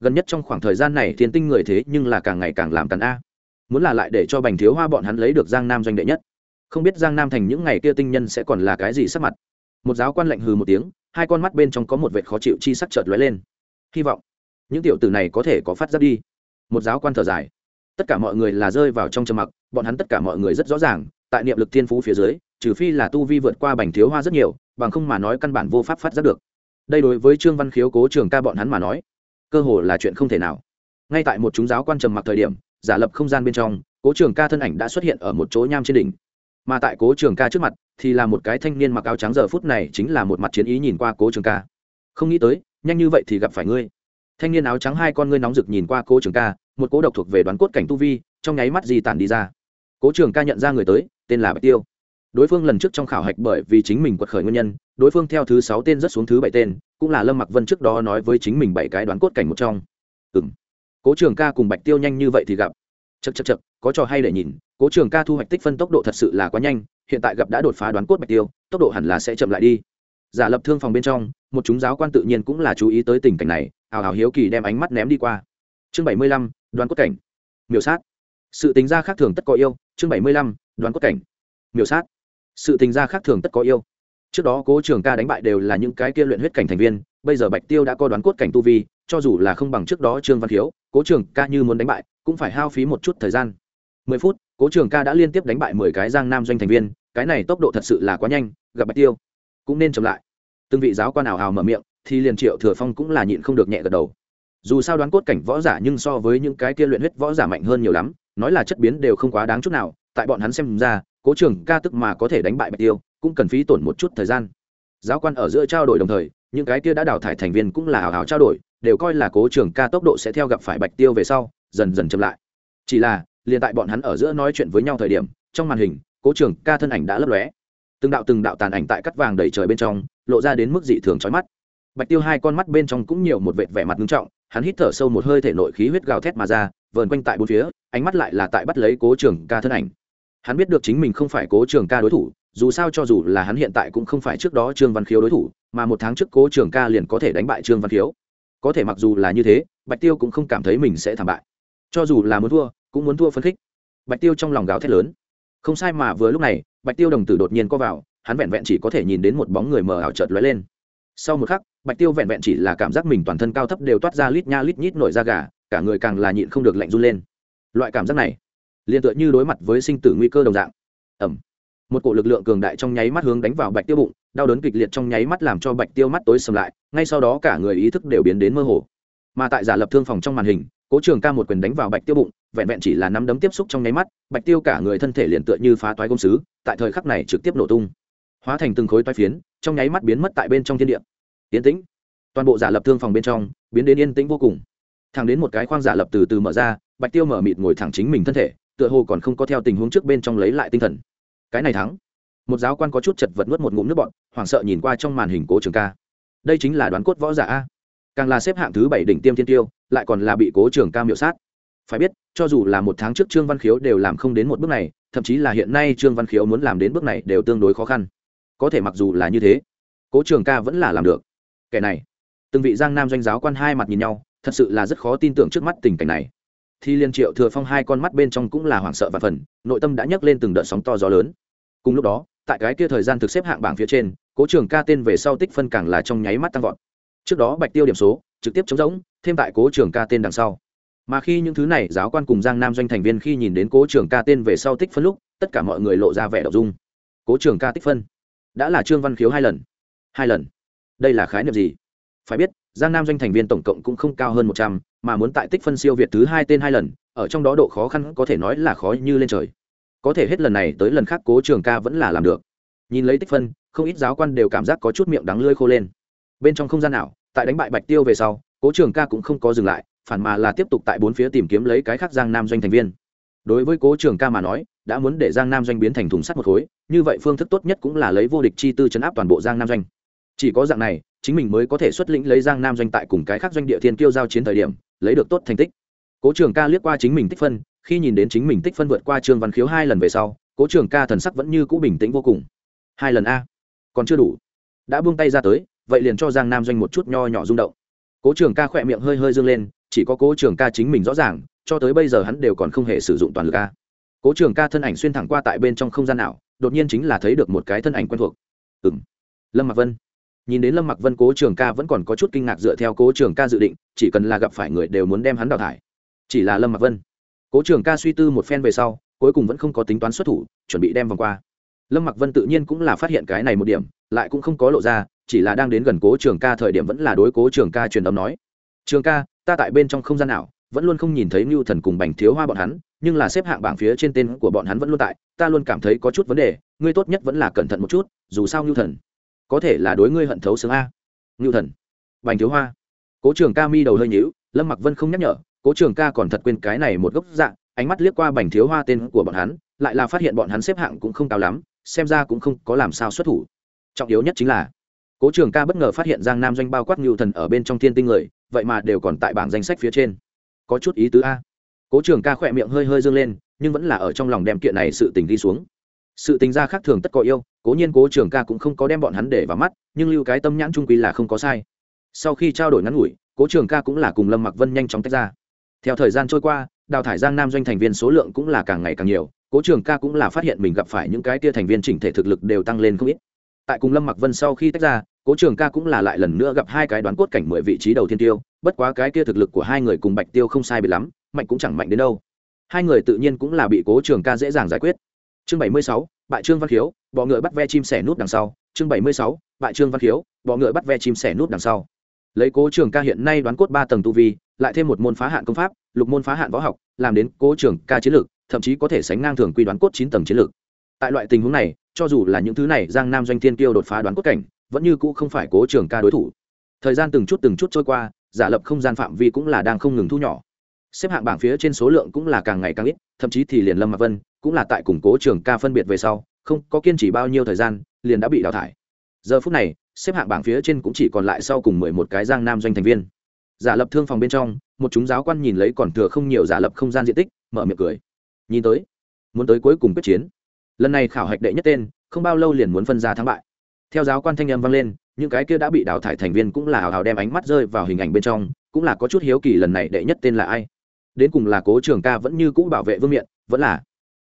Gần nhất trong khoảng thời gian này thiên tinh người thế nhưng là càng ngày càng làm tàn a. Muốn là lại để cho bành thiếu hoa bọn hắn lấy được giang nam doanh đệ nhất, không biết giang nam thành những ngày kia tinh nhân sẽ còn là cái gì sắc mặt. Một giáo quan lạnh hừ một tiếng, hai con mắt bên trong có một vệt khó chịu chi sắc chợt lóe lên. Hy vọng những tiểu tử này có thể có phát giác đi. Một giáo quan thở dài. Tất cả mọi người là rơi vào trong trầm mặc, bọn hắn tất cả mọi người rất rõ ràng tại niệm lực thiên phú phía dưới, trừ phi là tu vi vượt qua bành thiếu hoa rất nhiều, bằng không mà nói căn bản vô pháp phát giác được. Đây đối với trương văn khiếu cố trường ca bọn hắn mà nói, cơ hồ là chuyện không thể nào. Ngay tại một chúng giáo quan trầm mặc thời điểm, giả lập không gian bên trong, cố trường ca thân ảnh đã xuất hiện ở một chỗ nham trên đỉnh. Mà tại cố trường ca trước mặt, thì là một cái thanh niên mặc áo trắng giờ phút này chính là một mặt chiến ý nhìn qua cố trường ca. Không nghĩ tới, nhanh như vậy thì gặp phải ngươi. Thanh niên áo trắng hai con ngươi nóng rực nhìn qua cố trường ca, một cố độc thuộc về đoán cốt cảnh tu vi, trong nháy mắt di tản đi ra. Cố trường ca nhận ra người tới tên là bạch tiêu. Đối phương lần trước trong khảo hạch bởi vì chính mình quật khởi nguyên nhân, đối phương theo thứ sáu tên rất xuống thứ bảy tên, cũng là lâm mặc vân trước đó nói với chính mình bảy cái đoán cốt cảnh một trong. Ừ m cố trường ca cùng bạch tiêu nhanh như vậy thì gặp. Chật chật chật có trò hay để nhìn, cố trường ca thu hoạch tích phân tốc độ thật sự là quá nhanh, hiện tại gặp đã đột phá đoán cốt bạch tiêu, tốc độ hẳn là sẽ chậm lại đi. Giả lập thương phòng bên trong, một chúng giáo quan tự nhiên cũng là chú ý tới tình cảnh này, hào hào hiếu kỳ đem ánh mắt ném đi qua. Chương bảy mươi lăm, đoán cốt cảnh. Miểu sát. Sự tính ra khác thường tất có yêu, chương bảy mươi lăm đoán cốt cảnh, miểu sát. Sự tình gia khác thường tất có yêu. Trước đó cố trường ca đánh bại đều là những cái kia luyện huyết cảnh thành viên, bây giờ bạch tiêu đã có đoán cốt cảnh tu vi, cho dù là không bằng trước đó trương văn khiếu, cố trường ca như muốn đánh bại, cũng phải hao phí một chút thời gian. Mười phút, cố trường ca đã liên tiếp đánh bại mười cái giang nam doanh thành viên, cái này tốc độ thật sự là quá nhanh, gặp bạch tiêu cũng nên chậm lại. Từng vị giáo quan ảo hào mở miệng, thì liền triệu thừa phong cũng là nhịn không được nhẹ gật đầu. Dù sao đoán cốt cảnh võ giả nhưng so với những cái kia luyện huyết võ giả mạnh hơn nhiều lắm, nói là chất biến đều không quá đáng chút nào tại bọn hắn xem ra, cố trường ca tức mà có thể đánh bại bạch tiêu, cũng cần phí tổn một chút thời gian. Giáo quan ở giữa trao đổi đồng thời, những cái kia đã đào thải thành viên cũng là hào hào trao đổi, đều coi là cố trường ca tốc độ sẽ theo gặp phải bạch tiêu về sau, dần dần chậm lại. Chỉ là, liền tại bọn hắn ở giữa nói chuyện với nhau thời điểm, trong màn hình, cố trường ca thân ảnh đã lấp lóe. Từng đạo từng đạo tàn ảnh tại cắt vàng đầy trời bên trong, lộ ra đến mức dị thường trói mắt. Bạch tiêu hai con mắt bên trong cũng nhiều một vệt vẻ mặt nghiêm trọng, hắn hít thở sâu một hơi thể nội khí huyết gào thét mà ra vờn quanh tại bốn phía, ánh mắt lại là tại bắt lấy cố trường ca thân ảnh. Hắn biết được chính mình không phải cố trường ca đối thủ, dù sao cho dù là hắn hiện tại cũng không phải trước đó trương văn khiếu đối thủ, mà một tháng trước cố trường ca liền có thể đánh bại trương văn khiếu. Có thể mặc dù là như thế, bạch tiêu cũng không cảm thấy mình sẽ thảm bại. Cho dù là muốn thua, cũng muốn thua phân khích. Bạch tiêu trong lòng gáo thét lớn. Không sai mà vừa lúc này, bạch tiêu đồng tử đột nhiên co vào, hắn vẹn vẹn chỉ có thể nhìn đến một bóng người mờ ảo chợt lóe lên. Sau một khắc, bạch tiêu vẹn vẹn chỉ là cảm giác mình toàn thân cao thấp đều toát ra lít nha lít nhít nổi da gà cả người càng là nhịn không được lạnh run lên. Loại cảm giác này, liền tựa như đối mặt với sinh tử nguy cơ đồng dạng. Ẩm một cổ lực lượng cường đại trong nháy mắt hướng đánh vào bạch tiêu bụng, đau đớn kịch liệt trong nháy mắt làm cho bạch tiêu mắt tối sầm lại, ngay sau đó cả người ý thức đều biến đến mơ hồ. Mà tại giả lập thương phòng trong màn hình, cố trường ca một quyền đánh vào bạch tiêu bụng, vẹn vẹn chỉ là nắm đấm tiếp xúc trong nháy mắt, bạch tiêu cả người thân thể liền tựa như phá toái công sứ, tại thời khắc này trực tiếp nổ tung. Hóa thành từng khối toái phiến, trong nháy mắt biến mất tại bên trong thiên địa. Yên tĩnh. Toàn bộ giả lập thương phòng bên trong, biến đến yên tĩnh vô cùng thẳng đến một cái khoang giả lập từ từ mở ra, bạch tiêu mở mịt ngồi thẳng chính mình thân thể, tựa hồ còn không có theo tình huống trước bên trong lấy lại tinh thần. Cái này thắng. Một giáo quan có chút chật vật nuốt một ngụm nước bọn hoảng sợ nhìn qua trong màn hình cố trường ca. Đây chính là đoán cốt võ giả a. Càng là xếp hạng thứ bảy đỉnh tiêm thiên tiêu, lại còn là bị cố trường ca miệu sát. Phải biết, cho dù là một tháng trước trương văn khiếu đều làm không đến một bước này, thậm chí là hiện nay trương văn khiếu muốn làm đến bước này đều tương đối khó khăn. Có thể mặc dù là như thế, cố trường ca vẫn là làm được. Kẻ này, từng vị giang nam doanh giáo quan hai mặt nhìn nhau thật sự là rất khó tin tưởng trước mắt tình cảnh này. Thì liên triệu thừa phong hai con mắt bên trong cũng là hoảng sợ và phần, nội tâm đã nhấc lên từng đợt sóng to gió lớn. Cùng lúc đó, tại cái kia thời gian thực xếp hạng bảng phía trên, cố trường ca tên về sau tích phân càng là trong nháy mắt tăng vọt. Trước đó bạch tiêu điểm số, trực tiếp chống giống thêm tại cố trường ca tên đằng sau. Mà khi những thứ này, giáo quan cùng giang nam doanh thành viên khi nhìn đến cố trường ca tên về sau tích phân lúc, tất cả mọi người lộ ra vẻ đ ộ n dung. Cố trường ca tích phân, đã là trương văn khiếu hai lần. Hai lần. Đây là khái niệm gì? Phải biết giang nam doanh thành viên tổng cộng cũng không cao hơn một trăm, mà muốn tại tích phân siêu việt thứ hai tên hai lần, ở trong đó độ khó khăn có thể nói là khó như lên trời. Có thể hết lần này tới lần khác cố trường ca vẫn là làm được. Nhìn lấy tích phân, không ít giáo quan đều cảm giác có chút miệng đắng lơi khô lên. Bên trong không gian nào, tại đánh bại bạch tiêu về sau, cố trường ca cũng không có dừng lại, phản mà là tiếp tục tại bốn phía tìm kiếm lấy cái khác giang nam doanh thành viên. Đối với cố trường ca mà nói, đã muốn để giang nam doanh biến thành thùng sắt một khối, như vậy phương thức tốt nhất cũng là lấy vô địch chi tư chấn áp toàn bộ giang nam doanh chỉ có dạng này, chính mình mới có thể xuất lĩnh lấy giang nam doanh tại cùng cái khác doanh địa thiên kiêu giao chiến thời điểm, lấy được tốt thành tích. Cố trường ca liếc qua chính mình tích phân, khi nhìn đến chính mình tích phân vượt qua trương văn khiếu hai lần về sau, cố trường ca thần sắc vẫn như cũ bình tĩnh vô cùng. Hai lần a, còn chưa đủ. Đã buông tay ra tới, vậy liền cho giang nam doanh một chút nho nhỏ rung động. Cố trường ca khỏe miệng hơi hơi dương lên, chỉ có cố trường ca chính mình rõ ràng, cho tới bây giờ hắn đều còn không hề sử dụng toàn lực a. Cố trường ca thân ảnh xuyên thẳng qua tại bên trong không gian nào đột nhiên chính là thấy được một cái thân ảnh quen thuộc. Ừ m lâm mạc vân nhìn đến lâm mặc vân cố trường ca vẫn còn có chút kinh ngạc dựa theo cố trường ca dự định, chỉ cần là gặp phải người đều muốn đem hắn đào thải. Chỉ là lâm mặc vân. Cố trường ca suy tư một phen về sau, cuối cùng vẫn không có tính toán xuất thủ, chuẩn bị đem vòng qua. Lâm mặc vân tự nhiên cũng là phát hiện cái này một điểm, lại cũng không có lộ ra, chỉ là đang đến gần cố trường ca thời điểm vẫn là đối cố trường ca truyền âm nói. Trường ca, ta tại bên trong không gian nào, vẫn luôn không nhìn thấy mưu thần cùng bành thiếu hoa bọn hắn, nhưng là xếp hạng bảng phía trên tên của bọn hắn vẫn luôn tại, ta luôn cảm thấy có chút vấn đề, ngươi tốt nhất vẫn là cẩn thận một chút, dù sao mưu thần có thể là đối ngươi hận thấu xương a. Ngưu thần. Bành thiếu hoa. Cố trường ca mi đầu hơi nhíu, lâm mặc vân không nhắc nhở, cố trường ca còn thật quên cái này một gốc dạng, ánh mắt liếc qua bành thiếu hoa tên của bọn hắn, lại là phát hiện bọn hắn xếp hạng cũng không cao lắm, xem ra cũng không có làm sao xuất thủ. Trọng yếu nhất chính là, cố trường ca bất ngờ phát hiện giang nam doanh bao quát ngưu thần ở bên trong thiên tinh người, vậy mà đều còn tại bảng danh sách phía trên. Có chút ý tứ a. Cố trường ca khỏe miệng hơi hơi dương lên, nhưng vẫn là ở trong lòng đem kiện này sự tình đi xuống. Sự tình ra khác thường tất có yêu cố nhiên cố trường ca cũng không có đem bọn hắn để vào mắt, nhưng lưu cái tâm nhãn trung quy là không có sai. Sau khi trao đổi ngắn ngủi, cố trường ca cũng là cùng lâm mặc vân nhanh chóng tách ra. Theo thời gian trôi qua, đào thải giang nam doanh thành viên số lượng cũng là càng ngày càng nhiều, cố trường ca cũng là phát hiện mình gặp phải những cái tia thành viên chỉnh thể thực lực đều tăng lên không ít. Tại cùng lâm mặc vân sau khi tách ra, cố trường ca cũng là lại lần nữa gặp hai cái đoán cốt cảnh mười vị trí đầu tiên tiêu, bất quá cái kia thực lực của hai người cùng bạch tiêu không sai bị lắm, mạnh cũng chẳng mạnh đến đâu. Hai người tự nhiên cũng là bị cố trường ca dễ dàng giải quyết. Chương bảy mươi sáu bại trương văn khiếu, bọ ngựa bắt ve chim sẻ nút đằng sau. Chương bảy mươi sáu, bại trương văn khiếu, bọ ngựa bắt ve chim sẻ nút đằng sau. Lấy cố trường ca hiện nay đoán cốt ba tầng tu vi, lại thêm một môn phá hạn công pháp, lục môn phá hạn võ học, làm đến cố trường ca chiến lược, thậm chí có thể sánh ngang thường quy đoán cốt chín tầng chiến lược. Tại loại tình huống này, cho dù là những thứ này giang nam doanh thiên tiêu đột phá đoán cốt cảnh, vẫn như cũ không phải cố trường ca đối thủ. Thời gian từng chút từng chút trôi qua, giả lập không gian phạm vi cũng là đang không ngừng thu nhỏ xếp hạng bảng phía trên số lượng cũng là càng ngày càng ít, thậm chí thì liền lâm mạc vân cũng là tại củng cố trường ca phân biệt về sau, không có kiên trì bao nhiêu thời gian, liền đã bị đào thải. Giờ phút này, xếp hạng bảng phía trên cũng chỉ còn lại sau cùng mười một cái giang nam doanh thành viên. Giả lập thương phòng bên trong, một chúng giáo quan nhìn lấy còn thừa không nhiều giả lập không gian diện tích, mở miệng cười. Nhìn tới, muốn tới cuối cùng quyết chiến. Lần này khảo hạch đệ nhất tên, không bao lâu liền muốn phân ra thắng bại. Theo giáo quan thanh âm vang lên, những cái kia đã bị đào thải thành viên cũng là hào hào đem ánh mắt rơi vào hình ảnh bên trong, cũng là có chút hiếu kỳ lần này đệ nhất tên là ai đến cùng là cố trường ca vẫn như cũ bảo vệ vương miện, vẫn là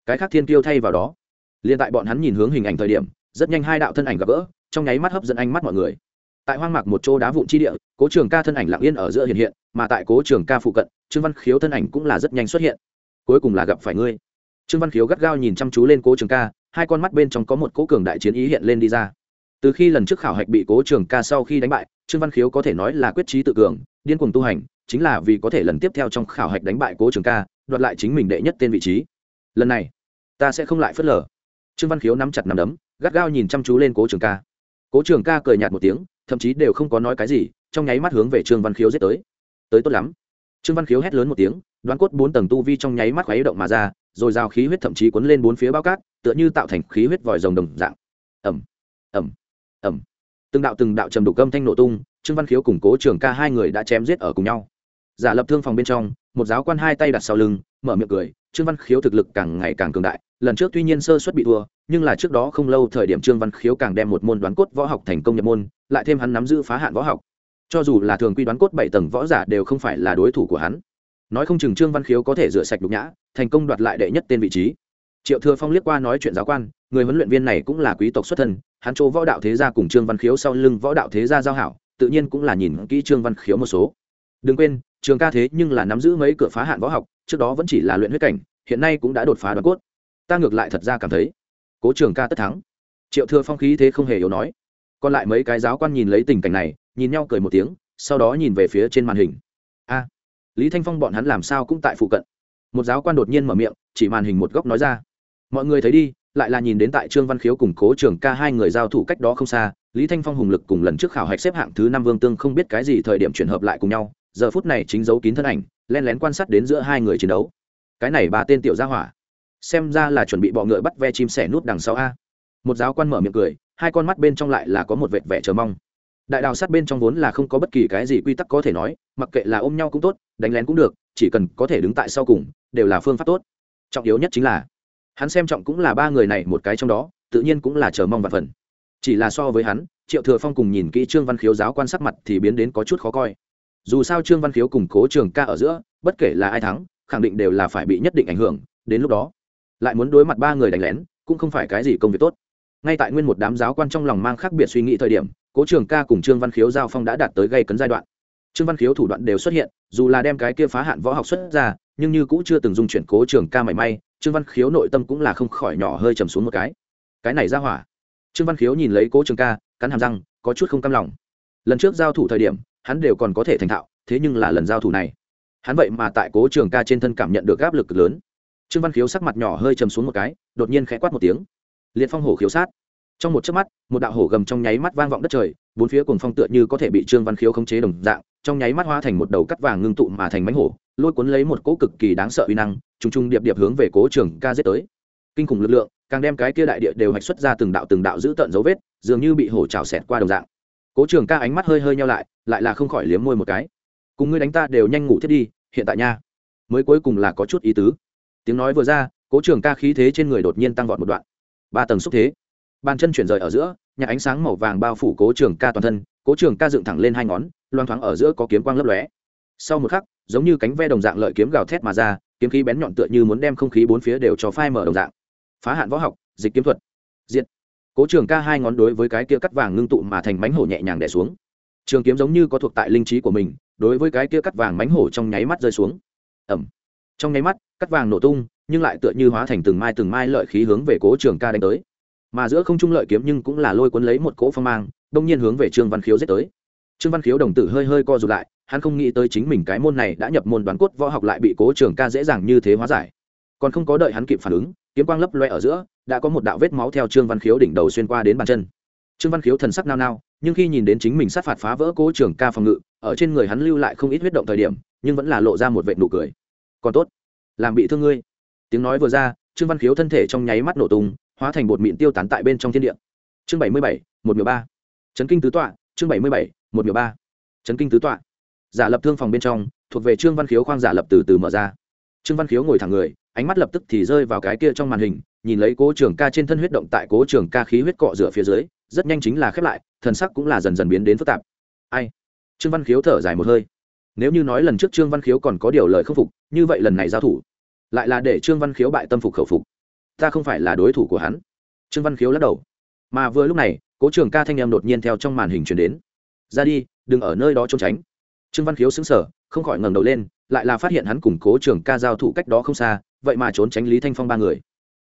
cái khác thiên kiêu thay vào đó. Liền tại bọn hắn nhìn hướng hình ảnh thời điểm, rất nhanh hai đạo thân ảnh gặp gỡ, trong nháy mắt hấp dẫn ánh mắt mọi người. Tại hoang mạc một chỗ đá vụn chi địa, cố trường ca thân ảnh lặng yên ở giữa hiện hiện, mà tại cố trường ca phụ cận, trương văn khiếu thân ảnh cũng là rất nhanh xuất hiện. Cuối cùng là gặp phải ngươi. Trương văn khiếu gắt gao nhìn chăm chú lên cố trường ca, hai con mắt bên trong có một cố cường đại chiến ý hiện lên đi ra. Từ khi lần trước khảo hạch bị cố trường ca sau khi đánh bại, trương văn khiếu có thể nói là quyết trí tự cường, điên cuồng tu hành chính là vì có thể lần tiếp theo trong khảo hạch đánh bại cố trường ca, đoạt lại chính mình đệ nhất tên vị trí. Lần này, ta sẽ không lại phớt lờ. Trương văn khiếu nắm chặt nắm đấm, gắt gao nhìn chăm chú lên cố trường ca. Cố trường ca cười nhạt một tiếng, thậm chí đều không có nói cái gì, trong nháy mắt hướng về trương văn khiếu giết tới. Tới tốt lắm. Trương văn khiếu hét lớn một tiếng, đoán cốt bốn tầng tu vi trong nháy mắt khuấy động mà ra, rồi rào khí huyết thậm chí cuốn lên bốn phía bao cát, tựa như tạo thành khí huyết vòi rồng đồng dạng. Ẩm ẩm ẩm từng đạo từng đạo trầm đục âm thanh nổ tung, trương văn khiếu cùng cố trường ca hai người đã chém giết ở cùng nhau giả lập thương phòng bên trong, một giáo quan hai tay đặt sau lưng, mở miệng cười, trương văn khiếu thực lực càng ngày càng cường đại, lần trước tuy nhiên sơ suất bị thua, nhưng là trước đó không lâu thời điểm trương văn khiếu càng đem một môn đoán cốt võ học thành công nhập môn, lại thêm hắn nắm giữ phá hạn võ học. Cho dù là thường quy đoán cốt bảy tầng võ giả đều không phải là đối thủ của hắn. Nói không chừng trương văn khiếu có thể rửa sạch đục nhã, thành công đoạt lại đệ nhất tên vị trí. Triệu thừa phong liếc qua nói chuyện giáo quan, người huấn luyện viên này cũng là quý tộc xuất thân, hắn chỗ võ đạo thế gia cùng trương văn khiếu sau lưng võ đạo thế gia giao hảo, tự nhiên cũng là nhìn kỹ trương văn khiếu một số. Đừng quên trường ca thế nhưng là nắm giữ mấy cửa phá hạn võ học, trước đó vẫn chỉ là luyện huyết cảnh, hiện nay cũng đã đột phá đoán cốt. Ta ngược lại thật ra cảm thấy, cố trường ca tất thắng. Triệu thừa phong khí thế không hề yếu nói. Còn lại mấy cái giáo quan nhìn lấy tình cảnh này, nhìn nhau cười một tiếng, sau đó nhìn về phía trên màn hình. A, lý thanh phong bọn hắn làm sao cũng tại phụ cận. Một giáo quan đột nhiên mở miệng, chỉ màn hình một góc nói ra. Mọi người thấy đi, lại là nhìn đến tại trương văn khiếu cùng cố trường ca hai người giao thủ cách đó không xa, lý thanh phong hùng lực cùng lần trước khảo hạch xếp hạng thứ năm vương tương không biết cái gì thời điểm chuyển hợp lại cùng nhau giờ phút này chính giấu kín thân ảnh, len lén quan sát đến giữa hai người chiến đấu. Cái này ba tên tiểu gia hỏa, xem ra là chuẩn bị bọ ngựa bắt ve chim sẻ nút đằng sau a. Một giáo quan mở miệng cười, hai con mắt bên trong lại là có một vệt vẻ chờ mong. Đại đào sát bên trong vốn là không có bất kỳ cái gì quy tắc có thể nói, mặc kệ là ôm nhau cũng tốt, đánh lén cũng được, chỉ cần có thể đứng tại sau cùng, đều là phương pháp tốt. Trọng yếu nhất chính là, hắn xem trọng cũng là ba người này một cái trong đó, tự nhiên cũng là chờ mong và phần. Chỉ là so với hắn, triệu thừa phong cùng nhìn kỹ trương văn khiếu giáo quan sắc mặt thì biến đến có chút khó coi dù sao trương văn khiếu cùng cố trường ca ở giữa, bất kể là ai thắng, khẳng định đều là phải bị nhất định ảnh hưởng, đến lúc đó, lại muốn đối mặt ba người đánh lén, cũng không phải cái gì công việc tốt. Ngay tại nguyên một đám giáo quan trong lòng mang khác biệt suy nghĩ thời điểm, cố trường ca cùng trương văn khiếu giao phong đã đạt tới gây cấn giai đoạn. Trương văn khiếu thủ đoạn đều xuất hiện, dù là đem cái kia phá hạn võ học xuất ra, nhưng như cũng chưa từng dung chuyển cố trường ca mảy may, trương văn khiếu nội tâm cũng là không khỏi nhỏ hơi trầm xuống một cái. Cái này ra hỏa. Trương văn khiếu nhìn lấy cố trường ca, cắn hàm răng, có chút không cam lòng. Lần trước giao thủ thời điểm hắn đều còn có thể thành thạo, thế nhưng là lần giao thủ này, hắn vậy mà tại cố trường ca trên thân cảm nhận được áp lực cực lớn. Trương văn khiếu sắc mặt nhỏ hơi trầm xuống một cái, đột nhiên khẽ quát một tiếng. Liệt phong hổ khiếu sát. Trong một chớp mắt, một đạo hổ gầm trong nháy mắt vang vọng đất trời, bốn phía cùng phong tựa như có thể bị trương văn khiếu khống chế đồng dạng, trong nháy mắt hóa thành một đầu cắt vàng ngưng tụ mà thành mánh hổ, lôi cuốn lấy một cỗ cực kỳ đáng sợ uy năng, trùng trùng điệp điệp hướng về cố trường ca giết tới. Kinh khủng lực lượng, càng đem cái kia đại địa đều hạch xuất ra từng đạo từng đạo giữ tận dấu vết, dường như bị hổ trào xẹt qua đồng dạng cố trường ca ánh mắt hơi hơi nhau lại lại là không khỏi liếm môi một cái. Cùng ngươi đánh ta đều nhanh ngủ thiết đi, hiện tại nha. Mới cuối cùng là có chút ý tứ. Tiếng nói vừa ra, cố trường ca khí thế trên người đột nhiên tăng vọt một đoạn. Ba tầng xúc thế. Bàn chân chuyển rời ở giữa nhà ánh sáng màu vàng bao phủ cố trường ca toàn thân, cố trường ca dựng thẳng lên hai ngón, loang thoáng ở giữa có kiếm quang lấp lóe. Sau một khắc, giống như cánh ve đồng dạng lợi kiếm gào thét mà ra, kiếm khí bén nhọn tựa như muốn đem không khí bốn phía đều cho phai mở đồng dạng. Phá hạn võ học, dịch kiếm thuật. Diện cố trường ca hai ngón đối với cái kia cắt vàng ngưng tụ mà thành mánh hổ nhẹ nhàng đẻ xuống. Trường kiếm giống như có thuộc tại linh trí của mình, đối với cái kia cắt vàng mánh hổ trong nháy mắt rơi xuống. Ẩm. Trong nháy mắt, cắt vàng nổ tung, nhưng lại tựa như hóa thành từng mai từng mai lợi khí hướng về cố trường ca đánh tới. Mà giữa không trung lợi kiếm nhưng cũng là lôi cuốn lấy một cỗ phong mang, đông nhiên hướng về trương văn khiếu giết tới. Trương văn khiếu đồng tử hơi hơi co rụt lại, hắn không nghĩ tới chính mình cái môn này đã nhập môn đoán cốt võ học lại bị cố trường ca dễ dàng như thế hóa giải. Còn không có đợi hắn kịp phản ứng, kiếm quang lấp loe ở giữa đã có một đạo vết máu theo trương văn khiếu đỉnh đầu xuyên qua đến bàn chân. Trương văn khiếu thần sắc nao nao, nhưng khi nhìn đến chính mình sát phạt phá vỡ cố trường ca phòng ngự, ở trên người hắn lưu lại không ít huyết động thời điểm, nhưng vẫn là lộ ra một vệ nụ cười. Còn tốt, làm bị thương ngươi. Tiếng nói vừa ra, trương văn khiếu thân thể trong nháy mắt nổ tung, hóa thành bột mịn tiêu tán tại bên trong thiên địa. Chương bảy mươi bảy, một miểu ba. Chấn kinh tứ tọa, chương bảy mươi bảy, một miểu ba. Chấn kinh tứ tọa. Giả lập thương phòng bên trong, thuộc về trương văn khiếu khoang giả lập từ từ mở ra. Trương văn khiếu ngồi thẳng người, ánh mắt lập tức thì rơi vào cái kia trong màn hình nhìn lấy cố trường ca trên thân huyết động tại cố trường ca khí huyết cọ rửa phía dưới, rất nhanh chính là khép lại, thần sắc cũng là dần dần biến đến phức tạp. Ai? Trương văn khiếu thở dài một hơi. Nếu như nói lần trước trương văn khiếu còn có điều lời khâm phục, như vậy lần này giao thủ, lại là để trương văn khiếu bại tâm phục khẩu phục. Ta không phải là đối thủ của hắn. Trương văn khiếu lắc đầu. Mà vừa lúc này, cố trường ca thanh em đột nhiên theo trong màn hình chuyển đến. Ra đi, đừng ở nơi đó trốn tránh. Trương văn khiếu xứng sở không khỏi ngẩng đầu lên, lại là phát hiện hắn cùng cố trường ca giao thủ cách đó không xa, vậy mà trốn tránh lý thanh phong ba người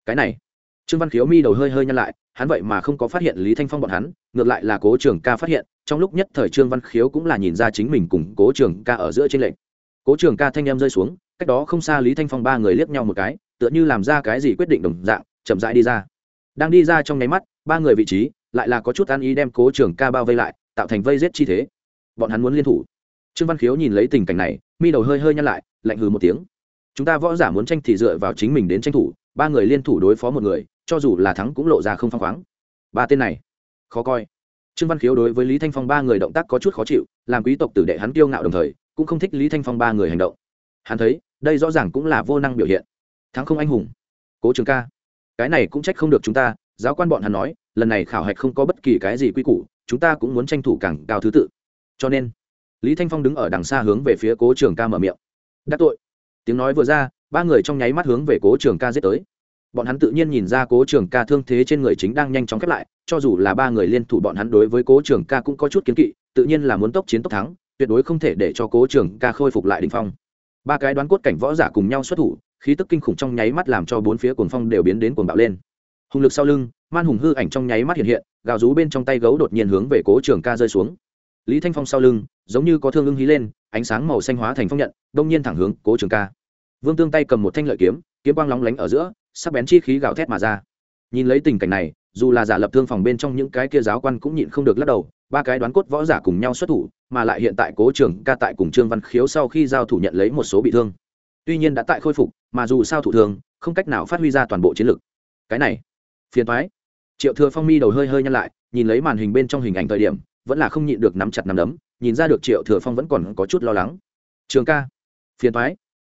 cái này. Trương văn khiếu mi đầu hơi hơi nhăn lại, hắn vậy mà không có phát hiện lý thanh phong bọn hắn, ngược lại là cố trường ca phát hiện, trong lúc nhất thời trương văn khiếu cũng là nhìn ra chính mình cùng cố trường ca ở giữa trên lệnh cố trường ca thanh em rơi xuống, cách đó không xa lý thanh phong ba người liếc nhau một cái, tựa như làm ra cái gì quyết định đồng dạng, chậm rãi đi ra. Đang đi ra trong nháy mắt, ba người vị trí lại là có chút ăn ý đem cố trường ca bao vây lại, tạo thành vây rết chi thế. Bọn hắn muốn liên thủ. Trương văn khiếu nhìn lấy tình cảnh này, mi đầu hơi hơi nhăn lại, lạnh hừ một tiếng. Chúng ta võ giả muốn tranh thì dựa vào chính mình đến tranh thủ ba người liên thủ đối phó một người, cho dù là thắng cũng lộ ra không phăng khoáng. Ba tên này, khó coi. Trương văn khiếu đối với lý thanh phong ba người động tác có chút khó chịu, làm quý tộc tử đệ hắn kiêu ngạo đồng thời, cũng không thích lý thanh phong ba người hành động. Hắn thấy, đây rõ ràng cũng là vô năng biểu hiện. Thắng không anh hùng. Cố trường ca, cái này cũng trách không được chúng ta, giáo quan bọn hắn nói, lần này khảo hạch không có bất kỳ cái gì quy củ, chúng ta cũng muốn tranh thủ càng cao thứ tự. Cho nên, lý thanh phong đứng ở đằng xa hướng về phía cố trường ca mở miệng. Đắc tội. Tiếng nói vừa ra ba người trong nháy mắt hướng về cố trường ca giết tới. Bọn hắn tự nhiên nhìn ra cố trường ca thương thế trên người chính đang nhanh chóng khép lại, cho dù là ba người liên thủ bọn hắn đối với cố trường ca cũng có chút kiến kỵ, tự nhiên là muốn tốc chiến tốc thắng, tuyệt đối không thể để cho cố trường ca khôi phục lại đình phong. Ba cái đoán cốt cảnh võ giả cùng nhau xuất thủ, khí tức kinh khủng trong nháy mắt làm cho bốn phía cuồng phong đều biến đến cuồng bạo lên. Hùng lực sau lưng, man hùng hư ảnh trong nháy mắt hiện hiện, gào rú bên trong tay gấu đột nhiên hướng về cố trường ca rơi xuống. Lý thanh phong sau lưng, giống như có thương ưng hí lên, ánh sáng màu xanh hóa thành phong nhận, đông nhiên thẳng hướng cố trường ca vương tương tay cầm một thanh lợi kiếm kiếm quang lóng lánh ở giữa, sắc bén chi khí gào thét mà ra. Nhìn lấy tình cảnh này, dù là giả lập thương phòng bên trong những cái kia giáo quan cũng nhịn không được lắc đầu, ba cái đoán cốt võ giả cùng nhau xuất thủ, mà lại hiện tại cố trường ca tại cùng trương văn khiếu sau khi giao thủ nhận lấy một số bị thương. Tuy nhiên đã tại khôi phục, mà dù sao thủ thường, không cách nào phát huy ra toàn bộ chiến lực. Cái này, phiền thoái triệu thừa phong mi đầu hơi hơi nhăn lại, nhìn lấy màn hình bên trong hình ảnh thời điểm, vẫn là không nhịn được nắm chặt nắm đấm, nhìn ra được triệu thừa phong vẫn còn có chút lo lắng. Trường ca, phiền thoái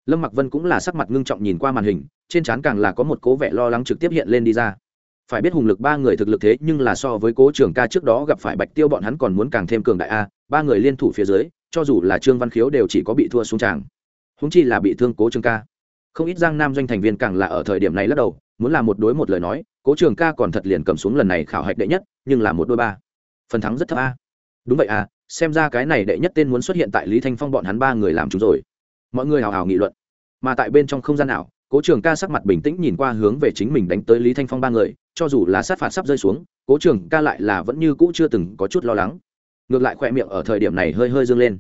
lâm mặc vân cũng là sắc mặt ngưng trọng nhìn qua màn hình, trên trán càng là có một cố vẻ lo lắng trực tiếp hiện lên đi ra. Phải biết hùng lực ba người thực lực thế nhưng là so với cố trường ca trước đó gặp phải bạch tiêu bọn hắn còn muốn càng thêm cường đại a, ba người liên thủ phía dưới, cho dù là trương văn khiếu đều chỉ có bị thua xuống tràng. Húng chi là bị thương cố trường ca. Không ít giang nam doanh thành viên càng là ở thời điểm này lắc đầu, muốn làm một đối một lời nói, cố trường ca còn thật liền cầm xuống lần này khảo hạch đệ nhất, nhưng là một đôi ba. Phần thắng rất thấp a. Đúng vậy à xem ra cái này đệ nhất tên muốn xuất hiện tại lý thanh phong bọn hắn ba người làm chúng rồi. Mọi người hào hào nghị luận mà tại bên trong không gian nào, cố trường ca sắc mặt bình tĩnh nhìn qua hướng về chính mình đánh tới lý thanh phong ba người, cho dù là sát phạt sắp rơi xuống, cố trường ca lại là vẫn như cũ chưa từng có chút lo lắng. Ngược lại khoe miệng ở thời điểm này hơi hơi dâng lên.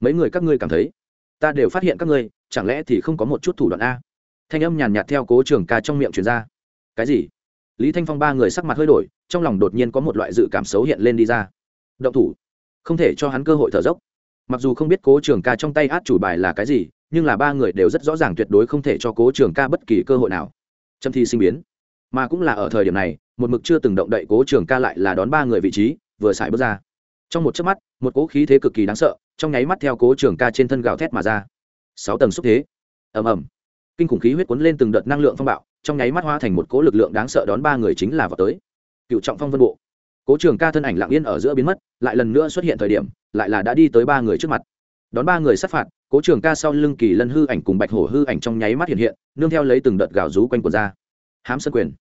Mấy người các ngươi cảm thấy, ta đều phát hiện các ngươi, chẳng lẽ thì không có một chút thủ đoạn a? Thanh âm nhàn nhạt theo cố trường ca trong miệng truyền ra. Cái gì? Lý thanh phong ba người sắc mặt hơi đổi, trong lòng đột nhiên có một loại dự cảm xấu hiện lên đi ra. Động thủ, không thể cho hắn cơ hội thở dốc. Mặc dù không biết cố trường ca trong tay át chủ bài là cái gì nhưng là ba người đều rất rõ ràng tuyệt đối không thể cho cố trường ca bất kỳ cơ hội nào. Trâm thi sinh biến. Mà cũng là ở thời điểm này, một mực chưa từng động đậy cố trường ca lại là đón ba người vị trí, vừa xài bước ra. Trong một chớp mắt, một cố khí thế cực kỳ đáng sợ, trong nháy mắt theo cố trường ca trên thân gào thét mà ra. Sáu tầng xúc thế. Ầm ầm. Kinh khủng khí huyết cuốn lên từng đợt năng lượng phong bạo, trong nháy mắt hóa thành một cố lực lượng đáng sợ đón ba người chính là vào tới. Cựu trọng phong vân bộ. Cố trường ca thân ảnh lặng yên ở giữa biến mất, lại lần nữa xuất hiện thời điểm, lại là đã đi tới ba người trước mặt đón ba người sát phạt, cố trường ca sau lưng kỳ lân hư ảnh cùng bạch hổ hư ảnh trong nháy mắt hiện hiện, nương theo lấy từng đợt gào rú quanh quần ra. Hám sơn quyền.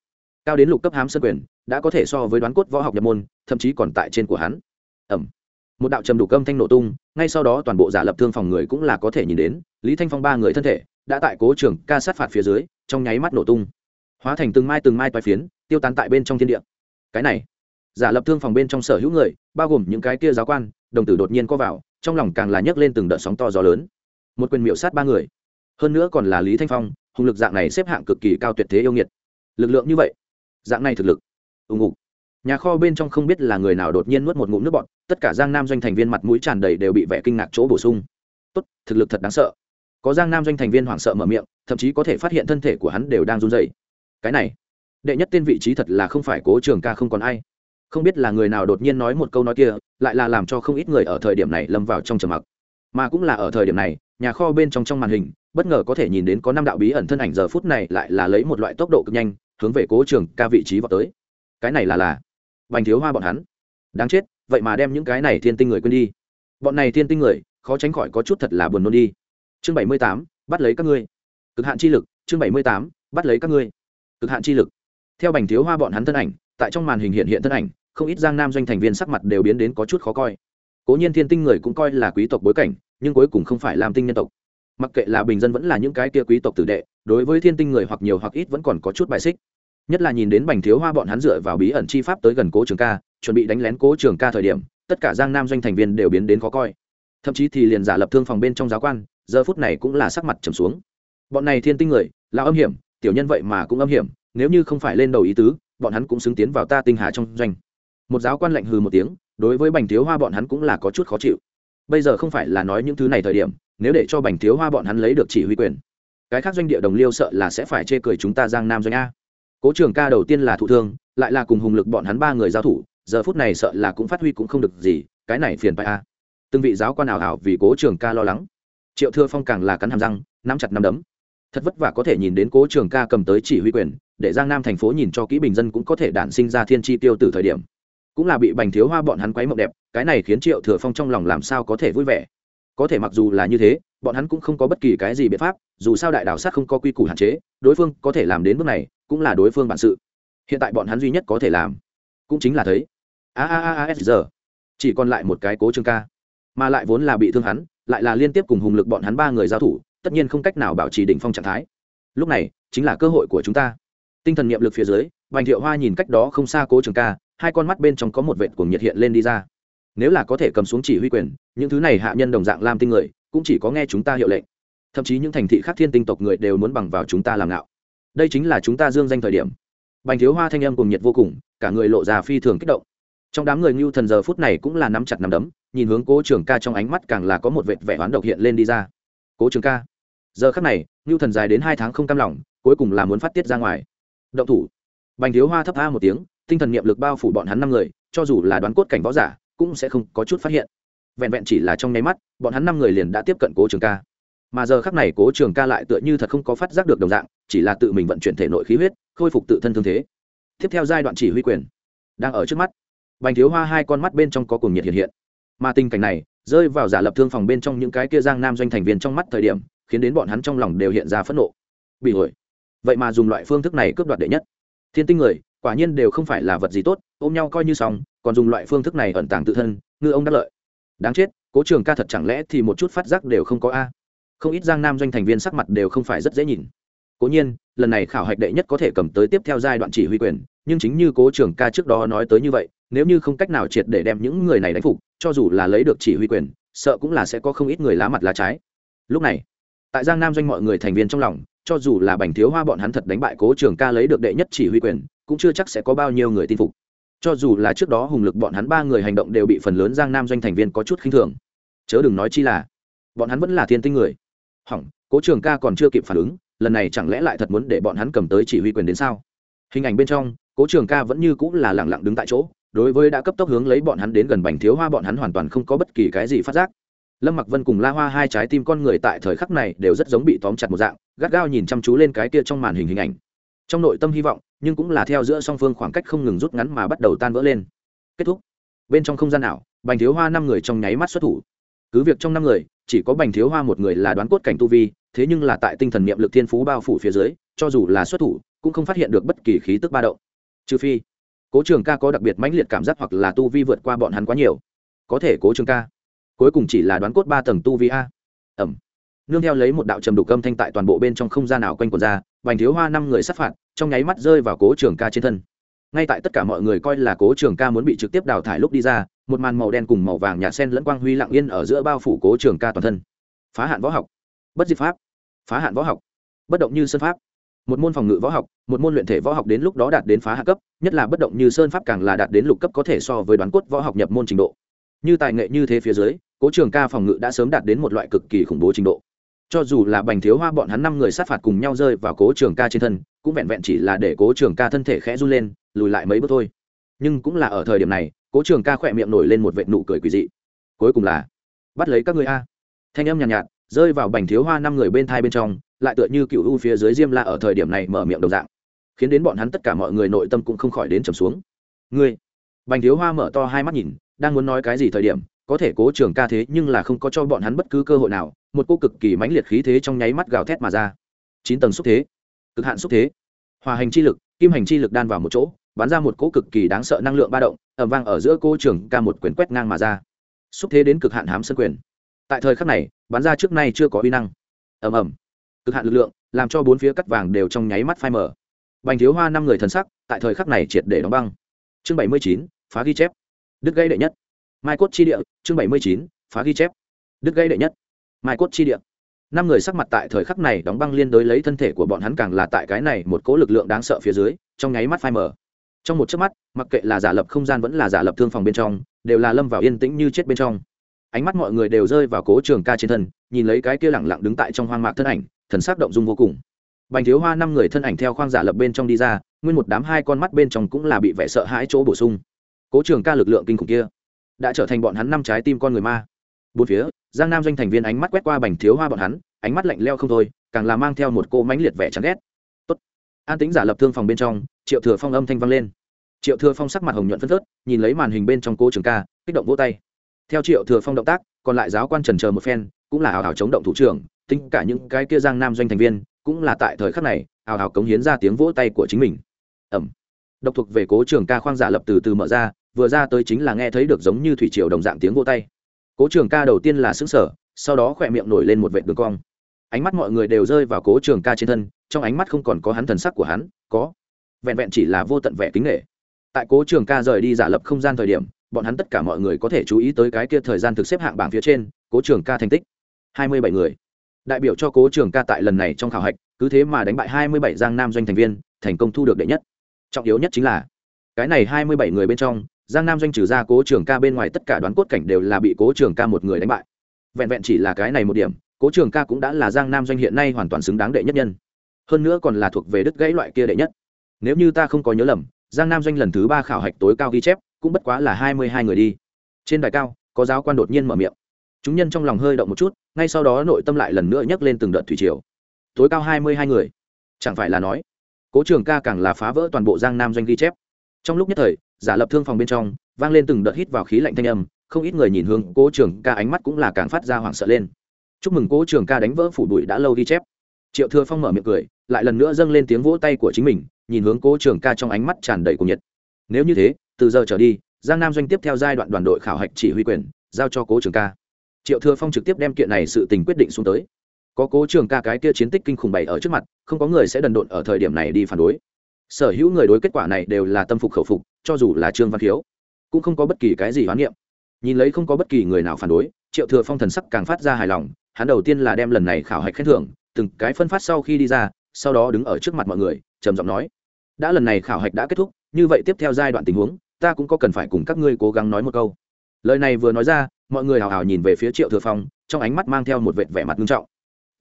Cao đến lục cấp hám sơn quyền, đã có thể so với đoán cốt võ học nhập môn, thậm chí còn tại trên của hắn. Ẩm. Một đạo trầm đủ cơm thanh nổ tung, ngay sau đó toàn bộ giả lập thương phòng người cũng là có thể nhìn đến, lý thanh phong ba người thân thể, đã tại cố trường ca sát phạt phía dưới, trong nháy mắt nổ tung. Hóa thành từng mai từng mai toái phiến, tiêu tán tại bên trong thiên địa. Cái này, giả lập thương phòng bên trong sở hữu người, bao gồm những cái kia giáo quan, đồng tử đột nhiên có vào trong lòng càng là nhấc lên từng đợt sóng to gió lớn. Một quyền miệu sát ba người. Hơn nữa còn là lý thanh phong hùng lực dạng này xếp hạng cực kỳ cao tuyệt thế yêu nghiệt. Lực lượng như vậy, dạng này thực lực. Ùng ục. Nhà kho bên trong không biết là người nào đột nhiên nuốt một ngụm nước bọt, tất cả giang nam doanh thành viên mặt mũi tràn đầy đều bị vẻ kinh ngạc chỗ bổ sung. Tốt, thực lực thật đáng sợ. Có giang nam doanh thành viên hoảng sợ mở miệng, thậm chí có thể phát hiện thân thể của hắn đều đang run dày cái này, đệ nhất tên vị trí thật là không phải cố trường ca không còn ai không biết là người nào đột nhiên nói một câu nói kia, lại là làm cho không ít người ở thời điểm này lâm vào trong trầm mặc. Mà cũng là ở thời điểm này, nhà kho bên trong trong màn hình, bất ngờ có thể nhìn đến có năm đạo bí ẩn thân ảnh giờ phút này lại là lấy một loại tốc độ cực nhanh, hướng về cố trường ca vị trí vào tới. Cái này là là bành thiếu hoa bọn hắn. Đáng chết, vậy mà đem những cái này thiên tinh người quên đi. Bọn này thiên tinh người, khó tránh khỏi có chút thật là buồn nôn đi. Chương bảy mươi tám, bắt lấy các ngươi. Cực hạn chi lực, chương bảy mươi tám, bắt lấy các ngươi. Cực hạn chi lực. Theo bành thiếu hoa bọn hắn thân ảnh tại trong màn hình hiện hiện thân ảnh, không ít giang nam doanh thành viên sắc mặt đều biến đến có chút khó coi. Cố nhiên thiên tinh người cũng coi là quý tộc bối cảnh, nhưng cuối cùng không phải làm tinh nhân tộc. Mặc kệ là bình dân vẫn là những cái kia quý tộc tử đệ, đối với thiên tinh người hoặc nhiều hoặc ít vẫn còn có chút bài xích. Nhất là nhìn đến bành thiếu hoa bọn hắn dựa vào bí ẩn chi pháp tới gần cố trường ca, chuẩn bị đánh lén cố trường ca thời điểm, tất cả giang nam doanh thành viên đều biến đến khó coi. Thậm chí thì liền giả lập thương phòng bên trong giáo quan, giờ phút này cũng là sắc mặt trầm xuống. Bọn này thiên tinh người, là âm hiểm, tiểu nhân vậy mà cũng âm hiểm, nếu như không phải lên đầu ý tứ bọn hắn cũng xứng tiến vào ta tinh hà trong doanh. Một giáo quan lạnh hừ một tiếng, đối với bành thiếu hoa bọn hắn cũng là có chút khó chịu. Bây giờ không phải là nói những thứ này thời điểm, nếu để cho bành thiếu hoa bọn hắn lấy được chỉ huy quyền, cái khác doanh địa đồng liêu sợ là sẽ phải chê cười chúng ta giang nam doanh a. Cố trường ca đầu tiên là thụ thương, lại là cùng hùng lực bọn hắn ba người giao thủ, giờ phút này sợ là cũng phát huy cũng không được gì, cái này phiền phải a. Từng vị giáo quan ảo ảo vì cố trường ca lo lắng. Triệu thưa phong càng là cắn hàm răng, nắm chặt nắm đấm thật vất vả có thể nhìn đến cố trường ca cầm tới chỉ huy quyền, để giang nam thành phố nhìn cho kỹ bình dân cũng có thể đản sinh ra thiên tri tiêu từ thời điểm. Cũng là bị bành thiếu hoa bọn hắn quấy mộng đẹp, cái này khiến triệu thừa phong trong lòng làm sao có thể vui vẻ. Có thể mặc dù là như thế, bọn hắn cũng không có bất kỳ cái gì biện pháp, dù sao đại đảo sát không có quy củ hạn chế, đối phương có thể làm đến bước này, cũng là đối phương bản sự. Hiện tại bọn hắn duy nhất có thể làm, cũng chính là thấy. A a a a s giờ chỉ còn lại một cái cố trương ca, mà lại vốn là bị thương hắn, lại là liên tiếp cùng hùng lực bọn hắn ba người giao thủ tất nhiên không cách nào bảo trì đỉnh phong trạng thái. Lúc này, chính là cơ hội của chúng ta. Tinh thần niệm lực phía dưới, bành thiệu hoa nhìn cách đó không xa cố trường ca, hai con mắt bên trong có một vệt cuồng nhiệt hiện lên đi ra. Nếu là có thể cầm xuống chỉ huy quyền, những thứ này hạ nhân đồng dạng lam tinh người, cũng chỉ có nghe chúng ta hiệu lệnh. Thậm chí những thành thị khác thiên tinh tộc người đều muốn bằng vào chúng ta làm ngạo đây chính là chúng ta dương danh thời điểm. Bành thiếu hoa thanh âm cùng nhiệt vô cùng, cả người lộ ra phi thường kích động. Trong đám người ngưu thần giờ phút này cũng là nắm chặt nắm đấm, nhìn hướng cố trường ca trong ánh mắt càng là có một vệt vẻ oán độc hiện lên đi ra cố trường ca. Giờ khắc này ngưu thần dài đến hai tháng không cam lòng, cuối cùng là muốn phát tiết ra ngoài. Động thủ. Bành thiếu hoa thấp tha một tiếng, tinh thần niệm lực bao phủ bọn hắn năm người, cho dù là đoán cốt cảnh võ giả, cũng sẽ không có chút phát hiện. Vẹn vẹn chỉ là trong nháy mắt, bọn hắn năm người liền đã tiếp cận cố trường ca. Mà giờ khắc này cố trường ca lại tựa như thật không có phát giác được đồng dạng, chỉ là tự mình vận chuyển thể nội khí huyết, khôi phục tự thân thương thế. Tiếp theo giai đoạn chỉ huy quyền. Đang ở trước mắt, bành thiếu hoa hai con mắt bên trong có cùng nhiệt hiện hiện. Mà tình cảnh này rơi vào giả lập thương phòng bên trong những cái kia giang nam doanh thành viên trong mắt thời điểm, khiến đến bọn hắn trong lòng đều hiện ra phẫn nộ. Bị hồi vậy mà dùng loại phương thức này cướp đoạt đệ nhất. Thiên tinh người, quả nhiên đều không phải là vật gì tốt, ôm nhau coi như xong, còn dùng loại phương thức này ẩn tàng tự thân, ngư ông đắc lợi. Đáng chết, cố trường ca thật chẳng lẽ thì một chút phát giác đều không có a? Không ít giang nam doanh thành viên sắc mặt đều không phải rất dễ nhìn. Cố nhiên, lần này khảo hạch đệ nhất có thể cầm tới tiếp theo giai đoạn chỉ huy quyền, nhưng chính như cố trường ca trước đó nói tới như vậy nếu như không cách nào triệt để đem những người này đánh phục, cho dù là lấy được chỉ huy quyền, sợ cũng là sẽ có không ít người lá mặt lá trái. Lúc này, tại giang nam doanh mọi người thành viên trong lòng, cho dù là bành thiếu hoa bọn hắn thật đánh bại cố trường ca lấy được đệ nhất chỉ huy quyền, cũng chưa chắc sẽ có bao nhiêu người tin phục. Cho dù là trước đó hùng lực bọn hắn ba người hành động đều bị phần lớn giang nam doanh thành viên có chút khinh thường. Chớ đừng nói chi là, bọn hắn vẫn là thiên tinh người. Hỏng, cố trường ca còn chưa kịp phản ứng, lần này chẳng lẽ lại thật muốn để bọn hắn cầm tới chỉ huy quyền đến sao? Hình ảnh bên trong, cố trường ca vẫn như cũng là lẳng lặng đứng tại chỗ đối với đã cấp tốc hướng lấy bọn hắn đến gần bành thiếu hoa, bọn hắn hoàn toàn không có bất kỳ cái gì phát giác. Lâm mặc vân cùng la hoa hai trái tim con người tại thời khắc này đều rất giống bị tóm chặt một dạng, gắt gao nhìn chăm chú lên cái kia trong màn hình hình ảnh. Trong nội tâm hy vọng, nhưng cũng là theo giữa song phương khoảng cách không ngừng rút ngắn mà bắt đầu tan vỡ lên. Kết thúc. Bên trong không gian ảo bành thiếu hoa năm người trong nháy mắt xuất thủ. Cứ việc trong năm người, chỉ có bành thiếu hoa một người là đoán cốt cảnh tu vi, thế nhưng là tại tinh thần niệm lực thiên phú bao phủ phía dưới, cho dù là xuất thủ, cũng không phát hiện được bất kỳ khí tức ba động. Trừ phi cố trường ca có đặc biệt mãnh liệt cảm giác hoặc là tu vi vượt qua bọn hắn quá nhiều. Có thể cố trường ca, cuối cùng chỉ là đoán cốt ba tầng tu vi a. Ẩm. Nương theo lấy một đạo trầm đục âm thanh tại toàn bộ bên trong không gian nào quanh quần ra, bành thiếu hoa năm người sát phạt, trong nháy mắt rơi vào cố trường ca trên thân. Ngay tại tất cả mọi người coi là cố trường ca muốn bị trực tiếp đào thải lúc đi ra, một màn màu đen cùng màu vàng nhạt sen lẫn quang huy lặng yên ở giữa bao phủ cố trường ca toàn thân. Phá hạn võ học. Bất diệt pháp. Phá hạn võ học. Bất động như sơn pháp một môn phòng ngự võ học một môn luyện thể võ học đến lúc đó đạt đến phá hạ cấp nhất là bất động như sơn pháp càng là đạt đến lục cấp có thể so với đoán cốt võ học nhập môn trình độ. Như tài nghệ như thế phía dưới cố trường ca phòng ngự đã sớm đạt đến một loại cực kỳ khủng bố trình độ. Cho dù là bành thiếu hoa bọn hắn năm người sát phạt cùng nhau rơi vào cố trường ca trên thân cũng vẹn vẹn chỉ là để cố trường ca thân thể khẽ run lên lùi lại mấy bước thôi. Nhưng cũng là ở thời điểm này cố trường ca khỏe miệng nổi lên một vệ nụ cười quỳ dị. Cuối cùng là bắt lấy các người a. Thanh âm nhàn nhạt, nhạt rơi vào bành thiếu hoa năm người bên thai bên trong lại tựa như cựu u phía dưới diêm la ở thời điểm này mở miệng đồng dạng, khiến đến bọn hắn tất cả mọi người nội tâm cũng không khỏi đến trầm xuống. Ngươi, bành thiếu hoa mở to hai mắt nhìn, đang muốn nói cái gì thời điểm, có thể cố trường ca thế nhưng là không có cho bọn hắn bất cứ cơ hội nào, một cô cực kỳ mãnh liệt khí thế trong nháy mắt gào thét mà ra. Chín tầng xúc thế, cực hạn xúc thế, hòa hành chi lực, kim hành chi lực đan vào một chỗ, bắn ra một cỗ cực kỳ đáng sợ năng lượng ba động ẩm vang ở giữa cô trường ca một quyền quét ngang mà ra. Xúc thế đến cực hạn hám sân quyền. Tại thời khắc này, bắn ra trước nay chưa có uy năng. Ẩm ẩm cực hạn lực lượng, làm cho bốn phía cắt vàng đều trong nháy mắt phai mở bành thiếu hoa năm người thần sắc, tại thời khắc này triệt để đóng băng. Chương bảy mươi chín, phá ghi chép. Đứt gây đệ nhất. Mai cốt chi địa, chương bảy mươi chín, phá ghi chép. Đứt gây đệ nhất. Mai cốt chi địa. Năm người sắc mặt tại thời khắc này đóng băng liên đối lấy thân thể của bọn hắn càng là tại cái này một cỗ lực lượng đáng sợ phía dưới, trong nháy mắt phai mở trong một chớp mắt, mặc kệ là giả lập không gian vẫn là giả lập thương phòng bên trong, đều là lâm vào yên tĩnh như chết bên trong. Ánh mắt mọi người đều rơi vào cố trường ca trên thân, nhìn lấy cái kia lẳng lặng đứng tại trong hoang mạc thân ảnh thần sắc động dung vô cùng. Bành thiếu hoa năm người thân ảnh theo khoang giả lập bên trong đi ra, nguyên một đám hai con mắt bên trong cũng là bị vẻ sợ hãi chỗ bổ sung. Cố trường ca lực lượng kinh khủng kia, đã trở thành bọn hắn năm trái tim con người ma. Bốn phía, giang nam doanh thành viên ánh mắt quét qua bành thiếu hoa bọn hắn, ánh mắt lạnh leo không thôi, càng là mang theo một cô mãnh liệt vẻ chán ghét. Tốt. an tính giả lập thương phòng bên trong, triệu thừa phong âm thanh vang lên. Triệu thừa phong sắc mặt hồng nhuận phân phớt, nhìn lấy màn hình bên trong cố trường ca, kích động vỗ tay. Theo triệu thừa phong động tác, còn lại giáo quan trần chờ một phen, cũng là hào hào chống động thủ trưởng tính cả những cái kia giang nam doanh thành viên cũng là tại thời khắc này hào hào cống hiến ra tiếng vỗ tay của chính mình. Ẩm. Độc thuộc về cố trường ca khoang giả lập từ từ mở ra, vừa ra tới chính là nghe thấy được giống như thủy triều đồng dạng tiếng vỗ tay. Cố trường ca đầu tiên là xứng sở sau đó khỏe miệng nổi lên một vệ đường cong. Ánh mắt mọi người đều rơi vào cố trường ca trên thân, trong ánh mắt không còn có hắn thần sắc của hắn, có. Vẹn vẹn chỉ là vô tận vẻ kính nghệ tại cố trường ca rời đi giả lập không gian thời điểm, bọn hắn tất cả mọi người có thể chú ý tới cái kia thời gian thực xếp hạng bảng phía trên, cố trường ca thành tích. Hai mươi bảy người đại biểu cho cố trường ca tại lần này trong khảo hạch, cứ thế mà đánh bại hai mươi bảy giang nam doanh thành viên, thành công thu được đệ nhất. Trọng yếu nhất chính là, cái này hai mươi bảy người bên trong, giang nam doanh trừ ra cố trường ca bên ngoài tất cả đoán cốt cảnh đều là bị cố trường ca một người đánh bại. Vẹn vẹn chỉ là cái này một điểm, cố trường ca cũng đã là giang nam doanh hiện nay hoàn toàn xứng đáng đệ nhất nhân. Hơn nữa còn là thuộc về đứt gãy loại kia đệ nhất. Nếu như ta không có nhớ lầm, giang nam doanh lần thứ ba khảo hạch tối cao ghi chép, cũng bất quá là hai mươi hai người đi. Trên đài cao, có giáo quan đột nhiên mở miệng chúng nhân trong lòng hơi động một chút, ngay sau đó nội tâm lại lần nữa nhấc lên từng đợt thủy triều. Tối cao hai mươi hai người. Chẳng phải là nói, cố trường ca càng là phá vỡ toàn bộ giang nam doanh ghi chép. Trong lúc nhất thời, giả lập thương phòng bên trong, vang lên từng đợt hít vào khí lạnh thanh âm, không ít người nhìn hướng cố trường ca ánh mắt cũng là càng phát ra hoảng sợ lên. Chúc mừng cố trường ca đánh vỡ phủ bụi đã lâu ghi chép. Triệu thừa phong mở miệng cười, lại lần nữa dâng lên tiếng vỗ tay của chính mình, nhìn hướng cố trường ca trong ánh mắt tràn đầy cuồng nhiệt. Nếu như thế, từ giờ trở đi, giang nam doanh tiếp theo giai đoạn đoàn đội khảo hạch chỉ huy quyền, giao cho cố trường ca triệu thừa phong trực tiếp đem kiện này sự tình quyết định xuống tới. Có cố trường ca cái kia chiến tích kinh khủng bày ở trước mặt, không có người sẽ đần độn ở thời điểm này đi phản đối. Sở hữu người đối kết quả này đều là tâm phục khẩu phục, cho dù là trương văn khiếu cũng không có bất kỳ cái gì hoán niệm. Nhìn lấy không có bất kỳ người nào phản đối, triệu thừa phong thần sắc càng phát ra hài lòng, hắn đầu tiên là đem lần này khảo hạch khen thưởng, từng cái phân phát sau khi đi ra, sau đó đứng ở trước mặt mọi người, trầm giọng nói, đã lần này khảo hạch đã kết thúc, như vậy tiếp theo giai đoạn tình huống, ta cũng có cần phải cùng các ngươi cố gắng nói một câu lời này vừa nói ra, mọi người hào hào nhìn về phía triệu thừa phong, trong ánh mắt mang theo một vệt vẻ mặt nghiêm trọng.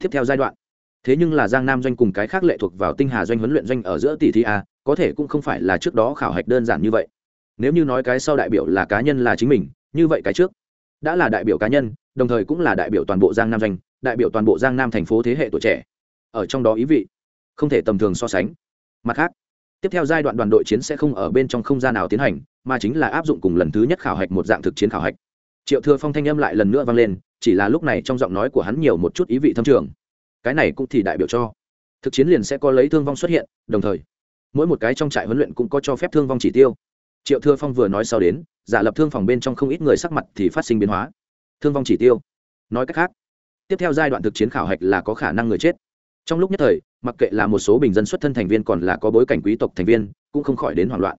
Tiếp theo giai đoạn, thế nhưng là giang nam doanh cùng cái khác lệ thuộc vào tinh hà doanh huấn luyện doanh ở giữa tỷ thi a, có thể cũng không phải là trước đó khảo hạch đơn giản như vậy. Nếu như nói cái sau đại biểu là cá nhân là chính mình, như vậy cái trước đã là đại biểu cá nhân, đồng thời cũng là đại biểu toàn bộ giang nam doanh, đại biểu toàn bộ giang nam thành phố thế hệ tuổi trẻ. Ở trong đó ý vị không thể tầm thường so sánh. Mặt khác tiếp theo giai đoạn đoàn đội chiến sẽ không ở bên trong không gian nào tiến hành, mà chính là áp dụng cùng lần thứ nhất khảo hạch một dạng thực chiến khảo hạch. Triệu thừa phong thanh âm lại lần nữa vang lên, chỉ là lúc này trong giọng nói của hắn nhiều một chút ý vị thâm trường. Cái này cũng thì đại biểu cho, thực chiến liền sẽ có lấy thương vong xuất hiện, đồng thời, mỗi một cái trong trại huấn luyện cũng có cho phép thương vong chỉ tiêu. Triệu thừa phong vừa nói sau đến, giả lập thương phòng bên trong không ít người sắc mặt thì phát sinh biến hóa. Thương vong chỉ tiêu, nói cách khác, tiếp theo giai đoạn thực chiến khảo hạch là có khả năng người chết trong lúc nhất thời, mặc kệ là một số bình dân xuất thân thành viên còn là có bối cảnh quý tộc thành viên, cũng không khỏi đến hoảng loạn.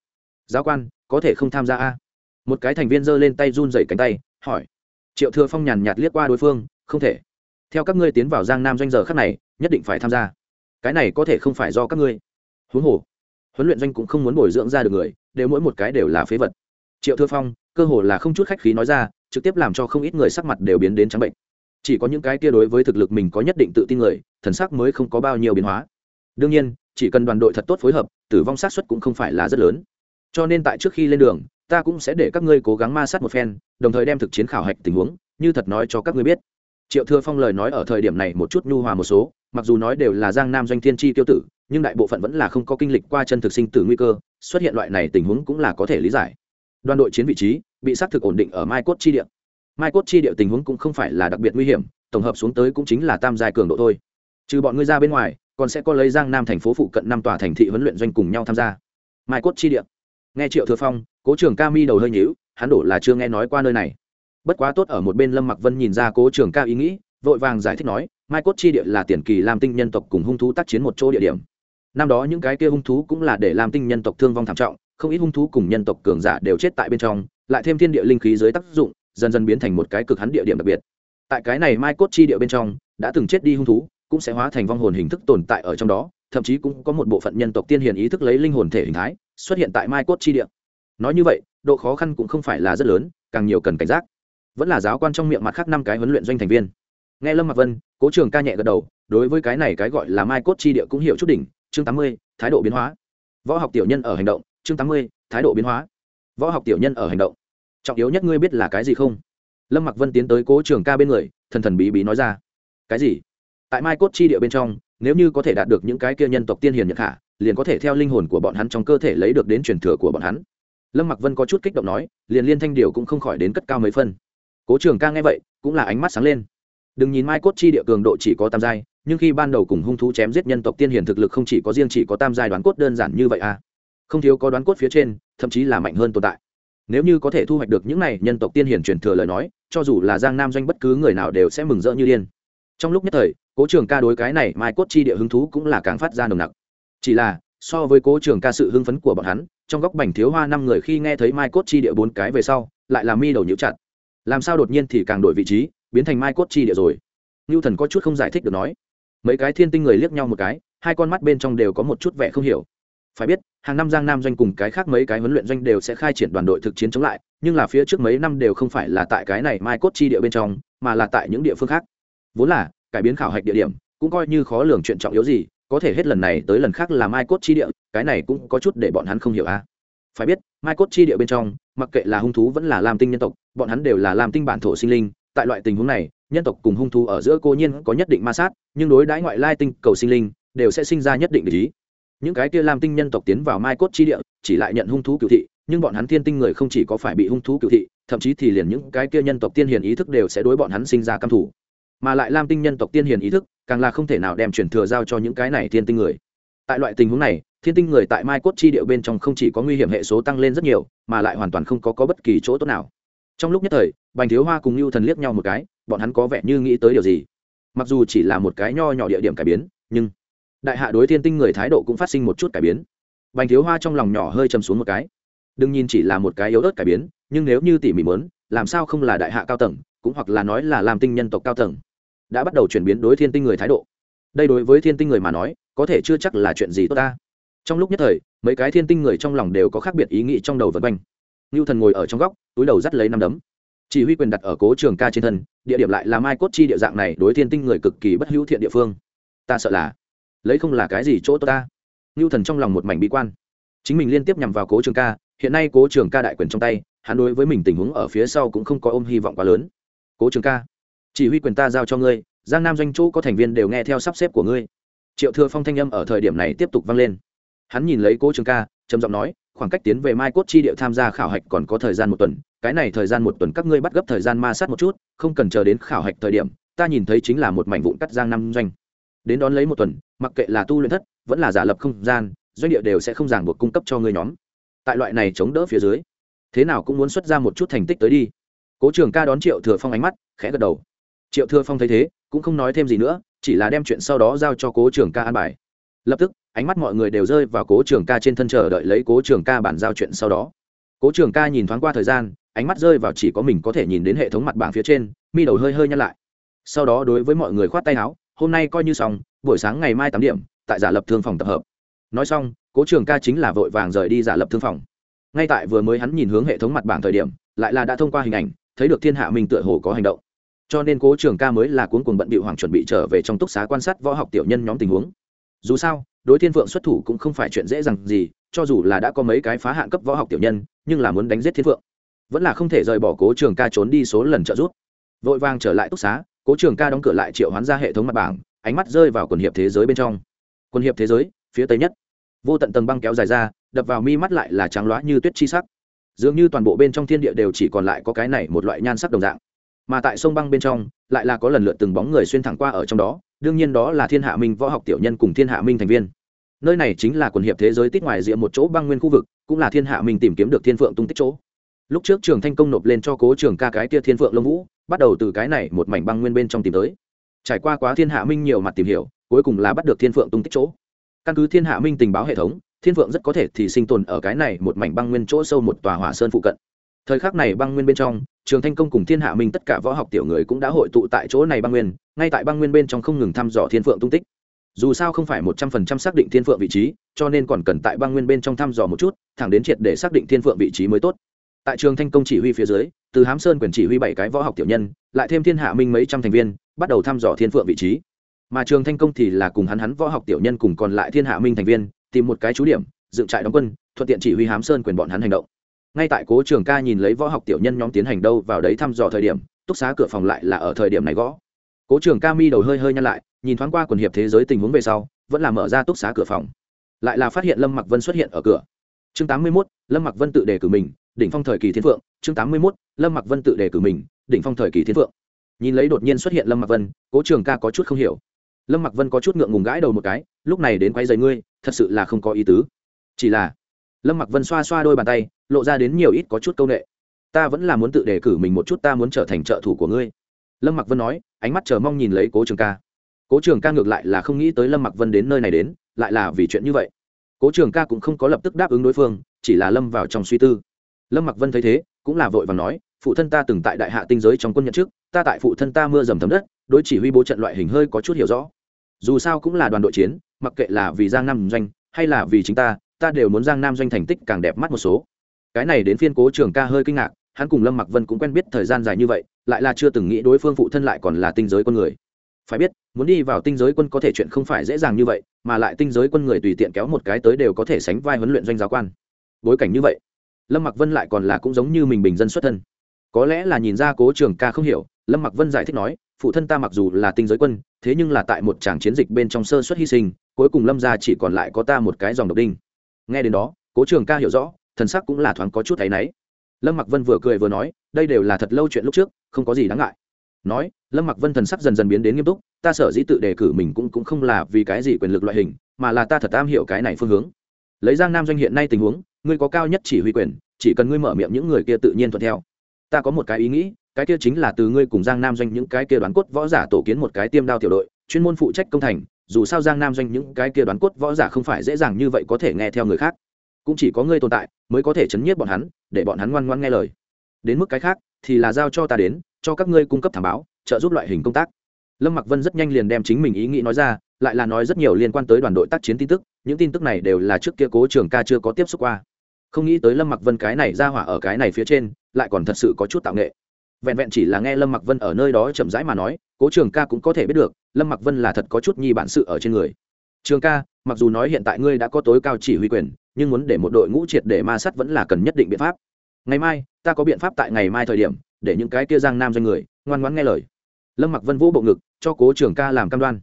Giáo quan, có thể không tham gia a? Một cái thành viên giơ lên tay run dậy cánh tay, hỏi. Triệu thừa phong nhàn nhạt liếc qua đối phương, không thể. Theo các ngươi tiến vào giang nam doanh giờ khác này, nhất định phải tham gia. Cái này có thể không phải do các ngươi. Huống hồ, huấn luyện doanh cũng không muốn bồi dưỡng ra được người, đều mỗi một cái đều là phế vật. Triệu thừa phong, cơ hồ là không chút khách khí nói ra, trực tiếp làm cho không ít người sắc mặt đều biến đến trắng bệnh chỉ có những cái kia đối với thực lực mình có nhất định tự tin người, thần sắc mới không có bao nhiêu biến hóa. Đương nhiên, chỉ cần đoàn đội thật tốt phối hợp, tử vong sát xuất cũng không phải là rất lớn. Cho nên tại trước khi lên đường, ta cũng sẽ để các ngươi cố gắng ma sát một phen, đồng thời đem thực chiến khảo hạch tình huống, như thật nói cho các ngươi biết. Triệu thừa phong lời nói ở thời điểm này một chút nhu hòa một số, mặc dù nói đều là giang nam doanh thiên tri tiêu tử, nhưng đại bộ phận vẫn là không có kinh lịch qua chân thực sinh tử nguy cơ, xuất hiện loại này tình huống cũng là có thể lý giải. Đoàn đội chiến vị trí, bị xác thực ổn định ở mai cốt chi địa mai cốt chi điệu tình huống cũng không phải là đặc biệt nguy hiểm, tổng hợp xuống tới cũng chính là tam giai cường độ thôi. Trừ bọn ngươi ra bên ngoài, còn sẽ có lấy giang nam thành phố phụ cận năm tòa thành thị huấn luyện doanh cùng nhau tham gia. Mai cốt chi điệu. Nghe triệu thừa phong, cố trưởng ca mi đầu hơi nhíu, hắn đổ là chưa nghe nói qua nơi này. Bất quá tốt ở một bên lâm mặc vân nhìn ra cố trưởng ca ý nghĩ, vội vàng giải thích nói, mai cốt chi địa là tiền kỳ làm tinh nhân tộc cùng hung thú tác chiến một chỗ địa điểm. Năm đó những cái kia hung thú cũng là để làm tinh nhân tộc thương vong thảm trọng, không ít hung thú cùng nhân tộc cường giả đều chết tại bên trong, lại thêm thiên địa linh khí dưới tác dụng dần dần biến thành một cái cực hắn địa điểm đặc biệt. Tại cái này mai cốt chi địa bên trong, đã từng chết đi hung thú, cũng sẽ hóa thành vong hồn hình thức tồn tại ở trong đó, thậm chí cũng có một bộ phận nhân tộc tiên hiền ý thức lấy linh hồn thể hình thái xuất hiện tại mai cốt chi địa. Nói như vậy, độ khó khăn cũng không phải là rất lớn, càng nhiều cần cảnh giác. Vẫn là giáo quan trong miệng mặt khác năm cái huấn luyện doanh thành viên. Nghe lâm mặc vân, cố trường ca nhẹ gật đầu, đối với cái này cái gọi là mai cốt chi địa cũng hiểu chút đỉnh, chương tám mươi, thái độ biến hóa. Võ học tiểu nhân ở hành động, chương tám mươi, thái độ biến hóa. Võ học tiểu nhân ở hành động trọng yếu nhất ngươi biết là cái gì không? Lâm mặc vân tiến tới cố trường ca bên người, thần thần bí bí nói ra. Cái gì? Tại mai cốt chi địa bên trong, nếu như có thể đạt được những cái kia nhân tộc tiên hiền nhật hạ, liền có thể theo linh hồn của bọn hắn trong cơ thể lấy được đến truyền thừa của bọn hắn. Lâm mặc vân có chút kích động nói, liền liên thanh điều cũng không khỏi đến cất cao mấy phân. Cố trường ca nghe vậy, cũng là ánh mắt sáng lên. Đừng nhìn mai cốt chi địa cường độ chỉ có tam giai, nhưng khi ban đầu cùng hung thú chém giết nhân tộc tiên hiền thực lực không chỉ có riêng chỉ có tam giai đoán cốt đơn giản như vậy à. Không thiếu có đoán cốt phía trên, thậm chí là mạnh hơn tồn tại nếu như có thể thu hoạch được những này, nhân tộc tiên hiển truyền thừa lời nói, cho dù là giang nam doanh bất cứ người nào đều sẽ mừng rỡ như điên. Trong lúc nhất thời, cố trường ca đối cái này mai cốt chi địa hứng thú cũng là càng phát ra nồng nặc. Chỉ là, so với cố trường ca sự hưng phấn của bọn hắn, trong góc bành thiếu hoa năm người khi nghe thấy mai cốt chi địa bốn cái về sau, lại là mi đầu nhũ chặt. Làm sao đột nhiên thì càng đổi vị trí, biến thành mai cốt chi địa rồi? Ngưu thần có chút không giải thích được nói. Mấy cái thiên tinh người liếc nhau một cái, hai con mắt bên trong đều có một chút vẻ không hiểu phải biết, hàng năm giang nam doanh cùng cái khác mấy cái huấn luyện doanh đều sẽ khai triển đoàn đội thực chiến chống lại, nhưng là phía trước mấy năm đều không phải là tại cái này mai cốt chi địa bên trong, mà là tại những địa phương khác. Vốn là, cải biến khảo hạch địa điểm, cũng coi như khó lường chuyện trọng yếu gì, có thể hết lần này tới lần khác là mai cốt chi địa, cái này cũng có chút để bọn hắn không hiểu a. Phải biết, mai cốt chi địa bên trong, mặc kệ là hung thú vẫn là lam tinh nhân tộc, bọn hắn đều là lam tinh bản thổ sinh linh, tại loại tình huống này, nhân tộc cùng hung thú ở giữa cô nhiên có nhất định ma sát, nhưng đối đãi ngoại lai tinh cầu sinh linh, đều sẽ sinh ra nhất định lý những cái kia lam tinh nhân tộc tiến vào mai cốt chi địa chỉ lại nhận hung thú cựu thị nhưng bọn hắn thiên tinh người không chỉ có phải bị hung thú cựu thị thậm chí thì liền những cái kia nhân tộc tiên hiền ý thức đều sẽ đối bọn hắn sinh ra căm thủ mà lại lam tinh nhân tộc tiên hiền ý thức càng là không thể nào đem truyền thừa giao cho những cái này thiên tinh người. Tại loại tình huống này thiên tinh người tại mai cốt chi địa bên trong không chỉ có nguy hiểm hệ số tăng lên rất nhiều mà lại hoàn toàn không có, có bất kỳ chỗ tốt nào. Trong lúc nhất thời bành thiếu hoa cùng lưu thần liếc nhau một cái bọn hắn có vẻ như nghĩ tới điều gì. Mặc dù chỉ là một cái nho nhỏ địa điểm cải biến nhưng đại hạ đối thiên tinh người thái độ cũng phát sinh một chút cải biến. Bành thiếu hoa trong lòng nhỏ hơi chầm xuống một cái. Đừng nhìn chỉ là một cái yếu ớt cải biến, nhưng nếu như tỉ mỉ mớn làm sao không là đại hạ cao tầng, cũng hoặc là nói là làm tinh nhân tộc cao tầng. Đã bắt đầu chuyển biến đối thiên tinh người thái độ. Đây đối với thiên tinh người mà nói, có thể chưa chắc là chuyện gì tốt ta. Trong lúc nhất thời, mấy cái thiên tinh người trong lòng đều có khác biệt ý nghĩ trong đầu vật quanh. Ngưu thần ngồi ở trong góc, túi đầu dắt lấy năm đấm. Chỉ huy quyền đặt ở cố trường ca trên thân, địa điểm lại là mai cốt chi địa dạng này đối thiên tinh người cực kỳ bất hữu thiện địa phương. Ta sợ là lấy không là cái gì chỗ tốt ta. Ngưu thần trong lòng một mảnh bi quan. Chính mình liên tiếp nhằm vào cố trường ca, hiện nay cố trường ca đại quyền trong tay, hắn đối với mình tình huống ở phía sau cũng không có ôm hy vọng quá lớn. Cố trường ca, chỉ huy quyền ta giao cho ngươi, giang nam doanh chỗ có thành viên đều nghe theo sắp xếp của ngươi. Triệu thừa phong thanh âm ở thời điểm này tiếp tục vang lên. Hắn nhìn lấy cố trường ca, trầm giọng nói, khoảng cách tiến về mai cốt chi địa tham gia khảo hạch còn có thời gian một tuần, cái này thời gian một tuần các ngươi bắt gấp thời gian ma sát một chút, không cần chờ đến khảo hạch thời điểm, ta nhìn thấy chính là một mảnh vụn cắt giang nam doanh đến đón lấy một tuần, mặc kệ là tu luyện thất, vẫn là giả lập không gian, doanh địa đều sẽ không ràng buộc cung cấp cho ngươi nhóm. Tại loại này chống đỡ phía dưới, thế nào cũng muốn xuất ra một chút thành tích tới đi. Cố trường ca đón triệu thừa phong ánh mắt, khẽ gật đầu. Triệu thừa phong thấy thế, cũng không nói thêm gì nữa, chỉ là đem chuyện sau đó giao cho cố trường ca an bài. Lập tức, ánh mắt mọi người đều rơi vào cố trường ca trên thân chờ đợi lấy cố trường ca bản giao chuyện sau đó. Cố trường ca nhìn thoáng qua thời gian, ánh mắt rơi vào chỉ có mình có thể nhìn đến hệ thống mặt bảng phía trên, mi đầu hơi hơi nhăn lại. Sau đó đối với mọi người khoát tay áo hôm nay coi như xong, buổi sáng ngày mai tám điểm, tại giả lập thương phòng tập hợp. Nói xong, cố trường ca chính là vội vàng rời đi giả lập thương phòng. Ngay tại vừa mới hắn nhìn hướng hệ thống mặt bảng thời điểm, lại là đã thông qua hình ảnh, thấy được thiên hạ minh tựa hồ có hành động. Cho nên cố trường ca mới là cuốn cuồng bận bị hoàng chuẩn bị trở về trong túc xá quan sát võ học tiểu nhân nhóm tình huống. Dù sao, đối thiên phượng xuất thủ cũng không phải chuyện dễ dàng gì, cho dù là đã có mấy cái phá hạn cấp võ học tiểu nhân, nhưng là muốn đánh giết thiên phượng, vẫn là không thể rời bỏ cố trường ca trốn đi số lần trợ giúp. Vội vàng trở lại túc xá cố trường ca đóng cửa lại triệu hoán ra hệ thống mặt bảng, ánh mắt rơi vào quần hiệp thế giới bên trong. Quần hiệp thế giới, phía tây nhất. Vô tận tầng băng kéo dài ra, đập vào mi mắt lại là trắng loá như tuyết chi sắc. Dường như toàn bộ bên trong thiên địa đều chỉ còn lại có cái này một loại nhan sắc đồng dạng. Mà tại sông băng bên trong, lại là có lần lượt từng bóng người xuyên thẳng qua ở trong đó, đương nhiên đó là thiên hạ minh võ học tiểu nhân cùng thiên hạ minh thành viên. Nơi này chính là quần hiệp thế giới tít ngoài diện một chỗ băng nguyên khu vực, cũng là thiên hạ minh tìm kiếm được thiên phượng tung tích chỗ. Lúc trước trường thanh công nộp lên cho cố trường ca cái tia thiên phượng lông vũ bắt đầu từ cái này một mảnh băng nguyên bên trong tìm tới. Trải qua quá thiên hạ minh nhiều mặt tìm hiểu, cuối cùng là bắt được thiên phượng tung tích chỗ. Căn cứ thiên hạ minh tình báo hệ thống, thiên phượng rất có thể thì sinh tồn ở cái này một mảnh băng nguyên chỗ sâu một tòa hỏa sơn phụ cận. Thời khắc này băng nguyên bên trong, trường thanh công cùng thiên hạ minh tất cả võ học tiểu người cũng đã hội tụ tại chỗ này băng nguyên, ngay tại băng nguyên bên trong không ngừng thăm dò thiên phượng tung tích. Dù sao không phải một trăm phần trăm xác định thiên phượng vị trí, cho nên còn cần tại băng nguyên bên trong thăm dò một chút, thẳng đến triệt để xác định thiên phượng vị trí mới tốt tại trường thanh công chỉ huy phía dưới, từ hám sơn quyền chỉ huy bảy cái võ học tiểu nhân, lại thêm thiên hạ minh mấy trăm thành viên, bắt đầu thăm dò thiên phượng vị trí. Mà trường thanh công thì là cùng hắn hắn võ học tiểu nhân cùng còn lại thiên hạ minh thành viên, tìm một cái trú điểm, dựng trại đóng quân, thuận tiện chỉ huy hám sơn quyền bọn hắn hành động. Ngay tại cố trường ca nhìn lấy võ học tiểu nhân nhóm tiến hành đâu vào đấy thăm dò thời điểm, túc xá cửa phòng lại là ở thời điểm này gõ. Cố trường ca mi đầu hơi hơi nhăn lại, nhìn thoáng qua quần hiệp thế giới tình huống về sau, vẫn là mở ra túc xá cửa phòng. Lại là phát hiện lâm mặc vân xuất hiện ở cửa chương tám mươi mốt, lâm mặc vân tự đề cử mình, đỉnh phong thời kỳ thiên phượng, chương tám mươi mốt, lâm mặc vân tự đề cử mình, đỉnh phong thời kỳ thiên phượng. Nhìn lấy đột nhiên xuất hiện lâm mặc vân, cố trường ca có chút không hiểu. Lâm mặc vân có chút ngượng ngùng gãi đầu một cái, lúc này đến quay dày ngươi, thật sự là không có ý tứ. Chỉ là, lâm mặc vân xoa xoa đôi bàn tay, lộ ra đến nhiều ít có chút c â u n ệ ta vẫn là muốn tự đề cử mình một chút, ta muốn trở thành trợ thủ của ngươi. Lâm mặc vân nói, ánh mắt chờ mong nhìn lấy cố trường ca. Cố trường ca ngược lại là không nghĩ tới lâm mặc vân đến nơi này đến, lại là vì chuyện như vậy cố trường ca cũng không có lập tức đáp ứng đối phương, chỉ là lâm vào trong suy tư. Lâm mặc vân thấy thế, cũng là vội và nói, phụ thân ta từng tại đại hạ tinh giới trong quân nhận trước ta tại phụ thân ta mưa dầm thấm đất, đối chỉ huy bố trận loại hình hơi có chút hiểu rõ. Dù sao cũng là đoàn đội chiến, mặc kệ là vì giang nam doanh, hay là vì chính ta ta đều muốn giang nam doanh thành tích càng đẹp mắt một số. Cái này đến phiên cố trường ca hơi kinh ngạc, hắn cùng lâm mặc vân cũng quen biết thời gian dài như vậy, lại là chưa từng nghĩ đối phương phụ thân lại còn là tinh giới quân người. Phải biết muốn đi vào tinh giới quân có thể chuyện không phải dễ dàng như vậy, mà lại tinh giới quân người tùy tiện kéo một cái tới đều có thể sánh vai huấn luyện doanh giáo quan. Bối cảnh như vậy, lâm mặc vân lại còn là cũng giống như mình bình dân xuất thân. Có lẽ là nhìn ra cố trường ca không hiểu, lâm mặc vân giải thích nói, phụ thân ta mặc dù là tinh giới quân, thế nhưng là tại một tràng chiến dịch bên trong sơ xuất hy sinh, cuối cùng lâm ra chỉ còn lại có ta một cái dòng độc đinh. Nghe đến đó, cố trường ca hiểu rõ, thần sắc cũng là thoáng có chút thấy náy. Lâm mặc vân vừa cười vừa nói, đây đều là thật lâu chuyện lúc trước, không có gì đáng ngại nói, lâm mặc vân thần sắc dần dần biến đến nghiêm túc, ta sở dĩ tự đề cử mình cũng cũng không là vì cái gì quyền lực loại hình, mà là ta thật am hiểu cái này phương hướng. Lấy giang nam doanh hiện nay tình huống, ngươi có cao nhất chỉ huy quyền, chỉ cần ngươi mở miệng những người kia tự nhiên thuận theo. Ta có một cái ý nghĩ, cái kia chính là từ ngươi cùng giang nam doanh những cái kia đoán cốt võ giả tổ kiến một cái tiêm đao tiểu đội, chuyên môn phụ trách công thành, dù sao giang nam doanh những cái kia đoán cốt võ giả không phải dễ dàng như vậy có thể nghe theo người khác. Cũng chỉ có ngươi tồn tại, mới có thể chấn nhiếp bọn hắn, để bọn hắn ngoan ngoan nghe lời. Đến mức cái khác, thì là giao cho ta đến cho các ngươi cung cấp thảm báo, trợ giúp loại hình công tác. Lâm mặc vân rất nhanh liền đem chính mình ý nghĩ nói ra, lại là nói rất nhiều liên quan tới đoàn đội tác chiến tin tức, những tin tức này đều là trước kia cố trường ca chưa có tiếp xúc qua. Không nghĩ tới lâm mặc vân cái này ra hỏa ở cái này phía trên, lại còn thật sự có chút tạo nghệ. Vẹn vẹn chỉ là nghe lâm mặc vân ở nơi đó chậm rãi mà nói, cố trường ca cũng có thể biết được, lâm mặc vân là thật có chút nhi bản sự ở trên người. Trường ca, mặc dù nói hiện tại ngươi đã có tối cao chỉ huy quyền, nhưng muốn để một đội ngũ triệt để ma sát vẫn là cần nhất định biện pháp. Ngày mai, ta có biện pháp tại ngày mai thời điểm để những cái kia giang nam doanh người ngoan ngoãn nghe lời. Lâm mặc vân vũ bộ ngực, cho cố trường ca làm cam đoan.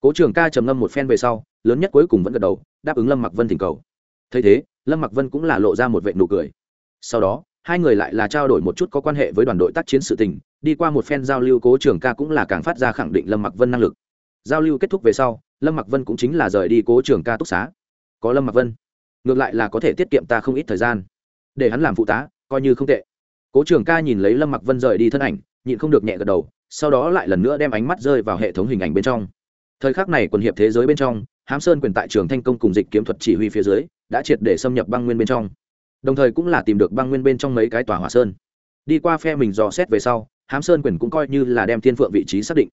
Cố trường ca trầm ngâm một phen về sau, lớn nhất cuối cùng vẫn gật đầu, đáp ứng lâm mặc vân thỉnh cầu. Thấy thế, lâm mặc vân cũng là lộ ra một vệ nụ cười. Sau đó, hai người lại là trao đổi một chút có quan hệ với đoàn đội tác chiến sự tình, đi qua một phen giao lưu cố trường ca cũng là càng phát ra khẳng định lâm mặc vân năng lực. Giao lưu kết thúc về sau, lâm mặc vân cũng chính là rời đi cố trường ca túc xá. Có lâm mặc vân, ngược lại là có thể tiết kiệm ta không ít thời gian. Để hắn làm phụ tá, coi như không tệ cố trường ca nhìn lấy lâm mặc vân rời đi thân ảnh, nhịn không được nhẹ gật đầu, sau đó lại lần nữa đem ánh mắt rơi vào hệ thống hình ảnh bên trong. Thời khắc này quần hiệp thế giới bên trong, hám sơn quyền tại trường thanh công cùng dịch kiếm thuật chỉ huy phía dưới, đã triệt để xâm nhập băng nguyên bên trong. Đồng thời cũng là tìm được băng nguyên bên trong mấy cái tòa hỏa sơn. Đi qua phe mình dò xét về sau, hám sơn quyền cũng coi như là đem thiên phượng vị trí xác định.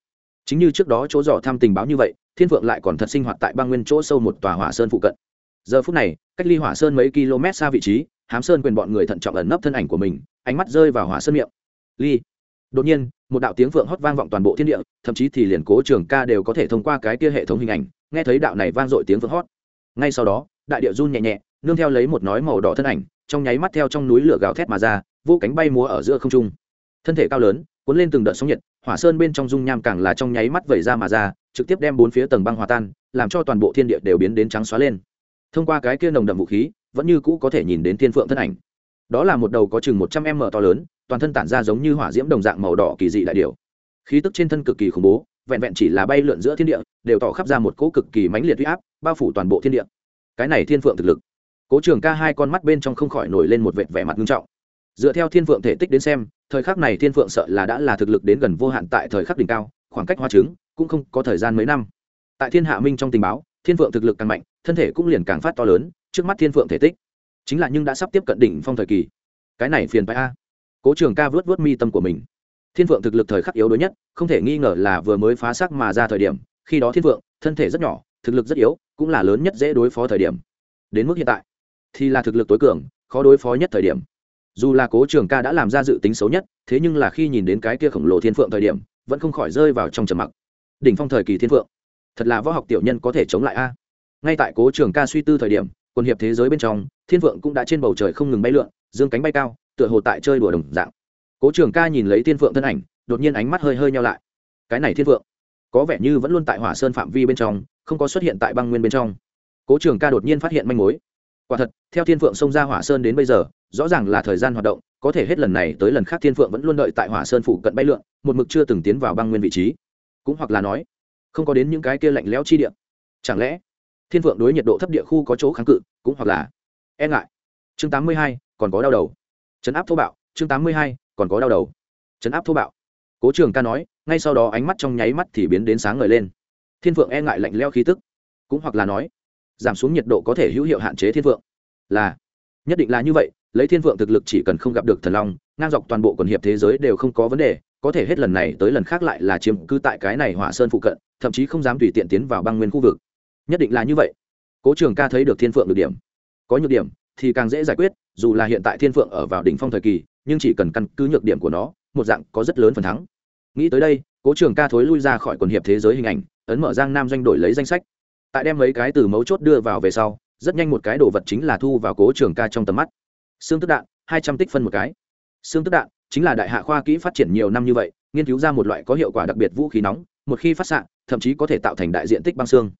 Chính như trước đó chỗ dò thăm tình báo như vậy, thiên phượng lại còn thật sinh hoạt tại băng nguyên chỗ sâu một tòa hỏa sơn phụ cận. Giờ phút này, cách ly hỏa sơn mấy km xa vị trí hám sơn quyền bọn người thận trọng ẩn nấp thân ảnh của mình, ánh mắt rơi vào hỏa sơn miệng. Ly. Đột nhiên, một đạo tiếng phượng hót vang vọng toàn bộ thiên địa, thậm chí thì liền cố trường ca đều có thể thông qua cái kia hệ thống hình ảnh, nghe thấy đạo này vang dội tiếng phượng hót. Ngay sau đó, đại địa run nhẹ nhẹ, nương theo lấy một nói màu đỏ thân ảnh, trong nháy mắt theo trong núi lửa gào thét mà ra, vô cánh bay múa ở giữa không trung. Thân thể cao lớn, cuốn lên từng đợt sóng nhiệt, hỏa sơn bên trong dung nham càng là trong nháy mắt vẩy ra mà ra, trực tiếp đem bốn phía tầng băng hòa tan, làm cho toàn bộ thiên địa đều biến đến trắng xóa lên. Thông qua cái kia nồng đậm vũ khí vẫn như cũ có thể nhìn đến thiên phượng thân ảnh. Đó là một đầu có chừng một trăm m to lớn, toàn thân tản ra giống như hỏa diễm đồng dạng màu đỏ kỳ dị đại điều khí tức trên thân cực kỳ khủng bố, vẹn vẹn chỉ là bay lượn giữa thiên địa, đều tỏ khắp ra một cỗ cực kỳ mãnh liệt huy áp, bao phủ toàn bộ thiên địa. Cái này thiên phượng thực lực. Cố trường ca hai con mắt bên trong không khỏi nổi lên một vệt vẻ mặt nghiêm trọng. Dựa theo thiên phượng thể tích đến xem, thời khắc này thiên phượng sợ là đã là thực lực đến gần vô hạn tại thời khắc đỉnh cao, khoảng cách hoa trứng cũng không có thời gian mấy năm. Tại thiên hạ minh trong tình báo, thiên phượng thực lực càng mạnh thân thể cũng liền càng phát to lớn, trước mắt thiên phượng thể tích. Chính là nhưng đã sắp tiếp cận đỉnh phong thời kỳ. Cái này phiền phải a. Cố trường ca vớt vớt mi tâm của mình. Thiên phượng thực lực thời khắc yếu đuối nhất, không thể nghi ngờ là vừa mới phá xác mà ra thời điểm. Khi đó thiên phượng, thân thể rất nhỏ, thực lực rất yếu, cũng là lớn nhất dễ đối phó thời điểm. Đến mức hiện tại, thì là thực lực tối cường, khó đối phó nhất thời điểm. Dù là cố trường ca đã làm ra dự tính xấu nhất, thế nhưng là khi nhìn đến cái kia khổng lồ thiên phượng thời điểm, vẫn không khỏi rơi vào trong trầm mặc. Đỉnh phong thời kỳ thiên phượng, thật là võ học tiểu nhân có thể chống lại a ngay tại cố trường ca suy tư thời điểm quân hiệp thế giới bên trong thiên vượng cũng đã trên bầu trời không ngừng bay lượn dương cánh bay cao tựa hồ tại chơi đùa đồng dạng. Cố trường ca nhìn lấy thiên vượng thân ảnh đột nhiên ánh mắt hơi hơi nhau lại. Cái này thiên vượng, có vẻ như vẫn luôn tại hỏa sơn phạm vi bên trong không có xuất hiện tại băng nguyên bên trong. Cố trường ca đột nhiên phát hiện manh mối. Quả thật theo thiên phượng xông ra hỏa sơn đến bây giờ rõ ràng là thời gian hoạt động có thể hết lần này tới lần khác thiên phượng vẫn luôn đợi tại hỏa sơn phủ cận bay lượn một mực chưa từng tiến vào băng nguyên vị trí. Cũng hoặc là nói không có đến những cái kia lạnh lẽo chi địa. Chẳng lẽ thiên phượng đối nhiệt độ thấp địa khu có chỗ kháng cự, cũng hoặc là e ngại. Chương tám mươi hai, còn có đau đầu. Chấn áp thô bạo. Chương tám mươi hai, còn có đau đầu. Chấn áp thô bạo. Cố trường ca nói, ngay sau đó ánh mắt trong nháy mắt thì biến đến sáng ngời lên. Thiên phượng e ngại lạnh leo khí tức. Cũng hoặc là nói, giảm xuống nhiệt độ có thể hữu hiệu hạn chế thiên phượng. Là, nhất định là như vậy, lấy thiên phượng thực lực chỉ cần không gặp được thần long, ngang dọc toàn bộ quần hiệp thế giới đều không có vấn đề, có thể hết lần này tới lần khác lại là chiếm cứ tại cái này hỏa sơn phụ cận, thậm chí không dám tùy tiện tiến vào băng nguyên khu vực nhất định là như vậy. Cố trường ca thấy được thiên phượng được điểm. Có nhược điểm thì càng dễ giải quyết, dù là hiện tại thiên phượng ở vào đỉnh phong thời kỳ, nhưng chỉ cần căn cứ nhược điểm của nó, một dạng có rất lớn phần thắng. Nghĩ tới đây, cố trường ca thối lui ra khỏi quần hiệp thế giới hình ảnh, ấn mở giang nam doanh đổi lấy danh sách. Tại đem mấy cái từ mấu chốt đưa vào về sau, rất nhanh một cái đồ vật chính là thu vào cố trường ca trong tầm mắt. Xương tức đạn, hai trăm tích phân một cái. Xương tức đạn chính là đại hạ khoa kỹ phát triển nhiều năm như vậy, nghiên cứu ra một loại có hiệu quả đặc biệt vũ khí nóng, một khi phát xạ, thậm chí có thể tạo thành đại diện tích băng xương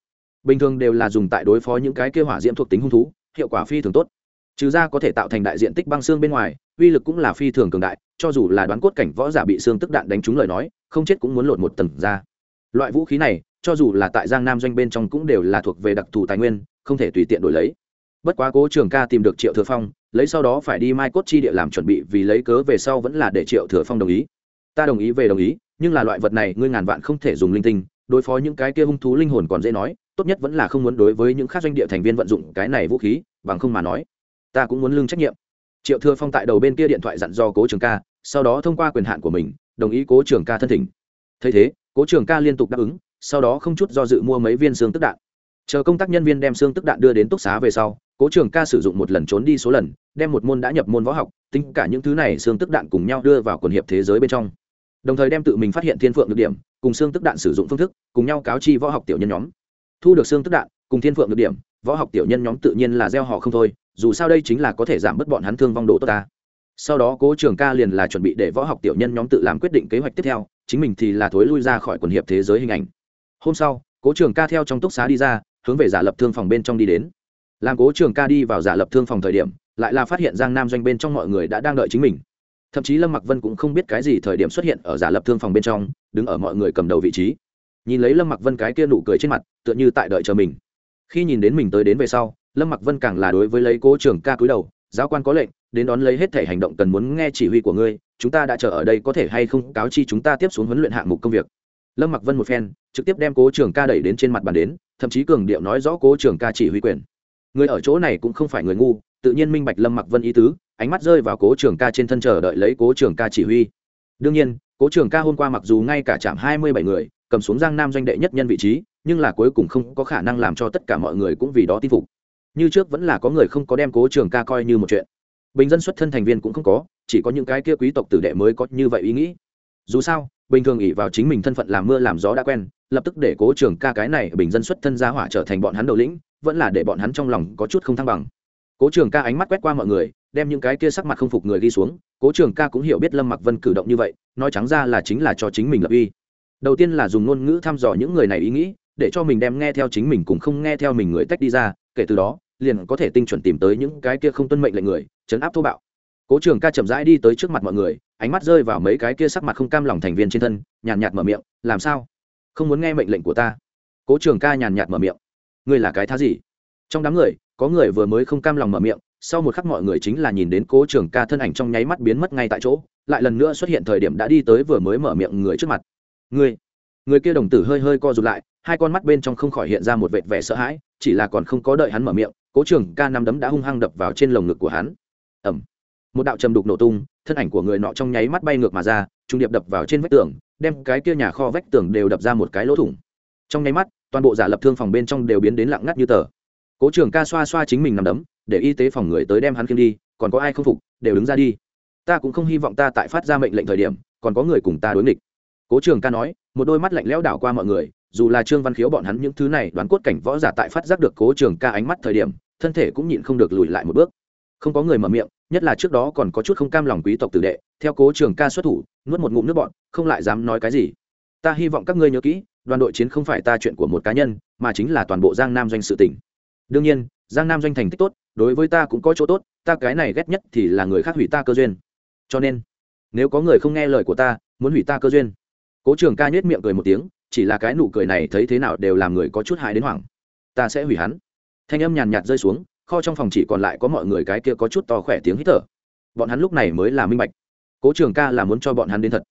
bình thường đều là dùng tại đối phó những cái kêu hỏa diễm thuộc tính hung thú, hiệu quả phi thường tốt. Trừ ra có thể tạo thành đại diện tích băng xương bên ngoài, uy lực cũng là phi thường cường đại, cho dù là đoán cốt cảnh võ giả bị xương tức đạn đánh trúng lời nói, không chết cũng muốn lột một tầng ra. Loại vũ khí này, cho dù là tại giang nam doanh bên trong cũng đều là thuộc về đặc thù tài nguyên, không thể tùy tiện đổi lấy. Bất quá cố trường ca tìm được triệu thừa phong, lấy sau đó phải đi mai cốt chi địa làm chuẩn bị vì lấy cớ về sau vẫn là để triệu thừa phong đồng ý. Ta đồng ý về đồng ý, nhưng là loại vật này ngươi ngàn vạn không thể dùng linh tinh, đối phó những cái kia hung thú linh hồn còn dễ nói tốt nhất vẫn là không muốn đối với những khác doanh địa thành viên vận dụng cái này vũ khí, bằng không mà nói, ta cũng muốn lương trách nhiệm. Triệu thừa phong tại đầu bên kia điện thoại dặn do cố trường ca, sau đó thông qua quyền hạn của mình, đồng ý cố trường ca thân thỉnh. Thấy thế, cố trường ca liên tục đáp ứng, sau đó không chút do dự mua mấy viên xương tức đạn. Chờ công tác nhân viên đem xương tức đạn đưa đến túc xá về sau, cố trường ca sử dụng một lần trốn đi số lần, đem một môn đã nhập môn võ học, tính cả những thứ này xương tức đạn cùng nhau đưa vào quần hiệp thế giới bên trong. Đồng thời đem tự mình phát hiện thiên phượng được điểm, cùng xương tức đạn sử dụng phương thức, cùng nhau cáo chi võ học tiểu nhân nhóm thu được xương tức đạn, cùng thiên phượng được điểm, võ học tiểu nhân nhóm tự nhiên là gieo họ không thôi, dù sao đây chính là có thể giảm bớt bọn hắn thương vong độ tốt ta. Sau đó cố trường ca liền là chuẩn bị để võ học tiểu nhân nhóm tự làm quyết định kế hoạch tiếp theo, chính mình thì là thối lui ra khỏi quần hiệp thế giới hình ảnh. Hôm sau, cố trường ca theo trong túc xá đi ra, hướng về giả lập thương phòng bên trong đi đến. Làm cố trường ca đi vào giả lập thương phòng thời điểm, lại là phát hiện giang nam doanh bên trong mọi người đã đang đợi chính mình. Thậm chí lâm mặc vân cũng không biết cái gì thời điểm xuất hiện ở giả lập thương phòng bên trong, đứng ở mọi người cầm đầu vị trí nhìn lấy lâm mặc vân cái kia nụ cười trên mặt, tựa như tại đợi chờ mình. Khi nhìn đến mình tới đến về sau, lâm mặc vân càng là đối với lấy cố trưởng ca cúi đầu, giáo quan có lệnh, đến đón lấy hết thể hành động cần muốn nghe chỉ huy của ngươi, chúng ta đã chờ ở đây có thể hay không cáo chi chúng ta tiếp xuống huấn luyện hạng mục công việc. Lâm mặc vân một phen, trực tiếp đem cố trưởng ca đẩy đến trên mặt bàn đến, thậm chí cường điệu nói rõ cố trưởng ca chỉ huy quyền. Người ở chỗ này cũng không phải người ngu, tự nhiên minh bạch lâm mặc vân ý tứ, ánh mắt rơi vào cố trưởng ca trên thân chờ đợi lấy cố trưởng ca chỉ huy. Đương nhiên, cố trưởng ca hôm qua mặc dù ngay cả chạm hai mươi bảy người cầm xuống giang nam doanh đệ nhất nhân vị trí, nhưng là cuối cùng không có khả năng làm cho tất cả mọi người cũng vì đó tin phục. Như trước vẫn là có người không có đem cố trường ca coi như một chuyện. Bình dân xuất thân thành viên cũng không có, chỉ có những cái kia quý tộc tử đệ mới có như vậy ý nghĩ. Dù sao, bình thường ỉ vào chính mình thân phận làm mưa làm gió đã quen, lập tức để cố trường ca cái này bình dân xuất thân gia hỏa trở thành bọn hắn đầu lĩnh, vẫn là để bọn hắn trong lòng có chút không thăng bằng. Cố trường ca ánh mắt quét qua mọi người, đem những cái kia sắc mặt không phục người đi xuống, cố trường ca cũng hiểu biết lâm mặc vân cử động như vậy, nói trắng ra là chính là cho chính mình lập uy đầu tiên là dùng ngôn ngữ thăm dò những người này ý nghĩ, để cho mình đem nghe theo chính mình cũng không nghe theo mình người tách đi ra, kể từ đó, liền có thể tinh chuẩn tìm tới những cái kia không tuân mệnh lệnh người, chấn áp thô bạo. Cố trường ca chậm rãi đi tới trước mặt mọi người, ánh mắt rơi vào mấy cái kia sắc mặt không cam lòng thành viên trên thân, nhàn nhạt mở miệng, làm sao? Không muốn nghe mệnh lệnh của ta? Cố trường ca nhàn nhạt mở miệng, ngươi là cái thá gì? Trong đám người, có người vừa mới không cam lòng mở miệng, sau một khắc mọi người chính là nhìn đến cố trường ca thân ảnh trong nháy mắt biến mất ngay tại chỗ, lại lần nữa xuất hiện thời điểm đã đi tới vừa mới mở miệng người trước mặt người người kia đồng tử hơi hơi co rụt lại, hai con mắt bên trong không khỏi hiện ra một vệt vẻ sợ hãi, chỉ là còn không có đợi hắn mở miệng, cố trường ca năm đấm đã hung hăng đập vào trên lồng ngực của hắn. Ẩm một đạo trầm đục nổ tung, thân ảnh của người nọ trong nháy mắt bay ngược mà ra, trung điệp đập vào trên vách tường, đem cái kia nhà kho vách tường đều đập ra một cái lỗ thủng. Trong nháy mắt, toàn bộ giả lập thương phòng bên trong đều biến đến lặng ngắt như tờ. Cố trường ca xoa xoa chính mình nằm đấm, để y tế phòng người tới đem hắn khiêng đi, còn có ai không phục, đều đứng ra đi. Ta cũng không hy vọng ta tại phát ra mệnh lệnh thời điểm, còn có người cùng ta đối nghịch cố trường ca nói, một đôi mắt lạnh lẽo đảo qua mọi người, dù là trương văn khiếu bọn hắn những thứ này đoán cốt cảnh võ giả tại phát giác được cố trường ca ánh mắt thời điểm, thân thể cũng nhịn không được lùi lại một bước. Không có người mở miệng, nhất là trước đó còn có chút không cam lòng quý tộc tử đệ, theo cố trường ca xuất thủ, nuốt một ngụm nước bọn không lại dám nói cái gì. Ta hy vọng các ngươi nhớ kỹ, đoàn đội chiến không phải ta chuyện của một cá nhân, mà chính là toàn bộ giang nam doanh sự tỉnh. Đương nhiên, giang nam doanh thành tích tốt, đối với ta cũng có chỗ tốt, ta cái này ghét nhất thì là người khác hủy ta cơ duyên. Cho nên, nếu có người không nghe lời của ta, muốn hủy ta cơ duyên cố trường ca nhếch miệng cười một tiếng chỉ là cái nụ cười này thấy thế nào đều làm người có chút hại đến hoảng. Ta sẽ hủy hắn. Thanh âm nhàn nhạt rơi xuống kho trong phòng chỉ còn lại có mọi người cái kia có chút to khỏe tiếng hít thở. Bọn hắn lúc này mới là minh bạch. Cố trường ca là muốn cho bọn hắn đến thật.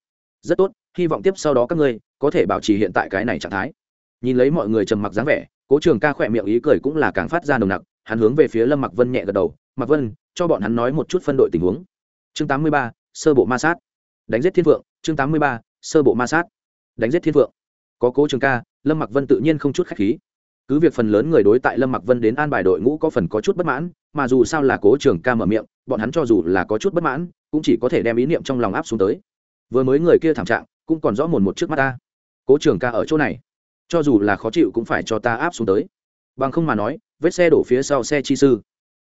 Rất tốt hy vọng tiếp sau đó các ngươi có thể bảo trì hiện tại cái này trạng thái. Nhìn lấy mọi người trầm mặc dáng vẻ cố trường ca khỏe miệng ý cười cũng là càng phát ra nồng nặc hắn hướng về phía lâm mặc vân nhẹ gật đầu mặc vân cho bọn hắn nói một chút phân đội tình huống. Chương 83, sơ bộ ma sát. Đánh giết thiên vượng chương 83, sơ bộ ma sát, đánh giết thiên vượng có cố trường ca, lâm mặc vân tự nhiên không chút khách khí. Cứ việc phần lớn người đối tại lâm mặc vân đến an bài đội ngũ có phần có chút bất mãn, mà dù sao là cố trường ca mở miệng, bọn hắn cho dù là có chút bất mãn, cũng chỉ có thể đem ý niệm trong lòng áp xuống tới. Vừa mới người kia thảm trạng, cũng còn rõ mồn một trước mắt ta. Cố trường ca ở chỗ này, cho dù là khó chịu cũng phải cho ta áp xuống tới. Bằng không mà nói, vết xe đổ phía sau xe chi sư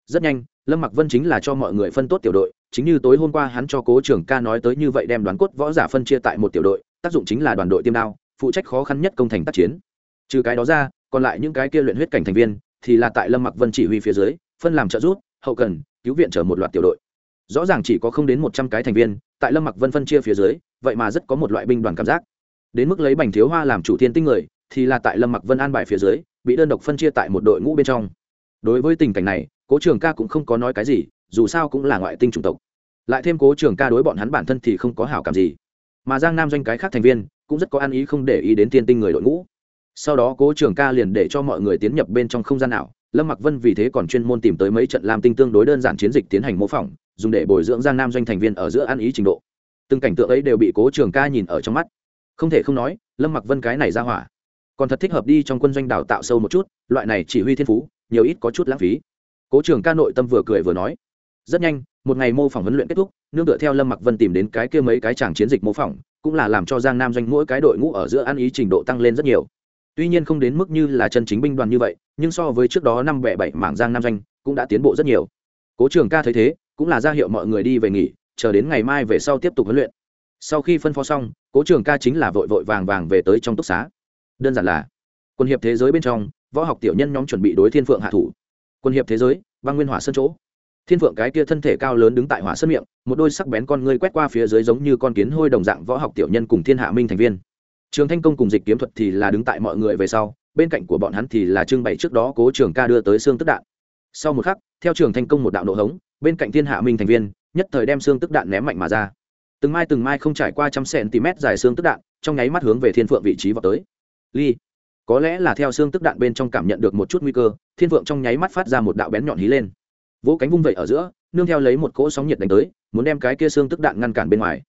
rất nhanh, lâm mặc vân chính là cho mọi người phân tốt tiểu đội, chính như tối hôm qua hắn cho cố trưởng ca nói tới như vậy đem đoán cốt võ giả phân chia tại một tiểu đội, tác dụng chính là đoàn đội tiêm đao, phụ trách khó khăn nhất công thành tác chiến. Trừ cái đó ra, còn lại những cái kia luyện huyết cảnh thành viên, thì là tại lâm mặc vân chỉ huy phía dưới, phân làm trợ giúp, hậu cần, cứu viện chở một loạt tiểu đội. Rõ ràng chỉ có không đến một trăm cái thành viên, tại lâm mặc vân phân chia phía dưới, vậy mà rất có một loại binh đoàn cảm giác. Đến mức lấy bành thiếu hoa làm chủ thiên tinh người, thì là tại lâm mặc vân an bài phía dưới, bị đơn độc phân chia tại một đội ngũ bên trong. Đối với tình cảnh này cố trường ca cũng không có nói cái gì, dù sao cũng là ngoại tinh chủng tộc. Lại thêm cố trường ca đối bọn hắn bản thân thì không có hảo cảm gì. Mà giang nam doanh cái khác thành viên cũng rất có ăn ý không để ý đến tiên tinh người đội ngũ. Sau đó cố trường ca liền để cho mọi người tiến nhập bên trong không gian nào. Lâm mặc vân vì thế còn chuyên môn tìm tới mấy trận lam tinh tương đối đơn giản chiến dịch tiến hành mô phỏng, dùng để bồi dưỡng giang nam doanh thành viên ở giữa ăn ý trình độ. Từng cảnh tượng ấy đều bị cố trường ca nhìn ở trong mắt. Không thể không nói, lâm mặc vân cái này ra hỏa còn thật thích hợp đi trong quân doanh đào tạo sâu một chút, loại này chỉ huy thiên phú, nhiều ít có chút lãng phí cố trường ca nội tâm vừa cười vừa nói, rất nhanh, một ngày mô phỏng huấn luyện kết thúc, nương tựa theo lâm mặc vân tìm đến cái kia mấy cái chàng chiến dịch mô phỏng, cũng là làm cho giang nam doanh mỗi cái đội ngũ ở giữa ăn ý trình độ tăng lên rất nhiều. Tuy nhiên không đến mức như là chân chính binh đoàn như vậy, nhưng so với trước đó năm bẻ bảy mảng giang nam doanh cũng đã tiến bộ rất nhiều. Cố trường ca thấy thế, cũng là ra hiệu mọi người đi về nghỉ, chờ đến ngày mai về sau tiếp tục huấn luyện. Sau khi phân phó xong, cố trường ca chính là vội vội vàng vàng về tới trong túc xá. Đơn giản là, quân hiệp thế giới bên trong, võ học tiểu nhân nhóm chuẩn bị đối thiên phượng hạ thủ quân hiệp thế giới, băng nguyên hỏa sơn chỗ. Thiên phượng cái kia thân thể cao lớn đứng tại hỏa sơn miệng, một đôi sắc bén con ngươi quét qua phía dưới giống như con kiến hôi đồng dạng võ học tiểu nhân cùng thiên hạ minh thành viên. Trường thanh công cùng dịch kiếm thuật thì là đứng tại mọi người về sau, bên cạnh của bọn hắn thì là trưng bày trước đó cố trường ca đưa tới xương tức đạn. Sau một khắc, theo trường thanh công một đạo nổ hống, bên cạnh thiên hạ minh thành viên, nhất thời đem xương tức đạn ném mạnh mà ra. Từng mai từng mai không trải qua trăm cm dài xương tức đạn, trong nháy mắt hướng về thiên phượng vị trí vào tới. Ly, có lẽ là theo xương tức đạn bên trong cảm nhận được một chút nguy cơ thiên Vượng trong nháy mắt phát ra một đạo bén nhọn hí lên. Vỗ cánh vung vẩy ở giữa, nương theo lấy một cỗ sóng nhiệt đánh tới, muốn đem cái kia xương tức đạn ngăn cản bên ngoài.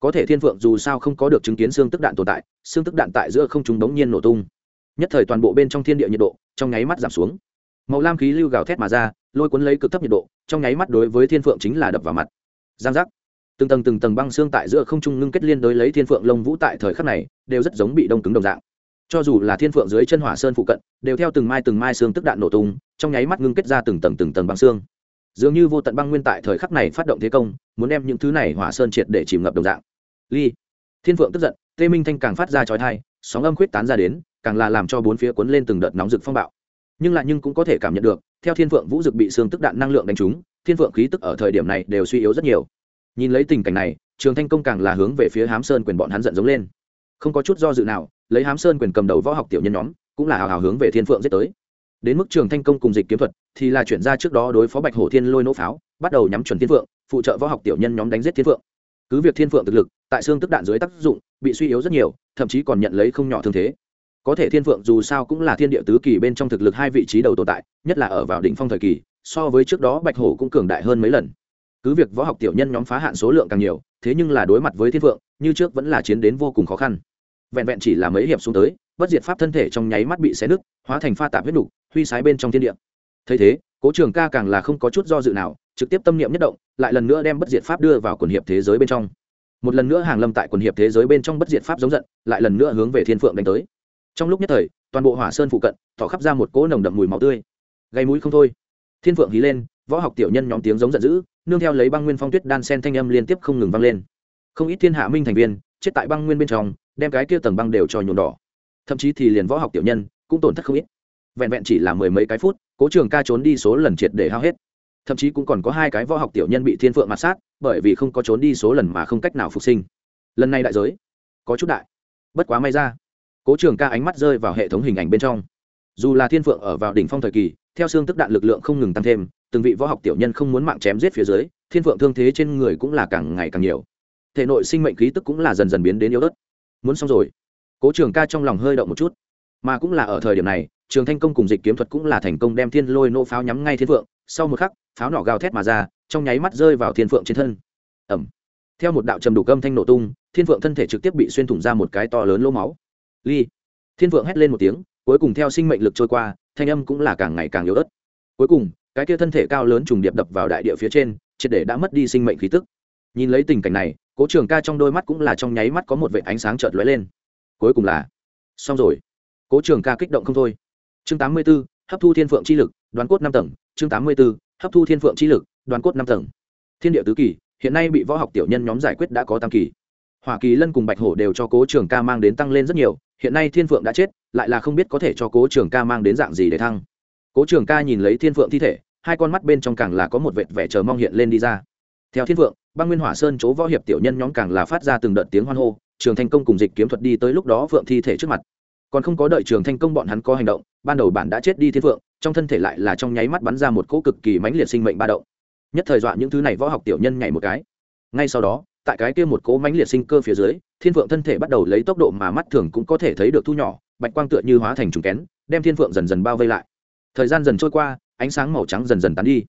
Có thể thiên Vượng dù sao không có được chứng kiến xương tức đạn tồn tại, xương tức đạn tại giữa không chúng đống nhiên nổ tung. Nhất thời toàn bộ bên trong thiên địa nhiệt độ trong nháy mắt giảm xuống. Màu lam khí lưu gào thét mà ra, lôi cuốn lấy cực thấp nhiệt độ, trong nháy mắt đối với thiên phượng chính là đập vào mặt. Giang giác. Từng tầng từng tầng băng xương tại giữa không trung ngưng kết liên đối lấy thiên phượng lông vũ tại thời khắc này, đều rất giống bị đông cứng đồng dạng cho dù là thiên phượng dưới chân hỏa sơn phụ cận, đều theo từng mai từng mai xương tức đạn nổ tung, trong nháy mắt ngưng kết ra từng tầng từng tầng băng xương. Dường như vô tận băng nguyên tại thời khắc này phát động thế công, muốn đem những thứ này hỏa sơn triệt để chìm ngập đồng dạng. Ly. Thiên phượng tức giận, tê minh thanh càng phát ra chói thai sóng âm khuyết tán ra đến, càng là làm cho bốn phía cuốn lên từng đợt nóng rực phong bạo. Nhưng lại nhưng cũng có thể cảm nhận được, theo thiên phượng vũ dực bị xương tức đạn năng lượng đánh trúng, thiên phượng khí tức ở thời điểm này đều suy yếu rất nhiều. Nhìn lấy tình cảnh này, trường thanh công càng là hướng về phía hám sơn quyền bọn hắn giận giống lên. Không có chút do dự nào lấy hám sơn quyền cầm đầu võ học tiểu nhân nhóm, cũng là hào hào hướng về thiên phượng giết tới. Đến mức trường thanh công cùng dịch kiếm thuật thì là chuyển ra trước đó đối phó bạch hổ thiên lôi nỗ pháo, bắt đầu nhắm chuẩn thiên phượng, phụ trợ võ học tiểu nhân nhóm đánh giết thiên phượng. Cứ việc thiên phượng thực lực, tại xương tức đạn dưới tác dụng, bị suy yếu rất nhiều, thậm chí còn nhận lấy không nhỏ thương thế. Có thể thiên phượng dù sao cũng là thiên địa tứ kỳ bên trong thực lực hai vị trí đầu tồn tại, nhất là ở vào đỉnh phong thời kỳ, so với trước đó bạch hổ cũng cường đại hơn mấy lần. Cứ việc võ học tiểu nhân nhóm phá hạn số lượng càng nhiều, thế nhưng là đối mặt với thiên phượng, như trước vẫn là chiến đến vô cùng khó khăn vẹn vẹn chỉ là mấy hiệp xuống tới, bất diệt pháp thân thể trong nháy mắt bị xé nứt, hóa thành pha tạp huyết nục, huy sái bên trong thiên địa. Thấy thế, cố trường ca càng là không có chút do dự nào, trực tiếp tâm niệm nhất động, lại lần nữa đem bất diệt pháp đưa vào quần hiệp thế giới bên trong. Một lần nữa hàng lâm tại quần hiệp thế giới bên trong bất diệt pháp giống giận, lại lần nữa hướng về thiên phượng đánh tới. Trong lúc nhất thời, toàn bộ hỏa sơn phụ cận, thỏ khắp ra một cỗ nồng đậm mùi máu tươi. Gây mũi không thôi. Thiên phượng hí lên, võ học tiểu nhân nhóm tiếng giống giận dữ, nương theo lấy băng nguyên phong tuyết đan sen thanh âm liên tiếp không ngừng vang lên. Không ít thiên hạ minh thành viên, chết tại băng nguyên bên trong đem cái kia tầng băng đều cho nhuộm đỏ. Thậm chí thì liền võ học tiểu nhân cũng tổn thất không ít. Vẹn vẹn chỉ là mười mấy cái phút, cố trường ca trốn đi số lần triệt để hao hết. Thậm chí cũng còn có hai cái võ học tiểu nhân bị thiên phượng mặt sát, bởi vì không có trốn đi số lần mà không cách nào phục sinh. Lần này đại giới, có chút đại. Bất quá may ra, cố trường ca ánh mắt rơi vào hệ thống hình ảnh bên trong. Dù là thiên phượng ở vào đỉnh phong thời kỳ, theo xương tức đạn lực lượng không ngừng tăng thêm, từng vị võ học tiểu nhân không muốn mạng chém giết phía dưới, thiên phượng thương thế trên người cũng là càng ngày càng nhiều. Thể nội sinh mệnh khí tức cũng là dần dần biến đến yếu ớt muốn xong rồi. Cố trường ca trong lòng hơi động một chút. Mà cũng là ở thời điểm này, trường thanh công cùng dịch kiếm thuật cũng là thành công đem thiên lôi nô pháo nhắm ngay thiên phượng. Sau một khắc, pháo nỏ gào thét mà ra, trong nháy mắt rơi vào thiên phượng trên thân. Ẩm theo một đạo trầm đủ cơm thanh nổ tung, thiên phượng thân thể trực tiếp bị xuyên thủng ra một cái to lớn lỗ máu. Ly. Thiên phượng hét lên một tiếng, cuối cùng theo sinh mệnh lực trôi qua, thanh âm cũng là càng ngày càng yếu ớt. Cuối cùng, cái kia thân thể cao lớn trùng điệp đập vào đại địa phía trên, triệt để đã mất đi sinh mệnh khí tức nhìn lấy tình cảnh này, cố trường ca trong đôi mắt cũng là trong nháy mắt có một vệ ánh sáng chợt lóe lên. Cuối cùng là, xong rồi. Cố trường ca kích động không thôi. Chương tám mươi b ố hấp thu thiên phượng chi lực, đoàn cốt năm tầng. Chương tám mươi b ố hấp thu thiên phượng chi lực, đoàn cốt năm tầng. Thiên địa tứ kỳ, hiện nay bị võ học tiểu nhân nhóm giải quyết đã có tam kỳ. Hỏa kỳ lân cùng bạch hổ đều cho cố trường ca mang đến tăng lên rất nhiều, hiện nay thiên phượng đã chết, lại là không biết có thể cho cố trường ca mang đến dạng gì để thăng. Cố trường ca nhìn lấy thiên phượng thi thể, hai con mắt bên trong càng là có một vệt vẻ chờ mong hiện lên đi ra theo thiên Vượng, băng nguyên hỏa sơn chỗ võ hiệp tiểu nhân nhóm càng là phát ra từng đợt tiếng hoan hô trường thanh công cùng dịch kiếm thuật đi tới lúc đó phượng thi thể trước mặt. Còn không có đợi trường thanh công bọn hắn có hành động ban đầu bản đã chết đi thiên Vượng trong thân thể lại là trong nháy mắt bắn ra một cỗ cực kỳ mãnh liệt sinh mệnh ba động. Nhất thời dọa những thứ này võ học tiểu nhân nhảy một cái. Ngay sau đó tại cái kia một cỗ mãnh liệt sinh cơ phía dưới thiên Vượng thân thể bắt đầu lấy tốc độ mà mắt thường cũng có thể thấy được thu nhỏ bạch quang tựa như hóa thành trùng kén đem thiên Vượng dần dần bao vây lại. Thời gian dần trôi qua ánh sáng màu trắng dần dần tán đi.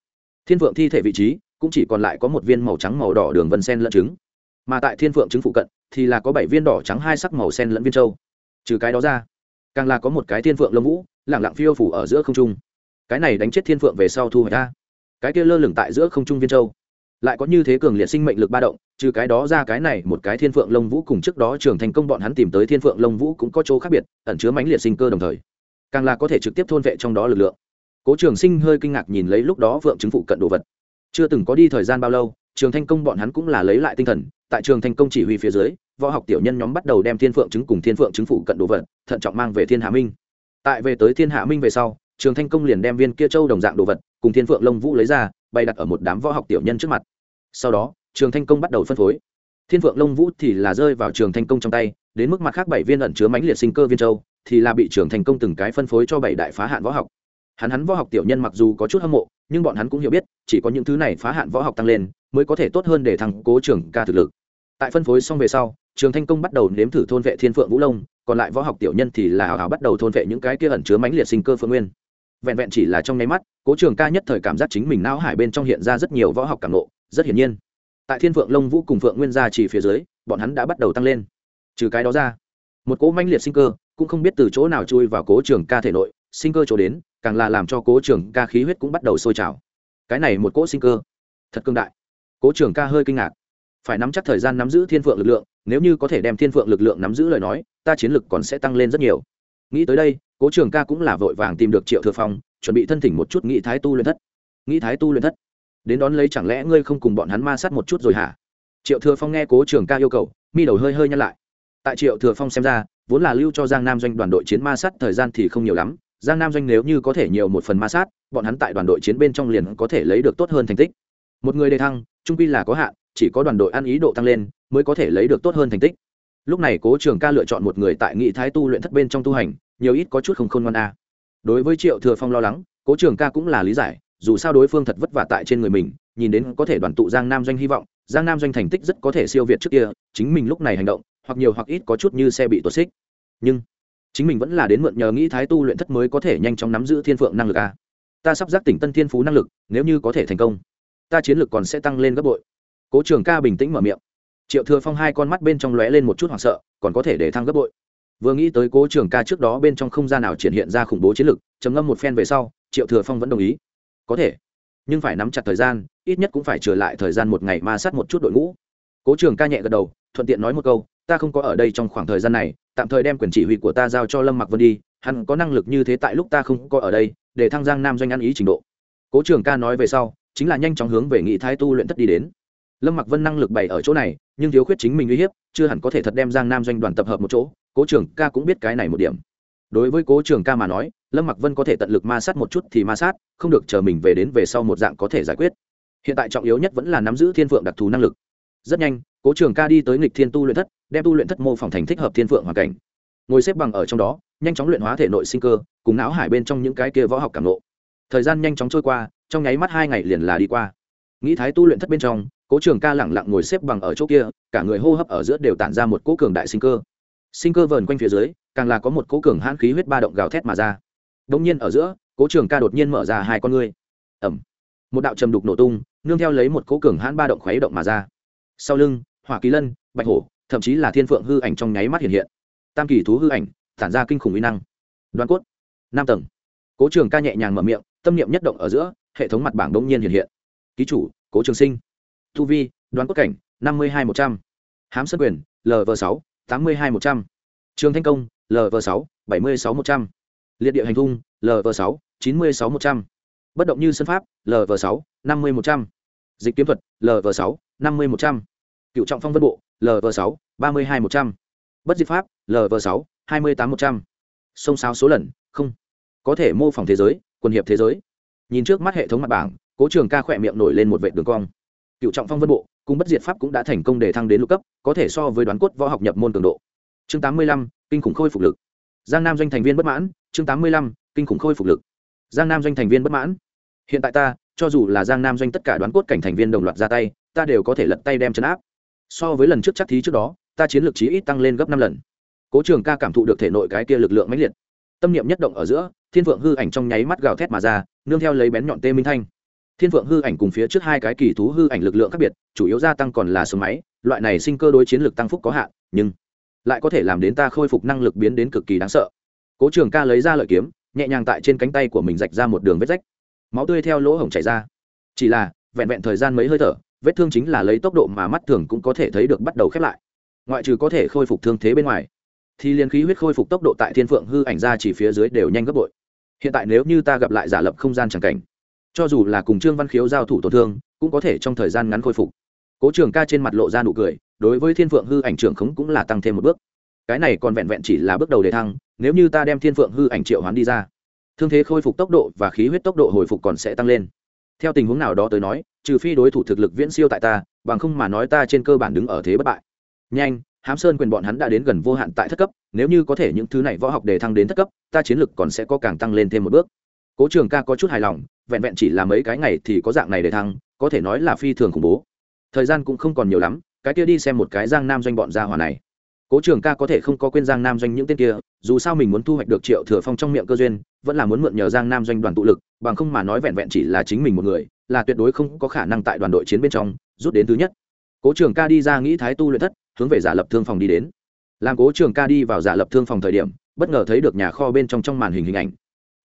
Thiên Vượng thi thể vị trí cũng chỉ còn lại có một viên màu trắng màu đỏ đường vân sen lẫn trứng. Mà tại thiên phượng trứng phụ cận, thì là có bảy viên đỏ trắng hai sắc màu sen lẫn viên châu. Trừ cái đó ra, càng là có một cái thiên phượng lông vũ lẳng lặng phiêu phủ ở giữa không trung. Cái này đánh chết thiên phượng về sau thu hoạch ta cái kia lơ lửng tại giữa không trung viên châu. Lại có như thế cường liệt sinh mệnh lực ba động, trừ cái đó ra cái này một cái thiên phượng lông vũ cùng trước đó trường thành công bọn hắn tìm tới thiên phượng lông vũ cũng có chỗ khác biệt, ẩn chứa mãnh liệt sinh cơ đồng thời. Càng là có thể trực tiếp thôn vệ trong đó lực lượng. Cố trường sinh hơi kinh ngạc nhìn lấy lúc đó vượng chứng phụ cận đồ vật chưa từng có đi thời gian bao lâu, trường thanh công bọn hắn cũng là lấy lại tinh thần, tại trường thanh công chỉ huy phía dưới, võ học tiểu nhân nhóm bắt đầu đem thiên phượng chứng cùng thiên phượng chứng phụ cận đồ vật, thận trọng mang về thiên hạ minh. Tại về tới thiên hạ minh về sau, trường thanh công liền đem viên kia châu đồng dạng đồ vật, cùng thiên phượng lông vũ lấy ra, bày đặt ở một đám võ học tiểu nhân trước mặt. Sau đó, trường thanh công bắt đầu phân phối. Thiên phượng lông vũ thì là rơi vào trường thanh công trong tay, đến mức mặt khác bảy viên ẩn chứa mãnh liệt sinh cơ viên châu, thì là bị trường thành công từng cái phân phối cho bảy đại phá hạn võ học. Hắn hắn võ học tiểu nhân mặc dù có chút hâm mộ nhưng bọn hắn cũng hiểu biết, chỉ có những thứ này phá hạn võ học tăng lên, mới có thể tốt hơn để thằng cố trường ca thực lực. Tại phân phối xong về sau, trường thanh công bắt đầu nếm thử thôn vệ thiên phượng vũ lông còn lại võ học tiểu nhân thì là hào hào bắt đầu thôn vệ những cái kia ẩn chứa mãnh liệt sinh cơ phương nguyên. Vẹn vẹn chỉ là trong nháy mắt, cố trường ca nhất thời cảm giác chính mình não hải bên trong hiện ra rất nhiều võ học cảm nộ rất hiển nhiên. Tại thiên phượng lông vũ cùng phượng nguyên gia chỉ phía dưới, bọn hắn đã bắt đầu tăng lên. Trừ cái đó ra, một cỗ mãnh liệt sinh cơ cũng không biết từ chỗ nào chui vào cố trường ca thể nội, sinh cơ chỗ đến càng là làm cho cố trường ca khí huyết cũng bắt đầu sôi trào. Cái này một cỗ sinh cơ, thật cương đại. Cố trường ca hơi kinh ngạc. Phải nắm chắc thời gian nắm giữ thiên phượng lực lượng, nếu như có thể đem thiên phượng lực lượng nắm giữ lời nói, ta chiến lực còn sẽ tăng lên rất nhiều. Nghĩ tới đây, cố trường ca cũng là vội vàng tìm được triệu thừa phong, chuẩn bị thân thỉnh một chút nghĩ thái tu luyện thất. Nghĩ thái tu luyện thất? Đến đón lấy chẳng lẽ ngươi không cùng bọn hắn ma sát một chút rồi hả? Triệu thừa phong nghe cố trường ca yêu cầu, mi đầu hơi hơi nhăn lại. Tại triệu thừa phong xem ra, vốn là lưu cho giang nam doanh đoàn đội chiến ma sát thời gian thì không nhiều lắm giang nam doanh nếu như có thể nhiều một phần ma sát, bọn hắn tại đoàn đội chiến bên trong liền có thể lấy được tốt hơn thành tích. Một người đề thăng, trung pi là có hạn, chỉ có đoàn đội ăn ý độ tăng lên mới có thể lấy được tốt hơn thành tích. Lúc này cố trường ca lựa chọn một người tại nghị thái tu luyện thất bên trong tu hành, nhiều ít có chút không khôn ngoan a. Đối với triệu thừa phong lo lắng, cố trường ca cũng là lý giải, dù sao đối phương thật vất vả tại trên người mình, nhìn đến có thể đoàn tụ giang nam doanh hy vọng, giang nam doanh thành tích rất có thể siêu việt trước kia, chính mình lúc này hành động, hoặc nhiều hoặc ít có chút như xe bị tuột xích. Nhưng chính mình vẫn là đến mượn nhờ nghĩ thái tu luyện thất mới có thể nhanh chóng nắm giữ thiên phượng năng lực a ta sắp giác tỉnh tân thiên phú năng lực, nếu như có thể thành công, ta chiến lực còn sẽ tăng lên gấp bội. Cố trường ca bình tĩnh mở miệng. Triệu thừa phong hai con mắt bên trong lóe lên một chút hoảng sợ, còn có thể để thăng gấp bội. Vừa nghĩ tới cố trường ca trước đó bên trong không gian nào triển hiện ra khủng bố chiến lực, trầm ngâm một phen về sau, triệu thừa phong vẫn đồng ý. Có thể, nhưng phải nắm chặt thời gian, ít nhất cũng phải trở lại thời gian một ngày ma sát một chút đội ngũ. Cố trường ca nhẹ gật đầu, thuận tiện nói một câu, ta không có ở đây trong khoảng thời gian này tạm thời đem quyền chỉ huy của ta giao cho lâm mặc vân đi, hắn có năng lực như thế tại lúc ta không có ở đây, để thăng giang nam doanh ăn ý trình độ. Cố trường ca nói về sau, chính là nhanh chóng hướng về nghị thái tu luyện thất đi đến. Lâm mặc vân năng lực bày ở chỗ này, nhưng thiếu khuyết chính mình uy hiếp, chưa hẳn có thể thật đem giang nam doanh đoàn tập hợp một chỗ, cố trường ca cũng biết cái này một điểm. Đối với cố trường ca mà nói, lâm mặc vân có thể tận lực ma sát một chút thì ma sát, không được chờ mình về đến về sau một dạng có thể giải quyết. Hiện tại trọng yếu nhất vẫn là nắm giữ thiên phượng đặc thù năng lực rất nhanh, cố trường ca đi tới nghịch thiên tu luyện thất, đem tu luyện thất mô phỏng thành thích hợp thiên phượng hoàn cảnh. Ngồi xếp bằng ở trong đó, nhanh chóng luyện hóa thể nội sinh cơ, cùng não hải bên trong những cái kia võ học cảm lộ thời gian nhanh chóng trôi qua, trong nháy mắt hai ngày liền là đi qua. Nghĩ thái tu luyện thất bên trong, cố trường ca lẳng lặng ngồi xếp bằng ở chỗ kia, cả người hô hấp ở giữa đều tản ra một cỗ cường đại sinh cơ. Sinh cơ vờn quanh phía dưới, càng là có một cỗ cường hãn khí huyết ba động gào thét mà ra. Đông nhiên ở giữa, cố trường ca đột nhiên mở ra hai con ngươi. Ẩm một đạo trầm đục nổ tung, nương theo lấy một cỗ cường hãn ba động khuấy động mà ra sau lưng, hỏa kỳ lân, bạch hổ, thậm chí là thiên phượng hư ảnh trong nháy mắt hiện hiện. Tam kỳ thú hư ảnh, tản ra kinh khủng uy năng. Đoàn cốt, năm tầng. Cố trường ca nhẹ nhàng mở miệng, tâm niệm nhất động ở giữa, hệ thống mặt bảng đông nhiên hiện hiện. Ký chủ, cố trường sinh. Thu vi, đoàn cốt cảnh, năm mươi hai một trăm. H á m sân quyền lv sáu, tám mươi hai một trăm. Trường thanh công lv sáu, bảy mươi sáu một trăm. Liệt địa hành thung lv sáu, chín mươi sáu một trăm. Bất động như sân pháp lv sáu, năm mươi một trăm. Dịch kiếm thuật lv sáu năm mươi một trăm. Cựu trọng phong vân bộ lv sáu, ba mươi hai một trăm. Bất diệt pháp lv sáu, hai mươi tám một trăm. Sông sáo số lần, không. Có thể mô phỏng thế giới, quần hiệp thế giới. Nhìn trước mắt hệ thống mặt bảng, cố trường ca khỏe miệng nổi lên một vệ đường cong. Cựu trọng phong vân bộ, cùng bất diệt pháp cũng đã thành công để thăng đến lục cấp, có thể so với đoán cốt võ học nhập môn cường độ. Chương tám mươi lăm, kinh khủng khôi phục lực. Giang nam doanh thành viên bất mãn, chương tám mươi lăm, kinh khủng khôi phục lực. Giang nam doanh thành viên bất mãn. Hiện tại ta, cho dù là giang nam doanh tất cả đoán cốt cảnh thành viên đồng loạt ra tay ta đều có thể lật tay đem chấn áp. So với lần trước chắc thí trước đó, ta chiến lược chí ít tăng lên gấp năm lần. Cố trường ca cảm thụ được thể nội cái kia lực lượng mãnh liệt. Tâm niệm nhất động ở giữa, thiên vượng hư ảnh trong nháy mắt gào thét mà ra, nương theo lấy bén nhọn tê minh thanh. Thiên vượng hư ảnh cùng phía trước hai cái kỳ thú hư ảnh lực lượng khác biệt, chủ yếu gia tăng còn là số máy, loại này sinh cơ đối chiến lực tăng phúc có hạn, nhưng lại có thể làm đến ta khôi phục năng lực biến đến cực kỳ đáng sợ. Cố trường ca lấy ra lợi kiếm, nhẹ nhàng tại trên cánh tay của mình rạch ra một đường vết rách. Máu tươi theo lỗ hổng chảy ra. Chỉ là, vẹn vẹn thời gian mấy hơi thở vết thương chính là lấy tốc độ mà mắt thường cũng có thể thấy được bắt đầu khép lại. Ngoại trừ có thể khôi phục thương thế bên ngoài, thì liên khí huyết khôi phục tốc độ tại thiên phượng hư ảnh ra chỉ phía dưới đều nhanh gấp bội. Hiện tại nếu như ta gặp lại giả lập không gian chẳng cảnh, cho dù là cùng trương văn khiếu giao thủ tổn thương, cũng có thể trong thời gian ngắn khôi phục. Cố trường ca trên mặt lộ ra nụ cười, đối với thiên phượng hư ảnh trưởng khống cũng là tăng thêm một bước. Cái này còn vẹn vẹn chỉ là bước đầu để thăng, nếu như ta đem thiên phượng hư ảnh triệu hoán đi ra, thương thế khôi phục tốc độ và khí huyết tốc độ hồi phục còn sẽ tăng lên. Theo tình huống nào đó tới nói trừ phi đối thủ thực lực viễn siêu tại ta, bằng không mà nói ta trên cơ bản đứng ở thế bất bại. Nhanh, hám sơn quyền bọn hắn đã đến gần vô hạn tại thất cấp, nếu như có thể những thứ này võ học đề thăng đến thất cấp, ta chiến lực còn sẽ có càng tăng lên thêm một bước. Cố trường ca có chút hài lòng, vẹn vẹn chỉ là mấy cái ngày thì có dạng này để thăng, có thể nói là phi thường khủng bố. Thời gian cũng không còn nhiều lắm, cái kia đi xem một cái giang nam doanh bọn gia hòa này cố trường ca có thể không có quên giang nam doanh những tên kia, dù sao mình muốn thu hoạch được triệu thừa phong trong miệng cơ duyên, vẫn là muốn mượn nhờ giang nam doanh đoàn tụ lực, bằng không mà nói vẹn vẹn chỉ là chính mình một người, là tuyệt đối không có khả năng tại đoàn đội chiến bên trong, rút đến thứ nhất. Cố trường ca đi ra nghĩ thái tu luyện thất, hướng về giả lập thương phòng đi đến. Làm cố trường ca đi vào giả lập thương phòng thời điểm, bất ngờ thấy được nhà kho bên trong trong màn hình hình ảnh.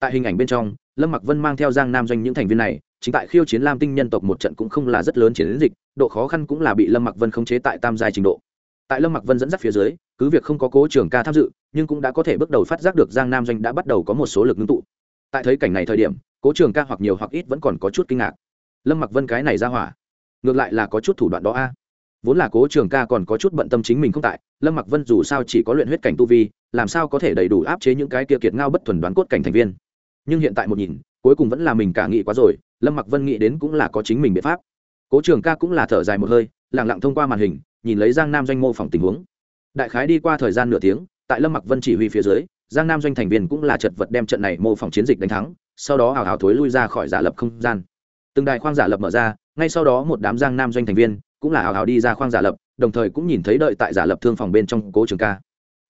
Tại hình ảnh bên trong, lâm mặc vân mang theo giang nam doanh những thành viên này, chính tại khiêu chiến lam tinh nhân tộc một trận cũng không là rất lớn chiến dịch, độ khó khăn cũng là bị lâm mặc vân khống chế tại tam giai trình độ tại lâm mặc vân dẫn dắt phía dưới, cứ việc không có cố trường ca tham dự, nhưng cũng đã có thể bước đầu phát giác được giang nam doanh đã bắt đầu có một số lực ngưng tụ. Tại thấy cảnh này thời điểm, cố trường ca hoặc nhiều hoặc ít vẫn còn có chút kinh ngạc. Lâm mặc vân cái này ra hỏa, ngược lại là có chút thủ đoạn đó a. À. Vốn là cố trường ca còn có chút bận tâm chính mình không tại, lâm mặc vân dù sao chỉ có luyện huyết cảnh tu vi, làm sao có thể đầy đủ áp chế những cái kia kiệt ngao bất thuần đoán cốt cảnh thành viên. Nhưng hiện tại một nhìn, cuối cùng vẫn là mình cả nghĩ quá rồi, lâm mặc vân nghĩ đến cũng là có chính mình biện pháp. Cố trường ca cũng là thở dài một hơi lẳng lặng thông qua màn hình nhìn lấy giang nam doanh mô phỏng tình huống. Đại khái đi qua thời gian nửa tiếng, tại lâm mặc vân chỉ huy phía dưới, giang nam doanh thành viên cũng là chật vật đem trận này mô phỏng chiến dịch đánh thắng, sau đó hào hào thối lui ra khỏi giả lập không gian. Từng đài khoang giả lập mở ra, ngay sau đó một đám giang nam doanh thành viên cũng là hào hào đi ra khoang giả lập, đồng thời cũng nhìn thấy đợi tại giả lập thương phòng bên trong cố trường ca.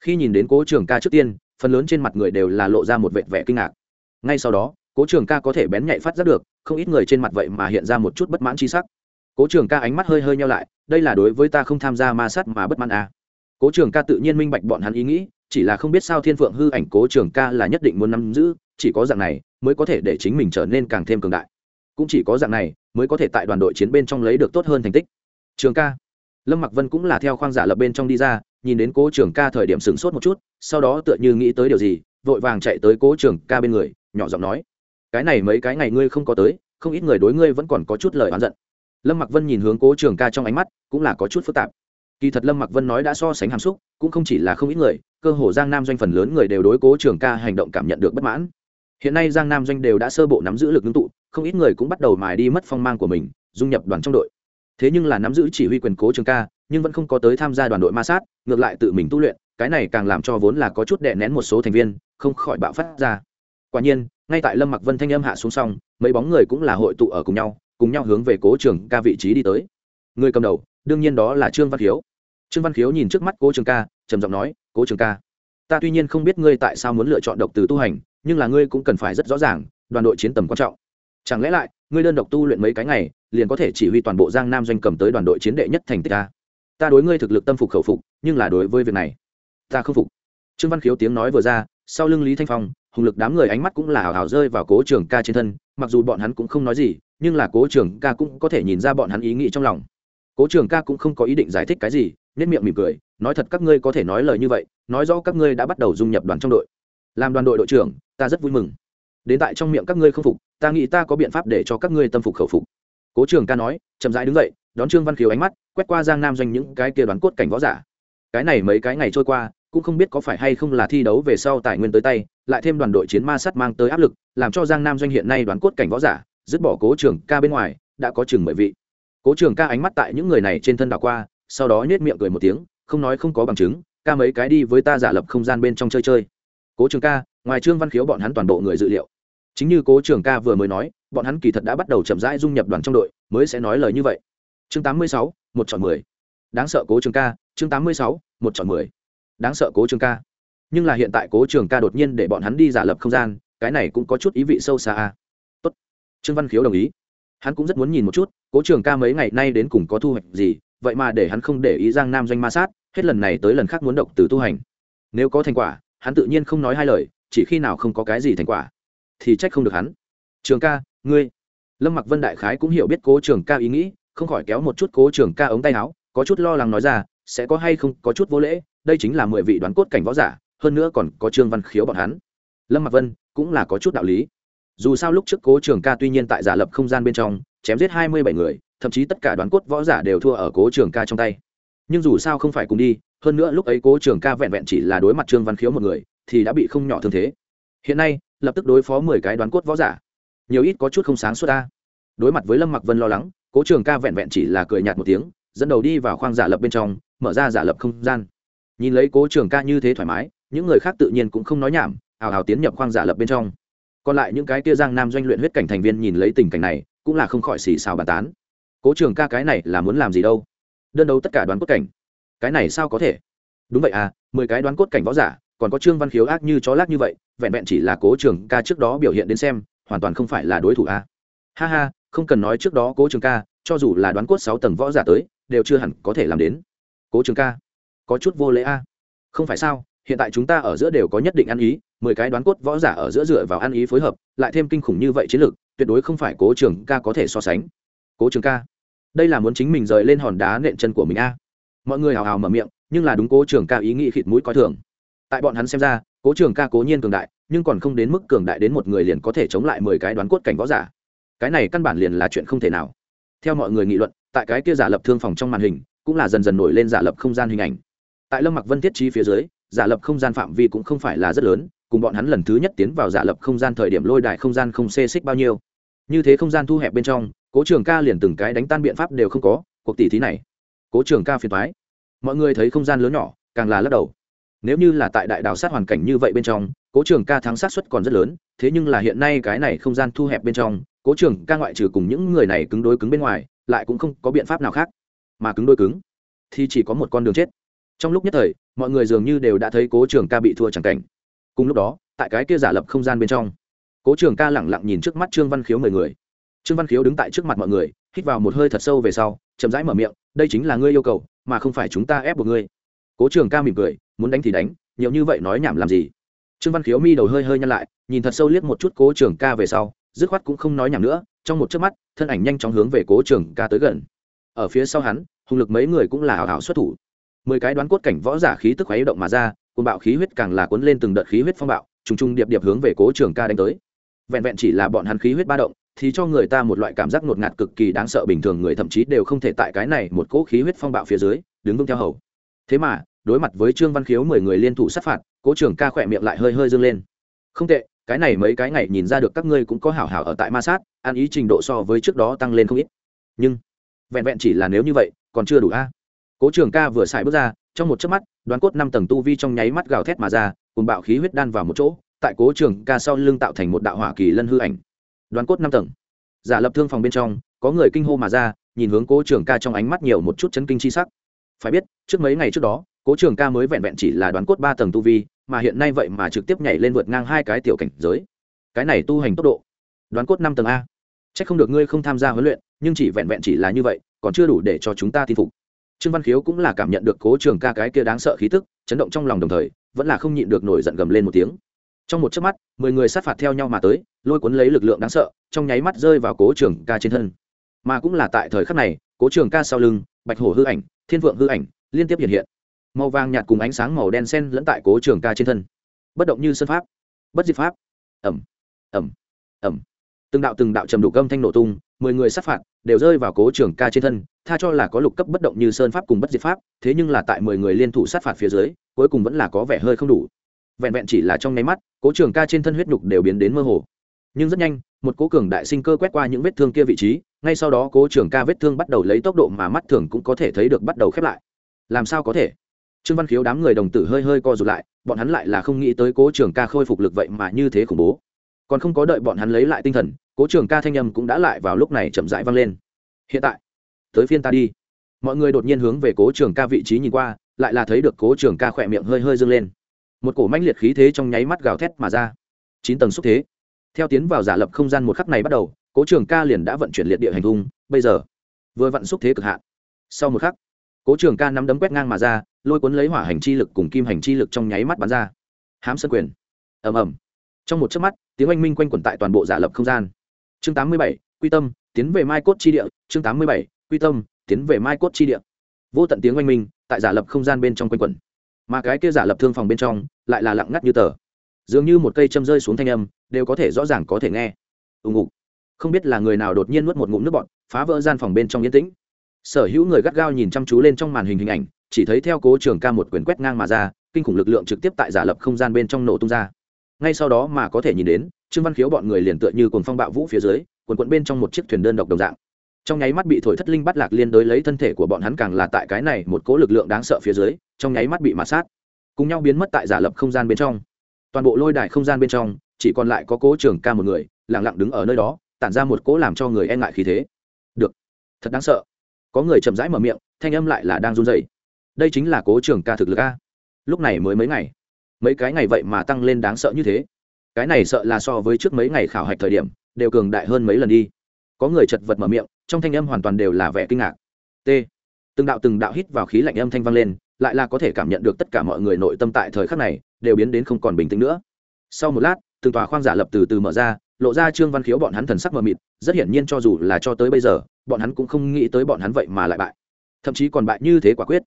Khi nhìn đến cố trường ca trước tiên, phần lớn trên mặt người đều là lộ ra một vệt vẻ kinh ngạc. Ngay sau đó, cố trường ca có thể bén nhạy phát giác được, không ít người trên mặt vậy mà hiện ra một chút bất mãn tri sắc cố trường ca ánh mắt hơi hơi nhau lại, đây là đối với ta không tham gia ma sát mà bất mãn à. cố trường ca tự nhiên minh bạch bọn hắn ý nghĩ, chỉ là không biết sao thiên phượng hư ảnh cố trường ca là nhất định muốn nắm giữ, chỉ có dạng này mới có thể để chính mình trở nên càng thêm cường đại. Cũng chỉ có dạng này mới có thể tại đoàn đội chiến bên trong lấy được tốt hơn thành tích. Trường ca. Lâm mặc vân cũng là theo khoang giả lập bên trong đi ra, nhìn đến cố trường ca thời điểm sửng sốt một chút, sau đó tựa như nghĩ tới điều gì, vội vàng chạy tới cố trường ca bên người, nhỏ giọng nói, cái này mấy cái ngày ngươi không có tới, không ít người đối ngươi vẫn còn có chút lời oán giận lâm mặc vân nhìn hướng cố trường ca trong ánh mắt, cũng là có chút phức tạp. Kỳ thật lâm mặc vân nói đã so sánh hàm xúc, cũng không chỉ là không ít người, cơ hồ giang nam doanh phần lớn người đều đối cố trường ca hành động cảm nhận được bất mãn. Hiện nay giang nam doanh đều đã sơ bộ nắm giữ lực ngưng tụ, không ít người cũng bắt đầu mài đi mất phong mang của mình, dung nhập đoàn trong đội. Thế nhưng là nắm giữ chỉ huy quyền cố trường ca, nhưng vẫn không có tới tham gia đoàn đội ma sát, ngược lại tự mình tu luyện, cái này càng làm cho vốn là có chút đè nén một số thành viên, không khỏi bạo phát ra. Quả nhiên, ngay tại lâm mặc vân thanh âm hạ xuống xong, mấy bóng người cũng là hội tụ ở cùng nhau cùng nhau hướng về cố trường ca vị trí đi tới. Người cầm đầu, đương nhiên đó là trương văn khiếu. Trương văn khiếu nhìn trước mắt cố trường ca, trầm giọng nói, cố trường ca, ta tuy nhiên không biết ngươi tại sao muốn lựa chọn độc từ tu hành, nhưng là ngươi cũng cần phải rất rõ ràng, đoàn đội chiến tầm quan trọng. Chẳng lẽ lại, ngươi đơn độc tu luyện mấy cái ngày, liền có thể chỉ huy toàn bộ giang nam doanh cầm tới đoàn đội chiến đệ nhất thành tích ta ta đối ngươi thực lực tâm phục khẩu phục, nhưng là đối với việc này, ta không phục. Trương văn khiếu tiếng nói vừa ra, sau lưng lý thanh phong, hùng lực đám người ánh mắt cũng là hào hào rơi vào cố trường ca trên thân, mặc dù bọn hắn cũng không nói gì nhưng là cố trường ca cũng có thể nhìn ra bọn hắn ý nghĩ trong lòng. Cố trường ca cũng không có ý định giải thích cái gì nên miệng mỉm cười, nói thật các ngươi có thể nói lời như vậy, nói rõ các ngươi đã bắt đầu dung nhập đoàn trong đội. Làm đoàn đội đội trưởng, ta rất vui mừng. Đến tại trong miệng các ngươi không phục, ta nghĩ ta có biện pháp để cho các ngươi tâm phục khẩu phục. Cố trường ca nói, chậm rãi đứng dậy, đón trương văn khiếu ánh mắt, quét qua giang nam doanh những cái kia đoán cốt cảnh võ giả. Cái này mấy cái ngày trôi qua, cũng không biết có phải hay không là thi đấu về sau tài nguyên tới tay, lại thêm đoàn đội chiến ma sắt mang tới áp lực, làm cho giang nam doanh hiện nay đoán cốt cảnh võ giả dứt bỏ cố trường ca bên ngoài, đã có chừng mười vị. Cố trường ca ánh mắt tại những người này trên thân đảo qua, sau đó nhét miệng cười một tiếng, không nói không có bằng chứng, ca mấy cái đi với ta giả lập không gian bên trong chơi chơi. Cố trường ca, ngoài trương văn khiếu bọn hắn toàn bộ người dự liệu. Chính như cố trường ca vừa mới nói, bọn hắn kỳ thật đã bắt đầu chậm rãi dung nhập đoàn trong đội, mới sẽ nói lời như vậy. Chương tám mươi sáu, một chọn mười. Đáng sợ cố trường ca, chương tám mươi sáu, một chọn mười. Đáng sợ cố trường ca. Nhưng là hiện tại cố trường ca đột nhiên để bọn hắn đi giả lập không gian, cái này cũng có chút ý vị sâu xa a trương văn khiếu đồng ý. Hắn cũng rất muốn nhìn một chút, cố trường ca mấy ngày nay đến cùng có thu hoạch gì, vậy mà để hắn không để ý giang nam doanh ma sát, hết lần này tới lần khác muốn độc từ tu hành. Nếu có thành quả, hắn tự nhiên không nói hai lời, chỉ khi nào không có cái gì thành quả, thì trách không được hắn. Trường ca, ngươi. Lâm mặc vân đại khái cũng hiểu biết cố trường ca ý nghĩ, không khỏi kéo một chút cố trường ca ống tay áo, có chút lo lắng nói ra, sẽ có hay không có chút vô lễ, đây chính là mười vị đoán cốt cảnh võ giả, hơn nữa còn có trương văn khiếu bọn hắn. Lâm mặc vân cũng là có chút đạo lý dù sao lúc trước cố trường ca tuy nhiên tại giả lập không gian bên trong, chém giết hai mươi bảy người, thậm chí tất cả đoán cốt võ giả đều thua ở cố trường ca trong tay. Nhưng dù sao không phải cùng đi, hơn nữa lúc ấy cố trường ca vẹn vẹn chỉ là đối mặt trương văn khiếu một người, thì đã bị không nhỏ thương thế. Hiện nay, lập tức đối phó mười cái đoán cốt võ giả. Nhiều ít có chút không sáng suốt ta đối mặt với lâm mặc vân lo lắng, cố trường ca vẹn vẹn chỉ là cười nhạt một tiếng, dẫn đầu đi vào khoang giả lập bên trong, mở ra giả lập không gian. Nhìn lấy cố trường ca như thế thoải mái, những người khác tự nhiên cũng không nói nhảm, ào ào tiến nhập khoang giả lập bên trong còn lại những cái kia giang nam doanh luyện huyết cảnh thành viên nhìn lấy tình cảnh này, cũng là không khỏi xì xào bàn tán. Cố trường ca cái này là muốn làm gì đâu? Đơn đấu tất cả đoán cốt cảnh. Cái này sao có thể? Đúng vậy à mười cái đoán cốt cảnh võ giả, còn có trương văn khiếu ác như chó lác như vậy, vẹn vẹn chỉ là cố trường ca trước đó biểu hiện đến xem, hoàn toàn không phải là đối thủ à. ha ha, không cần nói trước đó cố trường ca, cho dù là đoán cốt sáu tầng võ giả tới, đều chưa hẳn có thể làm đến. Cố trường ca, có chút vô lễ a à. không phải sao? Hiện tại chúng ta ở giữa đều có nhất định ăn ý, mười cái đoán cốt võ giả ở giữa dựa vào ăn ý phối hợp, lại thêm kinh khủng như vậy chiến lược, tuyệt đối không phải cố trường ca có thể so sánh. Cố trường ca, đây là muốn chính mình rời lên hòn đá nện chân của mình a. Mọi người hào hào mở miệng, nhưng là đúng cố trường ca ý nghĩ khịt mũi coi thường. Tại bọn hắn xem ra, cố trường ca cố nhiên cường đại, nhưng còn không đến mức cường đại đến một người liền có thể chống lại mười cái đoán cốt cảnh võ giả. Cái này căn bản liền là chuyện không thể nào. Theo mọi người nghị luận, tại cái kia giả lập thương phòng trong màn hình, cũng là dần dần nổi lên giả lập không gian hình ảnh. Tại lâm mặc vân thiết trí phía dưới giả lập không gian phạm vi cũng không phải là rất lớn, cùng bọn hắn lần thứ nhất tiến vào giả lập không gian thời điểm lôi đại không gian không xê xích bao nhiêu. Như thế không gian thu hẹp bên trong, cố trường ca liền từng cái đánh tan biện pháp đều không có, cuộc tỷ thí này. Cố trường ca phiền thoái mọi người thấy không gian lớn nhỏ, càng là lắc đầu. Nếu như là tại đại đào sát hoàn cảnh như vậy bên trong, cố trường ca thắng sát suất còn rất lớn, thế nhưng là hiện nay cái này không gian thu hẹp bên trong, cố trường ca ngoại trừ cùng những người này cứng đối cứng bên ngoài, lại cũng không có biện pháp nào khác. Mà cứng đôi cứng, thì chỉ có một con đường chết trong lúc nhất thời, mọi người dường như đều đã thấy cố trường ca bị thua chẳng cảnh. Cùng lúc đó, tại cái kia giả lập không gian bên trong, cố trường ca lẳng lặng nhìn trước mắt trương văn khiếu mười người. Trương văn khiếu đứng tại trước mặt mọi người, hít vào một hơi thật sâu về sau, chậm rãi mở miệng, đây chính là ngươi yêu cầu, mà không phải chúng ta ép buộc ngươi. Cố trường ca mỉm cười, muốn đánh thì đánh, nhiều như vậy nói nhảm làm gì? Trương văn khiếu mi đầu hơi hơi nhăn lại, nhìn thật sâu liếc một chút cố trường ca về sau, dứt khoát cũng không nói nhảm nữa, trong một chớp mắt, thân ảnh nhanh chóng hướng về cố trường ca tới gần. Ở phía sau hắn hùng lực mấy người cũng là hào hào xuất thủ mười cái đoán cốt cảnh võ giả khí tức khuấy động mà ra côn bạo khí huyết càng là cuốn lên từng đợt khí huyết phong bạo, trùng trùng điệp điệp hướng về cố trường ca đánh tới. Vẹn vẹn chỉ là bọn hắn khí huyết ba động, thì cho người ta một loại cảm giác ngột ngạt cực kỳ đáng sợ bình thường người thậm chí đều không thể tại cái này một cỗ khí huyết phong bạo phía dưới, đứng vững theo hầu. Thế mà, đối mặt với trương văn khiếu mười người liên thủ sát phạt, cố trường ca khỏe miệng lại hơi hơi dâng lên. Không tệ, cái này mấy cái ngày nhìn ra được các ngươi cũng có hảo hảo ở tại ma sát, ăn ý trình độ so với trước đó tăng lên không ít. Nhưng, vẹn vẹn chỉ là nếu như vậy, còn chưa đủ a cố trường ca vừa xài bước ra, trong một chớp mắt đoán cốt năm tầng tu vi trong nháy mắt gào thét mà ra, cùng bạo khí huyết đan vào một chỗ, tại cố trường ca sau lưng tạo thành một đạo hỏa kỳ lân hư ảnh. Đoán cốt năm tầng. Giả lập thương phòng bên trong, có người kinh hô mà ra, nhìn hướng cố trường ca trong ánh mắt nhiều một chút chấn kinh chi sắc. Phải biết, trước mấy ngày trước đó, cố trường ca mới vẹn vẹn chỉ là đoán cốt ba tầng tu vi, mà hiện nay vậy mà trực tiếp nhảy lên vượt ngang hai cái tiểu cảnh giới. Cái này tu hành tốc độ. Đoán cốt năm tầng a. C h ắ c không được ngươi không tham gia huấn luyện, nhưng chỉ vẹn vẹn chỉ là như vậy, còn chưa đủ để cho chúng ta tin phục trương văn khiếu cũng là cảm nhận được cố trường ca cái kia đáng sợ khí tức, chấn động trong lòng đồng thời, vẫn là không nhịn được nổi giận gầm lên một tiếng. Trong một chớp mắt, mười người sát phạt theo nhau mà tới, lôi cuốn lấy lực lượng đáng sợ, trong nháy mắt rơi vào cố trường ca trên thân. Mà cũng là tại thời khắc này, cố trường ca sau lưng, bạch hổ hư ảnh, thiên vượng hư ảnh, liên tiếp hiện hiện. Màu vàng nhạt cùng ánh sáng màu đen sen lẫn tại cố trường ca trên thân. Bất động như sân pháp, bất diệt pháp. Ẩm ẩm ẩm từng đạo từng đạo trầm đủ âm thanh nổ tung, mười người sát phạt, đều rơi vào cố trường ca trên thân, tha cho là có lục cấp bất động như sơn pháp cùng bất diệt pháp, thế nhưng là tại mười người liên thủ sát phạt phía dưới, cuối cùng vẫn là có vẻ hơi không đủ. Vẹn vẹn chỉ là trong nháy mắt, cố trường ca trên thân huyết nhục đều biến đến mơ hồ. Nhưng rất nhanh, một cố cường đại sinh cơ quét qua những vết thương kia vị trí, ngay sau đó cố trường ca vết thương bắt đầu lấy tốc độ mà mắt thường cũng có thể thấy được bắt đầu khép lại. Làm sao có thể? Trương văn khiếu đám người đồng tử hơi hơi co rụt lại, bọn hắn lại là không nghĩ tới cố trường ca khôi phục lực vậy mà như thế khủng bố. Còn không có đợi bọn hắn lấy lại tinh thần cố trường ca thanh âm cũng đã lại vào lúc này chậm rãi vang lên. Hiện tại, tới phiên ta đi. Mọi người đột nhiên hướng về cố trường ca vị trí nhìn qua, lại là thấy được cố trường ca khỏe miệng hơi hơi dâng lên. Một cổ manh liệt khí thế trong nháy mắt gào thét mà ra. Chín tầng xúc thế. Theo tiến vào giả lập không gian một khắc này bắt đầu, cố trường ca liền đã vận chuyển liệt địa hành hung. Bây giờ, vừa vận xúc thế cực hạn. Sau một khắc, cố trường ca nắm đấm quét ngang mà ra, lôi cuốn lấy hỏa hành chi lực cùng kim hành chi lực trong nháy mắt bắn ra. Hám sân quyền. Ầm ầm. Trong một chớp mắt, tiếng oanh minh quanh quẩn tại toàn bộ giả lập không gian chương tám mươi bảy, quy tâm, tiến về mai cốt chi địa. Chương tám mươi bảy, quy tâm, tiến về mai cốt chi địa. Vô tận tiếng oanh minh, tại giả lập không gian bên trong quanh quẩn. Mà cái kia giả lập thương phòng bên trong, lại là lặng ngắt như tờ. Dường như một cây châm rơi xuống thanh âm, đều có thể rõ ràng có thể nghe. Ùng ục không biết là người nào đột nhiên nuốt một ngụm nước bọt, phá vỡ gian phòng bên trong yên tĩnh. Sở hữu người gắt gao nhìn chăm chú lên trong màn hình hình ảnh, chỉ thấy theo cố trường ca một quyền quét ngang mà ra, kinh khủng lực lượng trực tiếp tại giả lập không gian bên trong nổ tung ra. Ngay sau đó mà có thể nhìn đến trương văn khiếu bọn người liền tựa như cuồng phong bạo vũ phía dưới, quần quận bên trong một chiếc thuyền đơn độc đồng dạng. Trong nháy mắt bị thổi thất linh bắt lạc liên đối lấy thân thể của bọn hắn càng là tại cái này một cố lực lượng đáng sợ phía dưới, trong nháy mắt bị mạt sát. Cùng nhau biến mất tại giả lập không gian bên trong. Toàn bộ lôi đài không gian bên trong, chỉ còn lại có cố trường ca một người lẳng lặng đứng ở nơi đó, tản ra một cố làm cho người e ngại khí thế. Được. Thật đáng sợ. Có người chậm rãi mở miệng, thanh âm lại là đang run dậy đây chính là cố trường ca thực lực a. Lúc này mới mấy ngày. Mấy cái ngày vậy mà tăng lên đáng sợ như thế cái này sợ là so với trước mấy ngày khảo hạch thời điểm, đều cường đại hơn mấy lần đi. Có người chật vật mở miệng, trong thanh âm hoàn toàn đều là vẻ kinh ngạc. T. Từng đạo từng đạo hít vào khí lạnh âm thanh vang lên, lại là có thể cảm nhận được tất cả mọi người nội tâm tại thời khắc này, đều biến đến không còn bình tĩnh nữa. Sau một lát, từng tòa khoang giả lập từ từ mở ra, lộ ra trương văn khiếu bọn hắn thần sắc mờ mịt, rất hiển nhiên cho dù là cho tới bây giờ, bọn hắn cũng không nghĩ tới bọn hắn vậy mà lại bại. Thậm chí còn bại như thế quả quyết.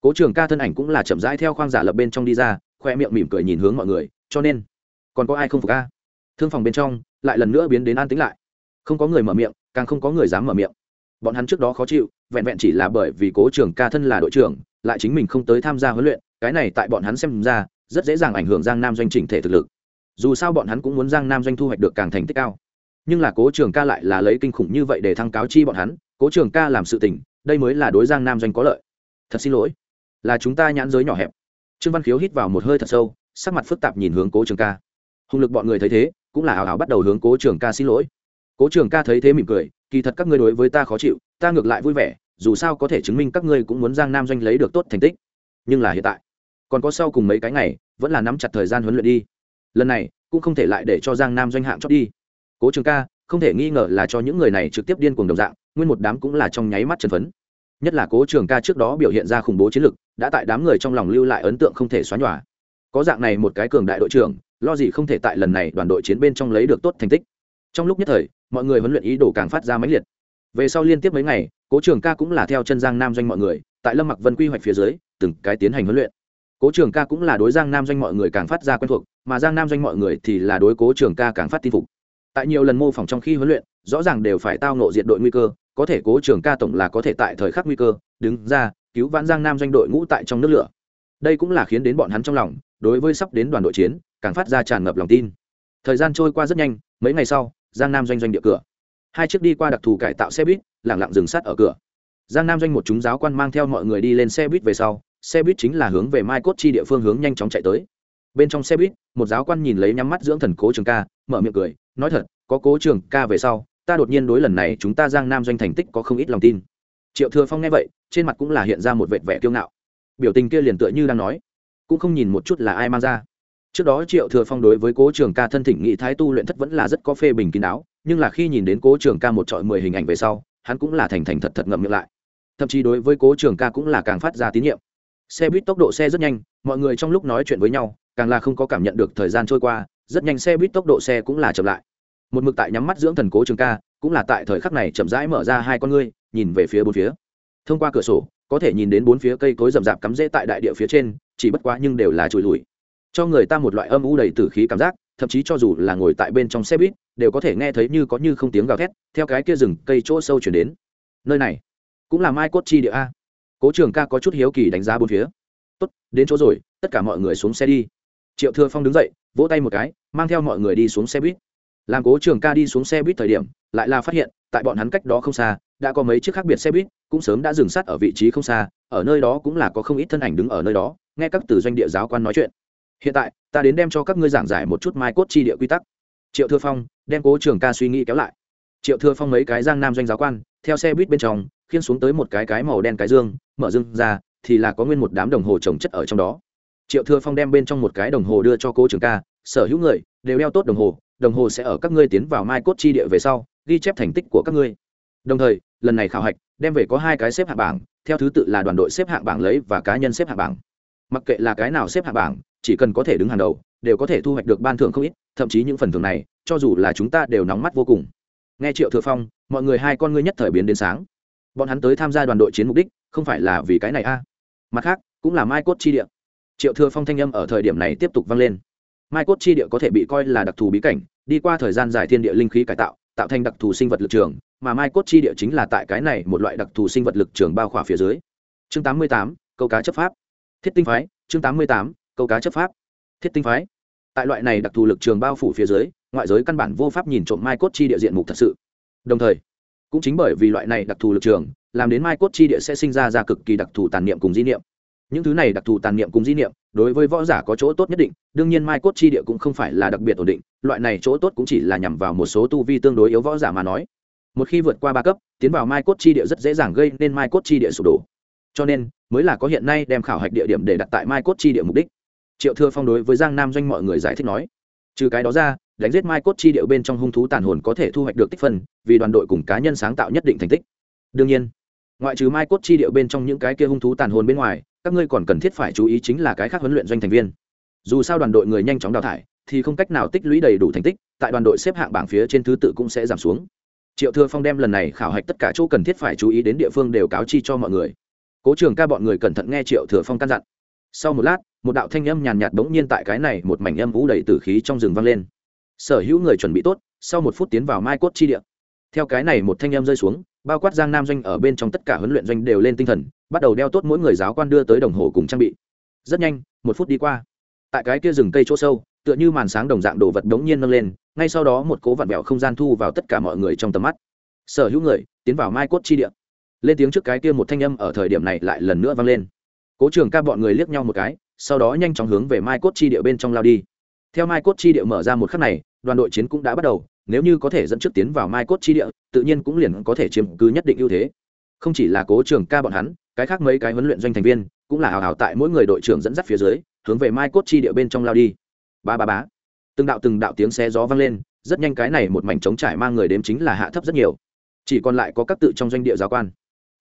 Cố trường ca thân ảnh cũng là chậm rãi theo khoang giả lập bên trong đi ra, khoe miệng mỉm cười nhìn hướng mọi người, cho nên còn có ai không phục a? thương phòng bên trong lại lần nữa biến đến an tĩnh lại. Không có người mở miệng, càng không có người dám mở miệng. Bọn hắn trước đó khó chịu, vẹn vẹn chỉ là bởi vì cố trưởng ca thân là đội trưởng, lại chính mình không tới tham gia huấn luyện, cái này tại bọn hắn xem ra, rất dễ dàng ảnh hưởng giang nam doanh trình thể thực lực. Dù sao bọn hắn cũng muốn giang nam doanh thu hoạch được càng thành tích cao. Nhưng là cố trường ca lại là lấy kinh khủng như vậy để thăng cáo chi bọn hắn, cố trường ca làm sự tình, đây mới là đối giang nam doanh có lợi. Thật xin lỗi. Là chúng ta nhãn giới nhỏ hẹp. Trương văn khiếu hít vào một hơi thật sâu, sắc mặt phức tạp nhìn hướng cố trường ca hùng lực bọn người thấy thế, cũng là hào hào bắt đầu hướng cố trường ca xin lỗi. Cố trường ca thấy thế mỉm cười, kỳ thật các ngươi đối với ta khó chịu, ta ngược lại vui vẻ, dù sao có thể chứng minh các ngươi cũng muốn giang nam doanh lấy được tốt thành tích. Nhưng là hiện tại, còn có sau cùng mấy cái ngày, vẫn là nắm chặt thời gian huấn luyện đi. Lần này, cũng không thể lại để cho giang nam doanh hạng chót đi. Cố trường ca, không thể nghi ngờ là cho những người này trực tiếp điên cuồng đồng dạng, nguyên một đám cũng là trong nháy mắt chân phấn. Nhất là cố trường ca trước đó biểu hiện ra khủng bố chiến lực, đã tại đám người trong lòng lưu lại ấn tượng không thể xóa nhòa. Có dạng này một cái cường đại đội trưởng lo gì không thể tại lần này đoàn đội chiến bên trong lấy được tốt thành tích. Trong lúc nhất thời, mọi người huấn luyện ý đồ càng phát ra mãnh liệt. Về sau liên tiếp mấy ngày, cố trường ca cũng là theo chân giang nam doanh mọi người, tại lâm mặc vân quy hoạch phía dưới, từng cái tiến hành huấn luyện. Cố trường ca cũng là đối giang nam doanh mọi người càng phát ra quen thuộc, mà giang nam doanh mọi người thì là đối cố trường ca càng phát tin phục. Tại nhiều lần mô phỏng trong khi huấn luyện, rõ ràng đều phải tao nộ diện đội nguy cơ, có thể cố trường ca tổng là có thể tại thời khắc nguy cơ, đứng ra, cứu vãn giang nam doanh đội ngũ tại trong nước lửa. Đây cũng là khiến đến bọn hắn trong lòng, đối với sắp đến đoàn đội chiến càng phát ra tràn ngập lòng tin. Thời gian trôi qua rất nhanh, mấy ngày sau, giang nam doanh doanh địa cửa. Hai chiếc đi qua đặc thù cải tạo xe buýt, lẳng lặng dừng sát ở cửa. Giang nam doanh một chúng giáo quan mang theo mọi người đi lên xe buýt về sau, xe buýt chính là hướng về mai cốt chi địa phương hướng nhanh chóng chạy tới. Bên trong xe buýt, một giáo quan nhìn lấy nhắm mắt dưỡng thần cố trường ca, mở miệng cười, nói thật, có cố trường ca về sau, ta đột nhiên đối lần này chúng ta giang nam doanh thành tích có không ít lòng tin. Triệu thừa phong nghe vậy, trên mặt cũng là hiện ra một vệt vẻ kiêu ngạo. Biểu tình kia liền tựa như đang nói, cũng không nhìn một chút là ai mang ra trước đó triệu thừa phong đối với cố trường ca thân thỉnh nghị thái tu luyện thất vẫn là rất có phê bình kín đáo, nhưng là khi nhìn đến cố trường ca một trọi mười hình ảnh về sau, hắn cũng là thành thành thật thật ngậm miệng lại. Thậm chí đối với cố trường ca cũng là càng phát ra tín nhiệm. Xe buýt tốc độ xe rất nhanh, mọi người trong lúc nói chuyện với nhau, càng là không có cảm nhận được thời gian trôi qua, rất nhanh xe buýt tốc độ xe cũng là chậm lại. Một mực tại nhắm mắt dưỡng thần cố trường ca, cũng là tại thời khắc này chậm rãi mở ra hai con ngươi, nhìn về phía bốn phía. Thông qua cửa sổ, có thể nhìn đến bốn phía cây cối rậm rạp cắm rễ tại đại địa phía trên, chỉ bất quá nhưng đều là trùi lùi cho người ta một loại âm u đầy tử khí cảm giác, thậm chí cho dù là ngồi tại bên trong xe buýt, đều có thể nghe thấy như có như không tiếng gào thét, theo cái kia rừng cây chỗ sâu chuyển đến. Nơi này cũng là mai cốt chi địa a. Cố trường ca có chút hiếu kỳ đánh giá bốn phía. Tốt, đến chỗ rồi, tất cả mọi người xuống xe đi. Triệu thừa phong đứng dậy, vỗ tay một cái, mang theo mọi người đi xuống xe buýt. Làm cố trường ca đi xuống xe buýt thời điểm, lại là phát hiện, tại bọn hắn cách đó không xa, đã có mấy chiếc khác biệt xe buýt, cũng sớm đã dừng sát ở vị trí không xa, ở nơi đó cũng là có không ít thân ảnh đứng ở nơi đó, nghe các từ doanh địa giáo quan nói chuyện hiện tại, ta đến đem cho các ngươi giảng giải một chút mai cốt chi địa quy tắc. Triệu thừa phong, đem cố trường ca suy nghĩ kéo lại. Triệu thừa phong mấy cái giang nam doanh giáo quan, theo xe buýt bên trong, khiên xuống tới một cái cái màu đen cái dương, mở dương ra, thì là có nguyên một đám đồng hồ trồng chất ở trong đó. Triệu thừa phong đem bên trong một cái đồng hồ đưa cho cố trường ca, sở hữu người, đều đeo tốt đồng hồ đồng hồ sẽ ở các ngươi tiến vào mai cốt chi địa về sau, ghi chép thành tích của các ngươi. Đồng thời, lần này khảo hạch, đem về có hai cái xếp hạng bảng, theo thứ tự là đoàn đội xếp hạng bảng lấy và cá nhân xếp hạng bảng mặc kệ là cái nào xếp hạng bảng chỉ cần có thể đứng hàng đầu đều có thể thu hoạch được ban thưởng không ít thậm chí những phần thưởng này cho dù là chúng ta đều nóng mắt vô cùng. Nghe triệu thừa phong mọi người hai con ngươi nhất thời biến đến sáng. Bọn hắn tới tham gia đoàn đội chiến mục đích không phải là vì cái này a. Mặt khác cũng là mai cốt chi địa. Triệu thừa phong thanh âm ở thời điểm này tiếp tục vang lên. Mai cốt chi địa có thể bị coi là đặc thù bí cảnh đi qua thời gian dài thiên địa linh khí cải tạo tạo thành đặc thù sinh vật lực trường mà mai cốt chi địa chính là tại cái này một loại đặc thù sinh vật lực trường bao khỏa phía dưới. Chương 88, câu cá chấp pháp thiết tinh phái chương 88, câu cá chấp pháp. Thiết tinh phái. Tại loại này đặc thù lực trường bao phủ phía dưới ngoại giới căn bản vô pháp nhìn trộm mai cốt chi địa diện mục thật sự. Đồng thời cũng chính bởi vì loại này đặc thù lực trường làm đến mai cốt chi địa sẽ sinh ra ra cực kỳ đặc thù tàn niệm cùng di niệm. Những thứ này đặc thù tàn niệm cùng di niệm đối với võ giả có chỗ tốt nhất định đương nhiên mai cốt chi địa cũng không phải là đặc biệt ổn định loại này chỗ tốt cũng chỉ là nhằm vào một số tu vi tương đối yếu võ giả mà nói. Một khi vượt qua ba cấp tiến vào mai cốt chi địa rất dễ dàng gây nên mai cốt chi địa sụp đổ cho nên, mới là có hiện nay đem khảo hạch địa điểm để đặt tại mai cốt chi địa mục đích. Triệu thừa phong đối với giang nam doanh mọi người giải thích nói, trừ cái đó ra, đánh giết mai cốt chi điệu bên trong hung thú tàn hồn có thể thu hoạch được tích phân, vì đoàn đội cùng cá nhân sáng tạo nhất định thành tích. Đương nhiên, ngoại trừ mai cốt chi điệu bên trong những cái kia hung thú tàn hồn bên ngoài, các ngươi còn cần thiết phải chú ý chính là cái khác huấn luyện doanh thành viên. Dù sao đoàn đội người nhanh chóng đào thải, thì không cách nào tích lũy đầy đủ thành tích, tại đoàn đội xếp hạng bảng phía trên thứ tự cũng sẽ giảm xuống. Triệu thừa phong đem lần này khảo hạch tất cả chỗ cần thiết phải chú ý đến địa phương đều cáo chi cho mọi người cố trường ca bọn người cẩn thận nghe triệu thừa phong căn dặn. Sau một lát, một đạo thanh âm nhàn nhạt bỗng nhiên tại cái này một mảnh âm vũ đầy tử khí trong rừng vang lên. Sở hữu người chuẩn bị tốt, sau một phút tiến vào mai cốt chi địa. Theo cái này một thanh âm rơi xuống, bao quát giang nam doanh ở bên trong tất cả huấn luyện doanh đều lên tinh thần, bắt đầu đeo tốt mỗi người giáo quan đưa tới đồng hồ cùng trang bị. Rất nhanh, một phút đi qua. Tại cái kia rừng cây chỗ sâu, tựa như màn sáng đồng dạng đồ vật đống nhiên nâng lên, ngay sau đó một cố vặn vẹo không gian thu vào tất cả mọi người trong tầm mắt. Sở hữu người, tiến vào mai cốt chi địa lên tiếng trước cái kia một thanh âm ở thời điểm này lại lần nữa vang lên. Cố trường ca bọn người liếc nhau một cái, sau đó nhanh chóng hướng về mai cốt chi địa bên trong lao đi. Theo mai cốt chi địa mở ra một khắc này, đoàn đội chiến cũng đã bắt đầu, nếu như có thể dẫn trước tiến vào mai cốt chi địa, tự nhiên cũng liền có thể chiếm cứ nhất định ưu thế. Không chỉ là cố trường ca bọn hắn, cái khác mấy cái huấn luyện doanh thành viên cũng là hào hào tại mỗi người đội trưởng dẫn dắt phía dưới, hướng về mai cốt chi địa bên trong lao đi. Ba ba bá từng đạo từng đạo tiếng xe gió vang lên, rất nhanh cái này một mảnh trống trải mang người đếm chính là hạ thấp rất nhiều. Chỉ còn lại có các tự trong doanh địa giáo quan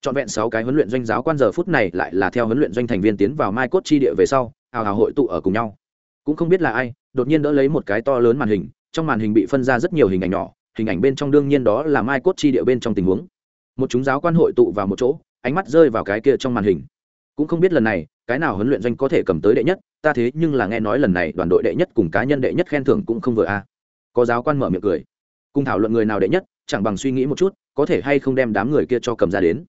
trọn vẹn sáu cái huấn luyện doanh giáo quan giờ phút này lại là theo huấn luyện doanh thành viên tiến vào mai cốt chi địa về sau, hào hào hội tụ ở cùng nhau. Cũng không biết là ai, đột nhiên đỡ lấy một cái to lớn màn hình, trong màn hình bị phân ra rất nhiều hình ảnh nhỏ, hình ảnh bên trong đương nhiên đó là mai cốt chi địa bên trong tình huống. Một chúng giáo quan hội tụ vào một chỗ, ánh mắt rơi vào cái kia trong màn hình. Cũng không biết lần này, cái nào huấn luyện doanh có thể cầm tới đệ nhất, ta thế nhưng là nghe nói lần này đoàn đội đệ nhất cùng cá nhân đệ nhất khen thưởng cũng không vừa a. Có giáo quan mở miệng cười. Cùng thảo luận người nào đệ nhất, chẳng bằng suy nghĩ một chút, có thể hay không đem đám người kia cho cầm ra đến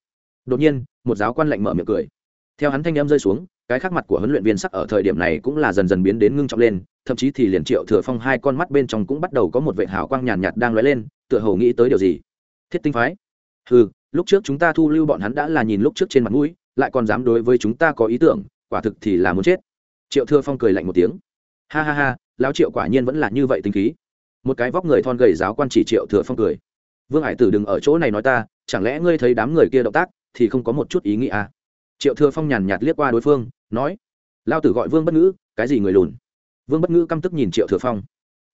đột nhiên, một giáo quan lạnh mở miệng cười. Theo hắn thanh em rơi xuống, cái khác mặt của huấn luyện viên sắc ở thời điểm này cũng là dần dần biến đến ngưng trọng lên, thậm chí thì liền triệu thừa phong hai con mắt bên trong cũng bắt đầu có một vệ hào quang nhàn nhạt đang lóe lên, tựa hồ nghĩ tới điều gì. Thiết tinh phái. Ừ lúc trước chúng ta thu lưu bọn hắn đã là nhìn lúc trước trên mặt mũi, lại còn dám đối với chúng ta có ý tưởng, quả thực thì là muốn chết. Triệu thừa phong cười lạnh một tiếng. Ha ha ha, lão triệu quả nhiên vẫn là như vậy tính khí. Một cái vóc người thon gầy giáo quan chỉ triệu thừa phong cười. Vương hải tử đừng ở chỗ này nói ta, chẳng lẽ ngươi thấy đám người kia động tác thì không có một chút ý nghĩa à? triệu thừa phong nhàn nhạt liếc qua đối phương, nói, lao tử gọi vương bất ngữ, cái gì người lùn? Vương bất ngữ căm tức nhìn triệu thừa phong,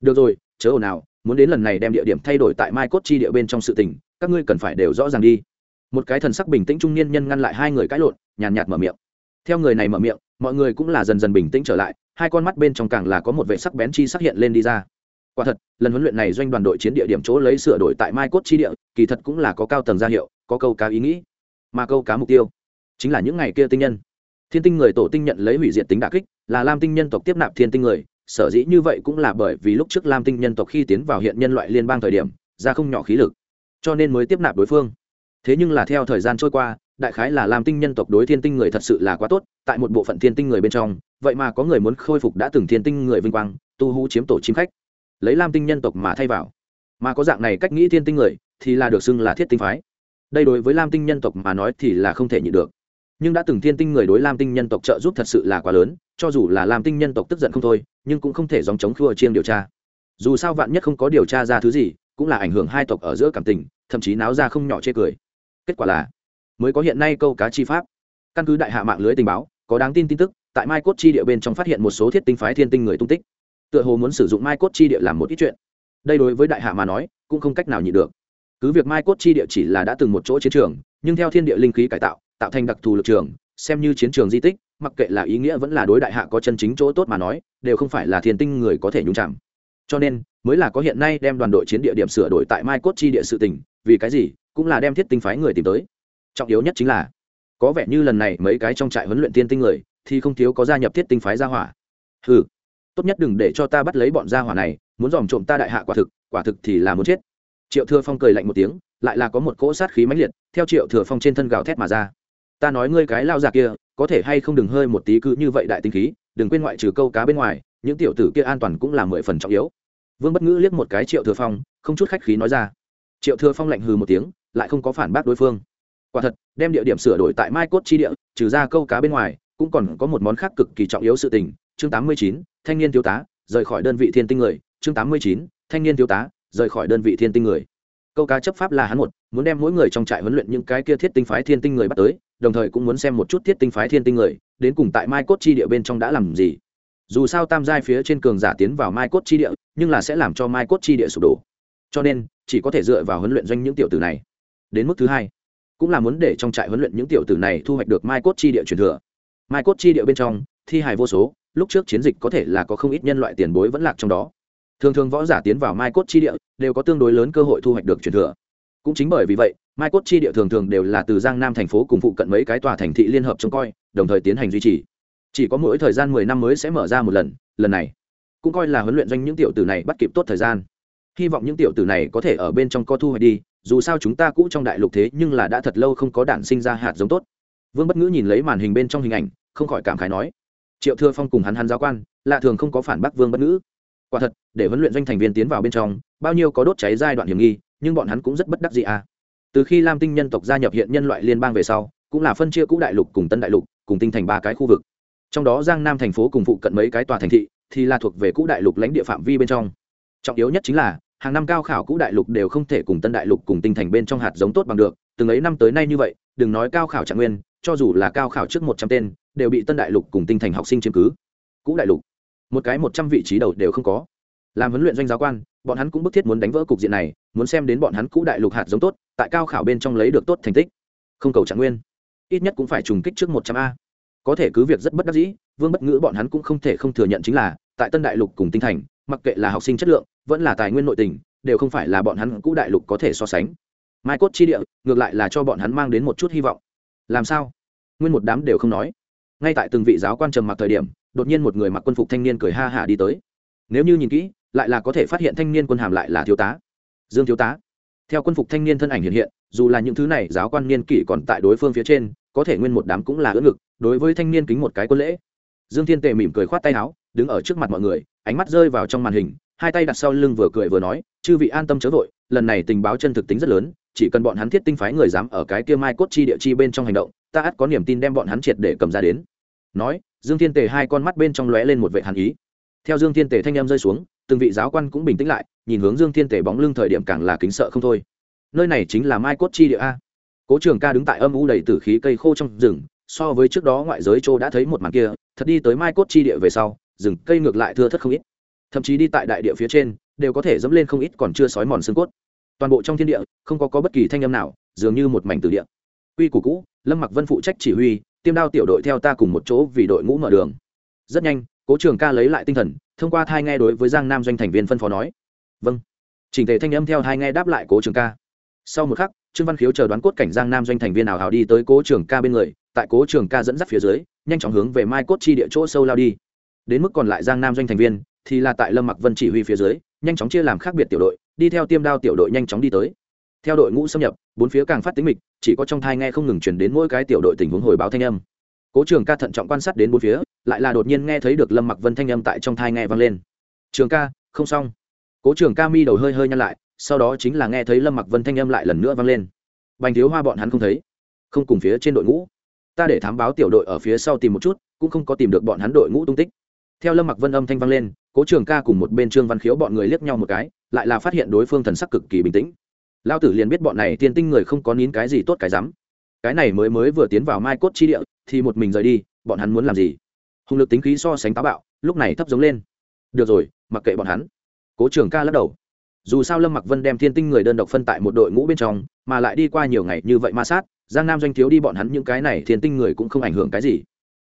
được rồi, chớ ồn nào muốn đến lần này đem địa điểm thay đổi tại mai cốt chi địa bên trong sự tình, các ngươi cần phải đều rõ ràng đi. Một cái thần sắc bình tĩnh trung niên nhân ngăn lại hai người cãi lộn, nhàn nhạt mở miệng. Theo người này mở miệng, mọi người cũng là dần dần bình tĩnh trở lại, hai con mắt bên trong càng là có một vệ sắc bén chi sắc hiện lên đi ra. Quả thật, lần huấn luyện này doanh đoàn đội chiến địa điểm chỗ lấy sửa đổi tại mai cốt chi địa, kỳ thật cũng là có cao tầng gia hiệu, có câu cá ý nghĩ mà câu cá mục tiêu chính là những ngày kia tinh nhân. Thiên tinh người tổ tinh nhận lấy hủy diệt tính đà kích, là lam tinh nhân tộc tiếp nạp thiên tinh người, sở dĩ như vậy cũng là bởi vì lúc trước lam tinh nhân tộc khi tiến vào hiện nhân loại liên bang thời điểm, ra không nhỏ khí lực, cho nên mới tiếp nạp đối phương. Thế nhưng là theo thời gian trôi qua, đại khái là lam tinh nhân tộc đối thiên tinh người thật sự là quá tốt, tại một bộ phận thiên tinh người bên trong, vậy mà có người muốn khôi phục đã từng thiên tinh người vinh quang, tu hú chiếm tổ chim khách, lấy lam tinh nhân tộc mà thay vào. Mà có dạng này cách nghĩ thiên tinh người, thì là được xưng là thiết tinh phái đây đối với lam tinh nhân tộc mà nói thì là không thể nhịn được. Nhưng đã từng thiên tinh người đối lam tinh nhân tộc trợ giúp thật sự là quá lớn, cho dù là lam tinh nhân tộc tức giận không thôi, nhưng cũng không thể dòng chống khua chiêng điều tra. Dù sao vạn nhất không có điều tra ra thứ gì, cũng là ảnh hưởng hai tộc ở giữa cảm tình, thậm chí náo ra không nhỏ chê cười. Kết quả là, mới có hiện nay câu cá chi pháp. Căn cứ đại hạ mạng lưới tình báo, có đáng tin tin tức, tại mai cốt chi địa bên trong phát hiện một số thiết tinh phái thiên tinh người tung tích. Tựa hồ muốn sử dụng mai cốt chi địa làm một ít chuyện. Đây đối với đại hạ mà nói, cũng không cách nào nhịn được cứ việc mai cốt chi địa chỉ là đã từng một chỗ chiến trường, nhưng theo thiên địa linh khí cải tạo tạo thành đặc thù lực trường, xem như chiến trường di tích, mặc kệ là ý nghĩa vẫn là đối đại hạ có chân chính chỗ tốt mà nói, đều không phải là thiên tinh người có thể nhúng chạm cho nên, mới là có hiện nay đem đoàn đội chiến địa điểm sửa đổi tại mai cốt chi địa sự tỉnh vì cái gì, cũng là đem thiết tinh phái người tìm tới. Trọng yếu nhất chính là, có vẻ như lần này mấy cái trong trại huấn luyện tiên tinh người, thì không thiếu có gia nhập thiết tinh phái gia hỏa. Ừ tốt nhất đừng để cho ta bắt lấy bọn gia hỏa này, muốn dòm trộm ta đại hạ quả thực quả thực thì là muốn chết triệu thừa phong cười lạnh một tiếng, lại là có một cỗ sát khí mãnh liệt, theo triệu thừa phong trên thân gào thét mà ra. Ta nói ngươi cái lao già kia, có thể hay không đừng hơi một tí cứ như vậy đại tinh khí, đừng quên ngoại trừ câu cá bên ngoài, những tiểu tử kia an toàn cũng là mười phần trọng yếu. Vương bất ngữ liếc một cái triệu thừa phong, không chút khách khí nói ra. Triệu thừa phong lạnh hừ một tiếng, lại không có phản bác đối phương. Quả thật, đem địa điểm sửa đổi tại mai cốt chi địa, trừ ra câu cá bên ngoài, cũng còn có một món khác cực kỳ trọng yếu sự tình. Chương tám mươi chín, thanh niên thiếu tá, rời khỏi đơn vị thiên tinh người. Chương tám mươi chín, thanh niên thiếu tá rời khỏi đơn vị thiên tinh người. Câu cá chấp pháp là hắn một, muốn đem mỗi người trong trại huấn luyện những cái kia thiết tinh phái thiên tinh người bắt tới, đồng thời cũng muốn xem một chút thiết tinh phái thiên tinh người, đến cùng tại mai cốt chi địa bên trong đã làm gì. Dù sao tam giai phía trên cường giả tiến vào mai cốt chi địa, nhưng là sẽ làm cho mai cốt chi địa sụp đổ. Cho nên, chỉ có thể dựa vào huấn luyện doanh những tiểu tử này. Đến mức thứ hai, cũng là muốn để trong trại huấn luyện những tiểu tử này thu hoạch được mai cốt chi địa truyền thừa. Mai cốt chi địa bên trong, thi hài vô số, lúc trước chiến dịch có thể là có không ít nhân loại tiền bối vẫn lạc trong đó thường thường võ giả tiến vào mai cốt chi địa, đều có tương đối lớn cơ hội thu hoạch được truyền thừa. Cũng chính bởi vì vậy, mai cốt chi địa thường thường đều là từ giang nam thành phố cùng phụ cận mấy cái tòa thành thị liên hợp trông coi, đồng thời tiến hành duy trì. Chỉ có mỗi thời gian mười năm mới sẽ mở ra một lần lần này cũng coi là huấn luyện doanh những tiểu tử này bắt kịp tốt thời gian. Hy vọng những tiểu tử này có thể ở bên trong co thu hoạch đi, dù sao chúng ta cũ trong đại lục thế nhưng là đã thật lâu không có đản sinh ra hạt giống tốt. Vương bất ngữ nhìn lấy màn hình bên trong hình ảnh, không khỏi cảm khái nói, triệu thưa phong cùng hắn hắn giáo quan, lạ thường không có phản bác vương bất ngữ quả thật, để huấn luyện doanh thành viên tiến vào bên trong, bao nhiêu có đốt cháy giai đoạn hiểm nghi, nhưng bọn hắn cũng rất bất đắc gì à. Từ khi lam tinh nhân tộc gia nhập hiện nhân loại liên bang về sau, cũng là phân chia cũ đại lục cùng tân đại lục, cùng tinh thành ba cái khu vực. Trong đó giang nam thành phố cùng phụ cận mấy cái tòa thành thị, thì là thuộc về cũ đại lục lãnh địa phạm vi bên trong. Trọng yếu nhất chính là, hàng năm cao khảo cũ đại lục đều không thể cùng tân đại lục cùng tinh thành bên trong hạt giống tốt bằng được, từng ấy năm tới nay như vậy, đừng nói cao khảo trạng nguyên, cho dù là cao khảo trước một trăm tên, đều bị tân đại lục cùng tinh thành học sinh chiếm cứ. Cũ đại lục một cái một trăm vị trí đầu đều không có. Làm huấn luyện doanh giáo quan, bọn hắn cũng bức thiết muốn đánh vỡ cục diện này, muốn xem đến bọn hắn cũ đại lục hạt giống tốt, tại cao khảo bên trong lấy được tốt thành tích. Không cầu trạng nguyên. Ít nhất cũng phải trùng kích trước một trăm a. Có thể cứ việc rất bất đắc dĩ, vương bất ngữ bọn hắn cũng không thể không thừa nhận chính là, tại tân đại lục cùng tinh thành, mặc kệ là học sinh chất lượng, vẫn là tài nguyên nội tình, đều không phải là bọn hắn cũ đại lục có thể so sánh. Mai cốt chi địa, ngược lại là cho bọn hắn mang đến một chút hy vọng. Làm sao? Nguyên một đám đều không nói. Ngay tại từng vị giáo quan trầm mặc thời điểm đột nhiên một người mặc quân phục thanh niên cười ha hả đi tới. Nếu như nhìn kỹ, lại là có thể phát hiện thanh niên quân hàm lại là thiếu tá. Dương thiếu tá. Theo quân phục thanh niên thân ảnh hiện hiện, dù là những thứ này, giáo quan niên kỷ còn tại đối phương phía trên, có thể nguyên một đám cũng là ưỡn ngực, đối với thanh niên kính một cái quân lễ. Dương thiên tề mỉm cười khoát tay áo, đứng ở trước mặt mọi người, ánh mắt rơi vào trong màn hình, hai tay đặt sau lưng vừa cười vừa nói, chư vị an tâm chớ vội, lần này tình báo chân thực tính rất lớn, chỉ cần bọn hắn thiết tinh phái người dám ở cái kia mai cốt chi địa chi bên trong hành động, ta ắt có niềm tin đem bọn hắn triệt để cầm ra đến nói dương thiên tề hai con mắt bên trong lóe lên một vệ hàn ý. Theo dương thiên tề thanh em rơi xuống từng vị giáo quan cũng bình tĩnh lại nhìn hướng dương thiên tề bóng lưng thời điểm càng là kính sợ không thôi. Nơi này chính là mai cốt chi địa a. Cố trường ca đứng tại âm u đầy tử khí cây khô trong rừng so với trước đó ngoại giới châu đã thấy một màn kia thật đi tới mai cốt chi địa về sau rừng cây ngược lại thưa thất không ít. Thậm chí đi tại đại địa phía trên đều có thể dẫm lên không ít còn chưa sói mòn xương cốt. Toàn bộ trong thiên địa không có, có bất kỳ thanh âm nào dường như một mảnh từ địa. Quy củ cũ lâm mặc vân phụ trách chỉ huy tiêm đao tiểu đội theo ta cùng một chỗ vì đội ngũ mở đường. Rất nhanh, cố trường ca lấy lại tinh thần, thông qua thai nghe đối với giang nam doanh thành viên phân phó nói. Vâng. Chỉnh thể thanh âm theo thai nghe đáp lại cố trường ca. Sau một khắc, trương văn khiếu chờ đoán cốt cảnh giang nam doanh thành viên nào hào đi tới cố trường ca bên người, tại cố trường ca dẫn dắt phía dưới, nhanh chóng hướng về mai cốt chi địa chỗ sâu lao đi. Đến mức còn lại giang nam doanh thành viên, thì là tại lâm mặc vân chỉ huy phía dưới, nhanh chóng chia làm khác biệt tiểu đội, đi theo tiêm đao tiểu đội nhanh chóng đi tới theo đội ngũ xâm nhập, bốn phía càng phát tính mịch, chỉ có trong thai nghe không ngừng chuyển đến mỗi cái tiểu đội tình huống hồi báo thanh âm. Cố trường ca thận trọng quan sát đến bốn phía, lại là đột nhiên nghe thấy được lâm mặc vân thanh âm tại trong thai nghe vang lên. Trường ca, không xong. Cố trường ca mi đầu hơi hơi nhăn lại, sau đó chính là nghe thấy lâm mặc vân thanh âm lại lần nữa vang lên. Bành thiếu hoa bọn hắn không thấy, không cùng phía trên đội ngũ. Ta để thám báo tiểu đội ở phía sau tìm một chút, cũng không có tìm được bọn hắn đội ngũ tung tích. Theo lâm mặc vân âm thanh vang lên, cố trường ca cùng một bên trương văn khiếu bọn người liếc nhau một cái, lại là phát hiện đối phương thần sắc cực kỳ bình tĩnh lao tử liền biết bọn này tiên tinh người không có nín cái gì tốt cái rắm. Cái này mới mới vừa tiến vào mai cốt chi địa, thì một mình rời đi, bọn hắn muốn làm gì? Hùng lực tính khí so sánh táo bạo, lúc này thấp giống lên. Được rồi, mặc kệ bọn hắn. Cố trường ca lắc đầu. Dù sao lâm mặc vân đem thiên tinh người đơn độc phân tại một đội ngũ bên trong, mà lại đi qua nhiều ngày như vậy ma sát, giang nam doanh thiếu đi bọn hắn những cái này thiên tinh người cũng không ảnh hưởng cái gì.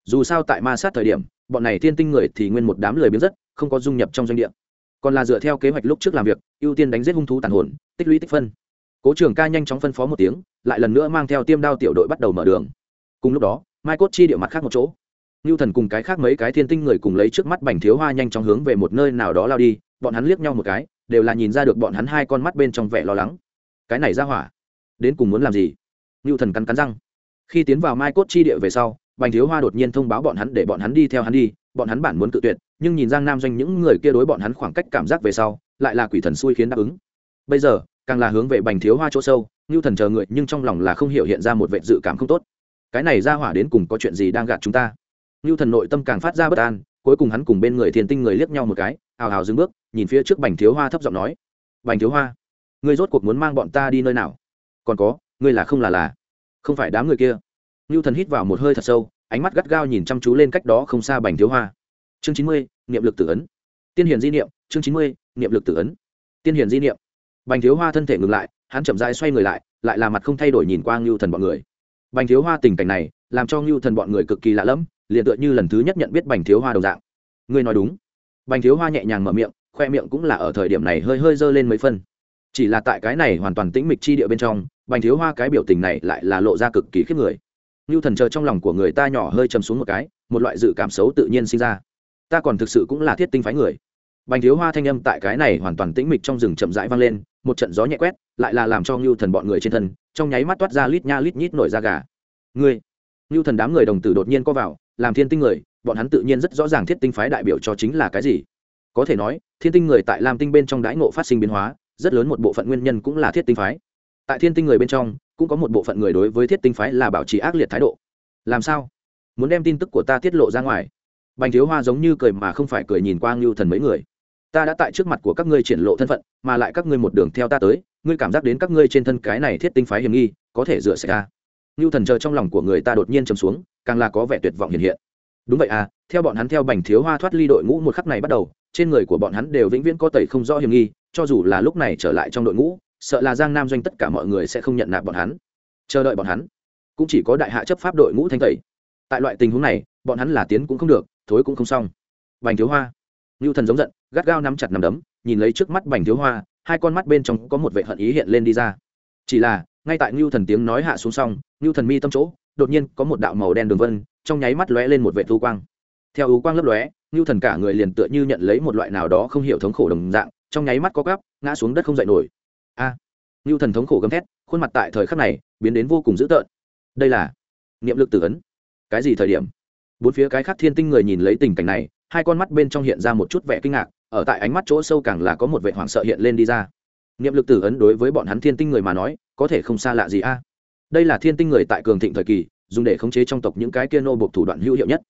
Dù sao tại ma sát thời điểm, bọn này thiên tinh người thì nguyên một đám lười biến rất, không có dung nhập trong doanh địa. Còn là dựa theo kế hoạch lúc trước làm việc, ưu tiên đánh giết hung thú tàn hồn, tích lũy tích phân cố trường ca nhanh chóng phân phó một tiếng, lại lần nữa mang theo tiêm đao tiểu đội bắt đầu mở đường. Cùng lúc đó, mai cốt chi địa mặt khác một chỗ. Ngưu thần cùng cái khác mấy cái thiên tinh người cùng lấy trước mắt bành thiếu hoa nhanh chóng hướng về một nơi nào đó lao đi, bọn hắn liếc nhau một cái, đều là nhìn ra được bọn hắn hai con mắt bên trong vẻ lo lắng. Cái này ra hỏa, đến cùng muốn làm gì? Ngưu thần cắn cắn răng. Khi tiến vào mai cốt chi địa về sau, bành thiếu hoa đột nhiên thông báo bọn hắn để bọn hắn đi theo hắn đi, bọn hắn bản muốn cự tuyệt, nhưng nhìn giang nam doanh những người kia đối bọn hắn khoảng cách cảm giác về sau, lại là quỷ thần xui khiến đáp ứng. Bây giờ càng là hướng về bành thiếu hoa chỗ sâu, ngưu thần chờ người, nhưng trong lòng là không hiểu hiện ra một vệ dự cảm không tốt. Cái này ra hỏa đến cùng có chuyện gì đang gạt chúng ta? Ngưu thần nội tâm càng phát ra bất an, cuối cùng hắn cùng bên người thiên tinh người liếc nhau một cái, hào hào dừng bước, nhìn phía trước bành thiếu hoa thấp giọng nói, bành thiếu hoa, ngươi rốt cuộc muốn mang bọn ta đi nơi nào? Còn có, ngươi là không là là, không phải đám người kia. Ngưu thần hít vào một hơi thật sâu, ánh mắt gắt gao nhìn chăm chú lên cách đó không xa bành thiếu hoa. Chương chín mươi, niệm lực tử ấn. Tiên hiền di niệm, chương chín mươi, niệm lực tử ấn. Tiên hiền di niệm bành thiếu hoa thân thể ngừng lại, hắn chậm rãi xoay người lại lại là mặt không thay đổi nhìn qua ngưu thần bọn người. Bành thiếu hoa tình cảnh này, làm cho ngưu thần bọn người cực kỳ lạ lẫm, liền tựa như lần thứ nhất nhận biết bành thiếu hoa đồng dạng. Ngươi nói đúng. Bành thiếu hoa nhẹ nhàng mở miệng, khoe miệng cũng là ở thời điểm này hơi hơi dơ lên mấy phân. Chỉ là tại cái này hoàn toàn tĩnh mịch chi địa bên trong, bành thiếu hoa cái biểu tình này lại là lộ ra cực kỳ khiếp người. Ngưu thần chờ trong lòng của người ta nhỏ hơi chầm xuống một cái, một loại dự cảm xấu tự nhiên sinh ra. Ta còn thực sự cũng là thiết tinh phái người bành thiếu hoa thanh âm tại cái này hoàn toàn tĩnh mịch trong rừng chậm rãi vang lên, một trận gió nhẹ quét, lại là làm cho ngưu thần bọn người trên thân, trong nháy mắt toát ra lít nha lít nhít nổi da gà. Ngươi! Ngưu thần đám người đồng tử đột nhiên có vào, làm thiên tinh người, bọn hắn tự nhiên rất rõ ràng thiết tinh phái đại biểu cho chính là cái gì. Có thể nói, thiên tinh người tại lam tinh bên trong đãi ngộ phát sinh biến hóa, rất lớn một bộ phận nguyên nhân cũng là thiết tinh phái. Tại thiên tinh người bên trong, cũng có một bộ phận người đối với thiết tinh phái là bảo trì ác liệt thái độ. Làm sao? Muốn đem tin tức của ta tiết lộ ra ngoài? Bành thiếu hoa giống như cười mà không phải cười nhìn qua ngưu thần mấy người ta đã tại trước mặt của các ngươi triển lộ thân phận, mà lại các ngươi một đường theo ta tới, ngươi cảm giác đến các ngươi trên thân cái này thiết tinh phái hiểm nghi, có thể dựa xảy ra ngưu thần chờ trong lòng của người ta đột nhiên chầm xuống, càng là có vẻ tuyệt vọng hiện hiện. Đúng vậy à theo bọn hắn theo bành thiếu hoa thoát ly đội ngũ một khắc này bắt đầu, trên người của bọn hắn đều vĩnh viễn có tẩy không rõ hiểm nghi, cho dù là lúc này trở lại trong đội ngũ, sợ là giang nam doanh tất cả mọi người sẽ không nhận nạp bọn hắn. Chờ đợi bọn hắn, cũng chỉ có đại hạ chấp pháp đội ngũ thanh tẩy. Tại loại tình huống này, bọn hắn là tiến cũng không được, thối cũng không xong. Bành thiếu hoa ngưu thần giống giận gắt gao nắm chặt nằm đấm nhìn lấy trước mắt bành thiếu hoa hai con mắt bên trong có một vệ hận ý hiện lên đi ra. Chỉ là ngay tại ngưu thần tiếng nói hạ xuống xong ngưu thần mi tâm chỗ đột nhiên có một đạo màu đen đường vân trong nháy mắt lóe lên một vệ thu quang. Theo ưu quang lấp lóe ngưu thần cả người liền tựa như nhận lấy một loại nào đó không hiểu thống khổ đồng dạng trong nháy mắt có gắp ngã xuống đất không dậy nổi. A! À, ngưu thần thống khổ gầm thét khuôn mặt tại thời khắc này biến đến vô cùng dữ tợn. Đây là niệm lực tử ấn. Cái gì thời điểm? Bốn phía cái khác thiên tinh người nhìn lấy tình cảnh này hai con mắt bên trong hiện ra một chút vẻ kinh ngạc, ở tại ánh mắt chỗ sâu càng là có một vẻ hoảng sợ hiện lên đi ra. Niệm lực tử ấn đối với bọn hắn thiên tinh người mà nói, có thể không xa lạ gì a. Đây là thiên tinh người tại cường thịnh thời kỳ, dùng để khống chế trong tộc những cái kia nô buộc thủ đoạn hữu hiệu nhất.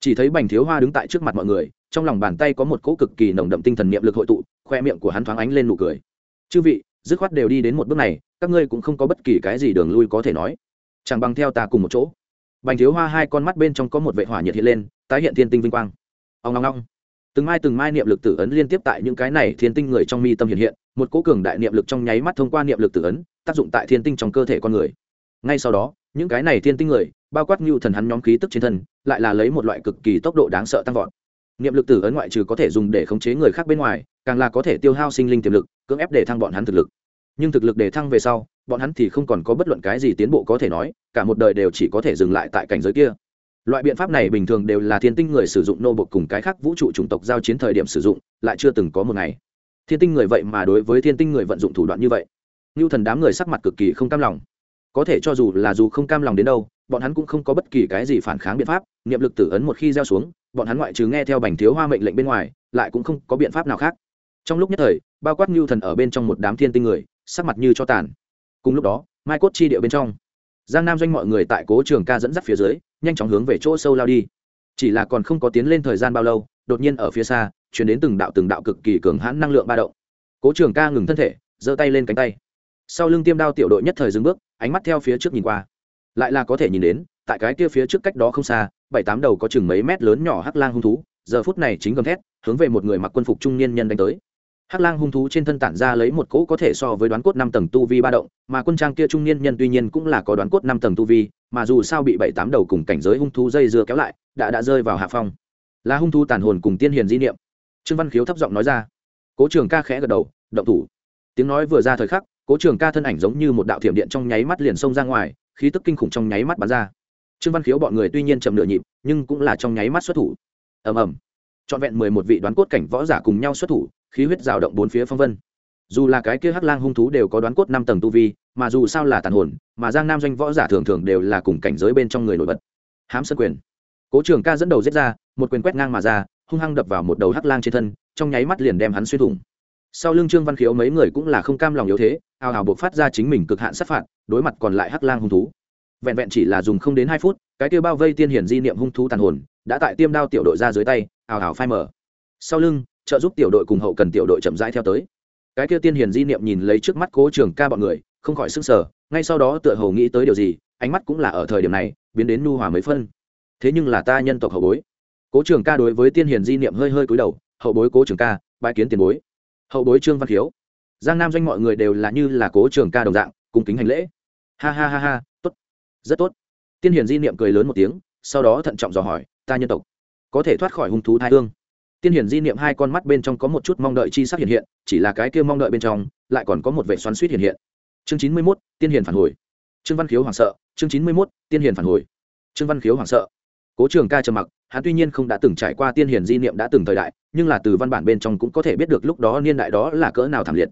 Chỉ thấy bành thiếu hoa đứng tại trước mặt mọi người, trong lòng bàn tay có một cỗ cực kỳ nồng đậm tinh thần niệm lực hội tụ, khoe miệng của hắn thoáng ánh lên nụ cười. Chư vị, dứt khoát đều đi đến một bước này, các ngươi cũng không có bất kỳ cái gì đường lui có thể nói. Chẳng bằng theo ta cùng một chỗ. Bành thiếu hoa hai con mắt bên trong có một vệ hỏa nhiệt hiện lên, tái hiện thiên tinh vinh quang ông long long từng mai từng mai niệm lực tử ấn liên tiếp tại những cái này thiên tinh người trong mi tâm hiện hiện, một cố cường đại niệm lực trong nháy mắt thông qua niệm lực tử ấn, tác dụng tại thiên tinh trong cơ thể con người. Ngay sau đó, những cái này thiên tinh người, bao quát như thần hắn nhóm khí tức trên thân, lại là lấy một loại cực kỳ tốc độ đáng sợ tăng vọt. Niệm lực tử ấn ngoại trừ có thể dùng để khống chế người khác bên ngoài, càng là có thể tiêu hao sinh linh tiềm lực, cưỡng ép để thăng bọn hắn thực lực. Nhưng thực lực để thăng về sau, bọn hắn thì không còn có bất luận cái gì tiến bộ có thể nói, cả một đời đều chỉ có thể dừng lại tại cảnh giới kia loại biện pháp này bình thường đều là thiên tinh người sử dụng nô bộc cùng cái khác vũ trụ chủng tộc giao chiến thời điểm sử dụng, lại chưa từng có một ngày. Thiên tinh người vậy mà đối với thiên tinh người vận dụng thủ đoạn như vậy. Như thần đám người sắc mặt cực kỳ không cam lòng. Có thể cho dù là dù không cam lòng đến đâu, bọn hắn cũng không có bất kỳ cái gì phản kháng biện pháp, niệm lực tử ấn một khi gieo xuống, bọn hắn ngoại trừ nghe theo bành thiếu hoa mệnh lệnh bên ngoài, lại cũng không có biện pháp nào khác. Trong lúc nhất thời, bao quát như thần ở bên trong một đám thiên tinh người, sắc mặt như cho tàn. Cùng lúc đó, mai cốt chi địa bên trong, giang nam doanh mọi người tại cố trường ca dẫn dắt phía dưới nhanh chóng hướng về chỗ sâu lao đi. Chỉ là còn không có tiến lên thời gian bao lâu, đột nhiên ở phía xa, chuyển đến từng đạo từng đạo cực kỳ cường hãn năng lượng ba động. Cố trường ca ngừng thân thể, giơ tay lên cánh tay. Sau lưng tiêm đao tiểu đội nhất thời dừng bước, ánh mắt theo phía trước nhìn qua. Lại là có thể nhìn đến, tại cái kia phía trước cách đó không xa, bảy tám đầu có chừng mấy mét lớn nhỏ hắc lang hung thú, giờ phút này chính gầm thét, hướng về một người mặc quân phục trung niên nhân đánh tới hắc lang hung thú trên thân tản ra lấy một cỗ có thể so với đoán cốt năm tầng tu vi ba động, mà quân trang kia trung niên nhân tuy nhiên cũng là có đoán cốt năm tầng tu vi, mà dù sao bị bảy tám đầu cùng cảnh giới hung thú dây dưa kéo lại, đã đã rơi vào hạ phong. Là hung thú tàn hồn cùng tiên hiền di niệm. Trương văn khiếu thấp giọng nói ra. Cố trường ca khẽ gật đầu, động thủ. Tiếng nói vừa ra thời khắc, cố trường ca thân ảnh giống như một đạo thiểm điện trong nháy mắt liền xông ra ngoài, khí tức kinh khủng trong nháy mắt bắn ra. Trương văn khiếu bọn người tuy nhiên chậm nửa nhịp, nhưng cũng là trong nháy mắt xuất thủ. Ầm ầm. Trọn vẹn mười một vị đoán cốt cảnh võ giả cùng nhau xuất thủ khí huyết rào động bốn phía phong vân. Dù là cái kia hắc lang hung thú đều có đoán cốt năm tầng tu vi, mà dù sao là tàn hồn, mà giang nam doanh võ giả thường thường đều là cùng cảnh giới bên trong người nổi bật. Hám sân quyền. Cố trường ca dẫn đầu giết ra, một quyền quét ngang mà ra, hung hăng đập vào một đầu hắc lang trên thân, trong nháy mắt liền đem hắn xuyên thủng. Sau lưng trương văn khiếu mấy người cũng là không cam lòng yếu thế, ào ào buộc phát ra chính mình cực hạn sát phạt, đối mặt còn lại hắc lang hung thú. Vẹn vẹn chỉ là dùng không đến hai phút, cái kêu bao vây tiên hiển di niệm hung thú tàn hồn, đã tại tiêm đao tiểu đội ra dưới tay, ào ào phai mở sau lưng trợ giúp tiểu đội cùng hậu cần tiểu đội chậm rãi theo tới. Cái kia tiên hiền di niệm nhìn lấy trước mắt cố trường ca bọn người, không khỏi s sở ngay sau đó tựa hồ nghĩ tới điều gì, ánh mắt cũng là ở thời điểm này, biến đến nu hòa mấy phân. Thế nhưng là ta nhân tộc hậu bối. Cố trường ca đối với tiên hiền di niệm hơi hơi cúi đầu, hậu bối cố trường ca, bãi kiến tiền bối. Hậu bối trương văn khiếu. Giang nam doanh mọi người đều là như là cố trường ca đồng dạng cùng kính hành lễ. Ha ha ha ha, tốt, rất tốt. Tiên hiền di niệm cười lớn một tiếng, sau đó thận trọng dò hỏi, ta nhân tộc, có thể thoát khỏi hung thú thai hương? Tiên hiển di niệm hai con mắt bên trong có một chút mong đợi chi sắc hiện hiện, chỉ là cái kia mong đợi bên trong, lại còn có một vệ xoắn suýt hiện hiện. Chương chín mươi mốt, tiên hiển phản hồi. Trương văn khiếu hoảng sợ, chương chín mươi mốt, tiên hiển phản hồi. Trương văn khiếu hoảng sợ. Cố trường ca trầm mặc, hắn tuy nhiên không đã từng trải qua tiên hiển di niệm đã từng thời đại, nhưng là từ văn bản bên trong cũng có thể biết được lúc đó niên đại đó là cỡ nào thảm liệt.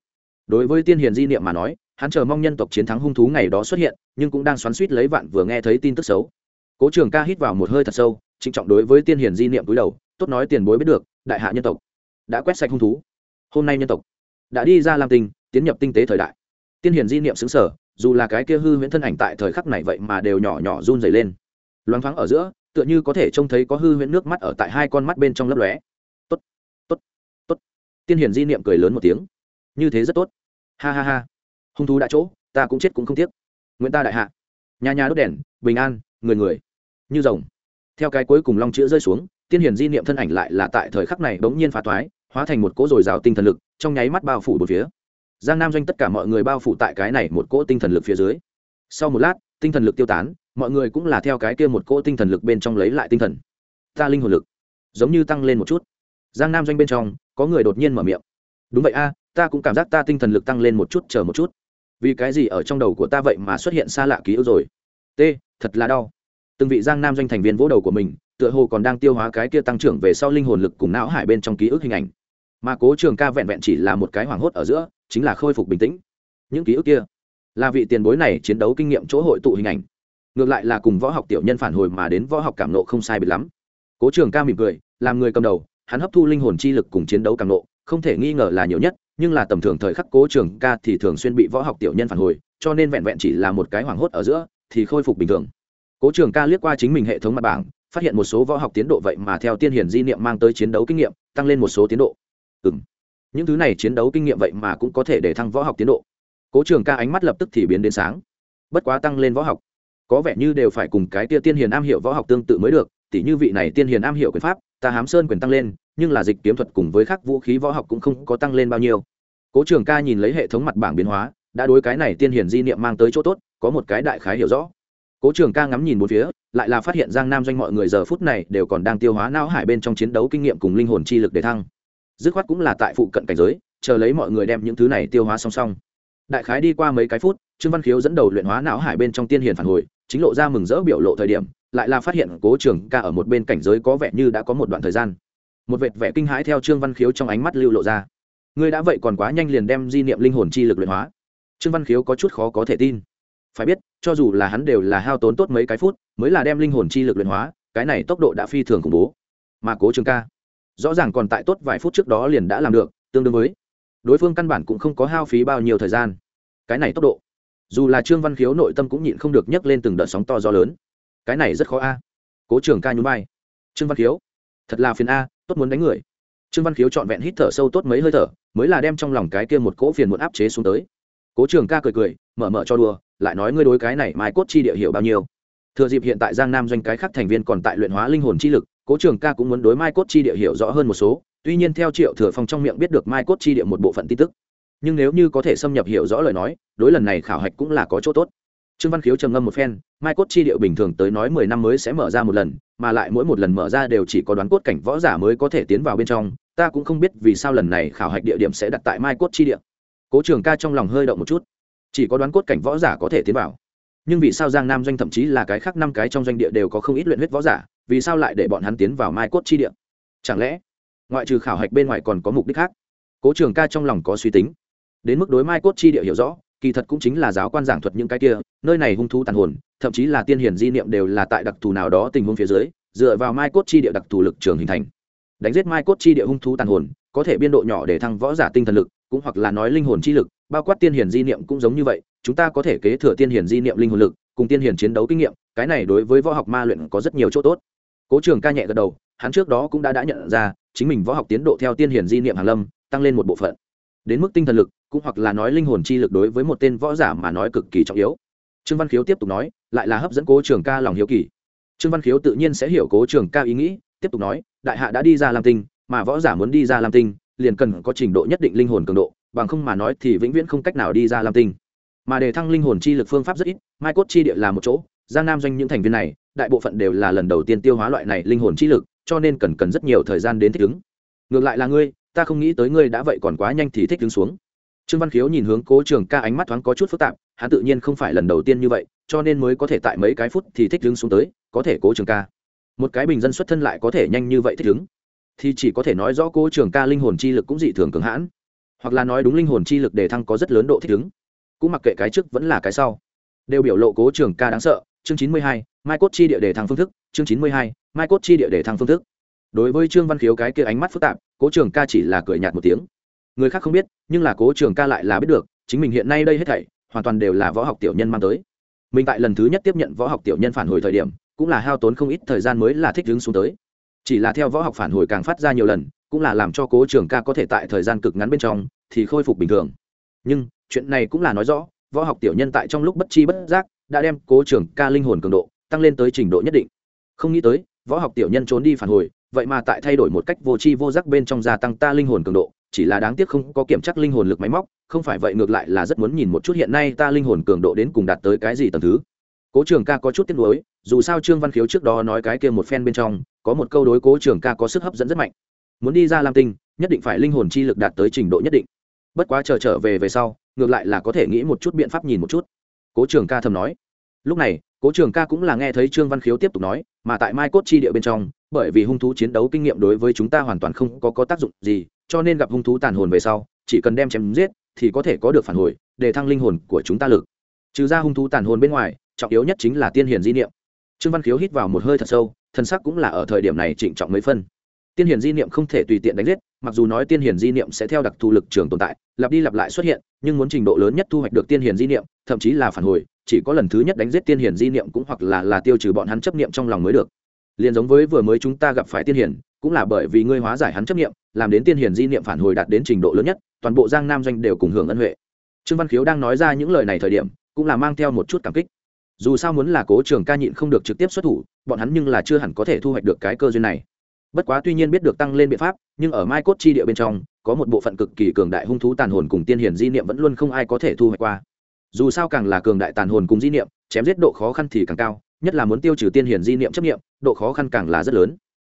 Đối với tiên hiển di niệm mà nói, hắn chờ mong nhân tộc chiến thắng hung thú ngày đó xuất hiện, nhưng cũng đang xoắn suýt lấy vạn vừa nghe thấy tin tức xấu. Cố trường ca hít vào một hơi thật sâu, trịnh trọng đối với tiên hiển di niệm cúi đầu, tốt nói tiền bối biết được đại hạ nhân tộc, đã quét sạch hung thú, hôm nay nhân tộc đã đi ra làm tình, tiến nhập tinh tế thời đại. Tiên hiển di niệm xứng sở, dù là cái kia hư huyễn thân ảnh tại thời khắc này vậy mà đều nhỏ nhỏ run dày lên. Loáng thoáng ở giữa, tựa như có thể trông thấy có hư huyễn nước mắt ở tại hai con mắt bên trong lấp lóe. Tốt tốt tốt. Tiên hiển di niệm cười lớn một tiếng. Như thế rất tốt. Ha ha ha. Hung thú đã chỗ, ta cũng chết cũng không tiếc. Nguyễn ta đại hạ. Nhà nhà đốt đèn, bình an, người người. Như rồng. Theo cái cuối cùng long chữ rơi xuống tiên hiển di niệm thân ảnh lại là tại thời khắc này bỗng nhiên phá toái, hóa thành một cỗ dồi dào tinh thần lực, trong nháy mắt bao phủ một phía. Giang nam doanh tất cả mọi người bao phủ tại cái này một cỗ tinh thần lực phía dưới. Sau một lát, tinh thần lực tiêu tán, mọi người cũng là theo cái kia một cỗ tinh thần lực bên trong lấy lại tinh thần. Ta linh hồn lực, giống như tăng lên một chút. Giang nam doanh bên trong, có người đột nhiên mở miệng. Đúng vậy a, ta cũng cảm giác ta tinh thần lực tăng lên một chút, chờ một chút. Vì cái gì ở trong đầu của ta vậy mà xuất hiện xa lạ ký ức rồi? T, thật là đau. Từng vị giang nam doanh thành viên vỗ đầu của mình tựa hồ còn đang tiêu hóa cái kia tăng trưởng về sau linh hồn lực cùng não hải bên trong ký ức hình ảnh. Mà cố trường ca vẹn vẹn chỉ là một cái hoảng hốt ở giữa, chính là khôi phục bình tĩnh. Những ký ức kia là vị tiền bối này chiến đấu kinh nghiệm chỗ hội tụ hình ảnh. Ngược lại là cùng võ học tiểu nhân phản hồi mà đến võ học cảm nộ không sai biệt lắm. Cố trường ca mỉm cười, làm người cầm đầu, hắn hấp thu linh hồn chi lực cùng chiến đấu cảm nộ, không thể nghi ngờ là nhiều nhất, nhưng là tầm thường thời khắc cố trường ca thì thường xuyên bị võ học tiểu nhân phản hồi, cho nên vẹn vẹn chỉ là một cái hoảng hốt ở giữa, thì khôi phục bình thường. Cố trường ca liếc qua chính mình hệ thống mặt bảng phát hiện một số võ học tiến độ vậy mà theo tiên hiển di niệm mang tới chiến đấu kinh nghiệm, tăng lên một số tiến độ. Ừ m những thứ này chiến đấu kinh nghiệm vậy mà cũng có thể để thăng võ học tiến độ. Cố trường ca ánh mắt lập tức thì biến đến sáng. Bất quá tăng lên võ học. Có vẻ như đều phải cùng cái tia tiên hiền am hiểu võ học tương tự mới được, tỉ như vị này tiên hiền am hiểu quyền pháp, ta hám sơn quyền tăng lên, nhưng là dịch kiếm thuật cùng với các vũ khí võ học cũng không có tăng lên bao nhiêu. Cố trường ca nhìn lấy hệ thống mặt bảng biến hóa, đã đối cái này tiên hiền di niệm mang tới chỗ tốt, có một cái đại khái hiểu rõ cố trường ca ngắm nhìn bốn phía, lại là phát hiện giang nam doanh mọi người giờ phút này đều còn đang tiêu hóa não hải bên trong chiến đấu kinh nghiệm cùng linh hồn chi lực để thăng. Dứt khoát cũng là tại phụ cận cảnh giới, chờ lấy mọi người đem những thứ này tiêu hóa song song. Đại khái đi qua mấy cái phút, trương văn khiếu dẫn đầu luyện hóa não hải bên trong tiên hiền phản hồi, chính lộ ra mừng rỡ biểu lộ thời điểm, lại là phát hiện cố trường ca ở một bên cảnh giới có vẻ như đã có một đoạn thời gian. Một vệt vẻ kinh hãi theo trương văn khiếu trong ánh mắt lưu lộ ra. Ngươi đã vậy còn quá nhanh liền đem di niệm linh hồn chi lực luyện hóa. Trương văn khiếu có chút khó có thể tin. Phải biết cho dù là hắn đều là hao tốn tốt mấy cái phút, mới là đem linh hồn chi lực luyện hóa, cái này tốc độ đã phi thường khủng bố. Mà cố trường ca, rõ ràng còn tại tốt vài phút trước đó liền đã làm được, tương đương với, đối phương căn bản cũng không có hao phí bao nhiêu thời gian. Cái này tốc độ, dù là trương văn khiếu nội tâm cũng nhịn không được nhấc lên từng đợt sóng to gió lớn. Cái này rất khó a. Cố trường ca nhún vai. Trương văn khiếu, thật là phiền a, tốt muốn đánh người. Trương văn khiếu trọn vẹn hít thở sâu tốt mấy hơi thở, mới là đem trong lòng cái kia một cỗ phiền muốn áp chế xuống tới cố trường ca cười cười, mở mở cho đùa, lại nói ngươi đối cái này mai cốt chi địa hiểu bao nhiêu. Thừa dịp hiện tại giang nam doanh cái khác thành viên còn tại luyện hóa linh hồn chi lực, cố trường ca cũng muốn đối mai cốt chi địa hiểu rõ hơn một số, tuy nhiên theo triệu thừa phong trong miệng biết được mai cốt chi địa một bộ phận tin tức. Nhưng nếu như có thể xâm nhập hiểu rõ lời nói, đối lần này khảo hạch cũng là có chỗ tốt. Trương văn khiếu trầm ngâm một phen, mai cốt chi địa bình thường tới nói mười năm mới sẽ mở ra một lần, mà lại mỗi một lần mở ra đều chỉ có đoán cốt cảnh võ giả mới có thể tiến vào bên trong, ta cũng không biết vì sao lần này khảo hạch địa điểm sẽ đặt tại mai cốt chi địa cố trường ca trong lòng hơi động một chút. Chỉ có đoán cốt cảnh võ giả có thể tiến vào. Nhưng vì sao giang nam doanh thậm chí là cái khác năm cái trong doanh địa đều có không ít luyện huyết võ giả, vì sao lại để bọn hắn tiến vào mai cốt chi địa? Chẳng lẽ, ngoại trừ khảo hạch bên ngoài còn có mục đích khác? Cố trường ca trong lòng có suy tính. Đến mức đối mai cốt chi địa hiểu rõ, kỳ thật cũng chính là giáo quan giảng thuật những cái kia, nơi này hung thú tàn hồn, thậm chí là tiên hiển di niệm đều là tại đặc thù nào đó tình huống phía dưới, dựa vào mai cốt chi địa đặc thù lực trường hình thành. Đánh giết mai cốt chi địa hung thú tàn hồn, có thể biên độ nhỏ để thăng võ giả tinh thần lực cũng hoặc là nói linh hồn chi lực, bao quát tiên hiển di niệm cũng giống như vậy, chúng ta có thể kế thừa tiên hiển di niệm linh hồn lực, cùng tiên hiển chiến đấu kinh nghiệm, cái này đối với võ học ma luyện có rất nhiều chỗ tốt. Cố trường ca nhẹ gật đầu, hắn trước đó cũng đã đã nhận ra, chính mình võ học tiến độ theo tiên hiển di niệm hàn lâm, tăng lên một bộ phận. Đến mức tinh thần lực, cũng hoặc là nói linh hồn chi lực đối với một tên võ giả mà nói cực kỳ trọng yếu. Trương văn khiếu tiếp tục nói, lại là hấp dẫn cố trường ca lòng hiếu kỳ. Trương văn khiếu tự nhiên sẽ hiểu cố trường ca ý nghĩ, tiếp tục nói, đại hạ đã đi ra làm tinh, mà võ giả muốn đi ra làm tinh liền cần có trình độ nhất định linh hồn cường độ, bằng không mà nói thì vĩnh viễn không cách nào đi ra lam tinh. Mà để thăng linh hồn chi lực phương pháp rất ít, mai cốt chi địa là một chỗ, giang nam doanh những thành viên này, đại bộ phận đều là lần đầu tiên tiêu hóa loại này linh hồn chi lực, cho nên cần cần rất nhiều thời gian đến thích ứng. Ngược lại là ngươi, ta không nghĩ tới ngươi đã vậy còn quá nhanh thì thích ứng xuống. Trương văn khiếu nhìn hướng cố trường ca ánh mắt thoáng có chút phức tạp, hắn tự nhiên không phải lần đầu tiên như vậy, cho nên mới có thể tại mấy cái phút thì thích ứng xuống tới, có thể cố trường ca. Một cái bình dân xuất thân lại có thể nhanh như vậy thích ứng thì chỉ có thể nói rõ cố trường ca linh hồn chi lực cũng dị thường cường hãn. Hoặc là nói đúng linh hồn chi lực để thăng có rất lớn độ thích ứng. Cũng mặc kệ cái trước vẫn là cái sau. Đều biểu lộ cố trường ca đáng sợ. Chương chín mươi hai, mai cốt chi địa để thăng phương thức. Chương chín mươi hai, mai cốt chi địa để thăng phương thức. Đối với trương văn khiếu cái kia ánh mắt phức tạp, cố trường ca chỉ là cười nhạt một tiếng. Người khác không biết, nhưng là cố trường ca lại là biết được, chính mình hiện nay đây hết thảy, hoàn toàn đều là võ học tiểu nhân mang tới. Mình tại lần thứ nhất tiếp nhận võ học tiểu nhân phản hồi thời điểm, cũng là hao tốn không ít thời gian mới là thích ứng xuống tới chỉ là theo võ học phản hồi càng phát ra nhiều lần, cũng là làm cho cố trường ca có thể tại thời gian cực ngắn bên trong thì khôi phục bình thường. Nhưng, chuyện này cũng là nói rõ, võ học tiểu nhân tại trong lúc bất chi bất giác đã đem cố trường ca linh hồn cường độ tăng lên tới trình độ nhất định. Không nghĩ tới, võ học tiểu nhân trốn đi phản hồi, vậy mà tại thay đổi một cách vô tri vô giác bên trong gia tăng ta linh hồn cường độ, chỉ là đáng tiếc không có kiểm tra linh hồn lực máy móc, không phải vậy ngược lại là rất muốn nhìn một chút hiện nay ta linh hồn cường độ đến cùng đạt tới cái gì tầm thứ. Cố trường ca có chút tiếc nuối, dù sao trương văn khiếu trước đó nói cái kia một phen bên trong có một câu đối cố trường ca có sức hấp dẫn rất mạnh. Muốn đi ra lam tinh nhất định phải linh hồn chi lực đạt tới trình độ nhất định. Bất quá chờ trở về về sau ngược lại là có thể nghĩ một chút biện pháp nhìn một chút. Cố trường ca thầm nói. Lúc này cố trường ca cũng là nghe thấy trương văn khiếu tiếp tục nói mà tại mai cốt chi địa bên trong bởi vì hung thú chiến đấu kinh nghiệm đối với chúng ta hoàn toàn không có, có tác dụng gì cho nên gặp hung thú tàn hồn về sau chỉ cần đem chém giết thì có thể có được phản hồi để thăng linh hồn của chúng ta lực. Trừ ra hung thú tàn hồn bên ngoài trọng yếu nhất chính là tiên hiền di niệm. Trương văn khiếu hít vào một hơi thật sâu thân sắc cũng là ở thời điểm này trịnh trọng mấy phân. Tiên hiền di niệm không thể tùy tiện đánh giết, mặc dù nói tiên hiền di niệm sẽ theo đặc thù lực trường tồn tại, lặp đi lặp lại xuất hiện, nhưng muốn trình độ lớn nhất thu hoạch được tiên hiền di niệm, thậm chí là phản hồi, chỉ có lần thứ nhất đánh giết tiên hiền di niệm cũng hoặc là là tiêu trừ bọn hắn chấp niệm trong lòng mới được. Liền giống với vừa mới chúng ta gặp phải tiên hiền, cũng là bởi vì ngươi hóa giải hắn chấp niệm, làm đến tiên hiền di niệm phản hồi đạt đến trình độ lớn nhất, toàn bộ giang nam doanh đều cùng hưởng ân huệ. Trương văn khiếu đang nói ra những lời này thời điểm, cũng là mang theo một chút cảm kích dù sao muốn là cố trường ca nhịn không được trực tiếp xuất thủ, bọn hắn nhưng là chưa hẳn có thể thu hoạch được cái cơ duyên này. Bất quá tuy nhiên biết được tăng lên biện pháp, nhưng ở mai cốt chi địa bên trong, có một bộ phận cực kỳ cường đại hung thú tàn hồn cùng tiên hiền di niệm vẫn luôn không ai có thể thu hoạch qua. Dù sao càng là cường đại tàn hồn cùng di niệm, chém giết độ khó khăn thì càng cao, nhất là muốn tiêu trừ tiên hiền di niệm chấp niệm, độ khó khăn càng là rất lớn.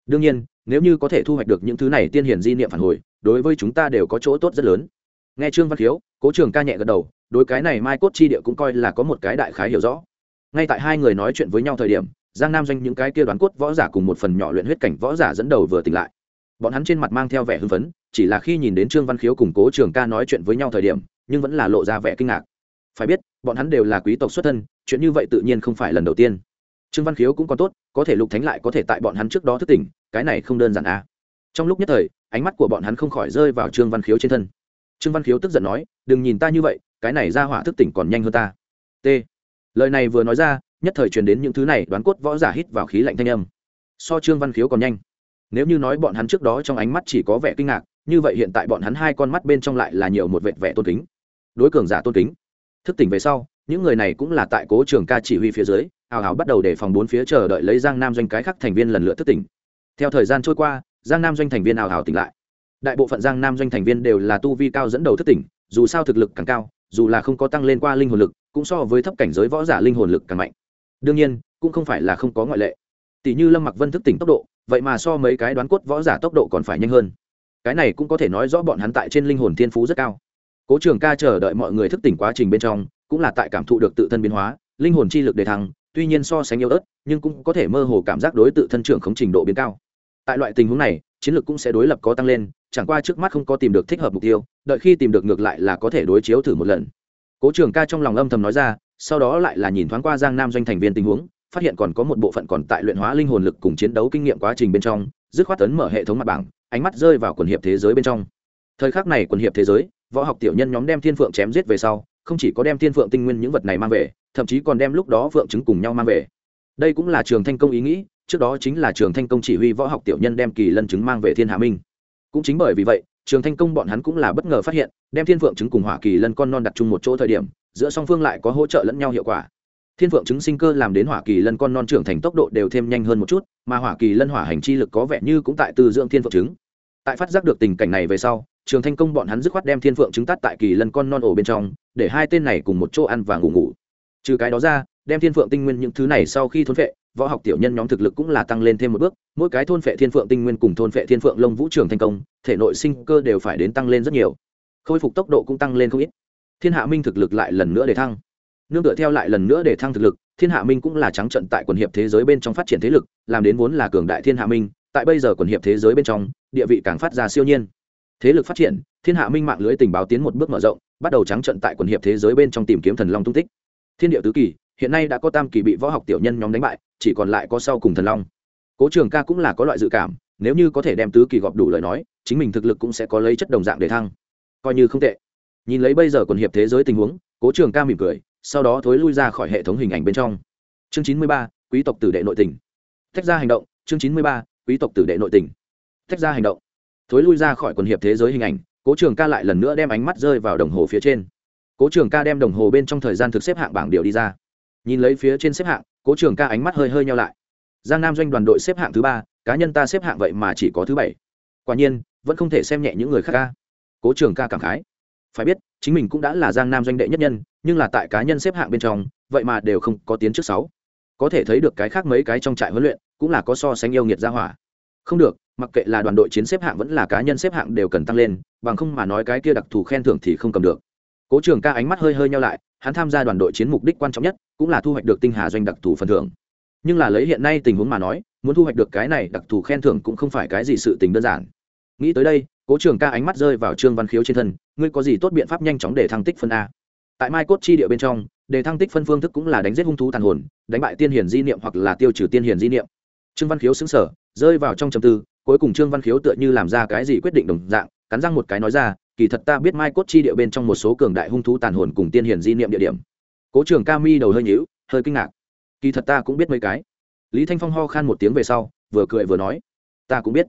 Đương nhiên, nếu như có thể thu hoạch được những thứ này tiên hiền di niệm phản hồi, đối với chúng ta đều có chỗ tốt rất lớn. Nghe trương văn khiếu, cố trường ca nhẹ gật đầu, đối cái này mai cốt chi địa cũng coi là có một cái đại khái hiểu rõ ngay tại hai người nói chuyện với nhau thời điểm, giang nam doanh những cái kia đoán cốt võ giả cùng một phần nhỏ luyện huyết cảnh võ giả dẫn đầu vừa tỉnh lại. Bọn hắn trên mặt mang theo vẻ hưng phấn, chỉ là khi nhìn đến trương văn khiếu cùng cố trường ca nói chuyện với nhau thời điểm, nhưng vẫn là lộ ra vẻ kinh ngạc. Phải biết, bọn hắn đều là quý tộc xuất thân, chuyện như vậy tự nhiên không phải lần đầu tiên. Trương văn khiếu cũng còn tốt, có thể lục thánh lại có thể tại bọn hắn trước đó thức tỉnh, cái này không đơn giản à. trong lúc nhất thời, ánh mắt của bọn hắn không khỏi rơi vào trương văn khiếu trên thân. Trương văn khiếu tức giận nói, đừng nhìn ta như vậy, cái này ra hỏa thức tỉnh còn nhanh hơn ta. T lời này vừa nói ra, nhất thời truyền đến những thứ này, đoán cốt võ giả hít vào khí lạnh thanh âm. So trương văn khiếu còn nhanh. Nếu như nói bọn hắn trước đó trong ánh mắt chỉ có vẻ kinh ngạc, như vậy hiện tại bọn hắn hai con mắt bên trong lại là nhiều một vẹn vẻ tôn kính. Đối cường giả tôn kính. Thức tỉnh về sau, những người này cũng là tại cố trường ca chỉ huy phía dưới, hào hào bắt đầu để phòng bốn phía chờ đợi lấy giang nam doanh cái khác thành viên lần lượt thức tỉnh. Theo thời gian trôi qua, giang nam doanh thành viên hào hào tỉnh lại. Đại bộ phận giang nam doanh thành viên đều là tu vi cao dẫn đầu thức tỉnh, dù sao thực lực càng cao dù là không có tăng lên qua linh hồn lực, cũng so với thấp cảnh giới võ giả linh hồn lực càng mạnh. Đương nhiên, cũng không phải là không có ngoại lệ. Tỷ như lâm mặc vân thức tỉnh tốc độ, vậy mà so mấy cái đoán cốt võ giả tốc độ còn phải nhanh hơn. Cái này cũng có thể nói rõ bọn hắn tại trên linh hồn thiên phú rất cao. Cố trường ca chờ đợi mọi người thức tỉnh quá trình bên trong, cũng là tại cảm thụ được tự thân biến hóa, linh hồn chi lực đề thăng, tuy nhiên so sánh yếu ớt, nhưng cũng có thể mơ hồ cảm giác đối tự thân trưởng không trình độ biến cao. Tại loại tình huống này, chiến lược cũng sẽ đối lập có tăng lên chẳng qua trước mắt không có tìm được thích hợp mục tiêu, đợi khi tìm được ngược lại là có thể đối chiếu thử một lần. Cố trường ca trong lòng âm thầm nói ra, sau đó lại là nhìn thoáng qua giang nam doanh thành viên tình huống, phát hiện còn có một bộ phận còn tại luyện hóa linh hồn lực cùng chiến đấu kinh nghiệm quá trình bên trong, dứt khoát tấn mở hệ thống mặt bảng, ánh mắt rơi vào quần hiệp thế giới bên trong. Thời khắc này quần hiệp thế giới, võ học tiểu nhân nhóm đem thiên phượng chém giết về sau, không chỉ có đem thiên phượng tinh nguyên những vật này mang về, thậm chí còn đem lúc đó phượng chứng cùng nhau mang về. Đây cũng là trường thanh công ý nghĩ, trước đó chính là trường thanh công chỉ huy võ học tiểu nhân đem kỳ lân chứng mang về thiên hạ minh cũng chính bởi vì vậy, trường thanh công bọn hắn cũng là bất ngờ phát hiện, đem thiên phượng trứng cùng hỏa kỳ lân con non đặt chung một chỗ thời điểm, giữa song phương lại có hỗ trợ lẫn nhau hiệu quả thiên phượng trứng sinh cơ làm đến hỏa kỳ lân con non trưởng thành tốc độ đều thêm nhanh hơn một chút, mà hỏa kỳ lân hỏa hành chi lực có vẻ như cũng tại từ dưỡng thiên phượng trứng. tại phát giác được tình cảnh này về sau, trường thanh công bọn hắn dứt khoát đem thiên phượng trứng tắt tại kỳ lân con non ổ bên trong, để hai tên này cùng một chỗ ăn và ngủ ngủ trừ cái đó ra, đem thiên phượng tinh nguyên những thứ này sau khi thốn vệ võ học tiểu nhân nhóm thực lực cũng là tăng lên thêm một bước, mỗi cái thôn phệ thiên phượng tinh nguyên cùng thôn phệ thiên phượng lông vũ trường thành công, thể nội sinh cơ đều phải đến tăng lên rất nhiều. Khôi phục tốc độ cũng tăng lên không ít. Thiên hạ minh thực lực lại lần nữa để thăng. Nương tựa theo lại lần nữa để thăng thực lực, thiên hạ minh cũng là trắng trận tại quần hiệp thế giới bên trong phát triển thế lực, làm đến vốn là cường đại thiên hạ minh, tại bây giờ quần hiệp thế giới bên trong, địa vị càng phát ra siêu nhiên. Thế lực phát triển, thiên hạ minh mạng lưới tình báo tiến một bước mở rộng, bắt đầu trắng trận tại quần hiệp thế giới bên trong tìm kiếm thần long tung tích. Thiên địa tứ kỳ, hiện nay đã có tam kỳ bị võ học tiểu nhân nhóm đánh bại chỉ còn lại có sau cùng thần long. Cố trường ca cũng là có loại dự cảm, nếu như có thể đem tứ kỳ gọp đủ lời nói, chính mình thực lực cũng sẽ có lấy chất đồng dạng để thăng. Coi như không tệ. Nhìn lấy bây giờ còn hiệp thế giới tình huống, cố trường ca mỉm cười, sau đó thối lui ra khỏi hệ thống hình ảnh bên trong. Chương chín mươi ba, quý tộc tử đệ nội tỉnh tách ra hành động, chương chín mươi ba, quý tộc tử đệ nội tỉnh tách ra hành động. Thối lui ra khỏi quần hiệp thế giới hình ảnh, cố trường ca lại lần nữa đem ánh mắt rơi vào đồng hồ phía trên. Cố trường ca đem đồng hồ bên trong thời gian thực xếp hạng bảng điều đi ra. Nhìn lấy phía trên xếp hạng cố trường ca ánh mắt hơi hơi nhau lại. Giang nam doanh đoàn đội xếp hạng thứ ba, cá nhân ta xếp hạng vậy mà chỉ có thứ bảy. Quả nhiên, vẫn không thể xem nhẹ những người khác ca. Cố trường ca cảm khái. Phải biết, chính mình cũng đã là giang nam doanh đệ nhất nhân, nhưng là tại cá nhân xếp hạng bên trong, vậy mà đều không có tiến trước sáu. Có thể thấy được cái khác mấy cái trong trại huấn luyện, cũng là có so sánh yêu nghiệt ra hỏa. Không được, mặc kệ là đoàn đội chiến xếp hạng vẫn là cá nhân xếp hạng đều cần tăng lên, bằng không mà nói cái kia đặc thù khen thưởng thì không cầm được cố trường ca ánh mắt hơi hơi nhau lại, hắn tham gia đoàn đội chiến mục đích quan trọng nhất cũng là thu hoạch được tinh hà doanh đặc thù phần thưởng. Nhưng là lấy hiện nay tình huống mà nói, muốn thu hoạch được cái này đặc thù khen thưởng cũng không phải cái gì sự tình đơn giản. Nghĩ tới đây, cố trường ca ánh mắt rơi vào trương văn khiếu trên thân, ngươi có gì tốt biện pháp nhanh chóng để thăng tích phân a? Tại mai cốt chi địa bên trong, để thăng tích phân phương thức cũng là đánh giết hung thú tàn hồn, đánh bại tiên hiền di niệm hoặc là tiêu trừ tiên hiền di niệm. Trương văn khiếu xứng sở rơi vào trong trầm tư, cuối cùng trương văn khiếu tựa như làm ra cái gì quyết định đồng dạng, cắn răng một cái nói ra kỳ thật ta biết mai cốt chi địa bên trong một số cường đại hung thú tàn hồn cùng tiên hiển di niệm địa điểm. Cố trường ca mi đầu hơi nhữu hơi kinh ngạc. Kỳ thật ta cũng biết mấy cái. Lý thanh phong ho khan một tiếng về sau, vừa cười vừa nói, ta cũng biết.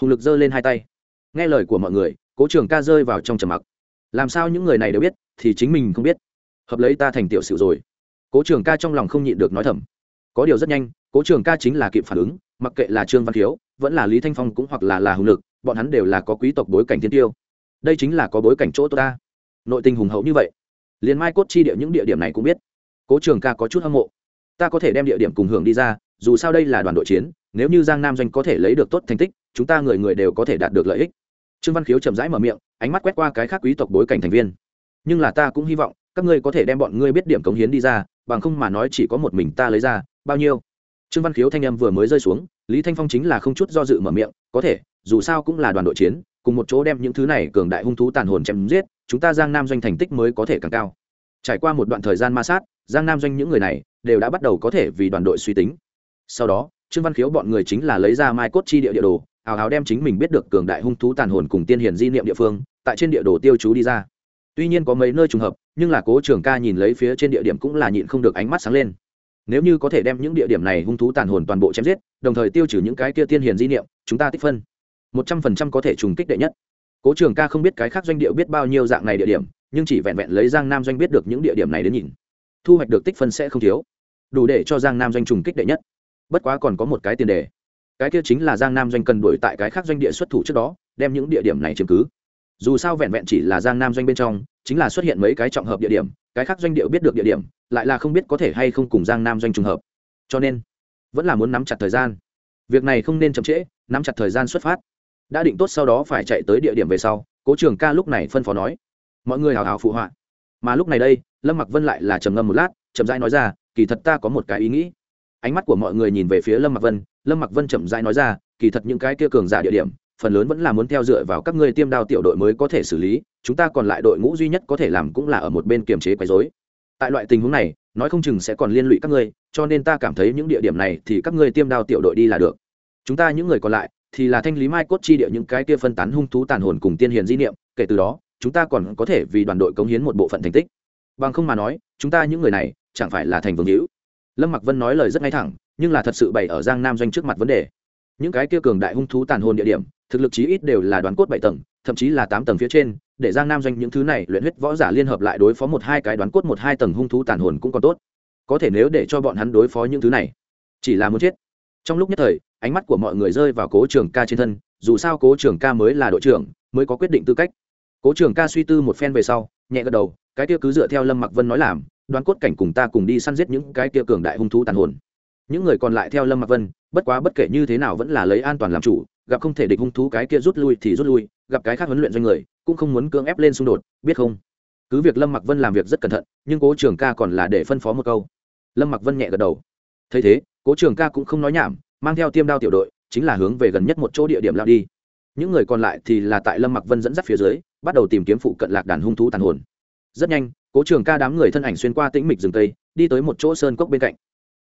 Hùng lực giơ lên hai tay. Nghe lời của mọi người, cố trường ca rơi vào trong trầm mặc. Làm sao những người này đều biết, thì chính mình không biết. Hợp lấy ta thành tiểu sự rồi. Cố trường ca trong lòng không nhịn được nói thầm. Có điều rất nhanh, cố trường ca chính là kịp phản ứng, mặc kệ là trương văn khiếu, vẫn là lý thanh phong cũng hoặc là là hùng lực, bọn hắn đều là có quý tộc bối cảnh thiên tiêu đây chính là có bối cảnh chỗ tôi ta. Nội tình hùng hậu như vậy, liền mai cốt chi địa những địa điểm này cũng biết. Cố trường ca có chút hâm mộ. Ta có thể đem địa điểm cùng hưởng đi ra, dù sao đây là đoàn đội chiến, nếu như giang nam doanh có thể lấy được tốt thành tích, chúng ta người người đều có thể đạt được lợi ích. Trương văn khiếu chậm rãi mở miệng, ánh mắt quét qua cái khác quý tộc bối cảnh thành viên. Nhưng là ta cũng hy vọng, các ngươi có thể đem bọn ngươi biết điểm cống hiến đi ra, bằng không mà nói chỉ có một mình ta lấy ra, bao nhiêu? Trương văn khiếu thanh em vừa mới rơi xuống, lý thanh phong chính là không chút do dự mở miệng, có thể, dù sao cũng là đoàn đội chiến cùng một chỗ đem những thứ này cường đại hung thú tàn hồn chém giết, chúng ta giang nam doanh thành tích mới có thể càng cao. Trải qua một đoạn thời gian ma sát, giang nam doanh những người này đều đã bắt đầu có thể vì đoàn đội suy tính. Sau đó, trương văn khiếu bọn người chính là lấy ra mai cốt chi địa địa đồ ào ào đem chính mình biết được cường đại hung thú tàn hồn cùng tiên hiền di niệm địa phương, tại trên địa đồ tiêu chú đi ra. Tuy nhiên có mấy nơi trùng hợp, nhưng là cố trường ca nhìn lấy phía trên địa điểm cũng là nhịn không được ánh mắt sáng lên. Nếu như có thể đem những địa điểm này hung thú tàn hồn toàn bộ chém giết, đồng thời tiêu trừ những cái kia tiên hiền di niệm, chúng ta tích phân một trăm phần trăm có thể trùng kích đệ nhất. Cố trường ca không biết cái khác doanh địa biết bao nhiêu dạng này địa điểm, nhưng chỉ vẹn vẹn lấy giang nam doanh biết được những địa điểm này đến nhìn. Thu hoạch được tích phân sẽ không thiếu. Đủ để cho giang nam doanh trùng kích đệ nhất. Bất quá còn có một cái tiền đề. Cái kia chính là giang nam doanh cần đổi tại cái khác doanh địa xuất thủ trước đó, đem những địa điểm này chứng cứ. Dù sao vẹn vẹn chỉ là giang nam doanh bên trong, chính là xuất hiện mấy cái trọng hợp địa điểm, cái khác doanh địa biết được địa điểm, lại là không biết có thể hay không cùng giang nam doanh trùng hợp. Cho nên, vẫn là muốn nắm chặt thời gian. Việc này không nên chậm trễ, nắm chặt thời gian xuất phát đã định tốt sau đó phải chạy tới địa điểm về sau, cố trường ca lúc này phân phó nói. Mọi người hào hào phụ họa. Mà lúc này đây, lâm mặc vân lại là trầm ngâm một lát, chậm rãi nói ra, kỳ thật ta có một cái ý nghĩ. Ánh mắt của mọi người nhìn về phía lâm mặc vân, lâm mặc vân chậm rãi nói ra, kỳ thật những cái kia cường giả địa điểm, phần lớn vẫn là muốn theo dựa vào các ngươi tiêm đao tiểu đội mới có thể xử lý, chúng ta còn lại đội ngũ duy nhất có thể làm cũng là ở một bên kiềm chế quấy dối. tại loại tình huống này, nói không chừng sẽ còn liên lụy các ngươi, cho nên ta cảm thấy những địa điểm này thì các ngươi tiêm đao tiểu đội đi là được. Chúng ta những người còn lại thì là thanh lý mai cốt chi địa những cái kia phân tán hung thú tàn hồn cùng tiên hiền di niệm, kể từ đó, chúng ta còn có thể vì đoàn đội cống hiến một bộ phận thành tích. Bằng không mà nói, chúng ta những người này chẳng phải là thành vương hữu. Lâm mặc vân nói lời rất ngay thẳng, nhưng là thật sự bày ở giang nam doanh trước mặt vấn đề. Những cái kia cường đại hung thú tàn hồn địa điểm, thực lực chí ít đều là đoàn cốt bảy tầng, thậm chí là tám tầng phía trên, để giang nam doanh những thứ này luyện huyết võ giả liên hợp lại đối phó một hai cái đoán cốt một hai tầng hung thú tàn hồn cũng còn tốt. Có thể nếu để cho bọn hắn đối phó những thứ này, chỉ là muốn chết. Trong lúc nhất thời ánh mắt của mọi người rơi vào cố trường ca trên thân, dù sao cố trường ca mới là đội trưởng, mới có quyết định tư cách. Cố trường ca suy tư một phen về sau, nhẹ gật đầu, cái kia cứ dựa theo lâm mặc vân nói làm, đoán cốt cảnh cùng ta cùng đi săn giết những cái kia cường đại hung thú tàn hồn. Những người còn lại theo lâm mặc vân, bất quá bất kể như thế nào vẫn là lấy an toàn làm chủ, gặp không thể địch hung thú cái kia rút lui thì rút lui, gặp cái khác huấn luyện doanh người, cũng không muốn cưỡng ép lên xung đột, biết không? Cứ việc lâm mặc vân làm việc rất cẩn thận, nhưng cố trường ca còn là để phân phó một câu. Lâm mặc vân nhẹ gật đầu. Thấy thế, cố trường ca cũng không nói nhảm mang theo tiêm đao tiểu đội, chính là hướng về gần nhất một chỗ địa điểm lao đi. Những người còn lại thì là tại lâm mặc vân dẫn dắt phía dưới, bắt đầu tìm kiếm phụ cận lạc đàn hung thú tàn hồn. Rất nhanh, cố trường ca đám người thân ảnh xuyên qua tĩnh mịch rừng tây, đi tới một chỗ sơn cốc bên cạnh.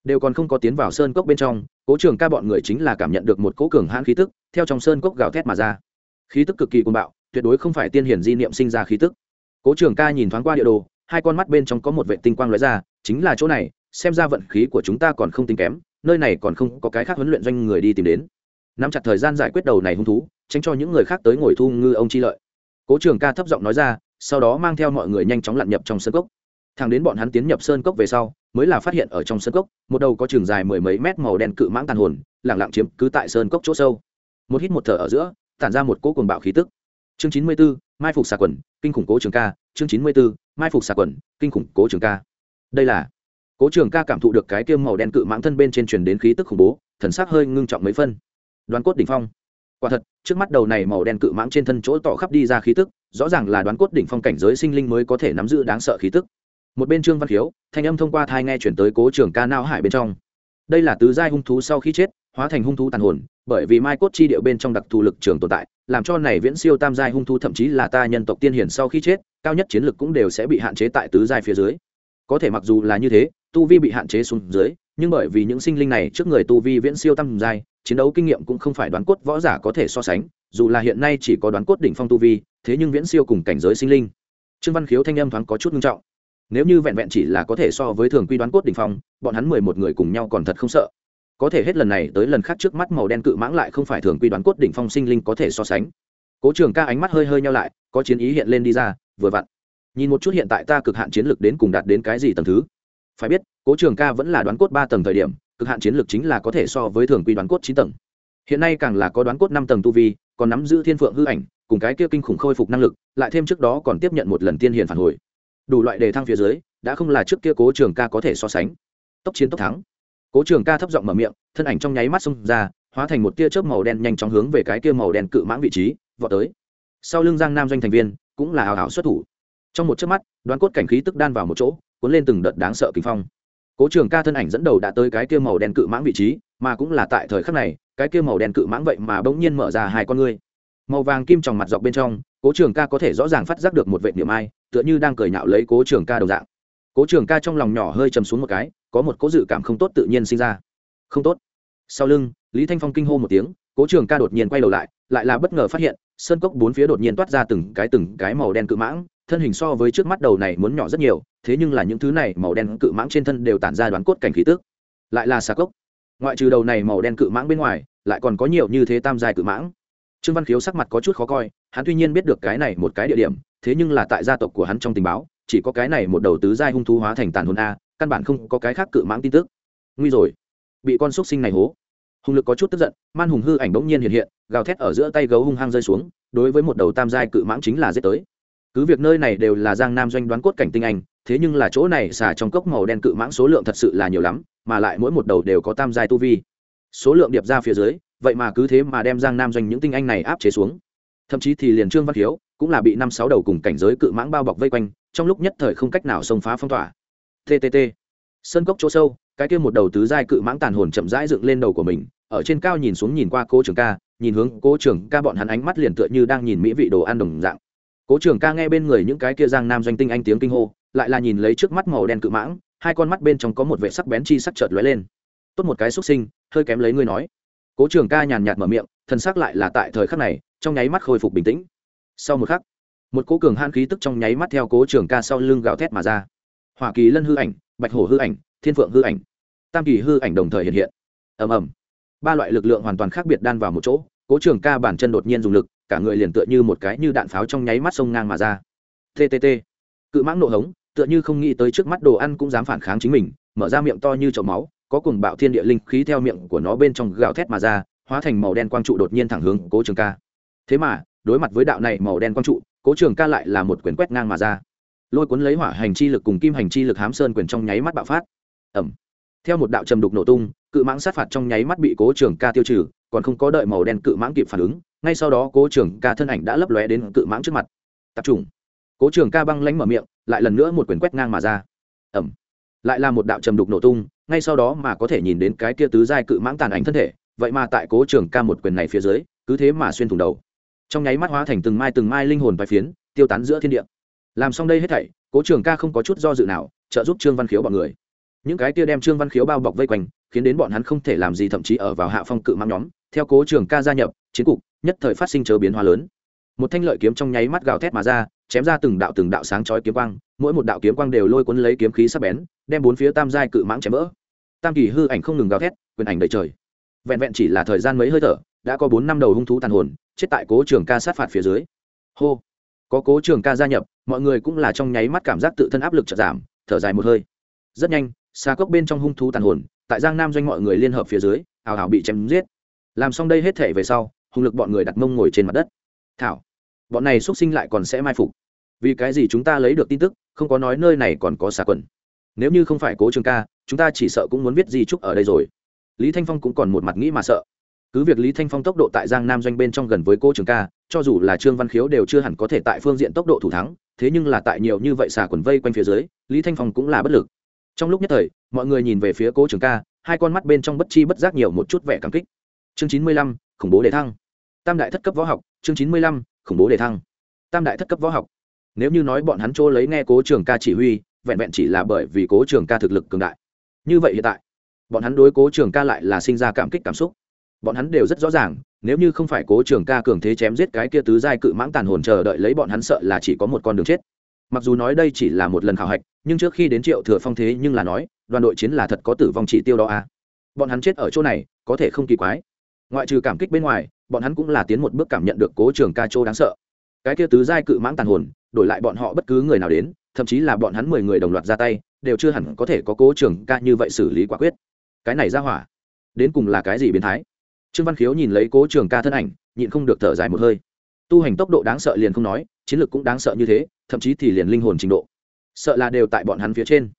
Đều còn không có tiến vào sơn cốc bên trong, cố trường ca bọn người chính là cảm nhận được một cỗ cường hãn khí tức, theo trong sơn cốc gào thét mà ra. Khí tức cực kỳ cuồng bạo, tuyệt đối không phải tiên hiển di niệm sinh ra khí tức. Cố trường ca nhìn thoáng qua địa đồ, hai con mắt bên trong có một vệ tinh quang lóe ra, chính là chỗ này, xem ra vận khí của chúng ta còn không tính kém nơi này còn không có cái khác huấn luyện doanh người đi tìm đến. Nắm chặt thời gian giải quyết đầu này hung thú, tránh cho những người khác tới ngồi thu ngư ông chi lợi. Cố trường ca thấp giọng nói ra, sau đó mang theo mọi người nhanh chóng lặn nhập trong sơn cốc. Thằng đến bọn hắn tiến nhập sơn cốc về sau, mới là phát hiện ở trong sơn cốc, một đầu có trường dài mười mấy mét màu đen cự mãng tàn hồn, lẳng lặng chiếm cứ tại sơn cốc chỗ sâu. Một hít một thở ở giữa, tản ra một cỗ cuồng bạo khí tức. Chương chín mươi b ố mai phục xà quần, kinh khủng cố trường ca. Chương chín mươi b ố mai phục xà quần, kinh khủng cố trường ca. Đây là cố trường ca cảm thụ được cái kiêm màu đen cự mãng thân bên trên truyền đến khí tức khủng bố, thần sắc hơi ngưng trọng mấy phân. Đoán cốt đỉnh phong. Quả thật, trước mắt đầu này màu đen cự mãng trên thân chỗ tỏ khắp đi ra khí tức, rõ ràng là đoán cốt đỉnh phong cảnh giới sinh linh mới có thể nắm giữ đáng sợ khí tức. Một bên trương văn khiếu, thanh âm thông qua thai nghe chuyển tới cố trường ca nao hải bên trong. Đây là tứ giai hung thú sau khi chết, hóa thành hung thú tàn hồn, bởi vì mai cốt chi điệu bên trong đặc thù lực trường tồn tại, làm cho này viễn siêu tam giai hung thú thậm chí là ta nhân tộc tiên hiển sau khi chết, cao nhất chiến lực cũng đều sẽ bị hạn chế tại tứ giai phía dưới. Có thể mặc dù là như thế tu vi bị hạn chế xuống dưới, nhưng bởi vì những sinh linh này trước người tu vi viễn siêu tam giai, chiến đấu kinh nghiệm cũng không phải đoán cốt võ giả có thể so sánh, dù là hiện nay chỉ có đoán cốt đỉnh phong tu vi, thế nhưng viễn siêu cùng cảnh giới sinh linh. Trương văn khiếu thanh âm thoáng có chút nghiêm trọng. Nếu như vẹn vẹn chỉ là có thể so với thường quy đoán cốt đỉnh phong, bọn hắn mười một người cùng nhau còn thật không sợ. Có thể hết lần này tới lần khác trước mắt màu đen cự mãng lại không phải thường quy đoán cốt đỉnh phong sinh linh có thể so sánh. Cố trường ca ánh mắt hơi hơi nhau lại, có chiến ý hiện lên đi ra, vừa vặn. Nhìn một chút hiện tại ta cực hạn chiến lược đến cùng đạt đến cái gì tầm thứ? Phải biết, cố trường ca vẫn là đoán cốt ba tầng thời điểm, cực hạn chiến lược chính là có thể so với thường quy đoán cốt chín tầng. Hiện nay càng là có đoán cốt năm tầng tu vi, còn nắm giữ thiên phượng hư ảnh, cùng cái kia kinh khủng khôi phục năng lực, lại thêm trước đó còn tiếp nhận một lần tiên hiền phản hồi. Đủ loại đề thăng phía dưới, đã không là trước kia cố trường ca có thể so sánh. Tốc chiến tốc thắng. Cố trường ca thấp giọng mở miệng, thân ảnh trong nháy mắt xông ra, hóa thành một tia chớp màu đen nhanh chóng hướng về cái kia màu đen cự mãng vị trí, vọt tới. Sau lưng giang nam doanh thành viên, cũng là hào hào xuất thủ. Trong một chớp mắt, đoán cốt cảnh khí tức đan vào một chỗ cuốn lên từng đợt đáng sợ kinh phong. Cố trường ca thân ảnh dẫn đầu đã tới cái kia màu đen cự mãng vị trí, mà cũng là tại thời khắc này, cái kia màu đen cự mãng vậy mà bỗng nhiên mở ra hai con ngươi. Màu vàng kim tròng mặt dọc bên trong, cố trường ca có thể rõ ràng phát giác được một vệ niệm ai, tựa như đang cười nhạo lấy cố trường ca đồng dạng. Cố trường ca trong lòng nhỏ hơi chầm xuống một cái, có một cố dự cảm không tốt tự nhiên sinh ra. Không tốt. Sau lưng, lý thanh phong kinh hô một tiếng, cố trường ca đột nhiên quay đầu lại lại là bất ngờ phát hiện, sơn cốc bốn phía đột nhiên toát ra từng cái từng cái màu đen cự mãng thân hình so với trước mắt đầu này muốn nhỏ rất nhiều, thế nhưng là những thứ này màu đen cự mãng trên thân đều tản ra đoán cốt cảnh khí tức. Lại là xà cốc. Ngoại trừ đầu này màu đen cự mãng bên ngoài, lại còn có nhiều như thế tam giai cự mãng. Trương văn khiếu sắc mặt có chút khó coi, hắn tuy nhiên biết được cái này một cái địa điểm, thế nhưng là tại gia tộc của hắn trong tình báo, chỉ có cái này một đầu tứ giai hung thú hóa thành tàn hồn a, căn bản không có cái khác cự mãng tin tức. Nguy rồi. Bị con xúc sinh này hố. Hùng lực có chút tức giận, man hùng hư ảnh bỗng nhiên hiện hiện, gào thét ở giữa tay gấu hung hăng rơi xuống, đối với một đầu tam giai cự mãng chính là giết tới cứ việc nơi này đều là giang nam doanh đoán cốt cảnh tinh anh, thế nhưng là chỗ này xả trong cốc màu đen cự mãng số lượng thật sự là nhiều lắm, mà lại mỗi một đầu đều có tam giai tu vi. Số lượng điệp ra phía dưới, vậy mà cứ thế mà đem giang nam doanh những tinh anh này áp chế xuống. Thậm chí thì liền trương văn hiếu cũng là bị năm sáu đầu cùng cảnh giới cự mãng bao bọc vây quanh, trong lúc nhất thời không cách nào xông phá phong tỏa. Ttt sơn cốc chỗ sâu, cái kia một đầu tứ giai cự mãng tàn hồn chậm rãi dựng lên đầu của mình, ở trên cao nhìn xuống nhìn qua cô trường ca, nhìn hướng cô trường ca bọn hắn ánh mắt liền tựa như đang nhìn mỹ vị đồ ăn đồng dạng cố trường ca nghe bên người những cái kia giang nam doanh tinh anh tiếng kinh hô, lại là nhìn lấy trước mắt màu đen cự mãng, hai con mắt bên trong có một vệ sắc bén chi sắc chợt lóe lên. Tốt một cái xuất sinh, hơi kém lấy ngươi nói. Cố trường ca nhàn nhạt mở miệng thần sắc lại là tại thời khắc này, trong nháy mắt khôi phục bình tĩnh. Sau một khắc, một cố cường han khí tức trong nháy mắt theo cố trường ca sau lưng gào thét mà ra. Hoa kỳ lân hư ảnh, bạch hổ hư ảnh, thiên phượng hư ảnh, tam kỳ hư ảnh đồng thời hiện hiện. Ầm ầm. Ba loại lực lượng hoàn toàn khác biệt đan vào một chỗ cố trường ca bản chân đột nhiên dùng lực, cả người liền tựa như một cái như đạn pháo trong nháy mắt sông ngang mà ra. Ttt cự mãng nộ hống, tựa như không nghĩ tới trước mắt đồ ăn cũng dám phản kháng chính mình, mở ra miệng to như chậu máu, có cùng bạo thiên địa linh khí theo miệng của nó bên trong gào thét mà ra, hóa thành màu đen quang trụ đột nhiên thẳng hướng cố trường ca. Thế mà, đối mặt với đạo này màu đen quang trụ, cố trường ca lại là một quyền quét ngang mà ra. Lôi cuốn lấy hỏa hành chi lực cùng kim hành chi lực hám sơn quyền trong nháy mắt bạo phát. Ẩm theo một đạo trầm đục nổ tung cự mãng sát phạt trong nháy mắt bị cố trường ca tiêu trừ, còn không có đợi màu đen cự mãng kịp phản ứng, ngay sau đó cố trường ca thân ảnh đã lấp lóe đến cự mãng trước mặt. Tập trung. Cố trường ca băng lánh mở miệng, lại lần nữa một quyền quét ngang mà ra. Ẩm lại là một đạo trầm đục nổ tung, ngay sau đó mà có thể nhìn đến cái kia tứ giai cự mãng tàn ảnh thân thể, vậy mà tại cố trường ca một quyền này phía dưới, cứ thế mà xuyên thủng đầu. Trong nháy mắt hóa thành từng mai từng mai linh hồn bài phiến, tiêu tán giữa thiên địa. Làm xong đây hết thảy, cố trường ca không có chút do dự nào, trợ giúp trương văn khiếu bọn người những cái kia đem trương văn khiếu bao bọc vây quanh, khiến đến bọn hắn không thể làm gì thậm chí ở vào hạ phong cự mang nhóm. Theo cố trường ca gia nhập, chiến cục, nhất thời phát sinh chớ biến hóa lớn. Một thanh lợi kiếm trong nháy mắt gào thét mà ra, chém ra từng đạo từng đạo sáng chói kiếm quang, mỗi một đạo kiếm quang đều lôi cuốn lấy kiếm khí sắc bén, đem bốn phía tam giai cự mãng chém vỡ. Tam kỳ hư ảnh không ngừng gào thét, quyền ảnh đầy trời. Vẹn vẹn chỉ là thời gian mấy hơi thở, đã có bốn năm đầu hung thú tàn hồn, chết tại cố trường ca sát phạt phía dưới. Hô! Có cố trường ca gia nhập, mọi người cũng là trong nháy mắt cảm giác tự thân áp lực chợt giảm, thở dài một hơi. Rất nhanh xa cốc bên trong hung thú tàn hồn, tại giang nam doanh mọi người liên hợp phía dưới ào ào bị chém giết. Làm xong đây hết thể về sau hùng lực bọn người đặt mông ngồi trên mặt đất. Thảo, bọn này xuất sinh lại còn sẽ mai phục. Vì cái gì chúng ta lấy được tin tức, không có nói nơi này còn có xà quần. Nếu như không phải cố trường ca, chúng ta chỉ sợ cũng muốn biết gì chúc ở đây rồi. Lý thanh phong cũng còn một mặt nghĩ mà sợ. Cứ việc lý thanh phong tốc độ tại giang nam doanh bên trong gần với cô trường ca, cho dù là trương văn khiếu đều chưa hẳn có thể tại phương diện tốc độ thủ thắng, thế nhưng là tại nhiều như vậy xà quần vây quanh phía dưới, lý thanh phong cũng là bất lực trong lúc nhất thời, mọi người nhìn về phía cố trường ca, hai con mắt bên trong bất chi bất giác nhiều một chút vẻ cảm kích. Chương chín mươi lăm, khủng bố đề thăng. Tam đại thất cấp võ học, chương chín mươi lăm, khủng bố đề thăng. Tam đại thất cấp võ học. Nếu như nói bọn hắn chỗ lấy nghe cố trường ca chỉ huy, vẹn vẹn chỉ là bởi vì cố trường ca thực lực cường đại. Như vậy hiện tại, bọn hắn đối cố trường ca lại là sinh ra cảm kích cảm xúc. Bọn hắn đều rất rõ ràng, nếu như không phải cố trường ca cường thế chém giết cái kia tứ giai cự mãng tàn hồn chờ đợi lấy bọn hắn sợ là chỉ có một con đường chết mặc dù nói đây chỉ là một lần khảo hạch, nhưng trước khi đến triệu thừa phong thế nhưng là nói, đoàn đội chiến là thật có tử vong chỉ tiêu đó à. bọn hắn chết ở chỗ này, có thể không kỳ quái. Ngoại trừ cảm kích bên ngoài, bọn hắn cũng là tiến một bước cảm nhận được cố trường ca chỗ đáng sợ. Cái kia tứ giai cự mãng tàn hồn, đổi lại bọn họ bất cứ người nào đến, thậm chí là bọn hắn mười người đồng loạt ra tay, đều chưa hẳn có thể có cố trường ca như vậy xử lý quả quyết. Cái này ra hỏa, đến cùng là cái gì biến thái? Trương văn khiếu nhìn lấy cố trường ca thân ảnh, nhịn không được thở dài một hơi tu hành tốc độ đáng sợ liền không nói, chiến lược cũng đáng sợ như thế, thậm chí thì liền linh hồn trình độ. Sợ là đều tại bọn hắn phía trên.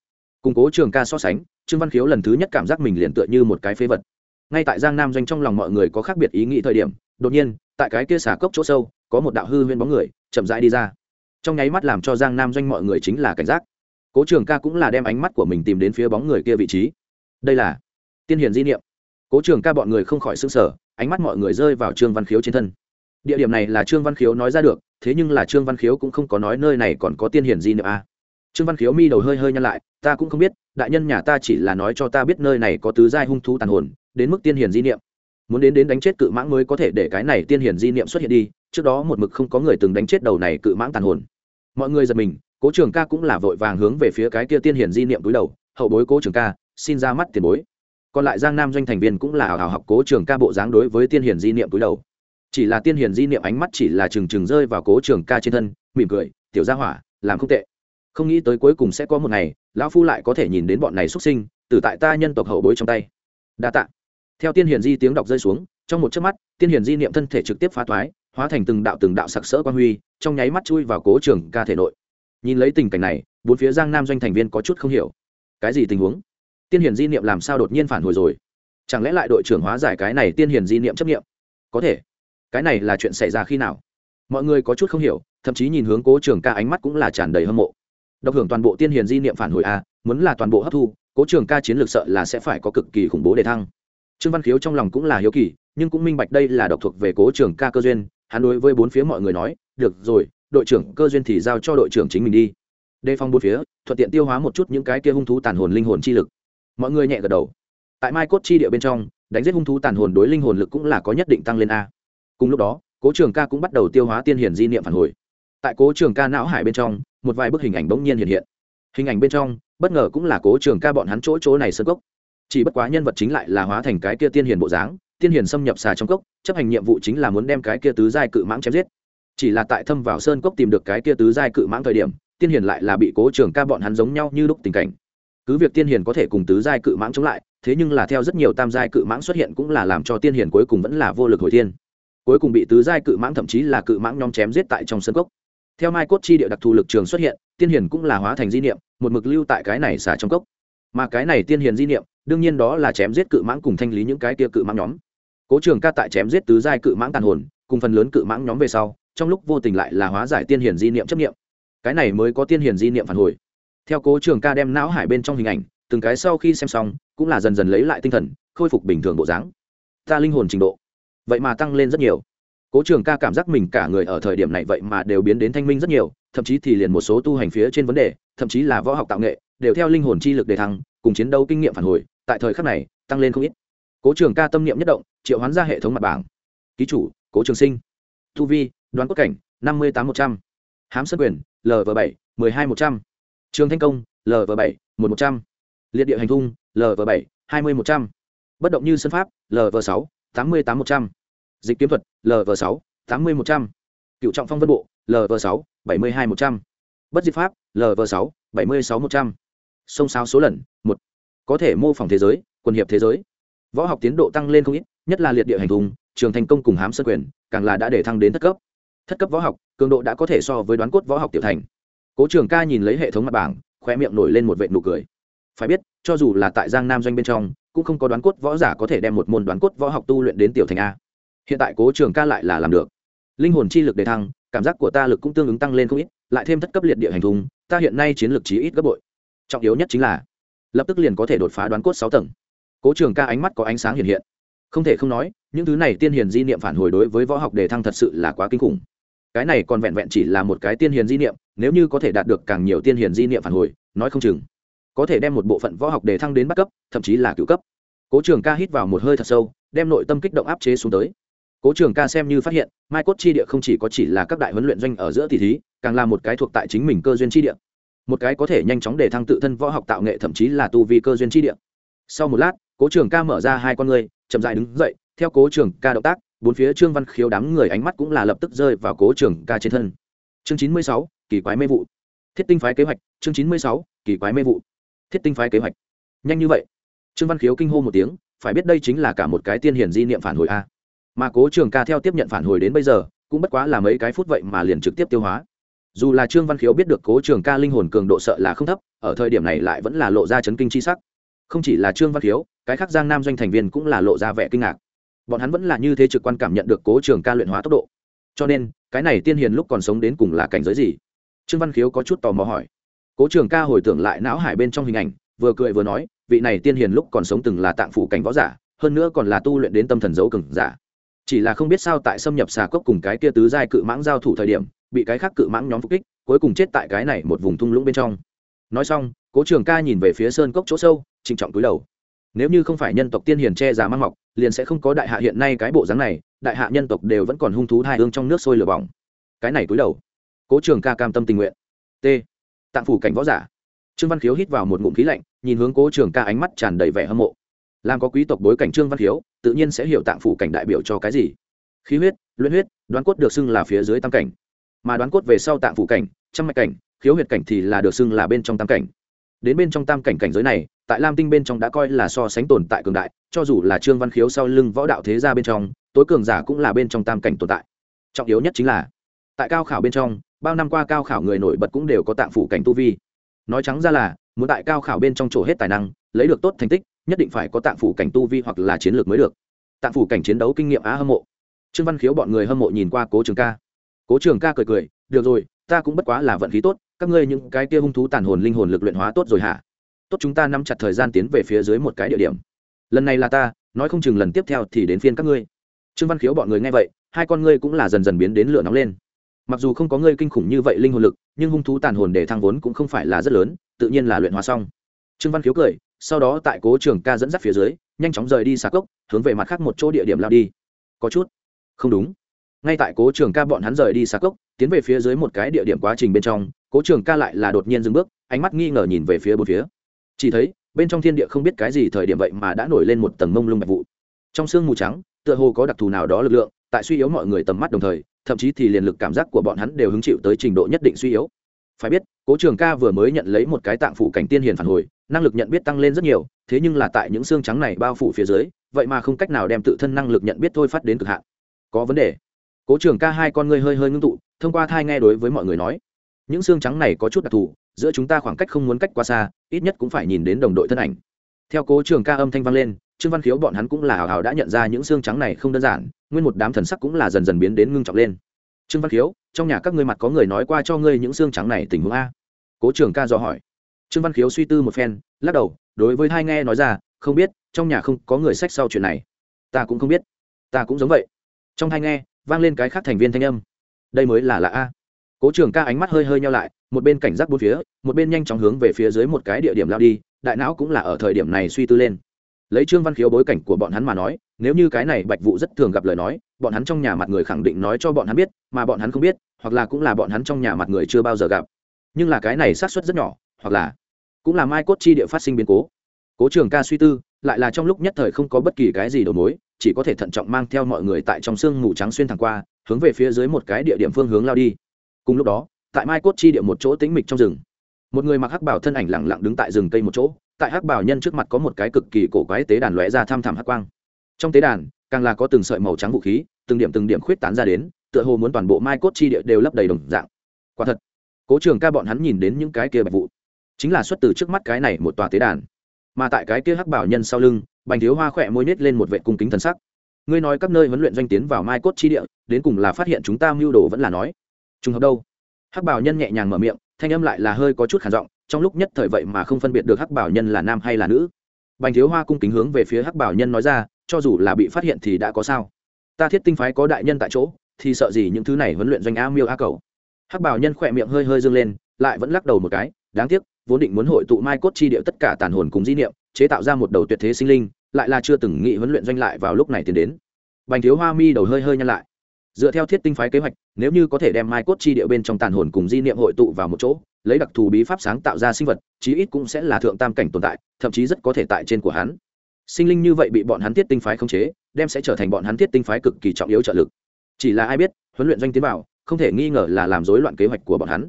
Củng cố trường ca so sánh, trương văn khiếu lần thứ nhất cảm giác mình liền tựa như một cái phế vật. Ngay tại giang nam doanh trong lòng mọi người có khác biệt ý nghĩ thời điểm, đột nhiên, tại cái kia xả cốc chỗ sâu, có một đạo hư huyên bóng người chậm rãi đi ra. Trong nháy mắt làm cho giang nam doanh mọi người chính là cảnh giác. Cố trường ca cũng là đem ánh mắt của mình tìm đến phía bóng người kia vị trí. Đây là tiên hiền di niệm. Cố trường ca bọn người không khỏi s ư n g sở ánh mắt mọi người rơi vào trương văn khiếu trên thân địa điểm này là trương văn khiếu nói ra được, thế nhưng là trương văn khiếu cũng không có nói nơi này còn có tiên hiển di niệm a trương văn khiếu mi đầu hơi hơi nhăn lại, ta cũng không biết, đại nhân nhà ta chỉ là nói cho ta biết nơi này có tứ giai hung thú tàn hồn, đến mức tiên hiển di niệm. Muốn đến đến đánh chết cự mãng mới có thể để cái này tiên hiển di niệm xuất hiện đi, trước đó một mực không có người từng đánh chết đầu này cự mãng tàn hồn. Mọi người giật mình, cố trường ca cũng là vội vàng hướng về phía cái kia tiên hiển di niệm túi đầu, hậu bối cố trường ca, xin ra mắt tiền bối. Còn lại giang nam doanh thành viên cũng là hào hào học cố trường ca bộ dáng đối với tiên hiển di niệm túi đầu chỉ là tiên hiền di niệm ánh mắt chỉ là trừng trừng rơi vào cố trường ca trên thân, mỉm cười, tiểu gia hỏa, làm không tệ. Không nghĩ tới cuối cùng sẽ có một ngày, lão phu lại có thể nhìn đến bọn này xuất sinh, từ tại ta nhân tộc hậu bối trong tay. Đa tạ. Theo tiên hiền di tiếng đọc rơi xuống, trong một chớp mắt, tiên hiền di niệm thân thể trực tiếp phá thoái, hóa thành từng đạo từng đạo sặc sỡ quan huy, trong nháy mắt chui vào cố trường ca thể nội. Nhìn lấy tình cảnh này, bốn phía giang nam doanh thành viên có chút không hiểu. Cái gì tình huống? Tiên hiền di niệm làm sao đột nhiên phản hồi rồi? Chẳng lẽ lại đội trưởng hóa giải cái này tiên hiền di niệm chấp niệm có thể cái này là chuyện xảy ra khi nào? Mọi người có chút không hiểu, thậm chí nhìn hướng cố trường ca ánh mắt cũng là tràn đầy hâm mộ. Độc hưởng toàn bộ tiên hiền di niệm phản hồi a, muốn là toàn bộ hấp thu, cố trường ca chiến lược sợ là sẽ phải có cực kỳ khủng bố để thăng. Trương văn khiếu trong lòng cũng là hiếu kỳ, nhưng cũng minh bạch đây là độc thuộc về cố trường ca cơ duyên, hắn đối với bốn phía mọi người nói, được rồi, đội trưởng, cơ duyên thì giao cho đội trưởng chính mình đi. Đề phòng bốn phía, thuận tiện tiêu hóa một chút những cái kia hung thú tàn hồn linh hồn chi lực. Mọi người nhẹ gật đầu. Tại mai cốt chi địa bên trong, đánh giết hung thú tàn hồn đối linh hồn lực cũng là có nhất định tăng lên a cùng lúc đó, cố trường ca cũng bắt đầu tiêu hóa tiên hiển di niệm phản hồi. Tại cố trường ca não hải bên trong, một vài bức hình ảnh bỗng nhiên hiện hiện. Hình ảnh bên trong, bất ngờ cũng là cố trường ca bọn hắn chỗ chỗ này sơ cốc. Chỉ bất quá nhân vật chính lại là hóa thành cái kia tiên hiền bộ dáng, tiên hiền xâm nhập xà trong cốc, chấp hành nhiệm vụ chính là muốn đem cái kia tứ giai cự mãng chém giết. Chỉ là tại thâm vào sơn cốc tìm được cái kia tứ giai cự mãng thời điểm, tiên hiền lại là bị cố trường ca bọn hắn giống nhau như lúc tình cảnh. Cứ việc tiên hiền có thể cùng tứ giai cự mãng chống lại, thế nhưng là theo rất nhiều tam giai cự mãng xuất hiện cũng là làm cho tiên hiền cuối cùng vẫn là vô lực hồi thiên cuối cùng bị tứ giai cự mãng thậm chí là cự mãng nhóm chém giết tại trong sân cốc. Theo mai cốt chi địa đặc thù lực trường xuất hiện, tiên hiền cũng là hóa thành di niệm, một mực lưu tại cái này xả trong cốc. Mà cái này tiên hiền di niệm, đương nhiên đó là chém giết cự mãng cùng thanh lý những cái kia cự mãng nhóm. Cố trường ca tại chém giết tứ giai cự mãng tàn hồn, cùng phần lớn cự mãng nhóm về sau, trong lúc vô tình lại là hóa giải tiên hiền di niệm chấp niệm. Cái này mới có tiên hiền di niệm phản hồi. Theo cố trường ca đem não hải bên trong hình ảnh, từng cái sau khi xem xong, cũng là dần dần lấy lại tinh thần, khôi phục bình thường bộ dáng. Ta linh hồn trình độ vậy mà tăng lên rất nhiều. Cố trường ca cảm giác mình cả người ở thời điểm này vậy mà đều biến đến thanh minh rất nhiều, thậm chí thì liền một số tu hành phía trên vấn đề, thậm chí là võ học tạo nghệ, đều theo linh hồn chi lực đề thăng, cùng chiến đấu kinh nghiệm phản hồi, tại thời khắc này, tăng lên không ít. Cố trường ca tâm niệm nhất động, triệu hoán ra hệ thống mặt bảng. Ký chủ, cố trường sinh. Tu vi, đoán cốt cảnh, năm mươi tám một trăm. H á m sân quyền lv bảy, mười hai một trăm. Trường thanh công lv bảy một một trăm. Liệt địa hành thung lv bảy, hai mươi một trăm. Bất động như sân pháp lv sáu tám mươi tám một trăm. Dịch kiếm thuật lv sáu, tám mươi một trăm. Cựu trọng phong vân bộ lv sáu, bảy mươi hai một trăm. Bất diệt pháp lv sáu, bảy mươi sáu một trăm. Sông sao số lần, một. Có thể mô phỏng thế giới, quần hiệp thế giới. Võ học tiến độ tăng lên không ít, nhất là liệt địa hành thùng trường thành công cùng hám sơ quyền, càng là đã để thăng đến thất cấp. Thất cấp võ học, cường độ đã có thể so với đoán cốt võ học tiểu thành. Cố trường ca nhìn lấy hệ thống mặt bảng khoe miệng nổi lên một vệ nụ cười. Phải biết, cho dù là tại giang nam doanh bên trong cũng không có đoán cốt võ giả có thể đem một môn đoán cốt võ học tu luyện đến tiểu thành a. Hiện tại cố trường ca lại là làm được. Linh hồn chi lực đề thăng, cảm giác của ta lực cũng tương ứng tăng lên không ít, lại thêm thất cấp liệt địa hành thùng, ta hiện nay chiến lực chí ít gấp bội. Trọng yếu nhất chính là, lập tức liền có thể đột phá đoán cốt sáu tầng. Cố trường ca ánh mắt có ánh sáng hiện hiện. Không thể không nói, những thứ này tiên hiền di niệm phản hồi đối với võ học đề thăng thật sự là quá kinh khủng. Cái này còn vẹn vẹn chỉ là một cái tiên hiền di niệm, nếu như có thể đạt được càng nhiều tiên hiền di niệm phản hồi, nói không chừng có thể đem một bộ phận võ học đề thăng đến bắt cấp, thậm chí là cựu cấp. Cố trường ca hít vào một hơi thật sâu, đem nội tâm kích động áp chế xuống tới. Cố trường ca xem như phát hiện, mai cốt chi địa không chỉ có chỉ là các đại huấn luyện doanh ở giữa tỷ thí, càng là một cái thuộc tại chính mình cơ duyên chi địa. Một cái có thể nhanh chóng để thăng tự thân võ học tạo nghệ thậm chí là tu vi cơ duyên chi địa. Sau một lát, cố trường ca mở ra hai con người chậm dại đứng dậy, theo cố trường ca động tác, bốn phía trương văn khiếu đám người ánh mắt cũng là lập tức rơi vào cố trường ca trên thân. Chương chín mươi sáu, kỳ quái mê vụ. Thiết tinh phái kế hoạch, chương chín mươi sáu, kỳ quái mê vụ thiết tinh phái kế hoạch. Nhanh như vậy. Trương văn khiếu kinh hô một tiếng, phải biết đây chính là cả một cái tiên hiển di niệm phản hồi a. Mà cố trường ca theo tiếp nhận phản hồi đến bây giờ, cũng bất quá là mấy cái phút vậy mà liền trực tiếp tiêu hóa. Dù là trương văn khiếu biết được cố trường ca linh hồn cường độ sợ là không thấp, ở thời điểm này lại vẫn là lộ ra chấn kinh c h i sắc. Không chỉ là trương văn khiếu, cái khác giang nam doanh thành viên cũng là lộ ra vẻ kinh ngạc. Bọn hắn vẫn là như thế trực quan cảm nhận được cố trường ca luyện hóa tốc độ. Cho nên, cái này tiên hiền lúc còn sống đến cùng là cảnh giới gì? Trương văn khiếu có chút tò mò hỏi cố trường ca hồi tưởng lại não hải bên trong hình ảnh, vừa cười vừa nói, vị này tiên hiền lúc còn sống từng là tạng phủ cảnh võ giả, hơn nữa còn là tu luyện đến tâm thần dấu cừng giả. Chỉ là không biết sao tại xâm nhập xà cốc cùng cái kia tứ giai cự mãng giao thủ thời điểm, bị cái khác cự mãng nhóm phục kích, cuối cùng chết tại cái này một vùng thung lũng bên trong. Nói xong, cố trường ca nhìn về phía sơn cốc chỗ sâu, trịnh trọng túi đầu. Nếu như không phải nhân tộc tiên hiền che giả mang mọc, liền sẽ không có đại hạ hiện nay cái bộ dáng này, đại hạ nhân tộc đều vẫn còn hung thú hai hương trong nước sôi lửa bỏng. Cái này túi đầu. Cố trường ca cam tâm tình nguyện. T tạng phủ cảnh võ giả. Trương văn khiếu hít vào một ngụm khí lạnh, nhìn hướng cố trường ca ánh mắt tràn đầy vẻ hâm mộ. Làm có quý tộc bối cảnh trương văn khiếu, tự nhiên sẽ hiểu tạng phủ cảnh đại biểu cho cái gì. Khí huyết, luyện huyết, đoán cốt được xưng là phía dưới tam cảnh. Mà đoán cốt về sau tạng phủ cảnh, trăm mạch cảnh, khiếu huyệt cảnh thì là được xưng là bên trong tam cảnh. Đến bên trong tam cảnh cảnh giới này, tại lam tinh bên trong đã coi là so sánh tồn tại cường đại, cho dù là trương văn khiếu sau lưng võ đạo thế gia bên trong, tối cường giả cũng là bên trong tam cảnh tồn tại. Trọng yếu nhất chính là, tại cao khảo bên trong bao năm qua cao khảo người nổi bật cũng đều có tạng phủ cảnh tu vi. Nói trắng ra là, muốn tại cao khảo bên trong chỗ hết tài năng, lấy được tốt thành tích, nhất định phải có tạng phủ cảnh tu vi hoặc là chiến lược mới được. Tạng phủ cảnh chiến đấu kinh nghiệm á hâm mộ. Trương văn khiếu bọn người hâm mộ nhìn qua cố trường ca. Cố trường ca cười cười, được rồi, ta cũng bất quá là vận khí tốt, các ngươi những cái kia hung thú tàn hồn linh hồn lực luyện hóa tốt rồi hả? Tốt chúng ta nắm chặt thời gian tiến về phía dưới một cái địa điểm. Lần này là ta, nói không chừng lần tiếp theo thì đến phiên các ngươi. Trương văn khiếu bọn người nghe vậy, hai con ngươi cũng là dần dần biến đến lửa nóng lên mặc dù không có ngươi kinh khủng như vậy linh hồn lực, nhưng hung thú tàn hồn để thăng vốn cũng không phải là rất lớn, tự nhiên là luyện hóa xong. Trương văn khiếu cười, sau đó tại cố trường ca dẫn dắt phía dưới, nhanh chóng rời đi xà cốc, hướng về mặt khác một chỗ địa điểm lao đi. Có chút? Không đúng. Ngay tại cố trường ca bọn hắn rời đi xà cốc, tiến về phía dưới một cái địa điểm quá trình bên trong, cố trường ca lại là đột nhiên dừng bước, ánh mắt nghi ngờ nhìn về phía bốn phía. Chỉ thấy, bên trong thiên địa không biết cái gì thời điểm vậy mà đã nổi lên một tầng mông lung bạch vụ. Trong sương mù trắng, tựa hồ có đặc thù nào đó lực lượng, tại suy yếu mọi người tầm mắt đồng thời thậm chí thì liền lực cảm giác của bọn hắn đều hứng chịu tới trình độ nhất định suy yếu. Phải biết, cố trường ca vừa mới nhận lấy một cái tạng phủ cảnh tiên hiền phản hồi, năng lực nhận biết tăng lên rất nhiều, thế nhưng là tại những xương trắng này bao phủ phía dưới, vậy mà không cách nào đem tự thân năng lực nhận biết thôi phát đến cực hạn. Có vấn đề. Cố trường ca hai con ngươi hơi hơi ngưng tụ, thông qua thai nghe đối với mọi người nói. Những xương trắng này có chút đặc thù, giữa chúng ta khoảng cách không muốn cách quá xa, ít nhất cũng phải nhìn đến đồng đội thân ảnh. Theo cố trường ca âm thanh vang lên, trương văn khiếu bọn hắn cũng là hào hào đã nhận ra những xương trắng này không đơn giản nguyên một đám thần sắc cũng là dần dần biến đến ngưng trọng lên. Trương văn khiếu, trong nhà các ngươi mặt có người nói qua cho ngươi những xương trắng này tình huống a. Cố trường ca dò hỏi. Trương văn khiếu suy tư một phen, lắc đầu, đối với hai nghe nói ra, không biết, trong nhà không có người sách sau chuyện này. Ta cũng không biết. Ta cũng giống vậy. Trong hai nghe, vang lên cái khác thành viên thanh âm. Đây mới là lạ a. Cố trường ca ánh mắt hơi hơi nhau lại, một bên cảnh giác bốn phía, một bên nhanh chóng hướng về phía dưới một cái địa điểm lao đi, đại não cũng là ở thời điểm này suy tư lên lấy trương văn khiếu bối cảnh của bọn hắn mà nói, nếu như cái này bạch vụ rất thường gặp lời nói, bọn hắn trong nhà mặt người khẳng định nói cho bọn hắn biết, mà bọn hắn không biết, hoặc là cũng là bọn hắn trong nhà mặt người chưa bao giờ gặp. Nhưng là cái này xác suất rất nhỏ, hoặc là cũng là mai cốt chi địa phát sinh biến cố. Cố trường ca suy tư, lại là trong lúc nhất thời không có bất kỳ cái gì đầu mối, chỉ có thể thận trọng mang theo mọi người tại trong sương mù trắng xuyên thẳng qua, hướng về phía dưới một cái địa điểm phương hướng lao đi. Cùng lúc đó, tại mai cốt chi địa một chỗ tĩnh mịch trong rừng, một người mặc hắc bảo thân ảnh lẳng lặng đứng tại rừng cây một chỗ tại hắc bảo nhân trước mặt có một cái cực kỳ cổ quái tế đàn lóe ra tham thẳm hắc quang. Trong tế đàn, càng là có từng sợi màu trắng vũ khí, từng điểm từng điểm khuyết tán ra đến, tựa hồ muốn toàn bộ mai cốt chi địa đều lấp đầy đồng dạng. Quả thật, cố trường ca bọn hắn nhìn đến những cái kia bạch vụ, chính là xuất từ trước mắt cái này một tòa tế đàn. Mà tại cái kia hắc bảo nhân sau lưng, bành thiếu hoa khỏe môi nết lên một vệ cung kính thần sắc. Ngươi nói các nơi huấn luyện doanh tiến vào mai cốt chi địa, đến cùng là phát hiện chúng ta mưu đồ vẫn là nói. Trùng hợp đâu? Hắc bảo nhân nhẹ nhàng mở miệng, thanh âm lại là hơi có chút khản giọng trong lúc nhất thời vậy mà không phân biệt được hắc bảo nhân là nam hay là nữ. Bành thiếu hoa cung kính hướng về phía hắc bảo nhân nói ra, cho dù là bị phát hiện thì đã có sao. Ta thiết tinh phái có đại nhân tại chỗ, thì sợ gì những thứ này huấn luyện doanh a miêu a cầu. Hắc bảo nhân khỏe miệng hơi hơi dâng lên, lại vẫn lắc đầu một cái, đáng tiếc, vốn định muốn hội tụ mai cốt chi địa tất cả tàn hồn cùng di niệm, chế tạo ra một đầu tuyệt thế sinh linh, lại là chưa từng nghĩ huấn luyện doanh lại vào lúc này tiến đến. Bành thiếu hoa mi đầu hơi hơi nhăn lại dựa theo thiết tinh phái kế hoạch, nếu như có thể đem mai cốt chi địa bên trong tàn hồn cùng di niệm hội tụ vào một chỗ, lấy đặc thù bí pháp sáng tạo ra sinh vật, chí ít cũng sẽ là thượng tam cảnh tồn tại, thậm chí rất có thể tại trên của hắn. Sinh linh như vậy bị bọn hắn thiết tinh phái khống chế, đem sẽ trở thành bọn hắn thiết tinh phái cực kỳ trọng yếu trợ lực. Chỉ là ai biết, huấn luyện doanh tiến bảo không thể nghi ngờ là làm rối loạn kế hoạch của bọn hắn.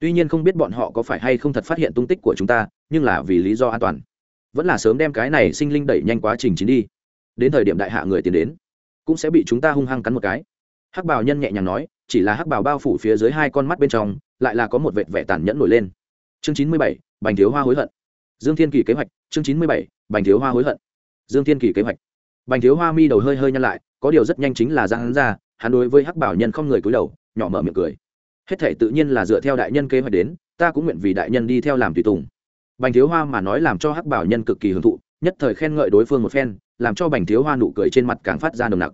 Tuy nhiên không biết bọn họ có phải hay không thật phát hiện tung tích của chúng ta, nhưng là vì lý do an toàn. Vẫn là sớm đem cái này sinh linh đẩy nhanh quá trình chín đi. Đến thời điểm đại hạ người tiến đến, cũng sẽ bị chúng ta hung hăng cắn một cái hắc bào nhân nhẹ nhàng nói, chỉ là hắc bào bao phủ phía dưới hai con mắt bên trong, lại là có một vệt vẻ tàn nhẫn nổi lên. Chương chín mươi bảy, bành thiếu hoa hối hận. Dương thiên kỳ kế hoạch, chương chín mươi bảy, bành thiếu hoa hối hận. Dương thiên kỳ kế hoạch. Bành thiếu hoa mi đầu hơi hơi nhăn lại, có điều rất nhanh chính là ra hắn ra, hắn đối với hắc bảo nhân không người cúi đầu, nhỏ mở miệng cười. Hết thể tự nhiên là dựa theo đại nhân kế hoạch đến, ta cũng nguyện vì đại nhân đi theo làm tùy tùng. Bành thiếu hoa mà nói làm cho hắc bảo nhân cực kỳ hưởng thụ, nhất thời khen ngợi đối phương một phen, làm cho bành thiếu hoa nụ cười trên mặt càng phát ra nồng nặc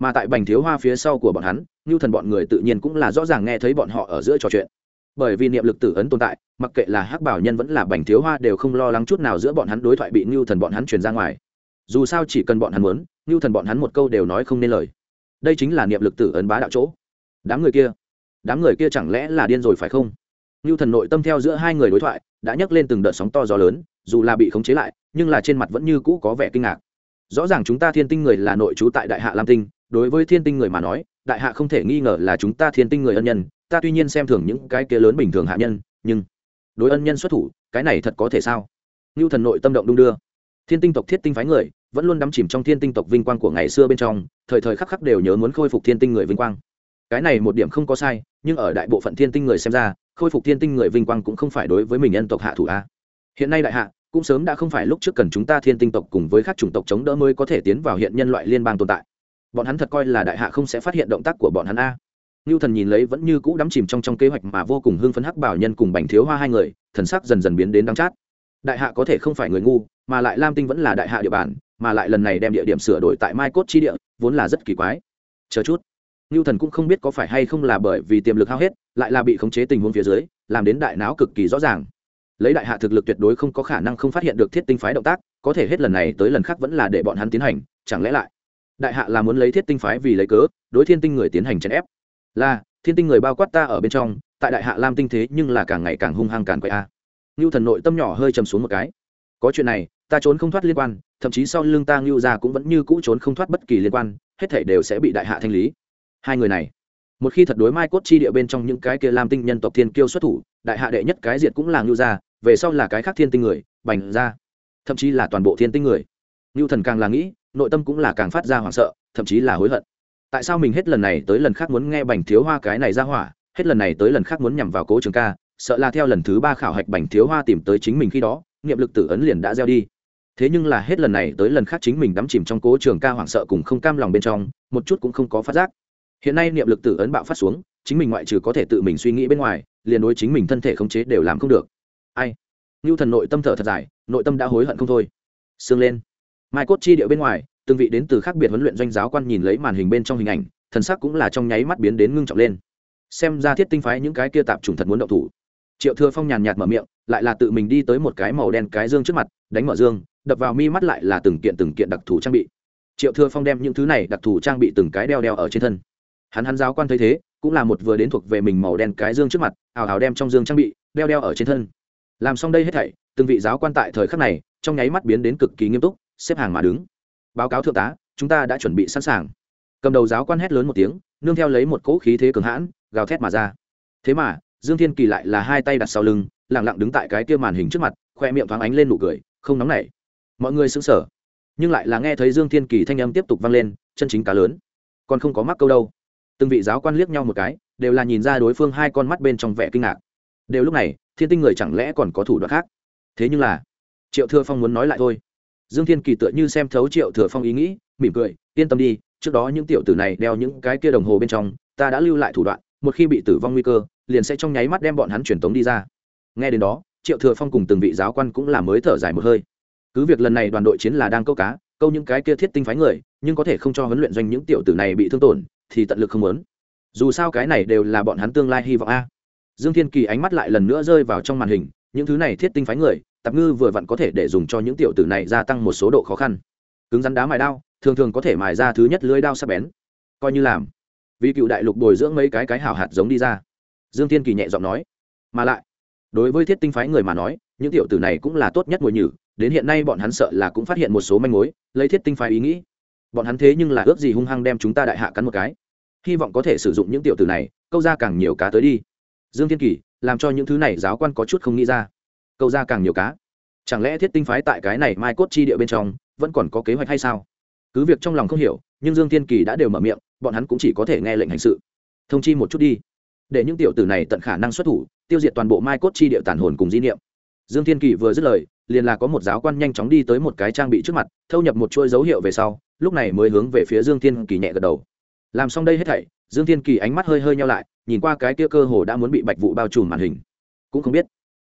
mà tại bành thiếu hoa phía sau của bọn hắn như thần bọn người tự nhiên cũng là rõ ràng nghe thấy bọn họ ở giữa trò chuyện. Bởi vì niệm lực tử ấn tồn tại, mặc kệ là hắc bảo nhân vẫn là bành thiếu hoa đều không lo lắng chút nào giữa bọn hắn đối thoại bị như thần bọn hắn truyền ra ngoài. Dù sao chỉ cần bọn hắn muốn như thần bọn hắn một câu đều nói không nên lời. Đây chính là niệm lực tử ấn bá đạo chỗ. Đám người kia, đám người kia chẳng lẽ là điên rồi phải không? Như thần nội tâm theo giữa hai người đối thoại, đã nhấc lên từng đợt sóng to gió lớn, dù là bị khống chế lại, nhưng là trên mặt vẫn như cũ có vẻ kinh ngạc. Rõ ràng chúng ta thiên tinh người là nội trú tại đại hạ lam tinh đối với thiên tinh người mà nói, đại hạ không thể nghi ngờ là chúng ta thiên tinh người ân nhân, ta tuy nhiên xem thường những cái kia lớn bình thường hạ nhân, nhưng đối ân nhân xuất thủ, cái này thật có thể sao? Như thần nội tâm động đung đưa. Thiên tinh tộc thiết tinh phái người, vẫn luôn đắm chìm trong thiên tinh tộc vinh quang của ngày xưa bên trong, thời thời khắc khắc đều nhớ muốn khôi phục thiên tinh người vinh quang. Cái này một điểm không có sai, nhưng ở đại bộ phận thiên tinh người xem ra, khôi phục thiên tinh người vinh quang cũng không phải đối với mình nhân tộc hạ thủ a. Hiện nay đại hạ, cũng sớm đã không phải lúc trước cần chúng ta thiên tinh tộc cùng với các chủng tộc chống đỡ mới có thể tiến vào hiện nhân loại liên bang tồn tại bọn hắn thật coi là đại hạ không sẽ phát hiện động tác của bọn hắn a ngưu Thần nhìn lấy vẫn như cũ đắm chìm trong trong kế hoạch mà vô cùng hưng phấn hắc bảo nhân cùng Bành Thiếu Hoa hai người, thần sắc dần dần biến đến đắng chát. Đại hạ có thể không phải người ngu, mà lại Lam Tinh vẫn là đại hạ địa bàn, mà lại lần này đem địa điểm sửa đổi tại Mai Cốt chi địa, vốn là rất kỳ quái. Chờ chút, ngưu thần cũng không biết có phải hay không là bởi vì tiềm lực hao hết lại là bị khống chế tình huống phía dưới làm đến đại não cực kỳ rõ ràng lấy đại hạ thực lực tuyệt đối không có khả năng không phát hiện được thiết tinh phái động tác có thể hết lần này tới lần khác vẫn là để bọn hắn tiến hành chẳng lẽ lại đại hạ là muốn lấy thiết tinh phái vì lấy cớ, đối thiên tinh người tiến hành chèn ép. Là, thiên tinh người bao quát ta ở bên trong, tại đại hạ lam tinh thế nhưng là càng ngày càng hung hăng càng quậy a. Ngưu thần nội tâm nhỏ hơi chầm xuống một cái. Có chuyện này, ta trốn không thoát liên quan, thậm chí sau lưng ta ngưu ra cũng vẫn như cũ trốn không thoát bất kỳ liên quan, hết thể đều sẽ bị đại hạ thanh lý. Hai người này, một khi thật đối mai cốt chi địa bên trong những cái kia lam tinh nhân tộc thiên kiêu xuất thủ, đại hạ đệ nhất cái diệt cũng là ngưu gia, về sau là cái khác thiên tinh người, bành ra thậm chí là toàn bộ thiên tinh người. Ngưu thần càng là nghĩ nội tâm cũng là càng phát ra hoảng sợ, thậm chí là hối hận. Tại sao mình hết lần này tới lần khác muốn nghe bành thiếu hoa cái này ra hỏa, hết lần này tới lần khác muốn nhằm vào cố trường ca, sợ là theo lần thứ ba khảo hạch bành thiếu hoa tìm tới chính mình khi đó, niệm lực tử ấn liền đã gieo đi. Thế nhưng là hết lần này tới lần khác chính mình đắm chìm trong cố trường ca hoảng sợ cùng không cam lòng bên trong, một chút cũng không có phát giác. Hiện nay niệm lực tử ấn bạo phát xuống, chính mình ngoại trừ có thể tự mình suy nghĩ bên ngoài, liền đối chính mình thân thể khống chế đều làm không được. Ai? Ngưu thần nội tâm thở thật dài, nội tâm đã hối hận không thôi. Sương lên mai cốt chi điệu bên ngoài, từng vị đến từ khác biệt huấn luyện doanh giáo quan nhìn lấy màn hình bên trong hình ảnh, thần sắc cũng là trong nháy mắt biến đến ngưng trọng lên. Xem ra thiết tinh phái những cái kia tạp trùng thật muốn động thủ. Triệu thừa phong nhàn nhạt mở miệng, lại là tự mình đi tới một cái màu đen cái dương trước mặt, đánh mở dương, đập vào mi mắt lại là từng kiện từng kiện đặc thù trang bị. Triệu thừa phong đem những thứ này đặc thù trang bị từng cái đeo đeo ở trên thân. Hắn hắn giáo quan thấy thế, cũng là một vừa đến thuộc về mình màu đen cái dương trước mặt ào ào đem trong dương trang bị đeo đeo ở trên thân. Làm xong đây hết thảy, từng vị giáo quan tại thời khắc này, trong nháy mắt biến đến cực kỳ nghiêm túc xếp hàng mà đứng. Báo cáo thượng tá, chúng ta đã chuẩn bị sẵn sàng. Cầm đầu giáo quan hét lớn một tiếng, nương theo lấy một cỗ khí thế cường hãn, gào thét mà ra. Thế mà, dương thiên kỳ lại là hai tay đặt sau lưng lẳng lặng đứng tại cái kia màn hình trước mặt, khoe miệng thoáng ánh lên nụ cười, không nóng nảy. Mọi người sững sờ, nhưng lại là nghe thấy dương thiên kỳ thanh âm tiếp tục vang lên, chân chính cá lớn. Còn không có mắc câu đâu. Từng vị giáo quan liếc nhau một cái, đều là nhìn ra đối phương hai con mắt bên trong vẻ kinh ngạc. Đều lúc này, thiên tinh người chẳng lẽ còn có thủ đoạn khác? Thế nhưng là, triệu thừa phong muốn nói lại thôi dương thiên kỳ tựa như xem thấu triệu thừa phong ý nghĩ, mỉm cười, yên tâm đi, trước đó những tiểu tử này đeo những cái kia đồng hồ bên trong, ta đã lưu lại thủ đoạn, một khi bị tử vong nguy cơ, liền sẽ trong nháy mắt đem bọn hắn truyền tống đi ra. Nghe đến đó, triệu thừa phong cùng từng vị giáo quan cũng là mới thở dài một hơi. Cứ việc lần này đoàn đội chiến là đang câu cá, câu những cái kia thiết tinh phái người, nhưng có thể không cho huấn luyện doanh những tiểu tử này bị thương tổn, thì tận lực không muốn. Dù sao cái này đều là bọn hắn tương lai hy vọng a. Dương thiên kỳ ánh mắt lại lần nữa rơi vào trong màn hình, những thứ này thiết tinh phái người tạp ngư vừa vặn có thể để dùng cho những tiểu tử này gia tăng một số độ khó khăn. Cứng rắn đá mài đao, thường thường có thể mài ra thứ nhất lưới đao sắc bén. Coi như làm, vì cựu đại lục bồi dưỡng mấy cái cái hảo hạt giống đi ra. Dương thiên kỳ nhẹ giọng nói. Mà lại, đối với thiết tinh phái người mà nói, những tiểu tử này cũng là tốt nhất ngồi nhử, đến hiện nay bọn hắn sợ là cũng phát hiện một số manh mối, lấy thiết tinh phái ý nghĩ. Bọn hắn thế nhưng là ước gì hung hăng đem chúng ta đại hạ cắn một cái. Hy vọng có thể sử dụng những tiểu tử này, câu ra càng nhiều cá tới đi. Dương thiên kỳ, làm cho những thứ này giáo quan có chút không nghĩ ra câu ra càng nhiều cá. Chẳng lẽ thiết tinh phái tại cái này mai cốt chi địa bên trong vẫn còn có kế hoạch hay sao? Cứ việc trong lòng không hiểu, nhưng dương thiên kỳ đã đều mở miệng, bọn hắn cũng chỉ có thể nghe lệnh hành sự. Thông chi một chút đi. Để những tiểu tử này tận khả năng xuất thủ, tiêu diệt toàn bộ mai cốt chi địa tàn hồn cùng di niệm. Dương thiên kỳ vừa dứt lời, liền là có một giáo quan nhanh chóng đi tới một cái trang bị trước mặt, thâu nhập một chuỗi dấu hiệu về sau, lúc này mới hướng về phía dương thiên kỳ nhẹ gật đầu. Làm xong đây hết thảy, dương thiên kỳ ánh mắt hơi hơi nhau lại, nhìn qua cái kia cơ hồ đã muốn bị bạch vụ bao trùm màn hình. Cũng không biết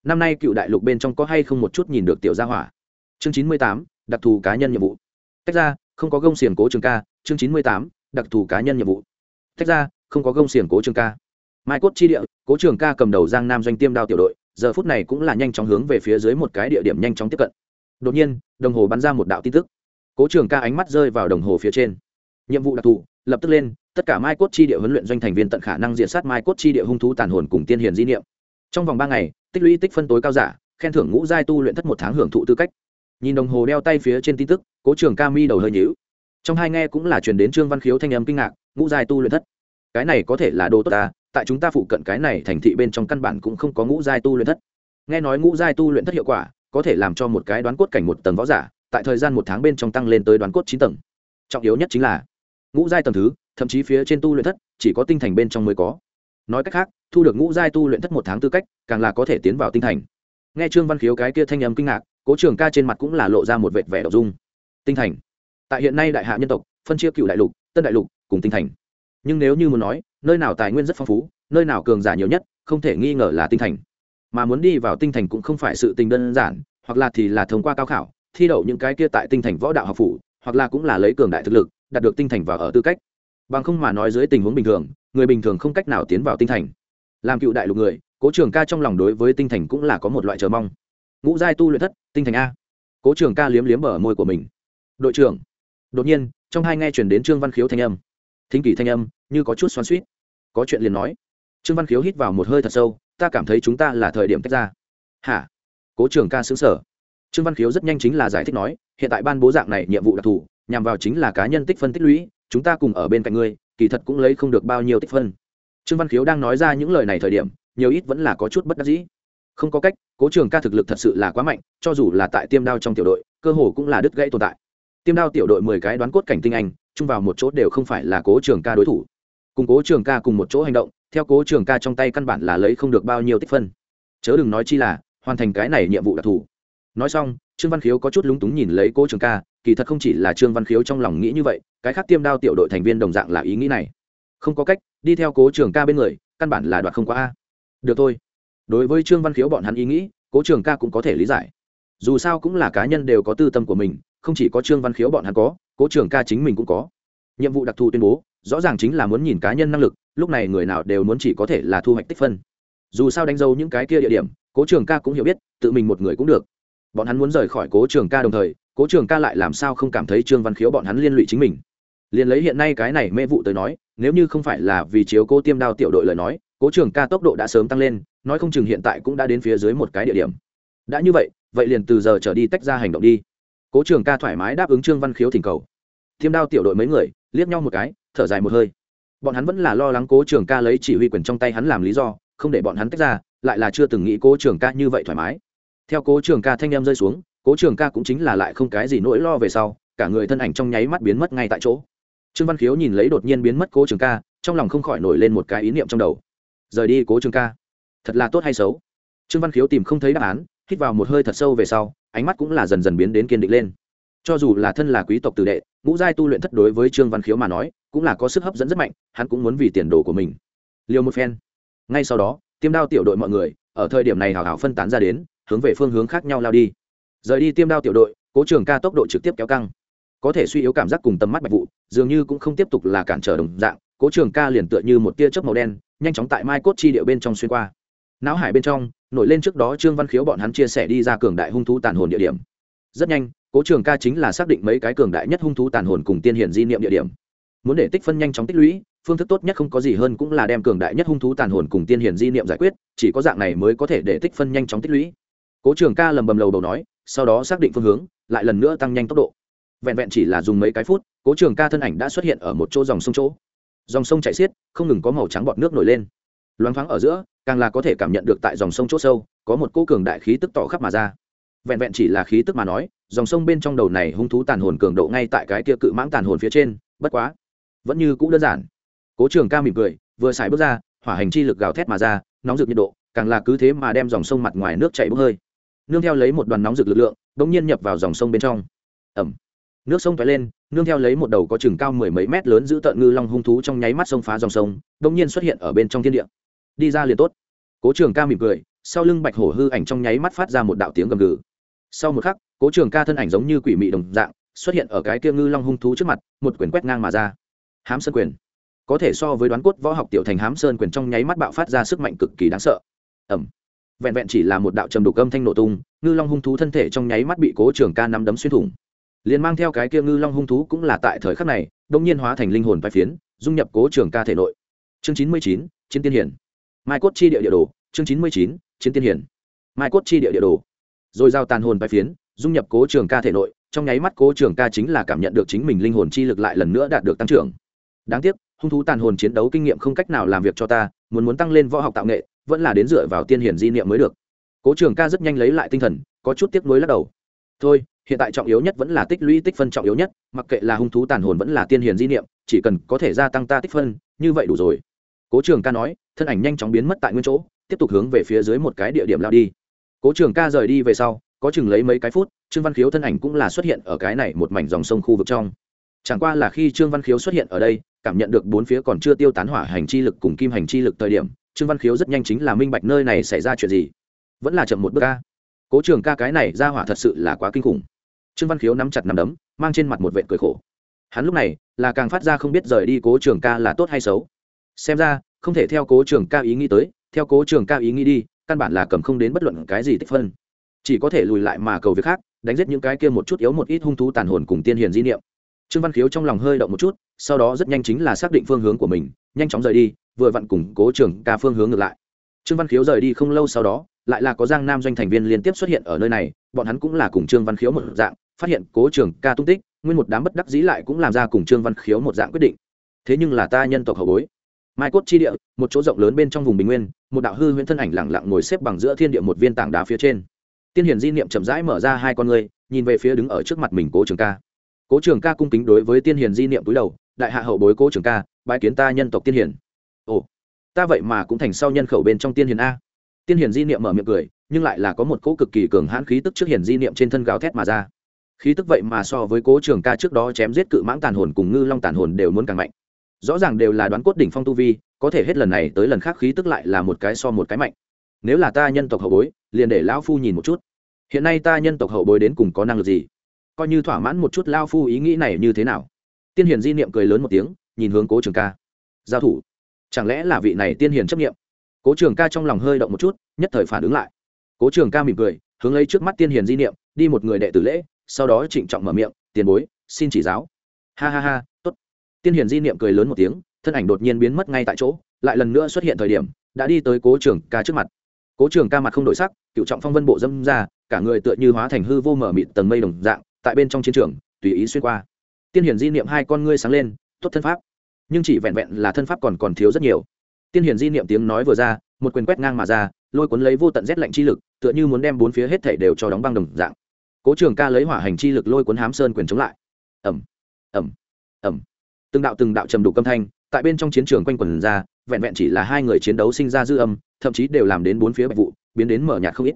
năm nay cựu đại lục bên trong có hay không một chút nhìn được tiểu gia hỏa? Chương chín mươi tám, đặc thù cá nhân nhiệm vụ. Tách ra, không có gông xiềng cố trường ca. Chương chín mươi tám, đặc thù cá nhân nhiệm vụ. Tách ra, không có gông xiềng cố trường ca. Mai cốt chi địa, cố trường ca cầm đầu giang nam doanh tiêm đao tiểu đội, giờ phút này cũng là nhanh chóng hướng về phía dưới một cái địa điểm nhanh chóng tiếp cận. Đột nhiên, đồng hồ bắn ra một đạo tin tức. Cố trường ca ánh mắt rơi vào đồng hồ phía trên. Nhiệm vụ đặc thù, lập tức lên, tất cả mai cốt chi địa huấn luyện doanh thành viên tận khả năng diện sát mai cốt chi địa hung thú tàn hồn cùng tiên hiền di niệm trong vòng ba ngày, tích lũy tích phân tối cao giả, khen thưởng ngũ giai tu luyện thất một tháng hưởng thụ tư cách. Nhìn đồng hồ đeo tay phía trên tin tức, cố trường ca mi đầu hơi nhíu. Trong hai nghe cũng là truyền đến trương văn khiếu thanh âm kinh ngạc, ngũ giai tu luyện thất. Cái này có thể là đồ tốt ta tại chúng ta phụ cận cái này thành thị bên trong căn bản cũng không có ngũ giai tu luyện thất. Nghe nói ngũ giai tu luyện thất hiệu quả, có thể làm cho một cái đoán cốt cảnh một tầng võ giả, tại thời gian một tháng bên trong tăng lên tới đoán cốt chín tầng. Trọng yếu nhất chính là, ngũ giai tầng thứ, thậm chí phía trên tu luyện thất, chỉ có tinh thành bên trong mới có nói cách khác, thu được ngũ giai tu luyện thất một tháng tư cách, càng là có thể tiến vào tinh thành. Nghe trương văn khiếu cái kia thanh âm kinh ngạc, cố trường ca trên mặt cũng là lộ ra một vệt vẻ đ dung. Tinh thành. Tại hiện nay đại hạ nhân tộc, phân chia cựu đại lục, tân đại lục cùng tinh thành. Nhưng nếu như muốn nói, nơi nào tài nguyên rất phong phú, nơi nào cường giả nhiều nhất, không thể nghi ngờ là tinh thành. Mà muốn đi vào tinh thành cũng không phải sự tình đơn giản, hoặc là thì là thông qua cao khảo, thi đậu những cái kia tại tinh thành võ đạo học phủ, hoặc là cũng là lấy cường đại thực lực, đạt được tinh thành và ở tư cách. Bằng không mà nói dưới tình huống bình thường người bình thường không cách nào tiến vào tinh thành. Làm cựu đại lục người, cố trường ca trong lòng đối với tinh thành cũng là có một loại chờ mong. Ngũ giai tu luyện thất, tinh thành a. Cố trường ca liếm liếm bờ môi của mình. Đội trưởng. Đột nhiên, trong hai nghe chuyển đến trương văn khiếu thanh âm. Thính kỷ thanh âm, như có chút xoắn suýt có chuyện liền nói. Trương văn khiếu hít vào một hơi thật sâu, ta cảm thấy chúng ta là thời điểm tách ra. Hả? Cố trường ca xứng sở trương văn khiếu rất nhanh chính là giải thích nói, hiện tại ban bố dạng này nhiệm vụ đặc thù, nhằm vào chính là cá nhân tích phân tích lũy, chúng ta cùng ở bên cạnh ngươi kỳ thật cũng lấy không được bao nhiêu tích phân. Trương văn khiếu đang nói ra những lời này thời điểm, nhiều ít vẫn là có chút bất đắc dĩ. Không có cách, cố trường ca thực lực thật sự là quá mạnh, cho dù là tại tiêm đao trong tiểu đội, cơ hồ cũng là đứt gãy tồn tại. Tiêm đao tiểu đội mười cái đoán cốt cảnh tinh anh, chung vào một chỗ đều không phải là cố trường ca đối thủ. Cùng cố trường ca cùng một chỗ hành động, theo cố trường ca trong tay căn bản là lấy không được bao nhiêu tích phân. Chớ đừng nói chi là, hoàn thành cái này nhiệm vụ đặc thù nói xong, trương văn khiếu có chút lúng túng nhìn lấy cố trường ca, kỳ thật không chỉ là trương văn khiếu trong lòng nghĩ như vậy, cái khác tiêm đao tiểu đội thành viên đồng dạng là ý nghĩ này. Không có cách, đi theo cố trường ca bên người, căn bản là đoạt không quá a. Được thôi. Đối với trương văn khiếu bọn hắn ý nghĩ, cố trường ca cũng có thể lý giải. Dù sao cũng là cá nhân đều có tư tâm của mình, không chỉ có trương văn khiếu bọn hắn có, cố trường ca chính mình cũng có. Nhiệm vụ đặc thù tuyên bố, rõ ràng chính là muốn nhìn cá nhân năng lực, lúc này người nào đều muốn chỉ có thể là thu hoạch tích phân. Dù sao đánh dấu những cái kia địa điểm, cố trường ca cũng hiểu biết, tự mình một người cũng được bọn hắn muốn rời khỏi cố trường ca đồng thời, cố trường ca lại làm sao không cảm thấy trương văn khiếu bọn hắn liên lụy chính mình? Liền lấy hiện nay cái này mê vụ tới nói, nếu như không phải là vì chiếu cố tiêm đao tiểu đội lời nói, cố trường ca tốc độ đã sớm tăng lên, nói không chừng hiện tại cũng đã đến phía dưới một cái địa điểm. Đã như vậy vậy liền từ giờ trở đi tách ra hành động đi. Cố trường ca thoải mái đáp ứng trương văn khiếu thỉnh cầu. Tiêm đao tiểu đội mấy người, liếc nhau một cái, thở dài một hơi. Bọn hắn vẫn là lo lắng cố trường ca lấy chỉ huy quyền trong tay hắn làm lý do, không để bọn hắn tách ra, lại là chưa từng nghĩ cố trường ca như vậy thoải mái theo cố trường ca thanh em rơi xuống, cố trường ca cũng chính là lại không cái gì nỗi lo về sau, cả người thân ảnh trong nháy mắt biến mất ngay tại chỗ. Trương văn khiếu nhìn lấy đột nhiên biến mất cố trường ca, trong lòng không khỏi nổi lên một cái ý niệm trong đầu. Rời đi cố trường ca. Thật là tốt hay xấu? Trương văn khiếu tìm không thấy đáp án, hít vào một hơi thật sâu về sau, ánh mắt cũng là dần dần biến đến kiên định lên. Cho dù là thân là quý tộc tử đệ, ngũ giai tu luyện thất đối với trương văn khiếu mà nói, cũng là có sức hấp dẫn rất mạnh, hắn cũng muốn vì tiền đồ của mình. Liều một phen. Ngay sau đó, tiêm đao tiểu đội mọi người, ở thời điểm này hào hào phân tán ra đến hướng về phương hướng khác nhau lao đi. Rời đi tiêm đao tiểu đội, cố trường ca tốc độ trực tiếp kéo căng. Có thể suy yếu cảm giác cùng tầm mắt bạch vụ, dường như cũng không tiếp tục là cản trở đồng dạng, cố trường ca liền tựa như một tia chớp màu đen, nhanh chóng tại mai cốt chi điệu bên trong xuyên qua. Não hải bên trong, nổi lên trước đó trương văn khiếu bọn hắn chia sẻ đi ra cường đại hung thú tàn hồn địa điểm. Rất nhanh, cố trường ca chính là xác định mấy cái cường đại nhất hung thú tàn hồn cùng tiên hiển di niệm địa điểm. Muốn để tích phân nhanh chóng tích lũy, phương thức tốt nhất không có gì hơn cũng là đem cường đại nhất hung thú tàn hồn cùng tiên hiển di niệm giải quyết, chỉ có dạng này mới có thể để tích phân nhanh chóng tích lũy cố trường ca lầm bầm lầu đầu nói, sau đó xác định phương hướng, lại lần nữa tăng nhanh tốc độ. Vẹn vẹn chỉ là dùng mấy cái phút, cố trường ca thân ảnh đã xuất hiện ở một chỗ dòng sông chỗ. Dòng sông chảy xiết, không ngừng có màu trắng bọt nước nổi lên. Loáng thoáng ở giữa, càng là có thể cảm nhận được tại dòng sông chỗ sâu, có một cỗ cường đại khí tức tỏ khắp mà ra. Vẹn vẹn chỉ là khí tức mà nói, dòng sông bên trong đầu này hung thú tàn hồn cường độ ngay tại cái kia cự mãng tàn hồn phía trên, bất quá, vẫn như cũ đơn giản. Cố trường ca mỉm cười, vừa xài bước ra, hỏa hành chi lực gào thét mà ra, nóng rực nhiệt độ, càng là cứ thế mà đem dòng sông mặt ngoài nước chảy bốc hơi nương theo lấy một đoàn nóng rực lực lượng đ ỗ n g nhiên nhập vào dòng sông bên trong. Ẩm. Nước sông t lên, nương theo lấy một đầu có chừng cao mười mấy mét lớn giữ tợn ngư long hung thú trong nháy mắt sông phá dòng sông đ ỗ n g nhiên xuất hiện ở bên trong thiên địa. Đi ra liền tốt. Cố trường ca mỉm cười, sau lưng bạch hổ hư ảnh trong nháy mắt phát ra một đạo tiếng gầm gừ. Sau một khắc, cố trường ca thân ảnh giống như quỷ mị đồng dạng, xuất hiện ở cái kia ngư long hung thú trước mặt, một quyển quét ngang mà ra. Hám sơn quyền. Có thể so với đoán cốt võ học tiểu thành hám sơn quyền trong nháy mắt bạo phát ra sức mạnh cực kỳ đáng sợ. Ẩm vẹn vẹn chỉ là một đạo trầm đục âm thanh nổ tung, ngư long hung thú thân thể trong nháy mắt bị cố trường ca nắm đấm xuyên thủng. Liền mang theo cái kia ngư long hung thú cũng là tại thời khắc này đông nhiên hóa thành linh hồn vai phiến, dung nhập cố trường ca thể nội. Chương chín mươi chín, chiến tiên hiển. Mai cốt chi địa địa đồ, chương chín mươi chín, chiến tiên hiển. Mai cốt chi địa địa đồ. Rồi giao tàn hồn vai phiến, dung nhập cố trường ca thể nội, trong nháy mắt cố trường ca chính là cảm nhận được chính mình linh hồn chi lực lại lần nữa đạt được tăng trưởng. Đáng tiếc, hung thú tàn hồn chiến đấu kinh nghiệm không cách nào làm việc cho ta, muốn muốn tăng lên võ học tạo nghệ vẫn là đến dựa vào tiên hiển di niệm mới được. Cố trường ca rất nhanh lấy lại tinh thần, có chút tiếc nuối lắc đầu. Thôi, hiện tại trọng yếu nhất vẫn là tích lũy tích phân trọng yếu nhất, mặc kệ là hung thú tàn hồn vẫn là tiên hiển di niệm, chỉ cần có thể gia tăng ta tích phân, như vậy đủ rồi. Cố trường ca nói, thân ảnh nhanh chóng biến mất tại nguyên chỗ, tiếp tục hướng về phía dưới một cái địa điểm lao đi. Cố trường ca rời đi về sau, có chừng lấy mấy cái phút, trương văn khiếu thân ảnh cũng là xuất hiện ở cái này một mảnh dòng sông khu vực trong. Chẳng qua là khi trương văn khiếu xuất hiện ở đây, cảm nhận được bốn phía còn chưa tiêu tán hỏa hành chi lực cùng kim hành chi lực thời điểm trương văn khiếu rất nhanh chính là minh bạch nơi này xảy ra chuyện gì. Vẫn là chậm một bước ca. Cố trường ca cái này ra hỏa thật sự là quá kinh khủng. Trương văn khiếu nắm chặt nắm đấm, mang trên mặt một vệ cười khổ. Hắn lúc này là càng phát ra không biết rời đi cố trường ca là tốt hay xấu. Xem ra, không thể theo cố trường ca ý nghĩ tới, theo cố trường ca ý nghĩ đi, căn bản là cầm không đến bất luận cái gì tích phân. Chỉ có thể lùi lại mà cầu việc khác, đánh giết những cái kia một chút yếu một ít hung thú tàn hồn cùng tiên hiền di niệm. Trương văn khiếu trong lòng hơi động một chút, sau đó rất nhanh chính là xác định phương hướng của mình, nhanh chóng rời đi vừa vặn củng cố trường ca phương hướng ngược lại. Trương văn khiếu rời đi không lâu sau đó, lại là có giang nam doanh thành viên liên tiếp xuất hiện ở nơi này, bọn hắn cũng là cùng trương văn khiếu một dạng, phát hiện cố trường ca tung tích, nguyên một đám bất đắc dĩ lại cũng làm ra cùng trương văn khiếu một dạng quyết định. Thế nhưng là ta nhân tộc hậu bối. Mai cốt chi địa, một chỗ rộng lớn bên trong vùng bình nguyên, một đạo hư huyễn thân ảnh lẳng lặng ngồi xếp bằng giữa thiên địa một viên tảng đá phía trên. Tiên hiển di niệm chậm rãi mở ra hai con người nhìn về phía đứng ở trước mặt mình cố trường ca. Cố trường ca cung kính đối với tiên hiền di niệm túi đầu, đại hạ hậu bối cố trường ca bãi kiến ta nhân tộc tiên hiền ồ, ta vậy mà cũng thành sau nhân khẩu bên trong tiên hiền a. Tiên hiền di niệm mở miệng cười, nhưng lại là có một cỗ cực kỳ cường hãn khí tức trước hiền di niệm trên thân gào thét mà ra. Khí tức vậy mà so với cố trường ca trước đó chém giết cự mãng tàn hồn cùng ngư long tàn hồn đều muốn càng mạnh. Rõ ràng đều là đoán cốt đỉnh phong tu vi, có thể hết lần này tới lần khác khí tức lại là một cái so một cái mạnh. Nếu là ta nhân tộc hậu bối, liền để lão phu nhìn một chút. Hiện nay ta nhân tộc hậu bối đến cùng có năng lực gì? Coi như thỏa mãn một chút lao phu ý nghĩ này như thế nào? Tiên hiền di niệm cười lớn một tiếng, nhìn hướng cố trường ca. Giao thủ chẳng lẽ là vị này tiên hiền chấp nghiệm cố trường ca trong lòng hơi động một chút, nhất thời phản ứng lại. Cố trường ca mỉm cười, hướng lấy trước mắt tiên hiền di niệm, đi một người đệ tử lễ, sau đó trịnh trọng mở miệng, tiền bối, xin chỉ giáo. Ha ha ha, tốt. Tiên hiền di niệm cười lớn một tiếng, thân ảnh đột nhiên biến mất ngay tại chỗ, lại lần nữa xuất hiện thời điểm, đã đi tới cố trường ca trước mặt. Cố trường ca mặt không đổi sắc, cựu trọng phong vân bộ dâm ra, cả người tựa như hóa thành hư vô mở mịt tầng mây đồng dạng, tại bên trong chiến trường, tùy ý xuyên qua. Tiên hiển di niệm hai con ngươi sáng lên, tốt thân pháp nhưng chỉ vẹn vẹn là thân pháp còn còn thiếu rất nhiều. Tiên hiền di niệm tiếng nói vừa ra, một quyền quét ngang mà ra, lôi cuốn lấy vô tận rét lạnh chi lực, tựa như muốn đem bốn phía hết thảy đều cho đóng băng đồng dạng. Cố trường ca lấy hỏa hành chi lực lôi cuốn hám sơn quyền chống lại. Ẩm ẩm ẩm từng đạo từng đạo trầm đủ âm thanh tại bên trong chiến trường quanh quần ra, vẹn vẹn chỉ là hai người chiến đấu sinh ra dư âm, thậm chí đều làm đến bốn phía bạch vụ, biến đến mở nhạt không ít.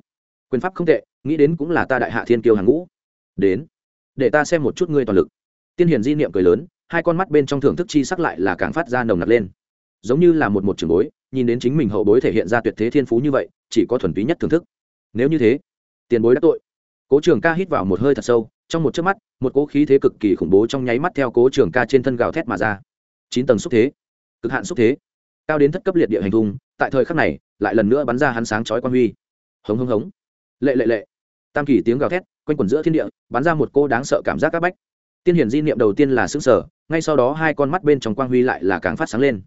Quyền pháp không tệ, nghĩ đến cũng là ta đại hạ thiên kiêu hàng ngũ. Đến, để ta xem một chút ngươi toàn lực. Tiên hiền di niệm cười lớn hai con mắt bên trong thưởng thức chi sắc lại là càng phát ra nồng nặc lên. Giống như là một một trường bối, nhìn đến chính mình hậu bối thể hiện ra tuyệt thế thiên phú như vậy, chỉ có thuần túy nhất thưởng thức. Nếu như thế, tiền bối đã tội. Cố trường ca hít vào một hơi thật sâu, trong một chớp mắt, một cỗ khí thế cực kỳ khủng bố trong nháy mắt theo cố trường ca trên thân gào thét mà ra. Chín tầng xúc thế, cực hạn xúc thế, cao đến thất cấp liệt địa hành thung tại thời khắc này, lại lần nữa bắn ra hắn sáng chói quan huy. Hống hống hống. Lệ lệ lệ. Tam kỳ tiếng gào thét, quanh quẩn giữa thiên địa, bắn ra một cô đáng sợ cảm giác áp bách tiên hiển di niệm đầu tiên là xứng sở ngay sau đó hai con mắt bên trong quang huy lại là càng phát sáng lên.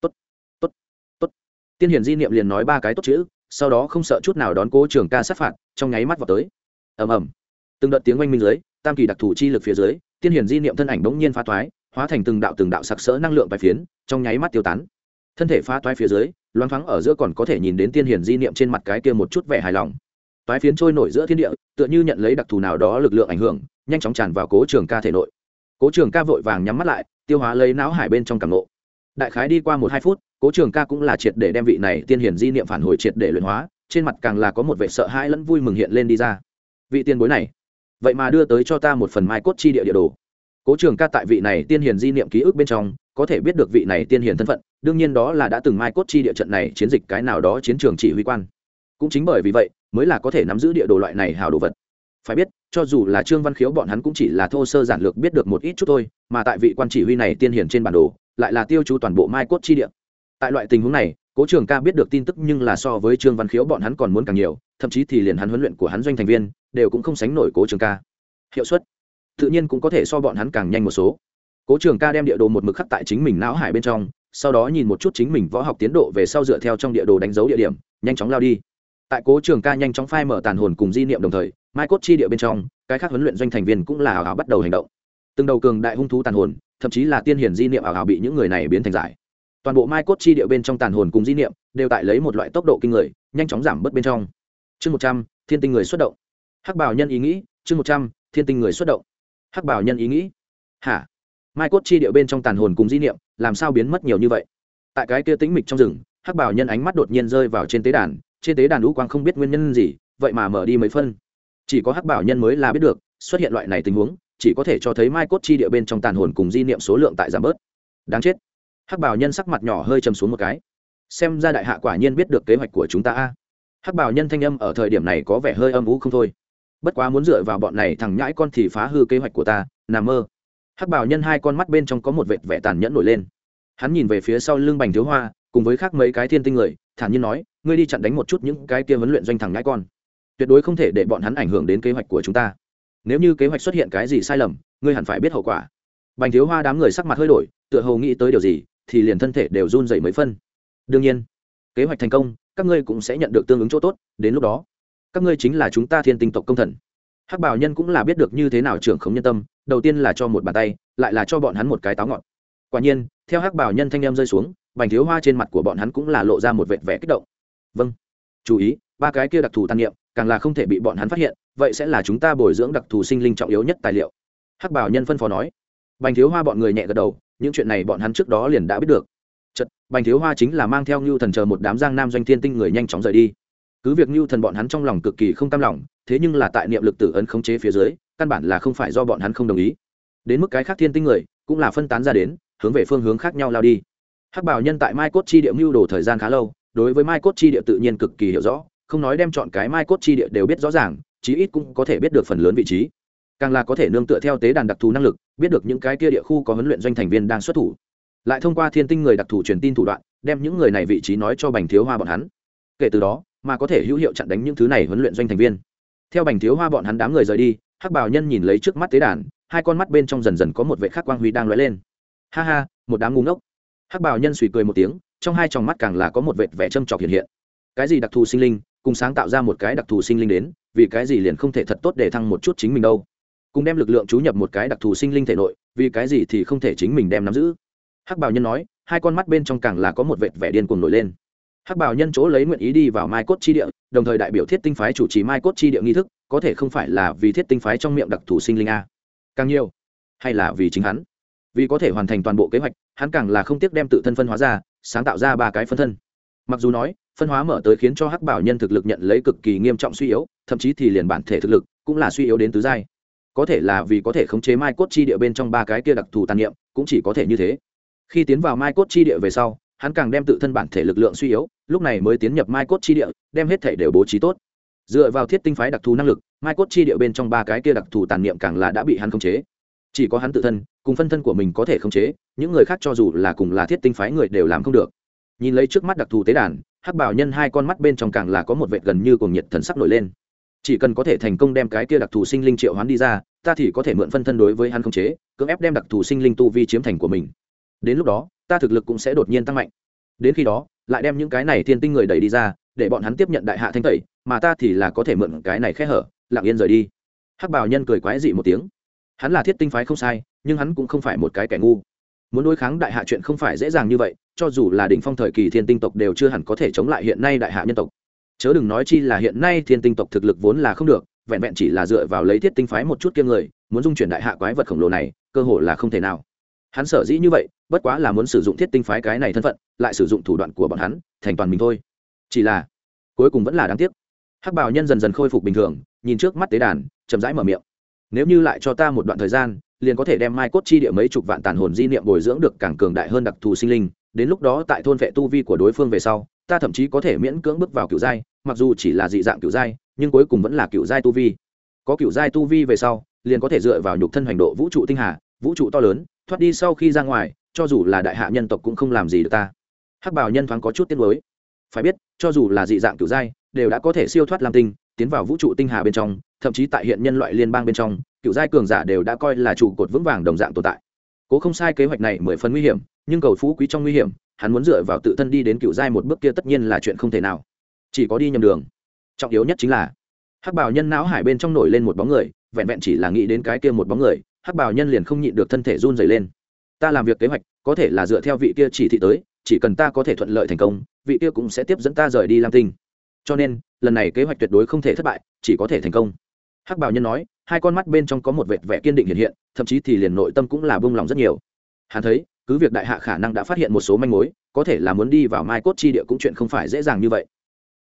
Tốt tốt tốt. Tiên hiển di niệm liền nói ba cái tốt chữ sau đó không sợ chút nào đón cố trường ca sát phạt trong nháy mắt vào tới. Ầm ầm. Từng đợt tiếng oanh minh dưới tam kỳ đặc thù chi lực phía dưới tiên hiển di niệm thân ảnh bỗng nhiên phá toái, hóa thành từng đạo từng đạo sặc sỡ năng lượng bài phiến trong nháy mắt tiêu tán. Thân thể phá toái phía dưới loáng thoáng ở giữa còn có thể nhìn đến tiên hiển di niệm trên mặt cái kia một chút vẻ hài lòng. Toái phiến trôi nổi giữa thiên địa tựa như nhận lấy đặc thù nào đó lực lượng ảnh hưởng nhanh chóng tràn vào cố trường ca thể nội. Cố trường ca vội vàng nhắm mắt lại, tiêu hóa lấy não hải bên trong càng nộ đại khái đi qua một hai phút, cố trường ca cũng là triệt để đem vị này tiên hiển di niệm phản hồi triệt để luyện hóa, trên mặt càng là có một vệ sợ hãi lẫn vui mừng hiện lên đi ra. Vị tiên bối này, vậy mà đưa tới cho ta một phần mai cốt chi địa địa đồ. Cố trường ca tại vị này tiên hiền di niệm ký ức bên trong, có thể biết được vị này tiên hiền thân phận, đương nhiên đó là đã từng mai cốt chi địa trận này chiến dịch cái nào đó chiến trường chỉ huy quan. Cũng chính bởi vì vậy, mới là có thể nắm giữ địa đồ loại này hào đồ vật phải biết, cho dù là trương văn khiếu bọn hắn cũng chỉ là thô sơ giản lược biết được một ít chút thôi, mà tại vị quan chỉ huy này tiên hiển trên bản đồ, lại là tiêu chú toàn bộ mai cốt chi địa. Tại loại tình huống này, cố trường ca biết được tin tức nhưng là so với trương văn khiếu bọn hắn còn muốn càng nhiều, thậm chí thì liền hắn huấn luyện của hắn doanh thành viên, đều cũng không sánh nổi cố trường ca. Hiệu suất, tự nhiên cũng có thể so bọn hắn càng nhanh một số. Cố trường ca đem địa đồ một mực khắc tại chính mình não hải bên trong, sau đó nhìn một chút chính mình võ học tiến độ về sau dựa theo trong địa đồ đánh dấu địa điểm, nhanh chóng lao đi tại cố trường ca nhanh chóng phai mở tàn hồn cùng di niệm đồng thời, mai cốt chi địa bên trong, cái khác huấn luyện doanh thành viên cũng là ảo ảo bắt đầu hành động. Từng đầu cường đại hung thú tàn hồn, thậm chí là tiên hiển di niệm ảo ảo bị những người này biến thành giải. Toàn bộ mai cốt chi địa bên trong tàn hồn cùng di niệm đều tại lấy một loại tốc độ kinh người, nhanh chóng giảm bớt bên trong. Chương một trăm, thiên tinh người xuất động. Hắc bảo nhân ý nghĩ, chương một trăm, thiên tinh người xuất động. Hắc bảo nhân ý nghĩ. Hả? Mai cốt chi địa bên trong tàn hồn cùng di niệm, làm sao biến mất nhiều như vậy? Tại cái kia tĩnh mịch trong rừng, hắc bảo nhân ánh mắt đột nhiên rơi vào trên tế đàn trên tế đàn lũ quang không biết nguyên nhân gì, vậy mà mở đi mấy phân. Chỉ có hắc bảo nhân mới là biết được, xuất hiện loại này tình huống, chỉ có thể cho thấy mai cốt chi địa bên trong tàn hồn cùng di niệm số lượng tại giảm bớt. Đáng chết. Hắc bảo nhân sắc mặt nhỏ hơi chầm xuống một cái. Xem ra đại hạ quả nhiên biết được kế hoạch của chúng ta a. Hắc bảo nhân thanh âm ở thời điểm này có vẻ hơi âm ú không thôi. Bất quá muốn dựa vào bọn này thằng nhãi con thì phá hư kế hoạch của ta, nằm mơ. Hắc bảo nhân hai con mắt bên trong có một vệt vẻ tàn nhẫn nổi lên. Hắn nhìn về phía sau lưng bành thiếu hoa, cùng với khác mấy cái thiên tinh người thản nhiên nói, ngươi đi chặn đánh một chút những cái kia huấn luyện doanh thẳng ngãi con. Tuyệt đối không thể để bọn hắn ảnh hưởng đến kế hoạch của chúng ta. Nếu như kế hoạch xuất hiện cái gì sai lầm, ngươi hẳn phải biết hậu quả. Bành thiếu hoa đám người sắc mặt hơi đổi, tựa hồ nghĩ tới điều gì, thì liền thân thể đều run rẩy mấy phân. Đương nhiên, kế hoạch thành công, các ngươi cũng sẽ nhận được tương ứng chỗ tốt, đến lúc đó, các ngươi chính là chúng ta thiên tinh tộc công thần. Hắc bảo nhân cũng là biết được như thế nào trưởng khống nhân tâm, đầu tiên là cho một bàn tay, lại là cho bọn hắn một cái táo ngọt quả nhiên, theo hắc bảo nhân thanh em rơi xuống bành thiếu hoa trên mặt của bọn hắn cũng là lộ ra một vệt vẻ kích động. Vâng chú ý, ba cái kia đặc thù tàn niệm, càng là không thể bị bọn hắn phát hiện, vậy sẽ là chúng ta bồi dưỡng đặc thù sinh linh trọng yếu nhất tài liệu. Hắc bảo nhân phân phó nói. Bành thiếu hoa bọn người nhẹ gật đầu, những chuyện này bọn hắn trước đó liền đã biết được. Chật bành thiếu hoa chính là mang theo ngưu thần chờ một đám giang nam doanh thiên tinh người nhanh chóng rời đi. Cứ việc ngưu thần bọn hắn trong lòng cực kỳ không cam lòng, thế nhưng là tại niệm lực tử ấn khống chế phía dưới, căn bản là không phải do bọn hắn không đồng ý. Đến mức cái khác thiên tinh người, cũng là phân tán ra đến, hướng về phương hướng khác nhau lao đi hắc bảo nhân tại mai cốt chi địa mưu đồ thời gian khá lâu, đối với mai cốt chi địa tự nhiên cực kỳ hiểu rõ, không nói đem chọn cái mai cốt chi địa đều biết rõ ràng, chí ít cũng có thể biết được phần lớn vị trí. Càng là có thể nương tựa theo tế đàn đặc thù năng lực, biết được những cái kia địa khu có huấn luyện doanh thành viên đang xuất thủ. Lại thông qua thiên tinh người đặc thù truyền tin thủ đoạn, đem những người này vị trí nói cho bành thiếu hoa bọn hắn. Kể từ đó, mà có thể hữu hiệu chặn đánh những thứ này huấn luyện doanh thành viên. Theo bành thiếu hoa bọn hắn đám người rời đi, hắc bảo nhân nhìn lấy trước mắt tế đàn, hai con mắt bên trong dần dần có một vệ khắc quang huy đang lóe lên. Ha ha, một đám ngu ngốc hắc bảo nhân suy cười một tiếng, trong hai tròng mắt càng là có một vệt vẻ châm trọc hiện hiện. Cái gì đặc thù sinh linh, cùng sáng tạo ra một cái đặc thù sinh linh đến, vì cái gì liền không thể thật tốt để thăng một chút chính mình đâu. Cùng đem lực lượng chú nhập một cái đặc thù sinh linh thể nội, vì cái gì thì không thể chính mình đem nắm giữ. Hắc bảo nhân nói, hai con mắt bên trong càng là có một vệt vẻ điên cuồng nổi lên. Hắc bảo nhân chỗ lấy nguyện ý đi vào mai cốt chi địa, đồng thời đại biểu thiết tinh phái chủ trì mai cốt chi địa nghi thức, có thể không phải là vì thiết tinh phái trong miệng đặc thù sinh linh a. Càng nhiều, hay là vì chính hắn? Vì có thể hoàn thành toàn bộ kế hoạch, hắn càng là không tiếc đem tự thân phân hóa ra, sáng tạo ra ba cái phân thân. Mặc dù nói, phân hóa mở tới khiến cho hắc bảo nhân thực lực nhận lấy cực kỳ nghiêm trọng suy yếu, thậm chí thì liền bản thể thực lực cũng là suy yếu đến tứ giai. Có thể là vì có thể khống chế mai cốt chi địa bên trong ba cái kia đặc thù tàn niệm, cũng chỉ có thể như thế. Khi tiến vào mai cốt chi địa về sau, hắn càng đem tự thân bản thể lực lượng suy yếu, lúc này mới tiến nhập mai cốt chi địa, đem hết thể đều bố trí tốt. Dựa vào thiết tinh phái đặc thù năng lực, mai cốt chi địa bên trong ba cái kia đặc thù tàn niệm càng là đã bị hắn khống chế chỉ có hắn tự thân, cùng phân thân của mình có thể khống chế, những người khác cho dù là cùng là thiết tinh phái người đều làm không được. Nhìn lấy trước mắt đặc thù tế đàn, hắc bảo nhân hai con mắt bên trong càng là có một vệt gần như cuồng nhiệt thần sắc nổi lên. Chỉ cần có thể thành công đem cái kia đặc thù sinh linh triệu hoán đi ra, ta thì có thể mượn phân thân đối với hắn khống chế, cưỡng ép đem đặc thù sinh linh tu vi chiếm thành của mình. Đến lúc đó, ta thực lực cũng sẽ đột nhiên tăng mạnh. Đến khi đó, lại đem những cái này thiên tinh người đẩy đi ra, để bọn hắn tiếp nhận đại hạ thanh tẩy, mà ta thì là có thể mượn cái này khẽ hở, lặng yên rời đi. Hắc bảo nhân cười quái dị một tiếng hắn là thiết tinh phái không sai, nhưng hắn cũng không phải một cái kẻ ngu. Muốn đối kháng đại hạ chuyện không phải dễ dàng như vậy, cho dù là đỉnh phong thời kỳ thiên tinh tộc đều chưa hẳn có thể chống lại hiện nay đại hạ nhân tộc. Chớ đừng nói chi là hiện nay thiên tinh tộc thực lực vốn là không được, vẹn vẹn chỉ là dựa vào lấy thiết tinh phái một chút kiêng người, muốn dung chuyển đại hạ quái vật khổng lồ này, cơ hội là không thể nào. Hắn sở dĩ như vậy, bất quá là muốn sử dụng thiết tinh phái cái này thân phận, lại sử dụng thủ đoạn của bọn hắn, thành toàn mình thôi. Chỉ là, cuối cùng vẫn là đáng tiếc. Hắc bảo nhân dần dần khôi phục bình thường, nhìn trước mắt tế đàn, chậm rãi mở miệng nếu như lại cho ta một đoạn thời gian, liền có thể đem mai cốt chi địa mấy chục vạn tàn hồn di niệm bồi dưỡng được càng cường đại hơn đặc thù sinh linh. Đến lúc đó tại thôn vệ tu vi của đối phương về sau, ta thậm chí có thể miễn cưỡng bước vào cựu giai, mặc dù chỉ là dị dạng cựu giai, nhưng cuối cùng vẫn là cựu giai tu vi. Có cựu giai tu vi về sau, liền có thể dựa vào nhục thân hành độ vũ trụ tinh hà, vũ trụ to lớn, thoát đi sau khi ra ngoài, cho dù là đại hạ nhân tộc cũng không làm gì được ta. Hắc bảo nhân thoáng có chút tiếc mới phải biết, cho dù là dị dạng cựu giai, đều đã có thể siêu thoát lam tinh tiến vào vũ trụ tinh hà bên trong, thậm chí tại hiện nhân loại liên bang bên trong, cựu giai cường giả đều đã coi là trụ cột vững vàng đồng dạng tồn tại. Cố không sai kế hoạch này mười phần nguy hiểm, nhưng cầu phú quý trong nguy hiểm, hắn muốn dựa vào tự thân đi đến cựu giai một bước kia tất nhiên là chuyện không thể nào. Chỉ có đi nhầm đường. Trọng yếu nhất chính là, hắc bảo nhân não hải bên trong nổi lên một bóng người, vẹn vẹn chỉ là nghĩ đến cái kia một bóng người, hắc bảo nhân liền không nhịn được thân thể run dày lên. Ta làm việc kế hoạch, có thể là dựa theo vị kia chỉ thị tới, chỉ cần ta có thể thuận lợi thành công, vị kia cũng sẽ tiếp dẫn ta rời đi lam tinh cho nên, lần này kế hoạch tuyệt đối không thể thất bại, chỉ có thể thành công. Hắc bảo nhân nói, hai con mắt bên trong có một vệt vẻ kiên định hiện hiện, thậm chí thì liền nội tâm cũng là bông lòng rất nhiều. Hắn thấy, cứ việc đại hạ khả năng đã phát hiện một số manh mối, có thể là muốn đi vào mai cốt chi địa cũng chuyện không phải dễ dàng như vậy.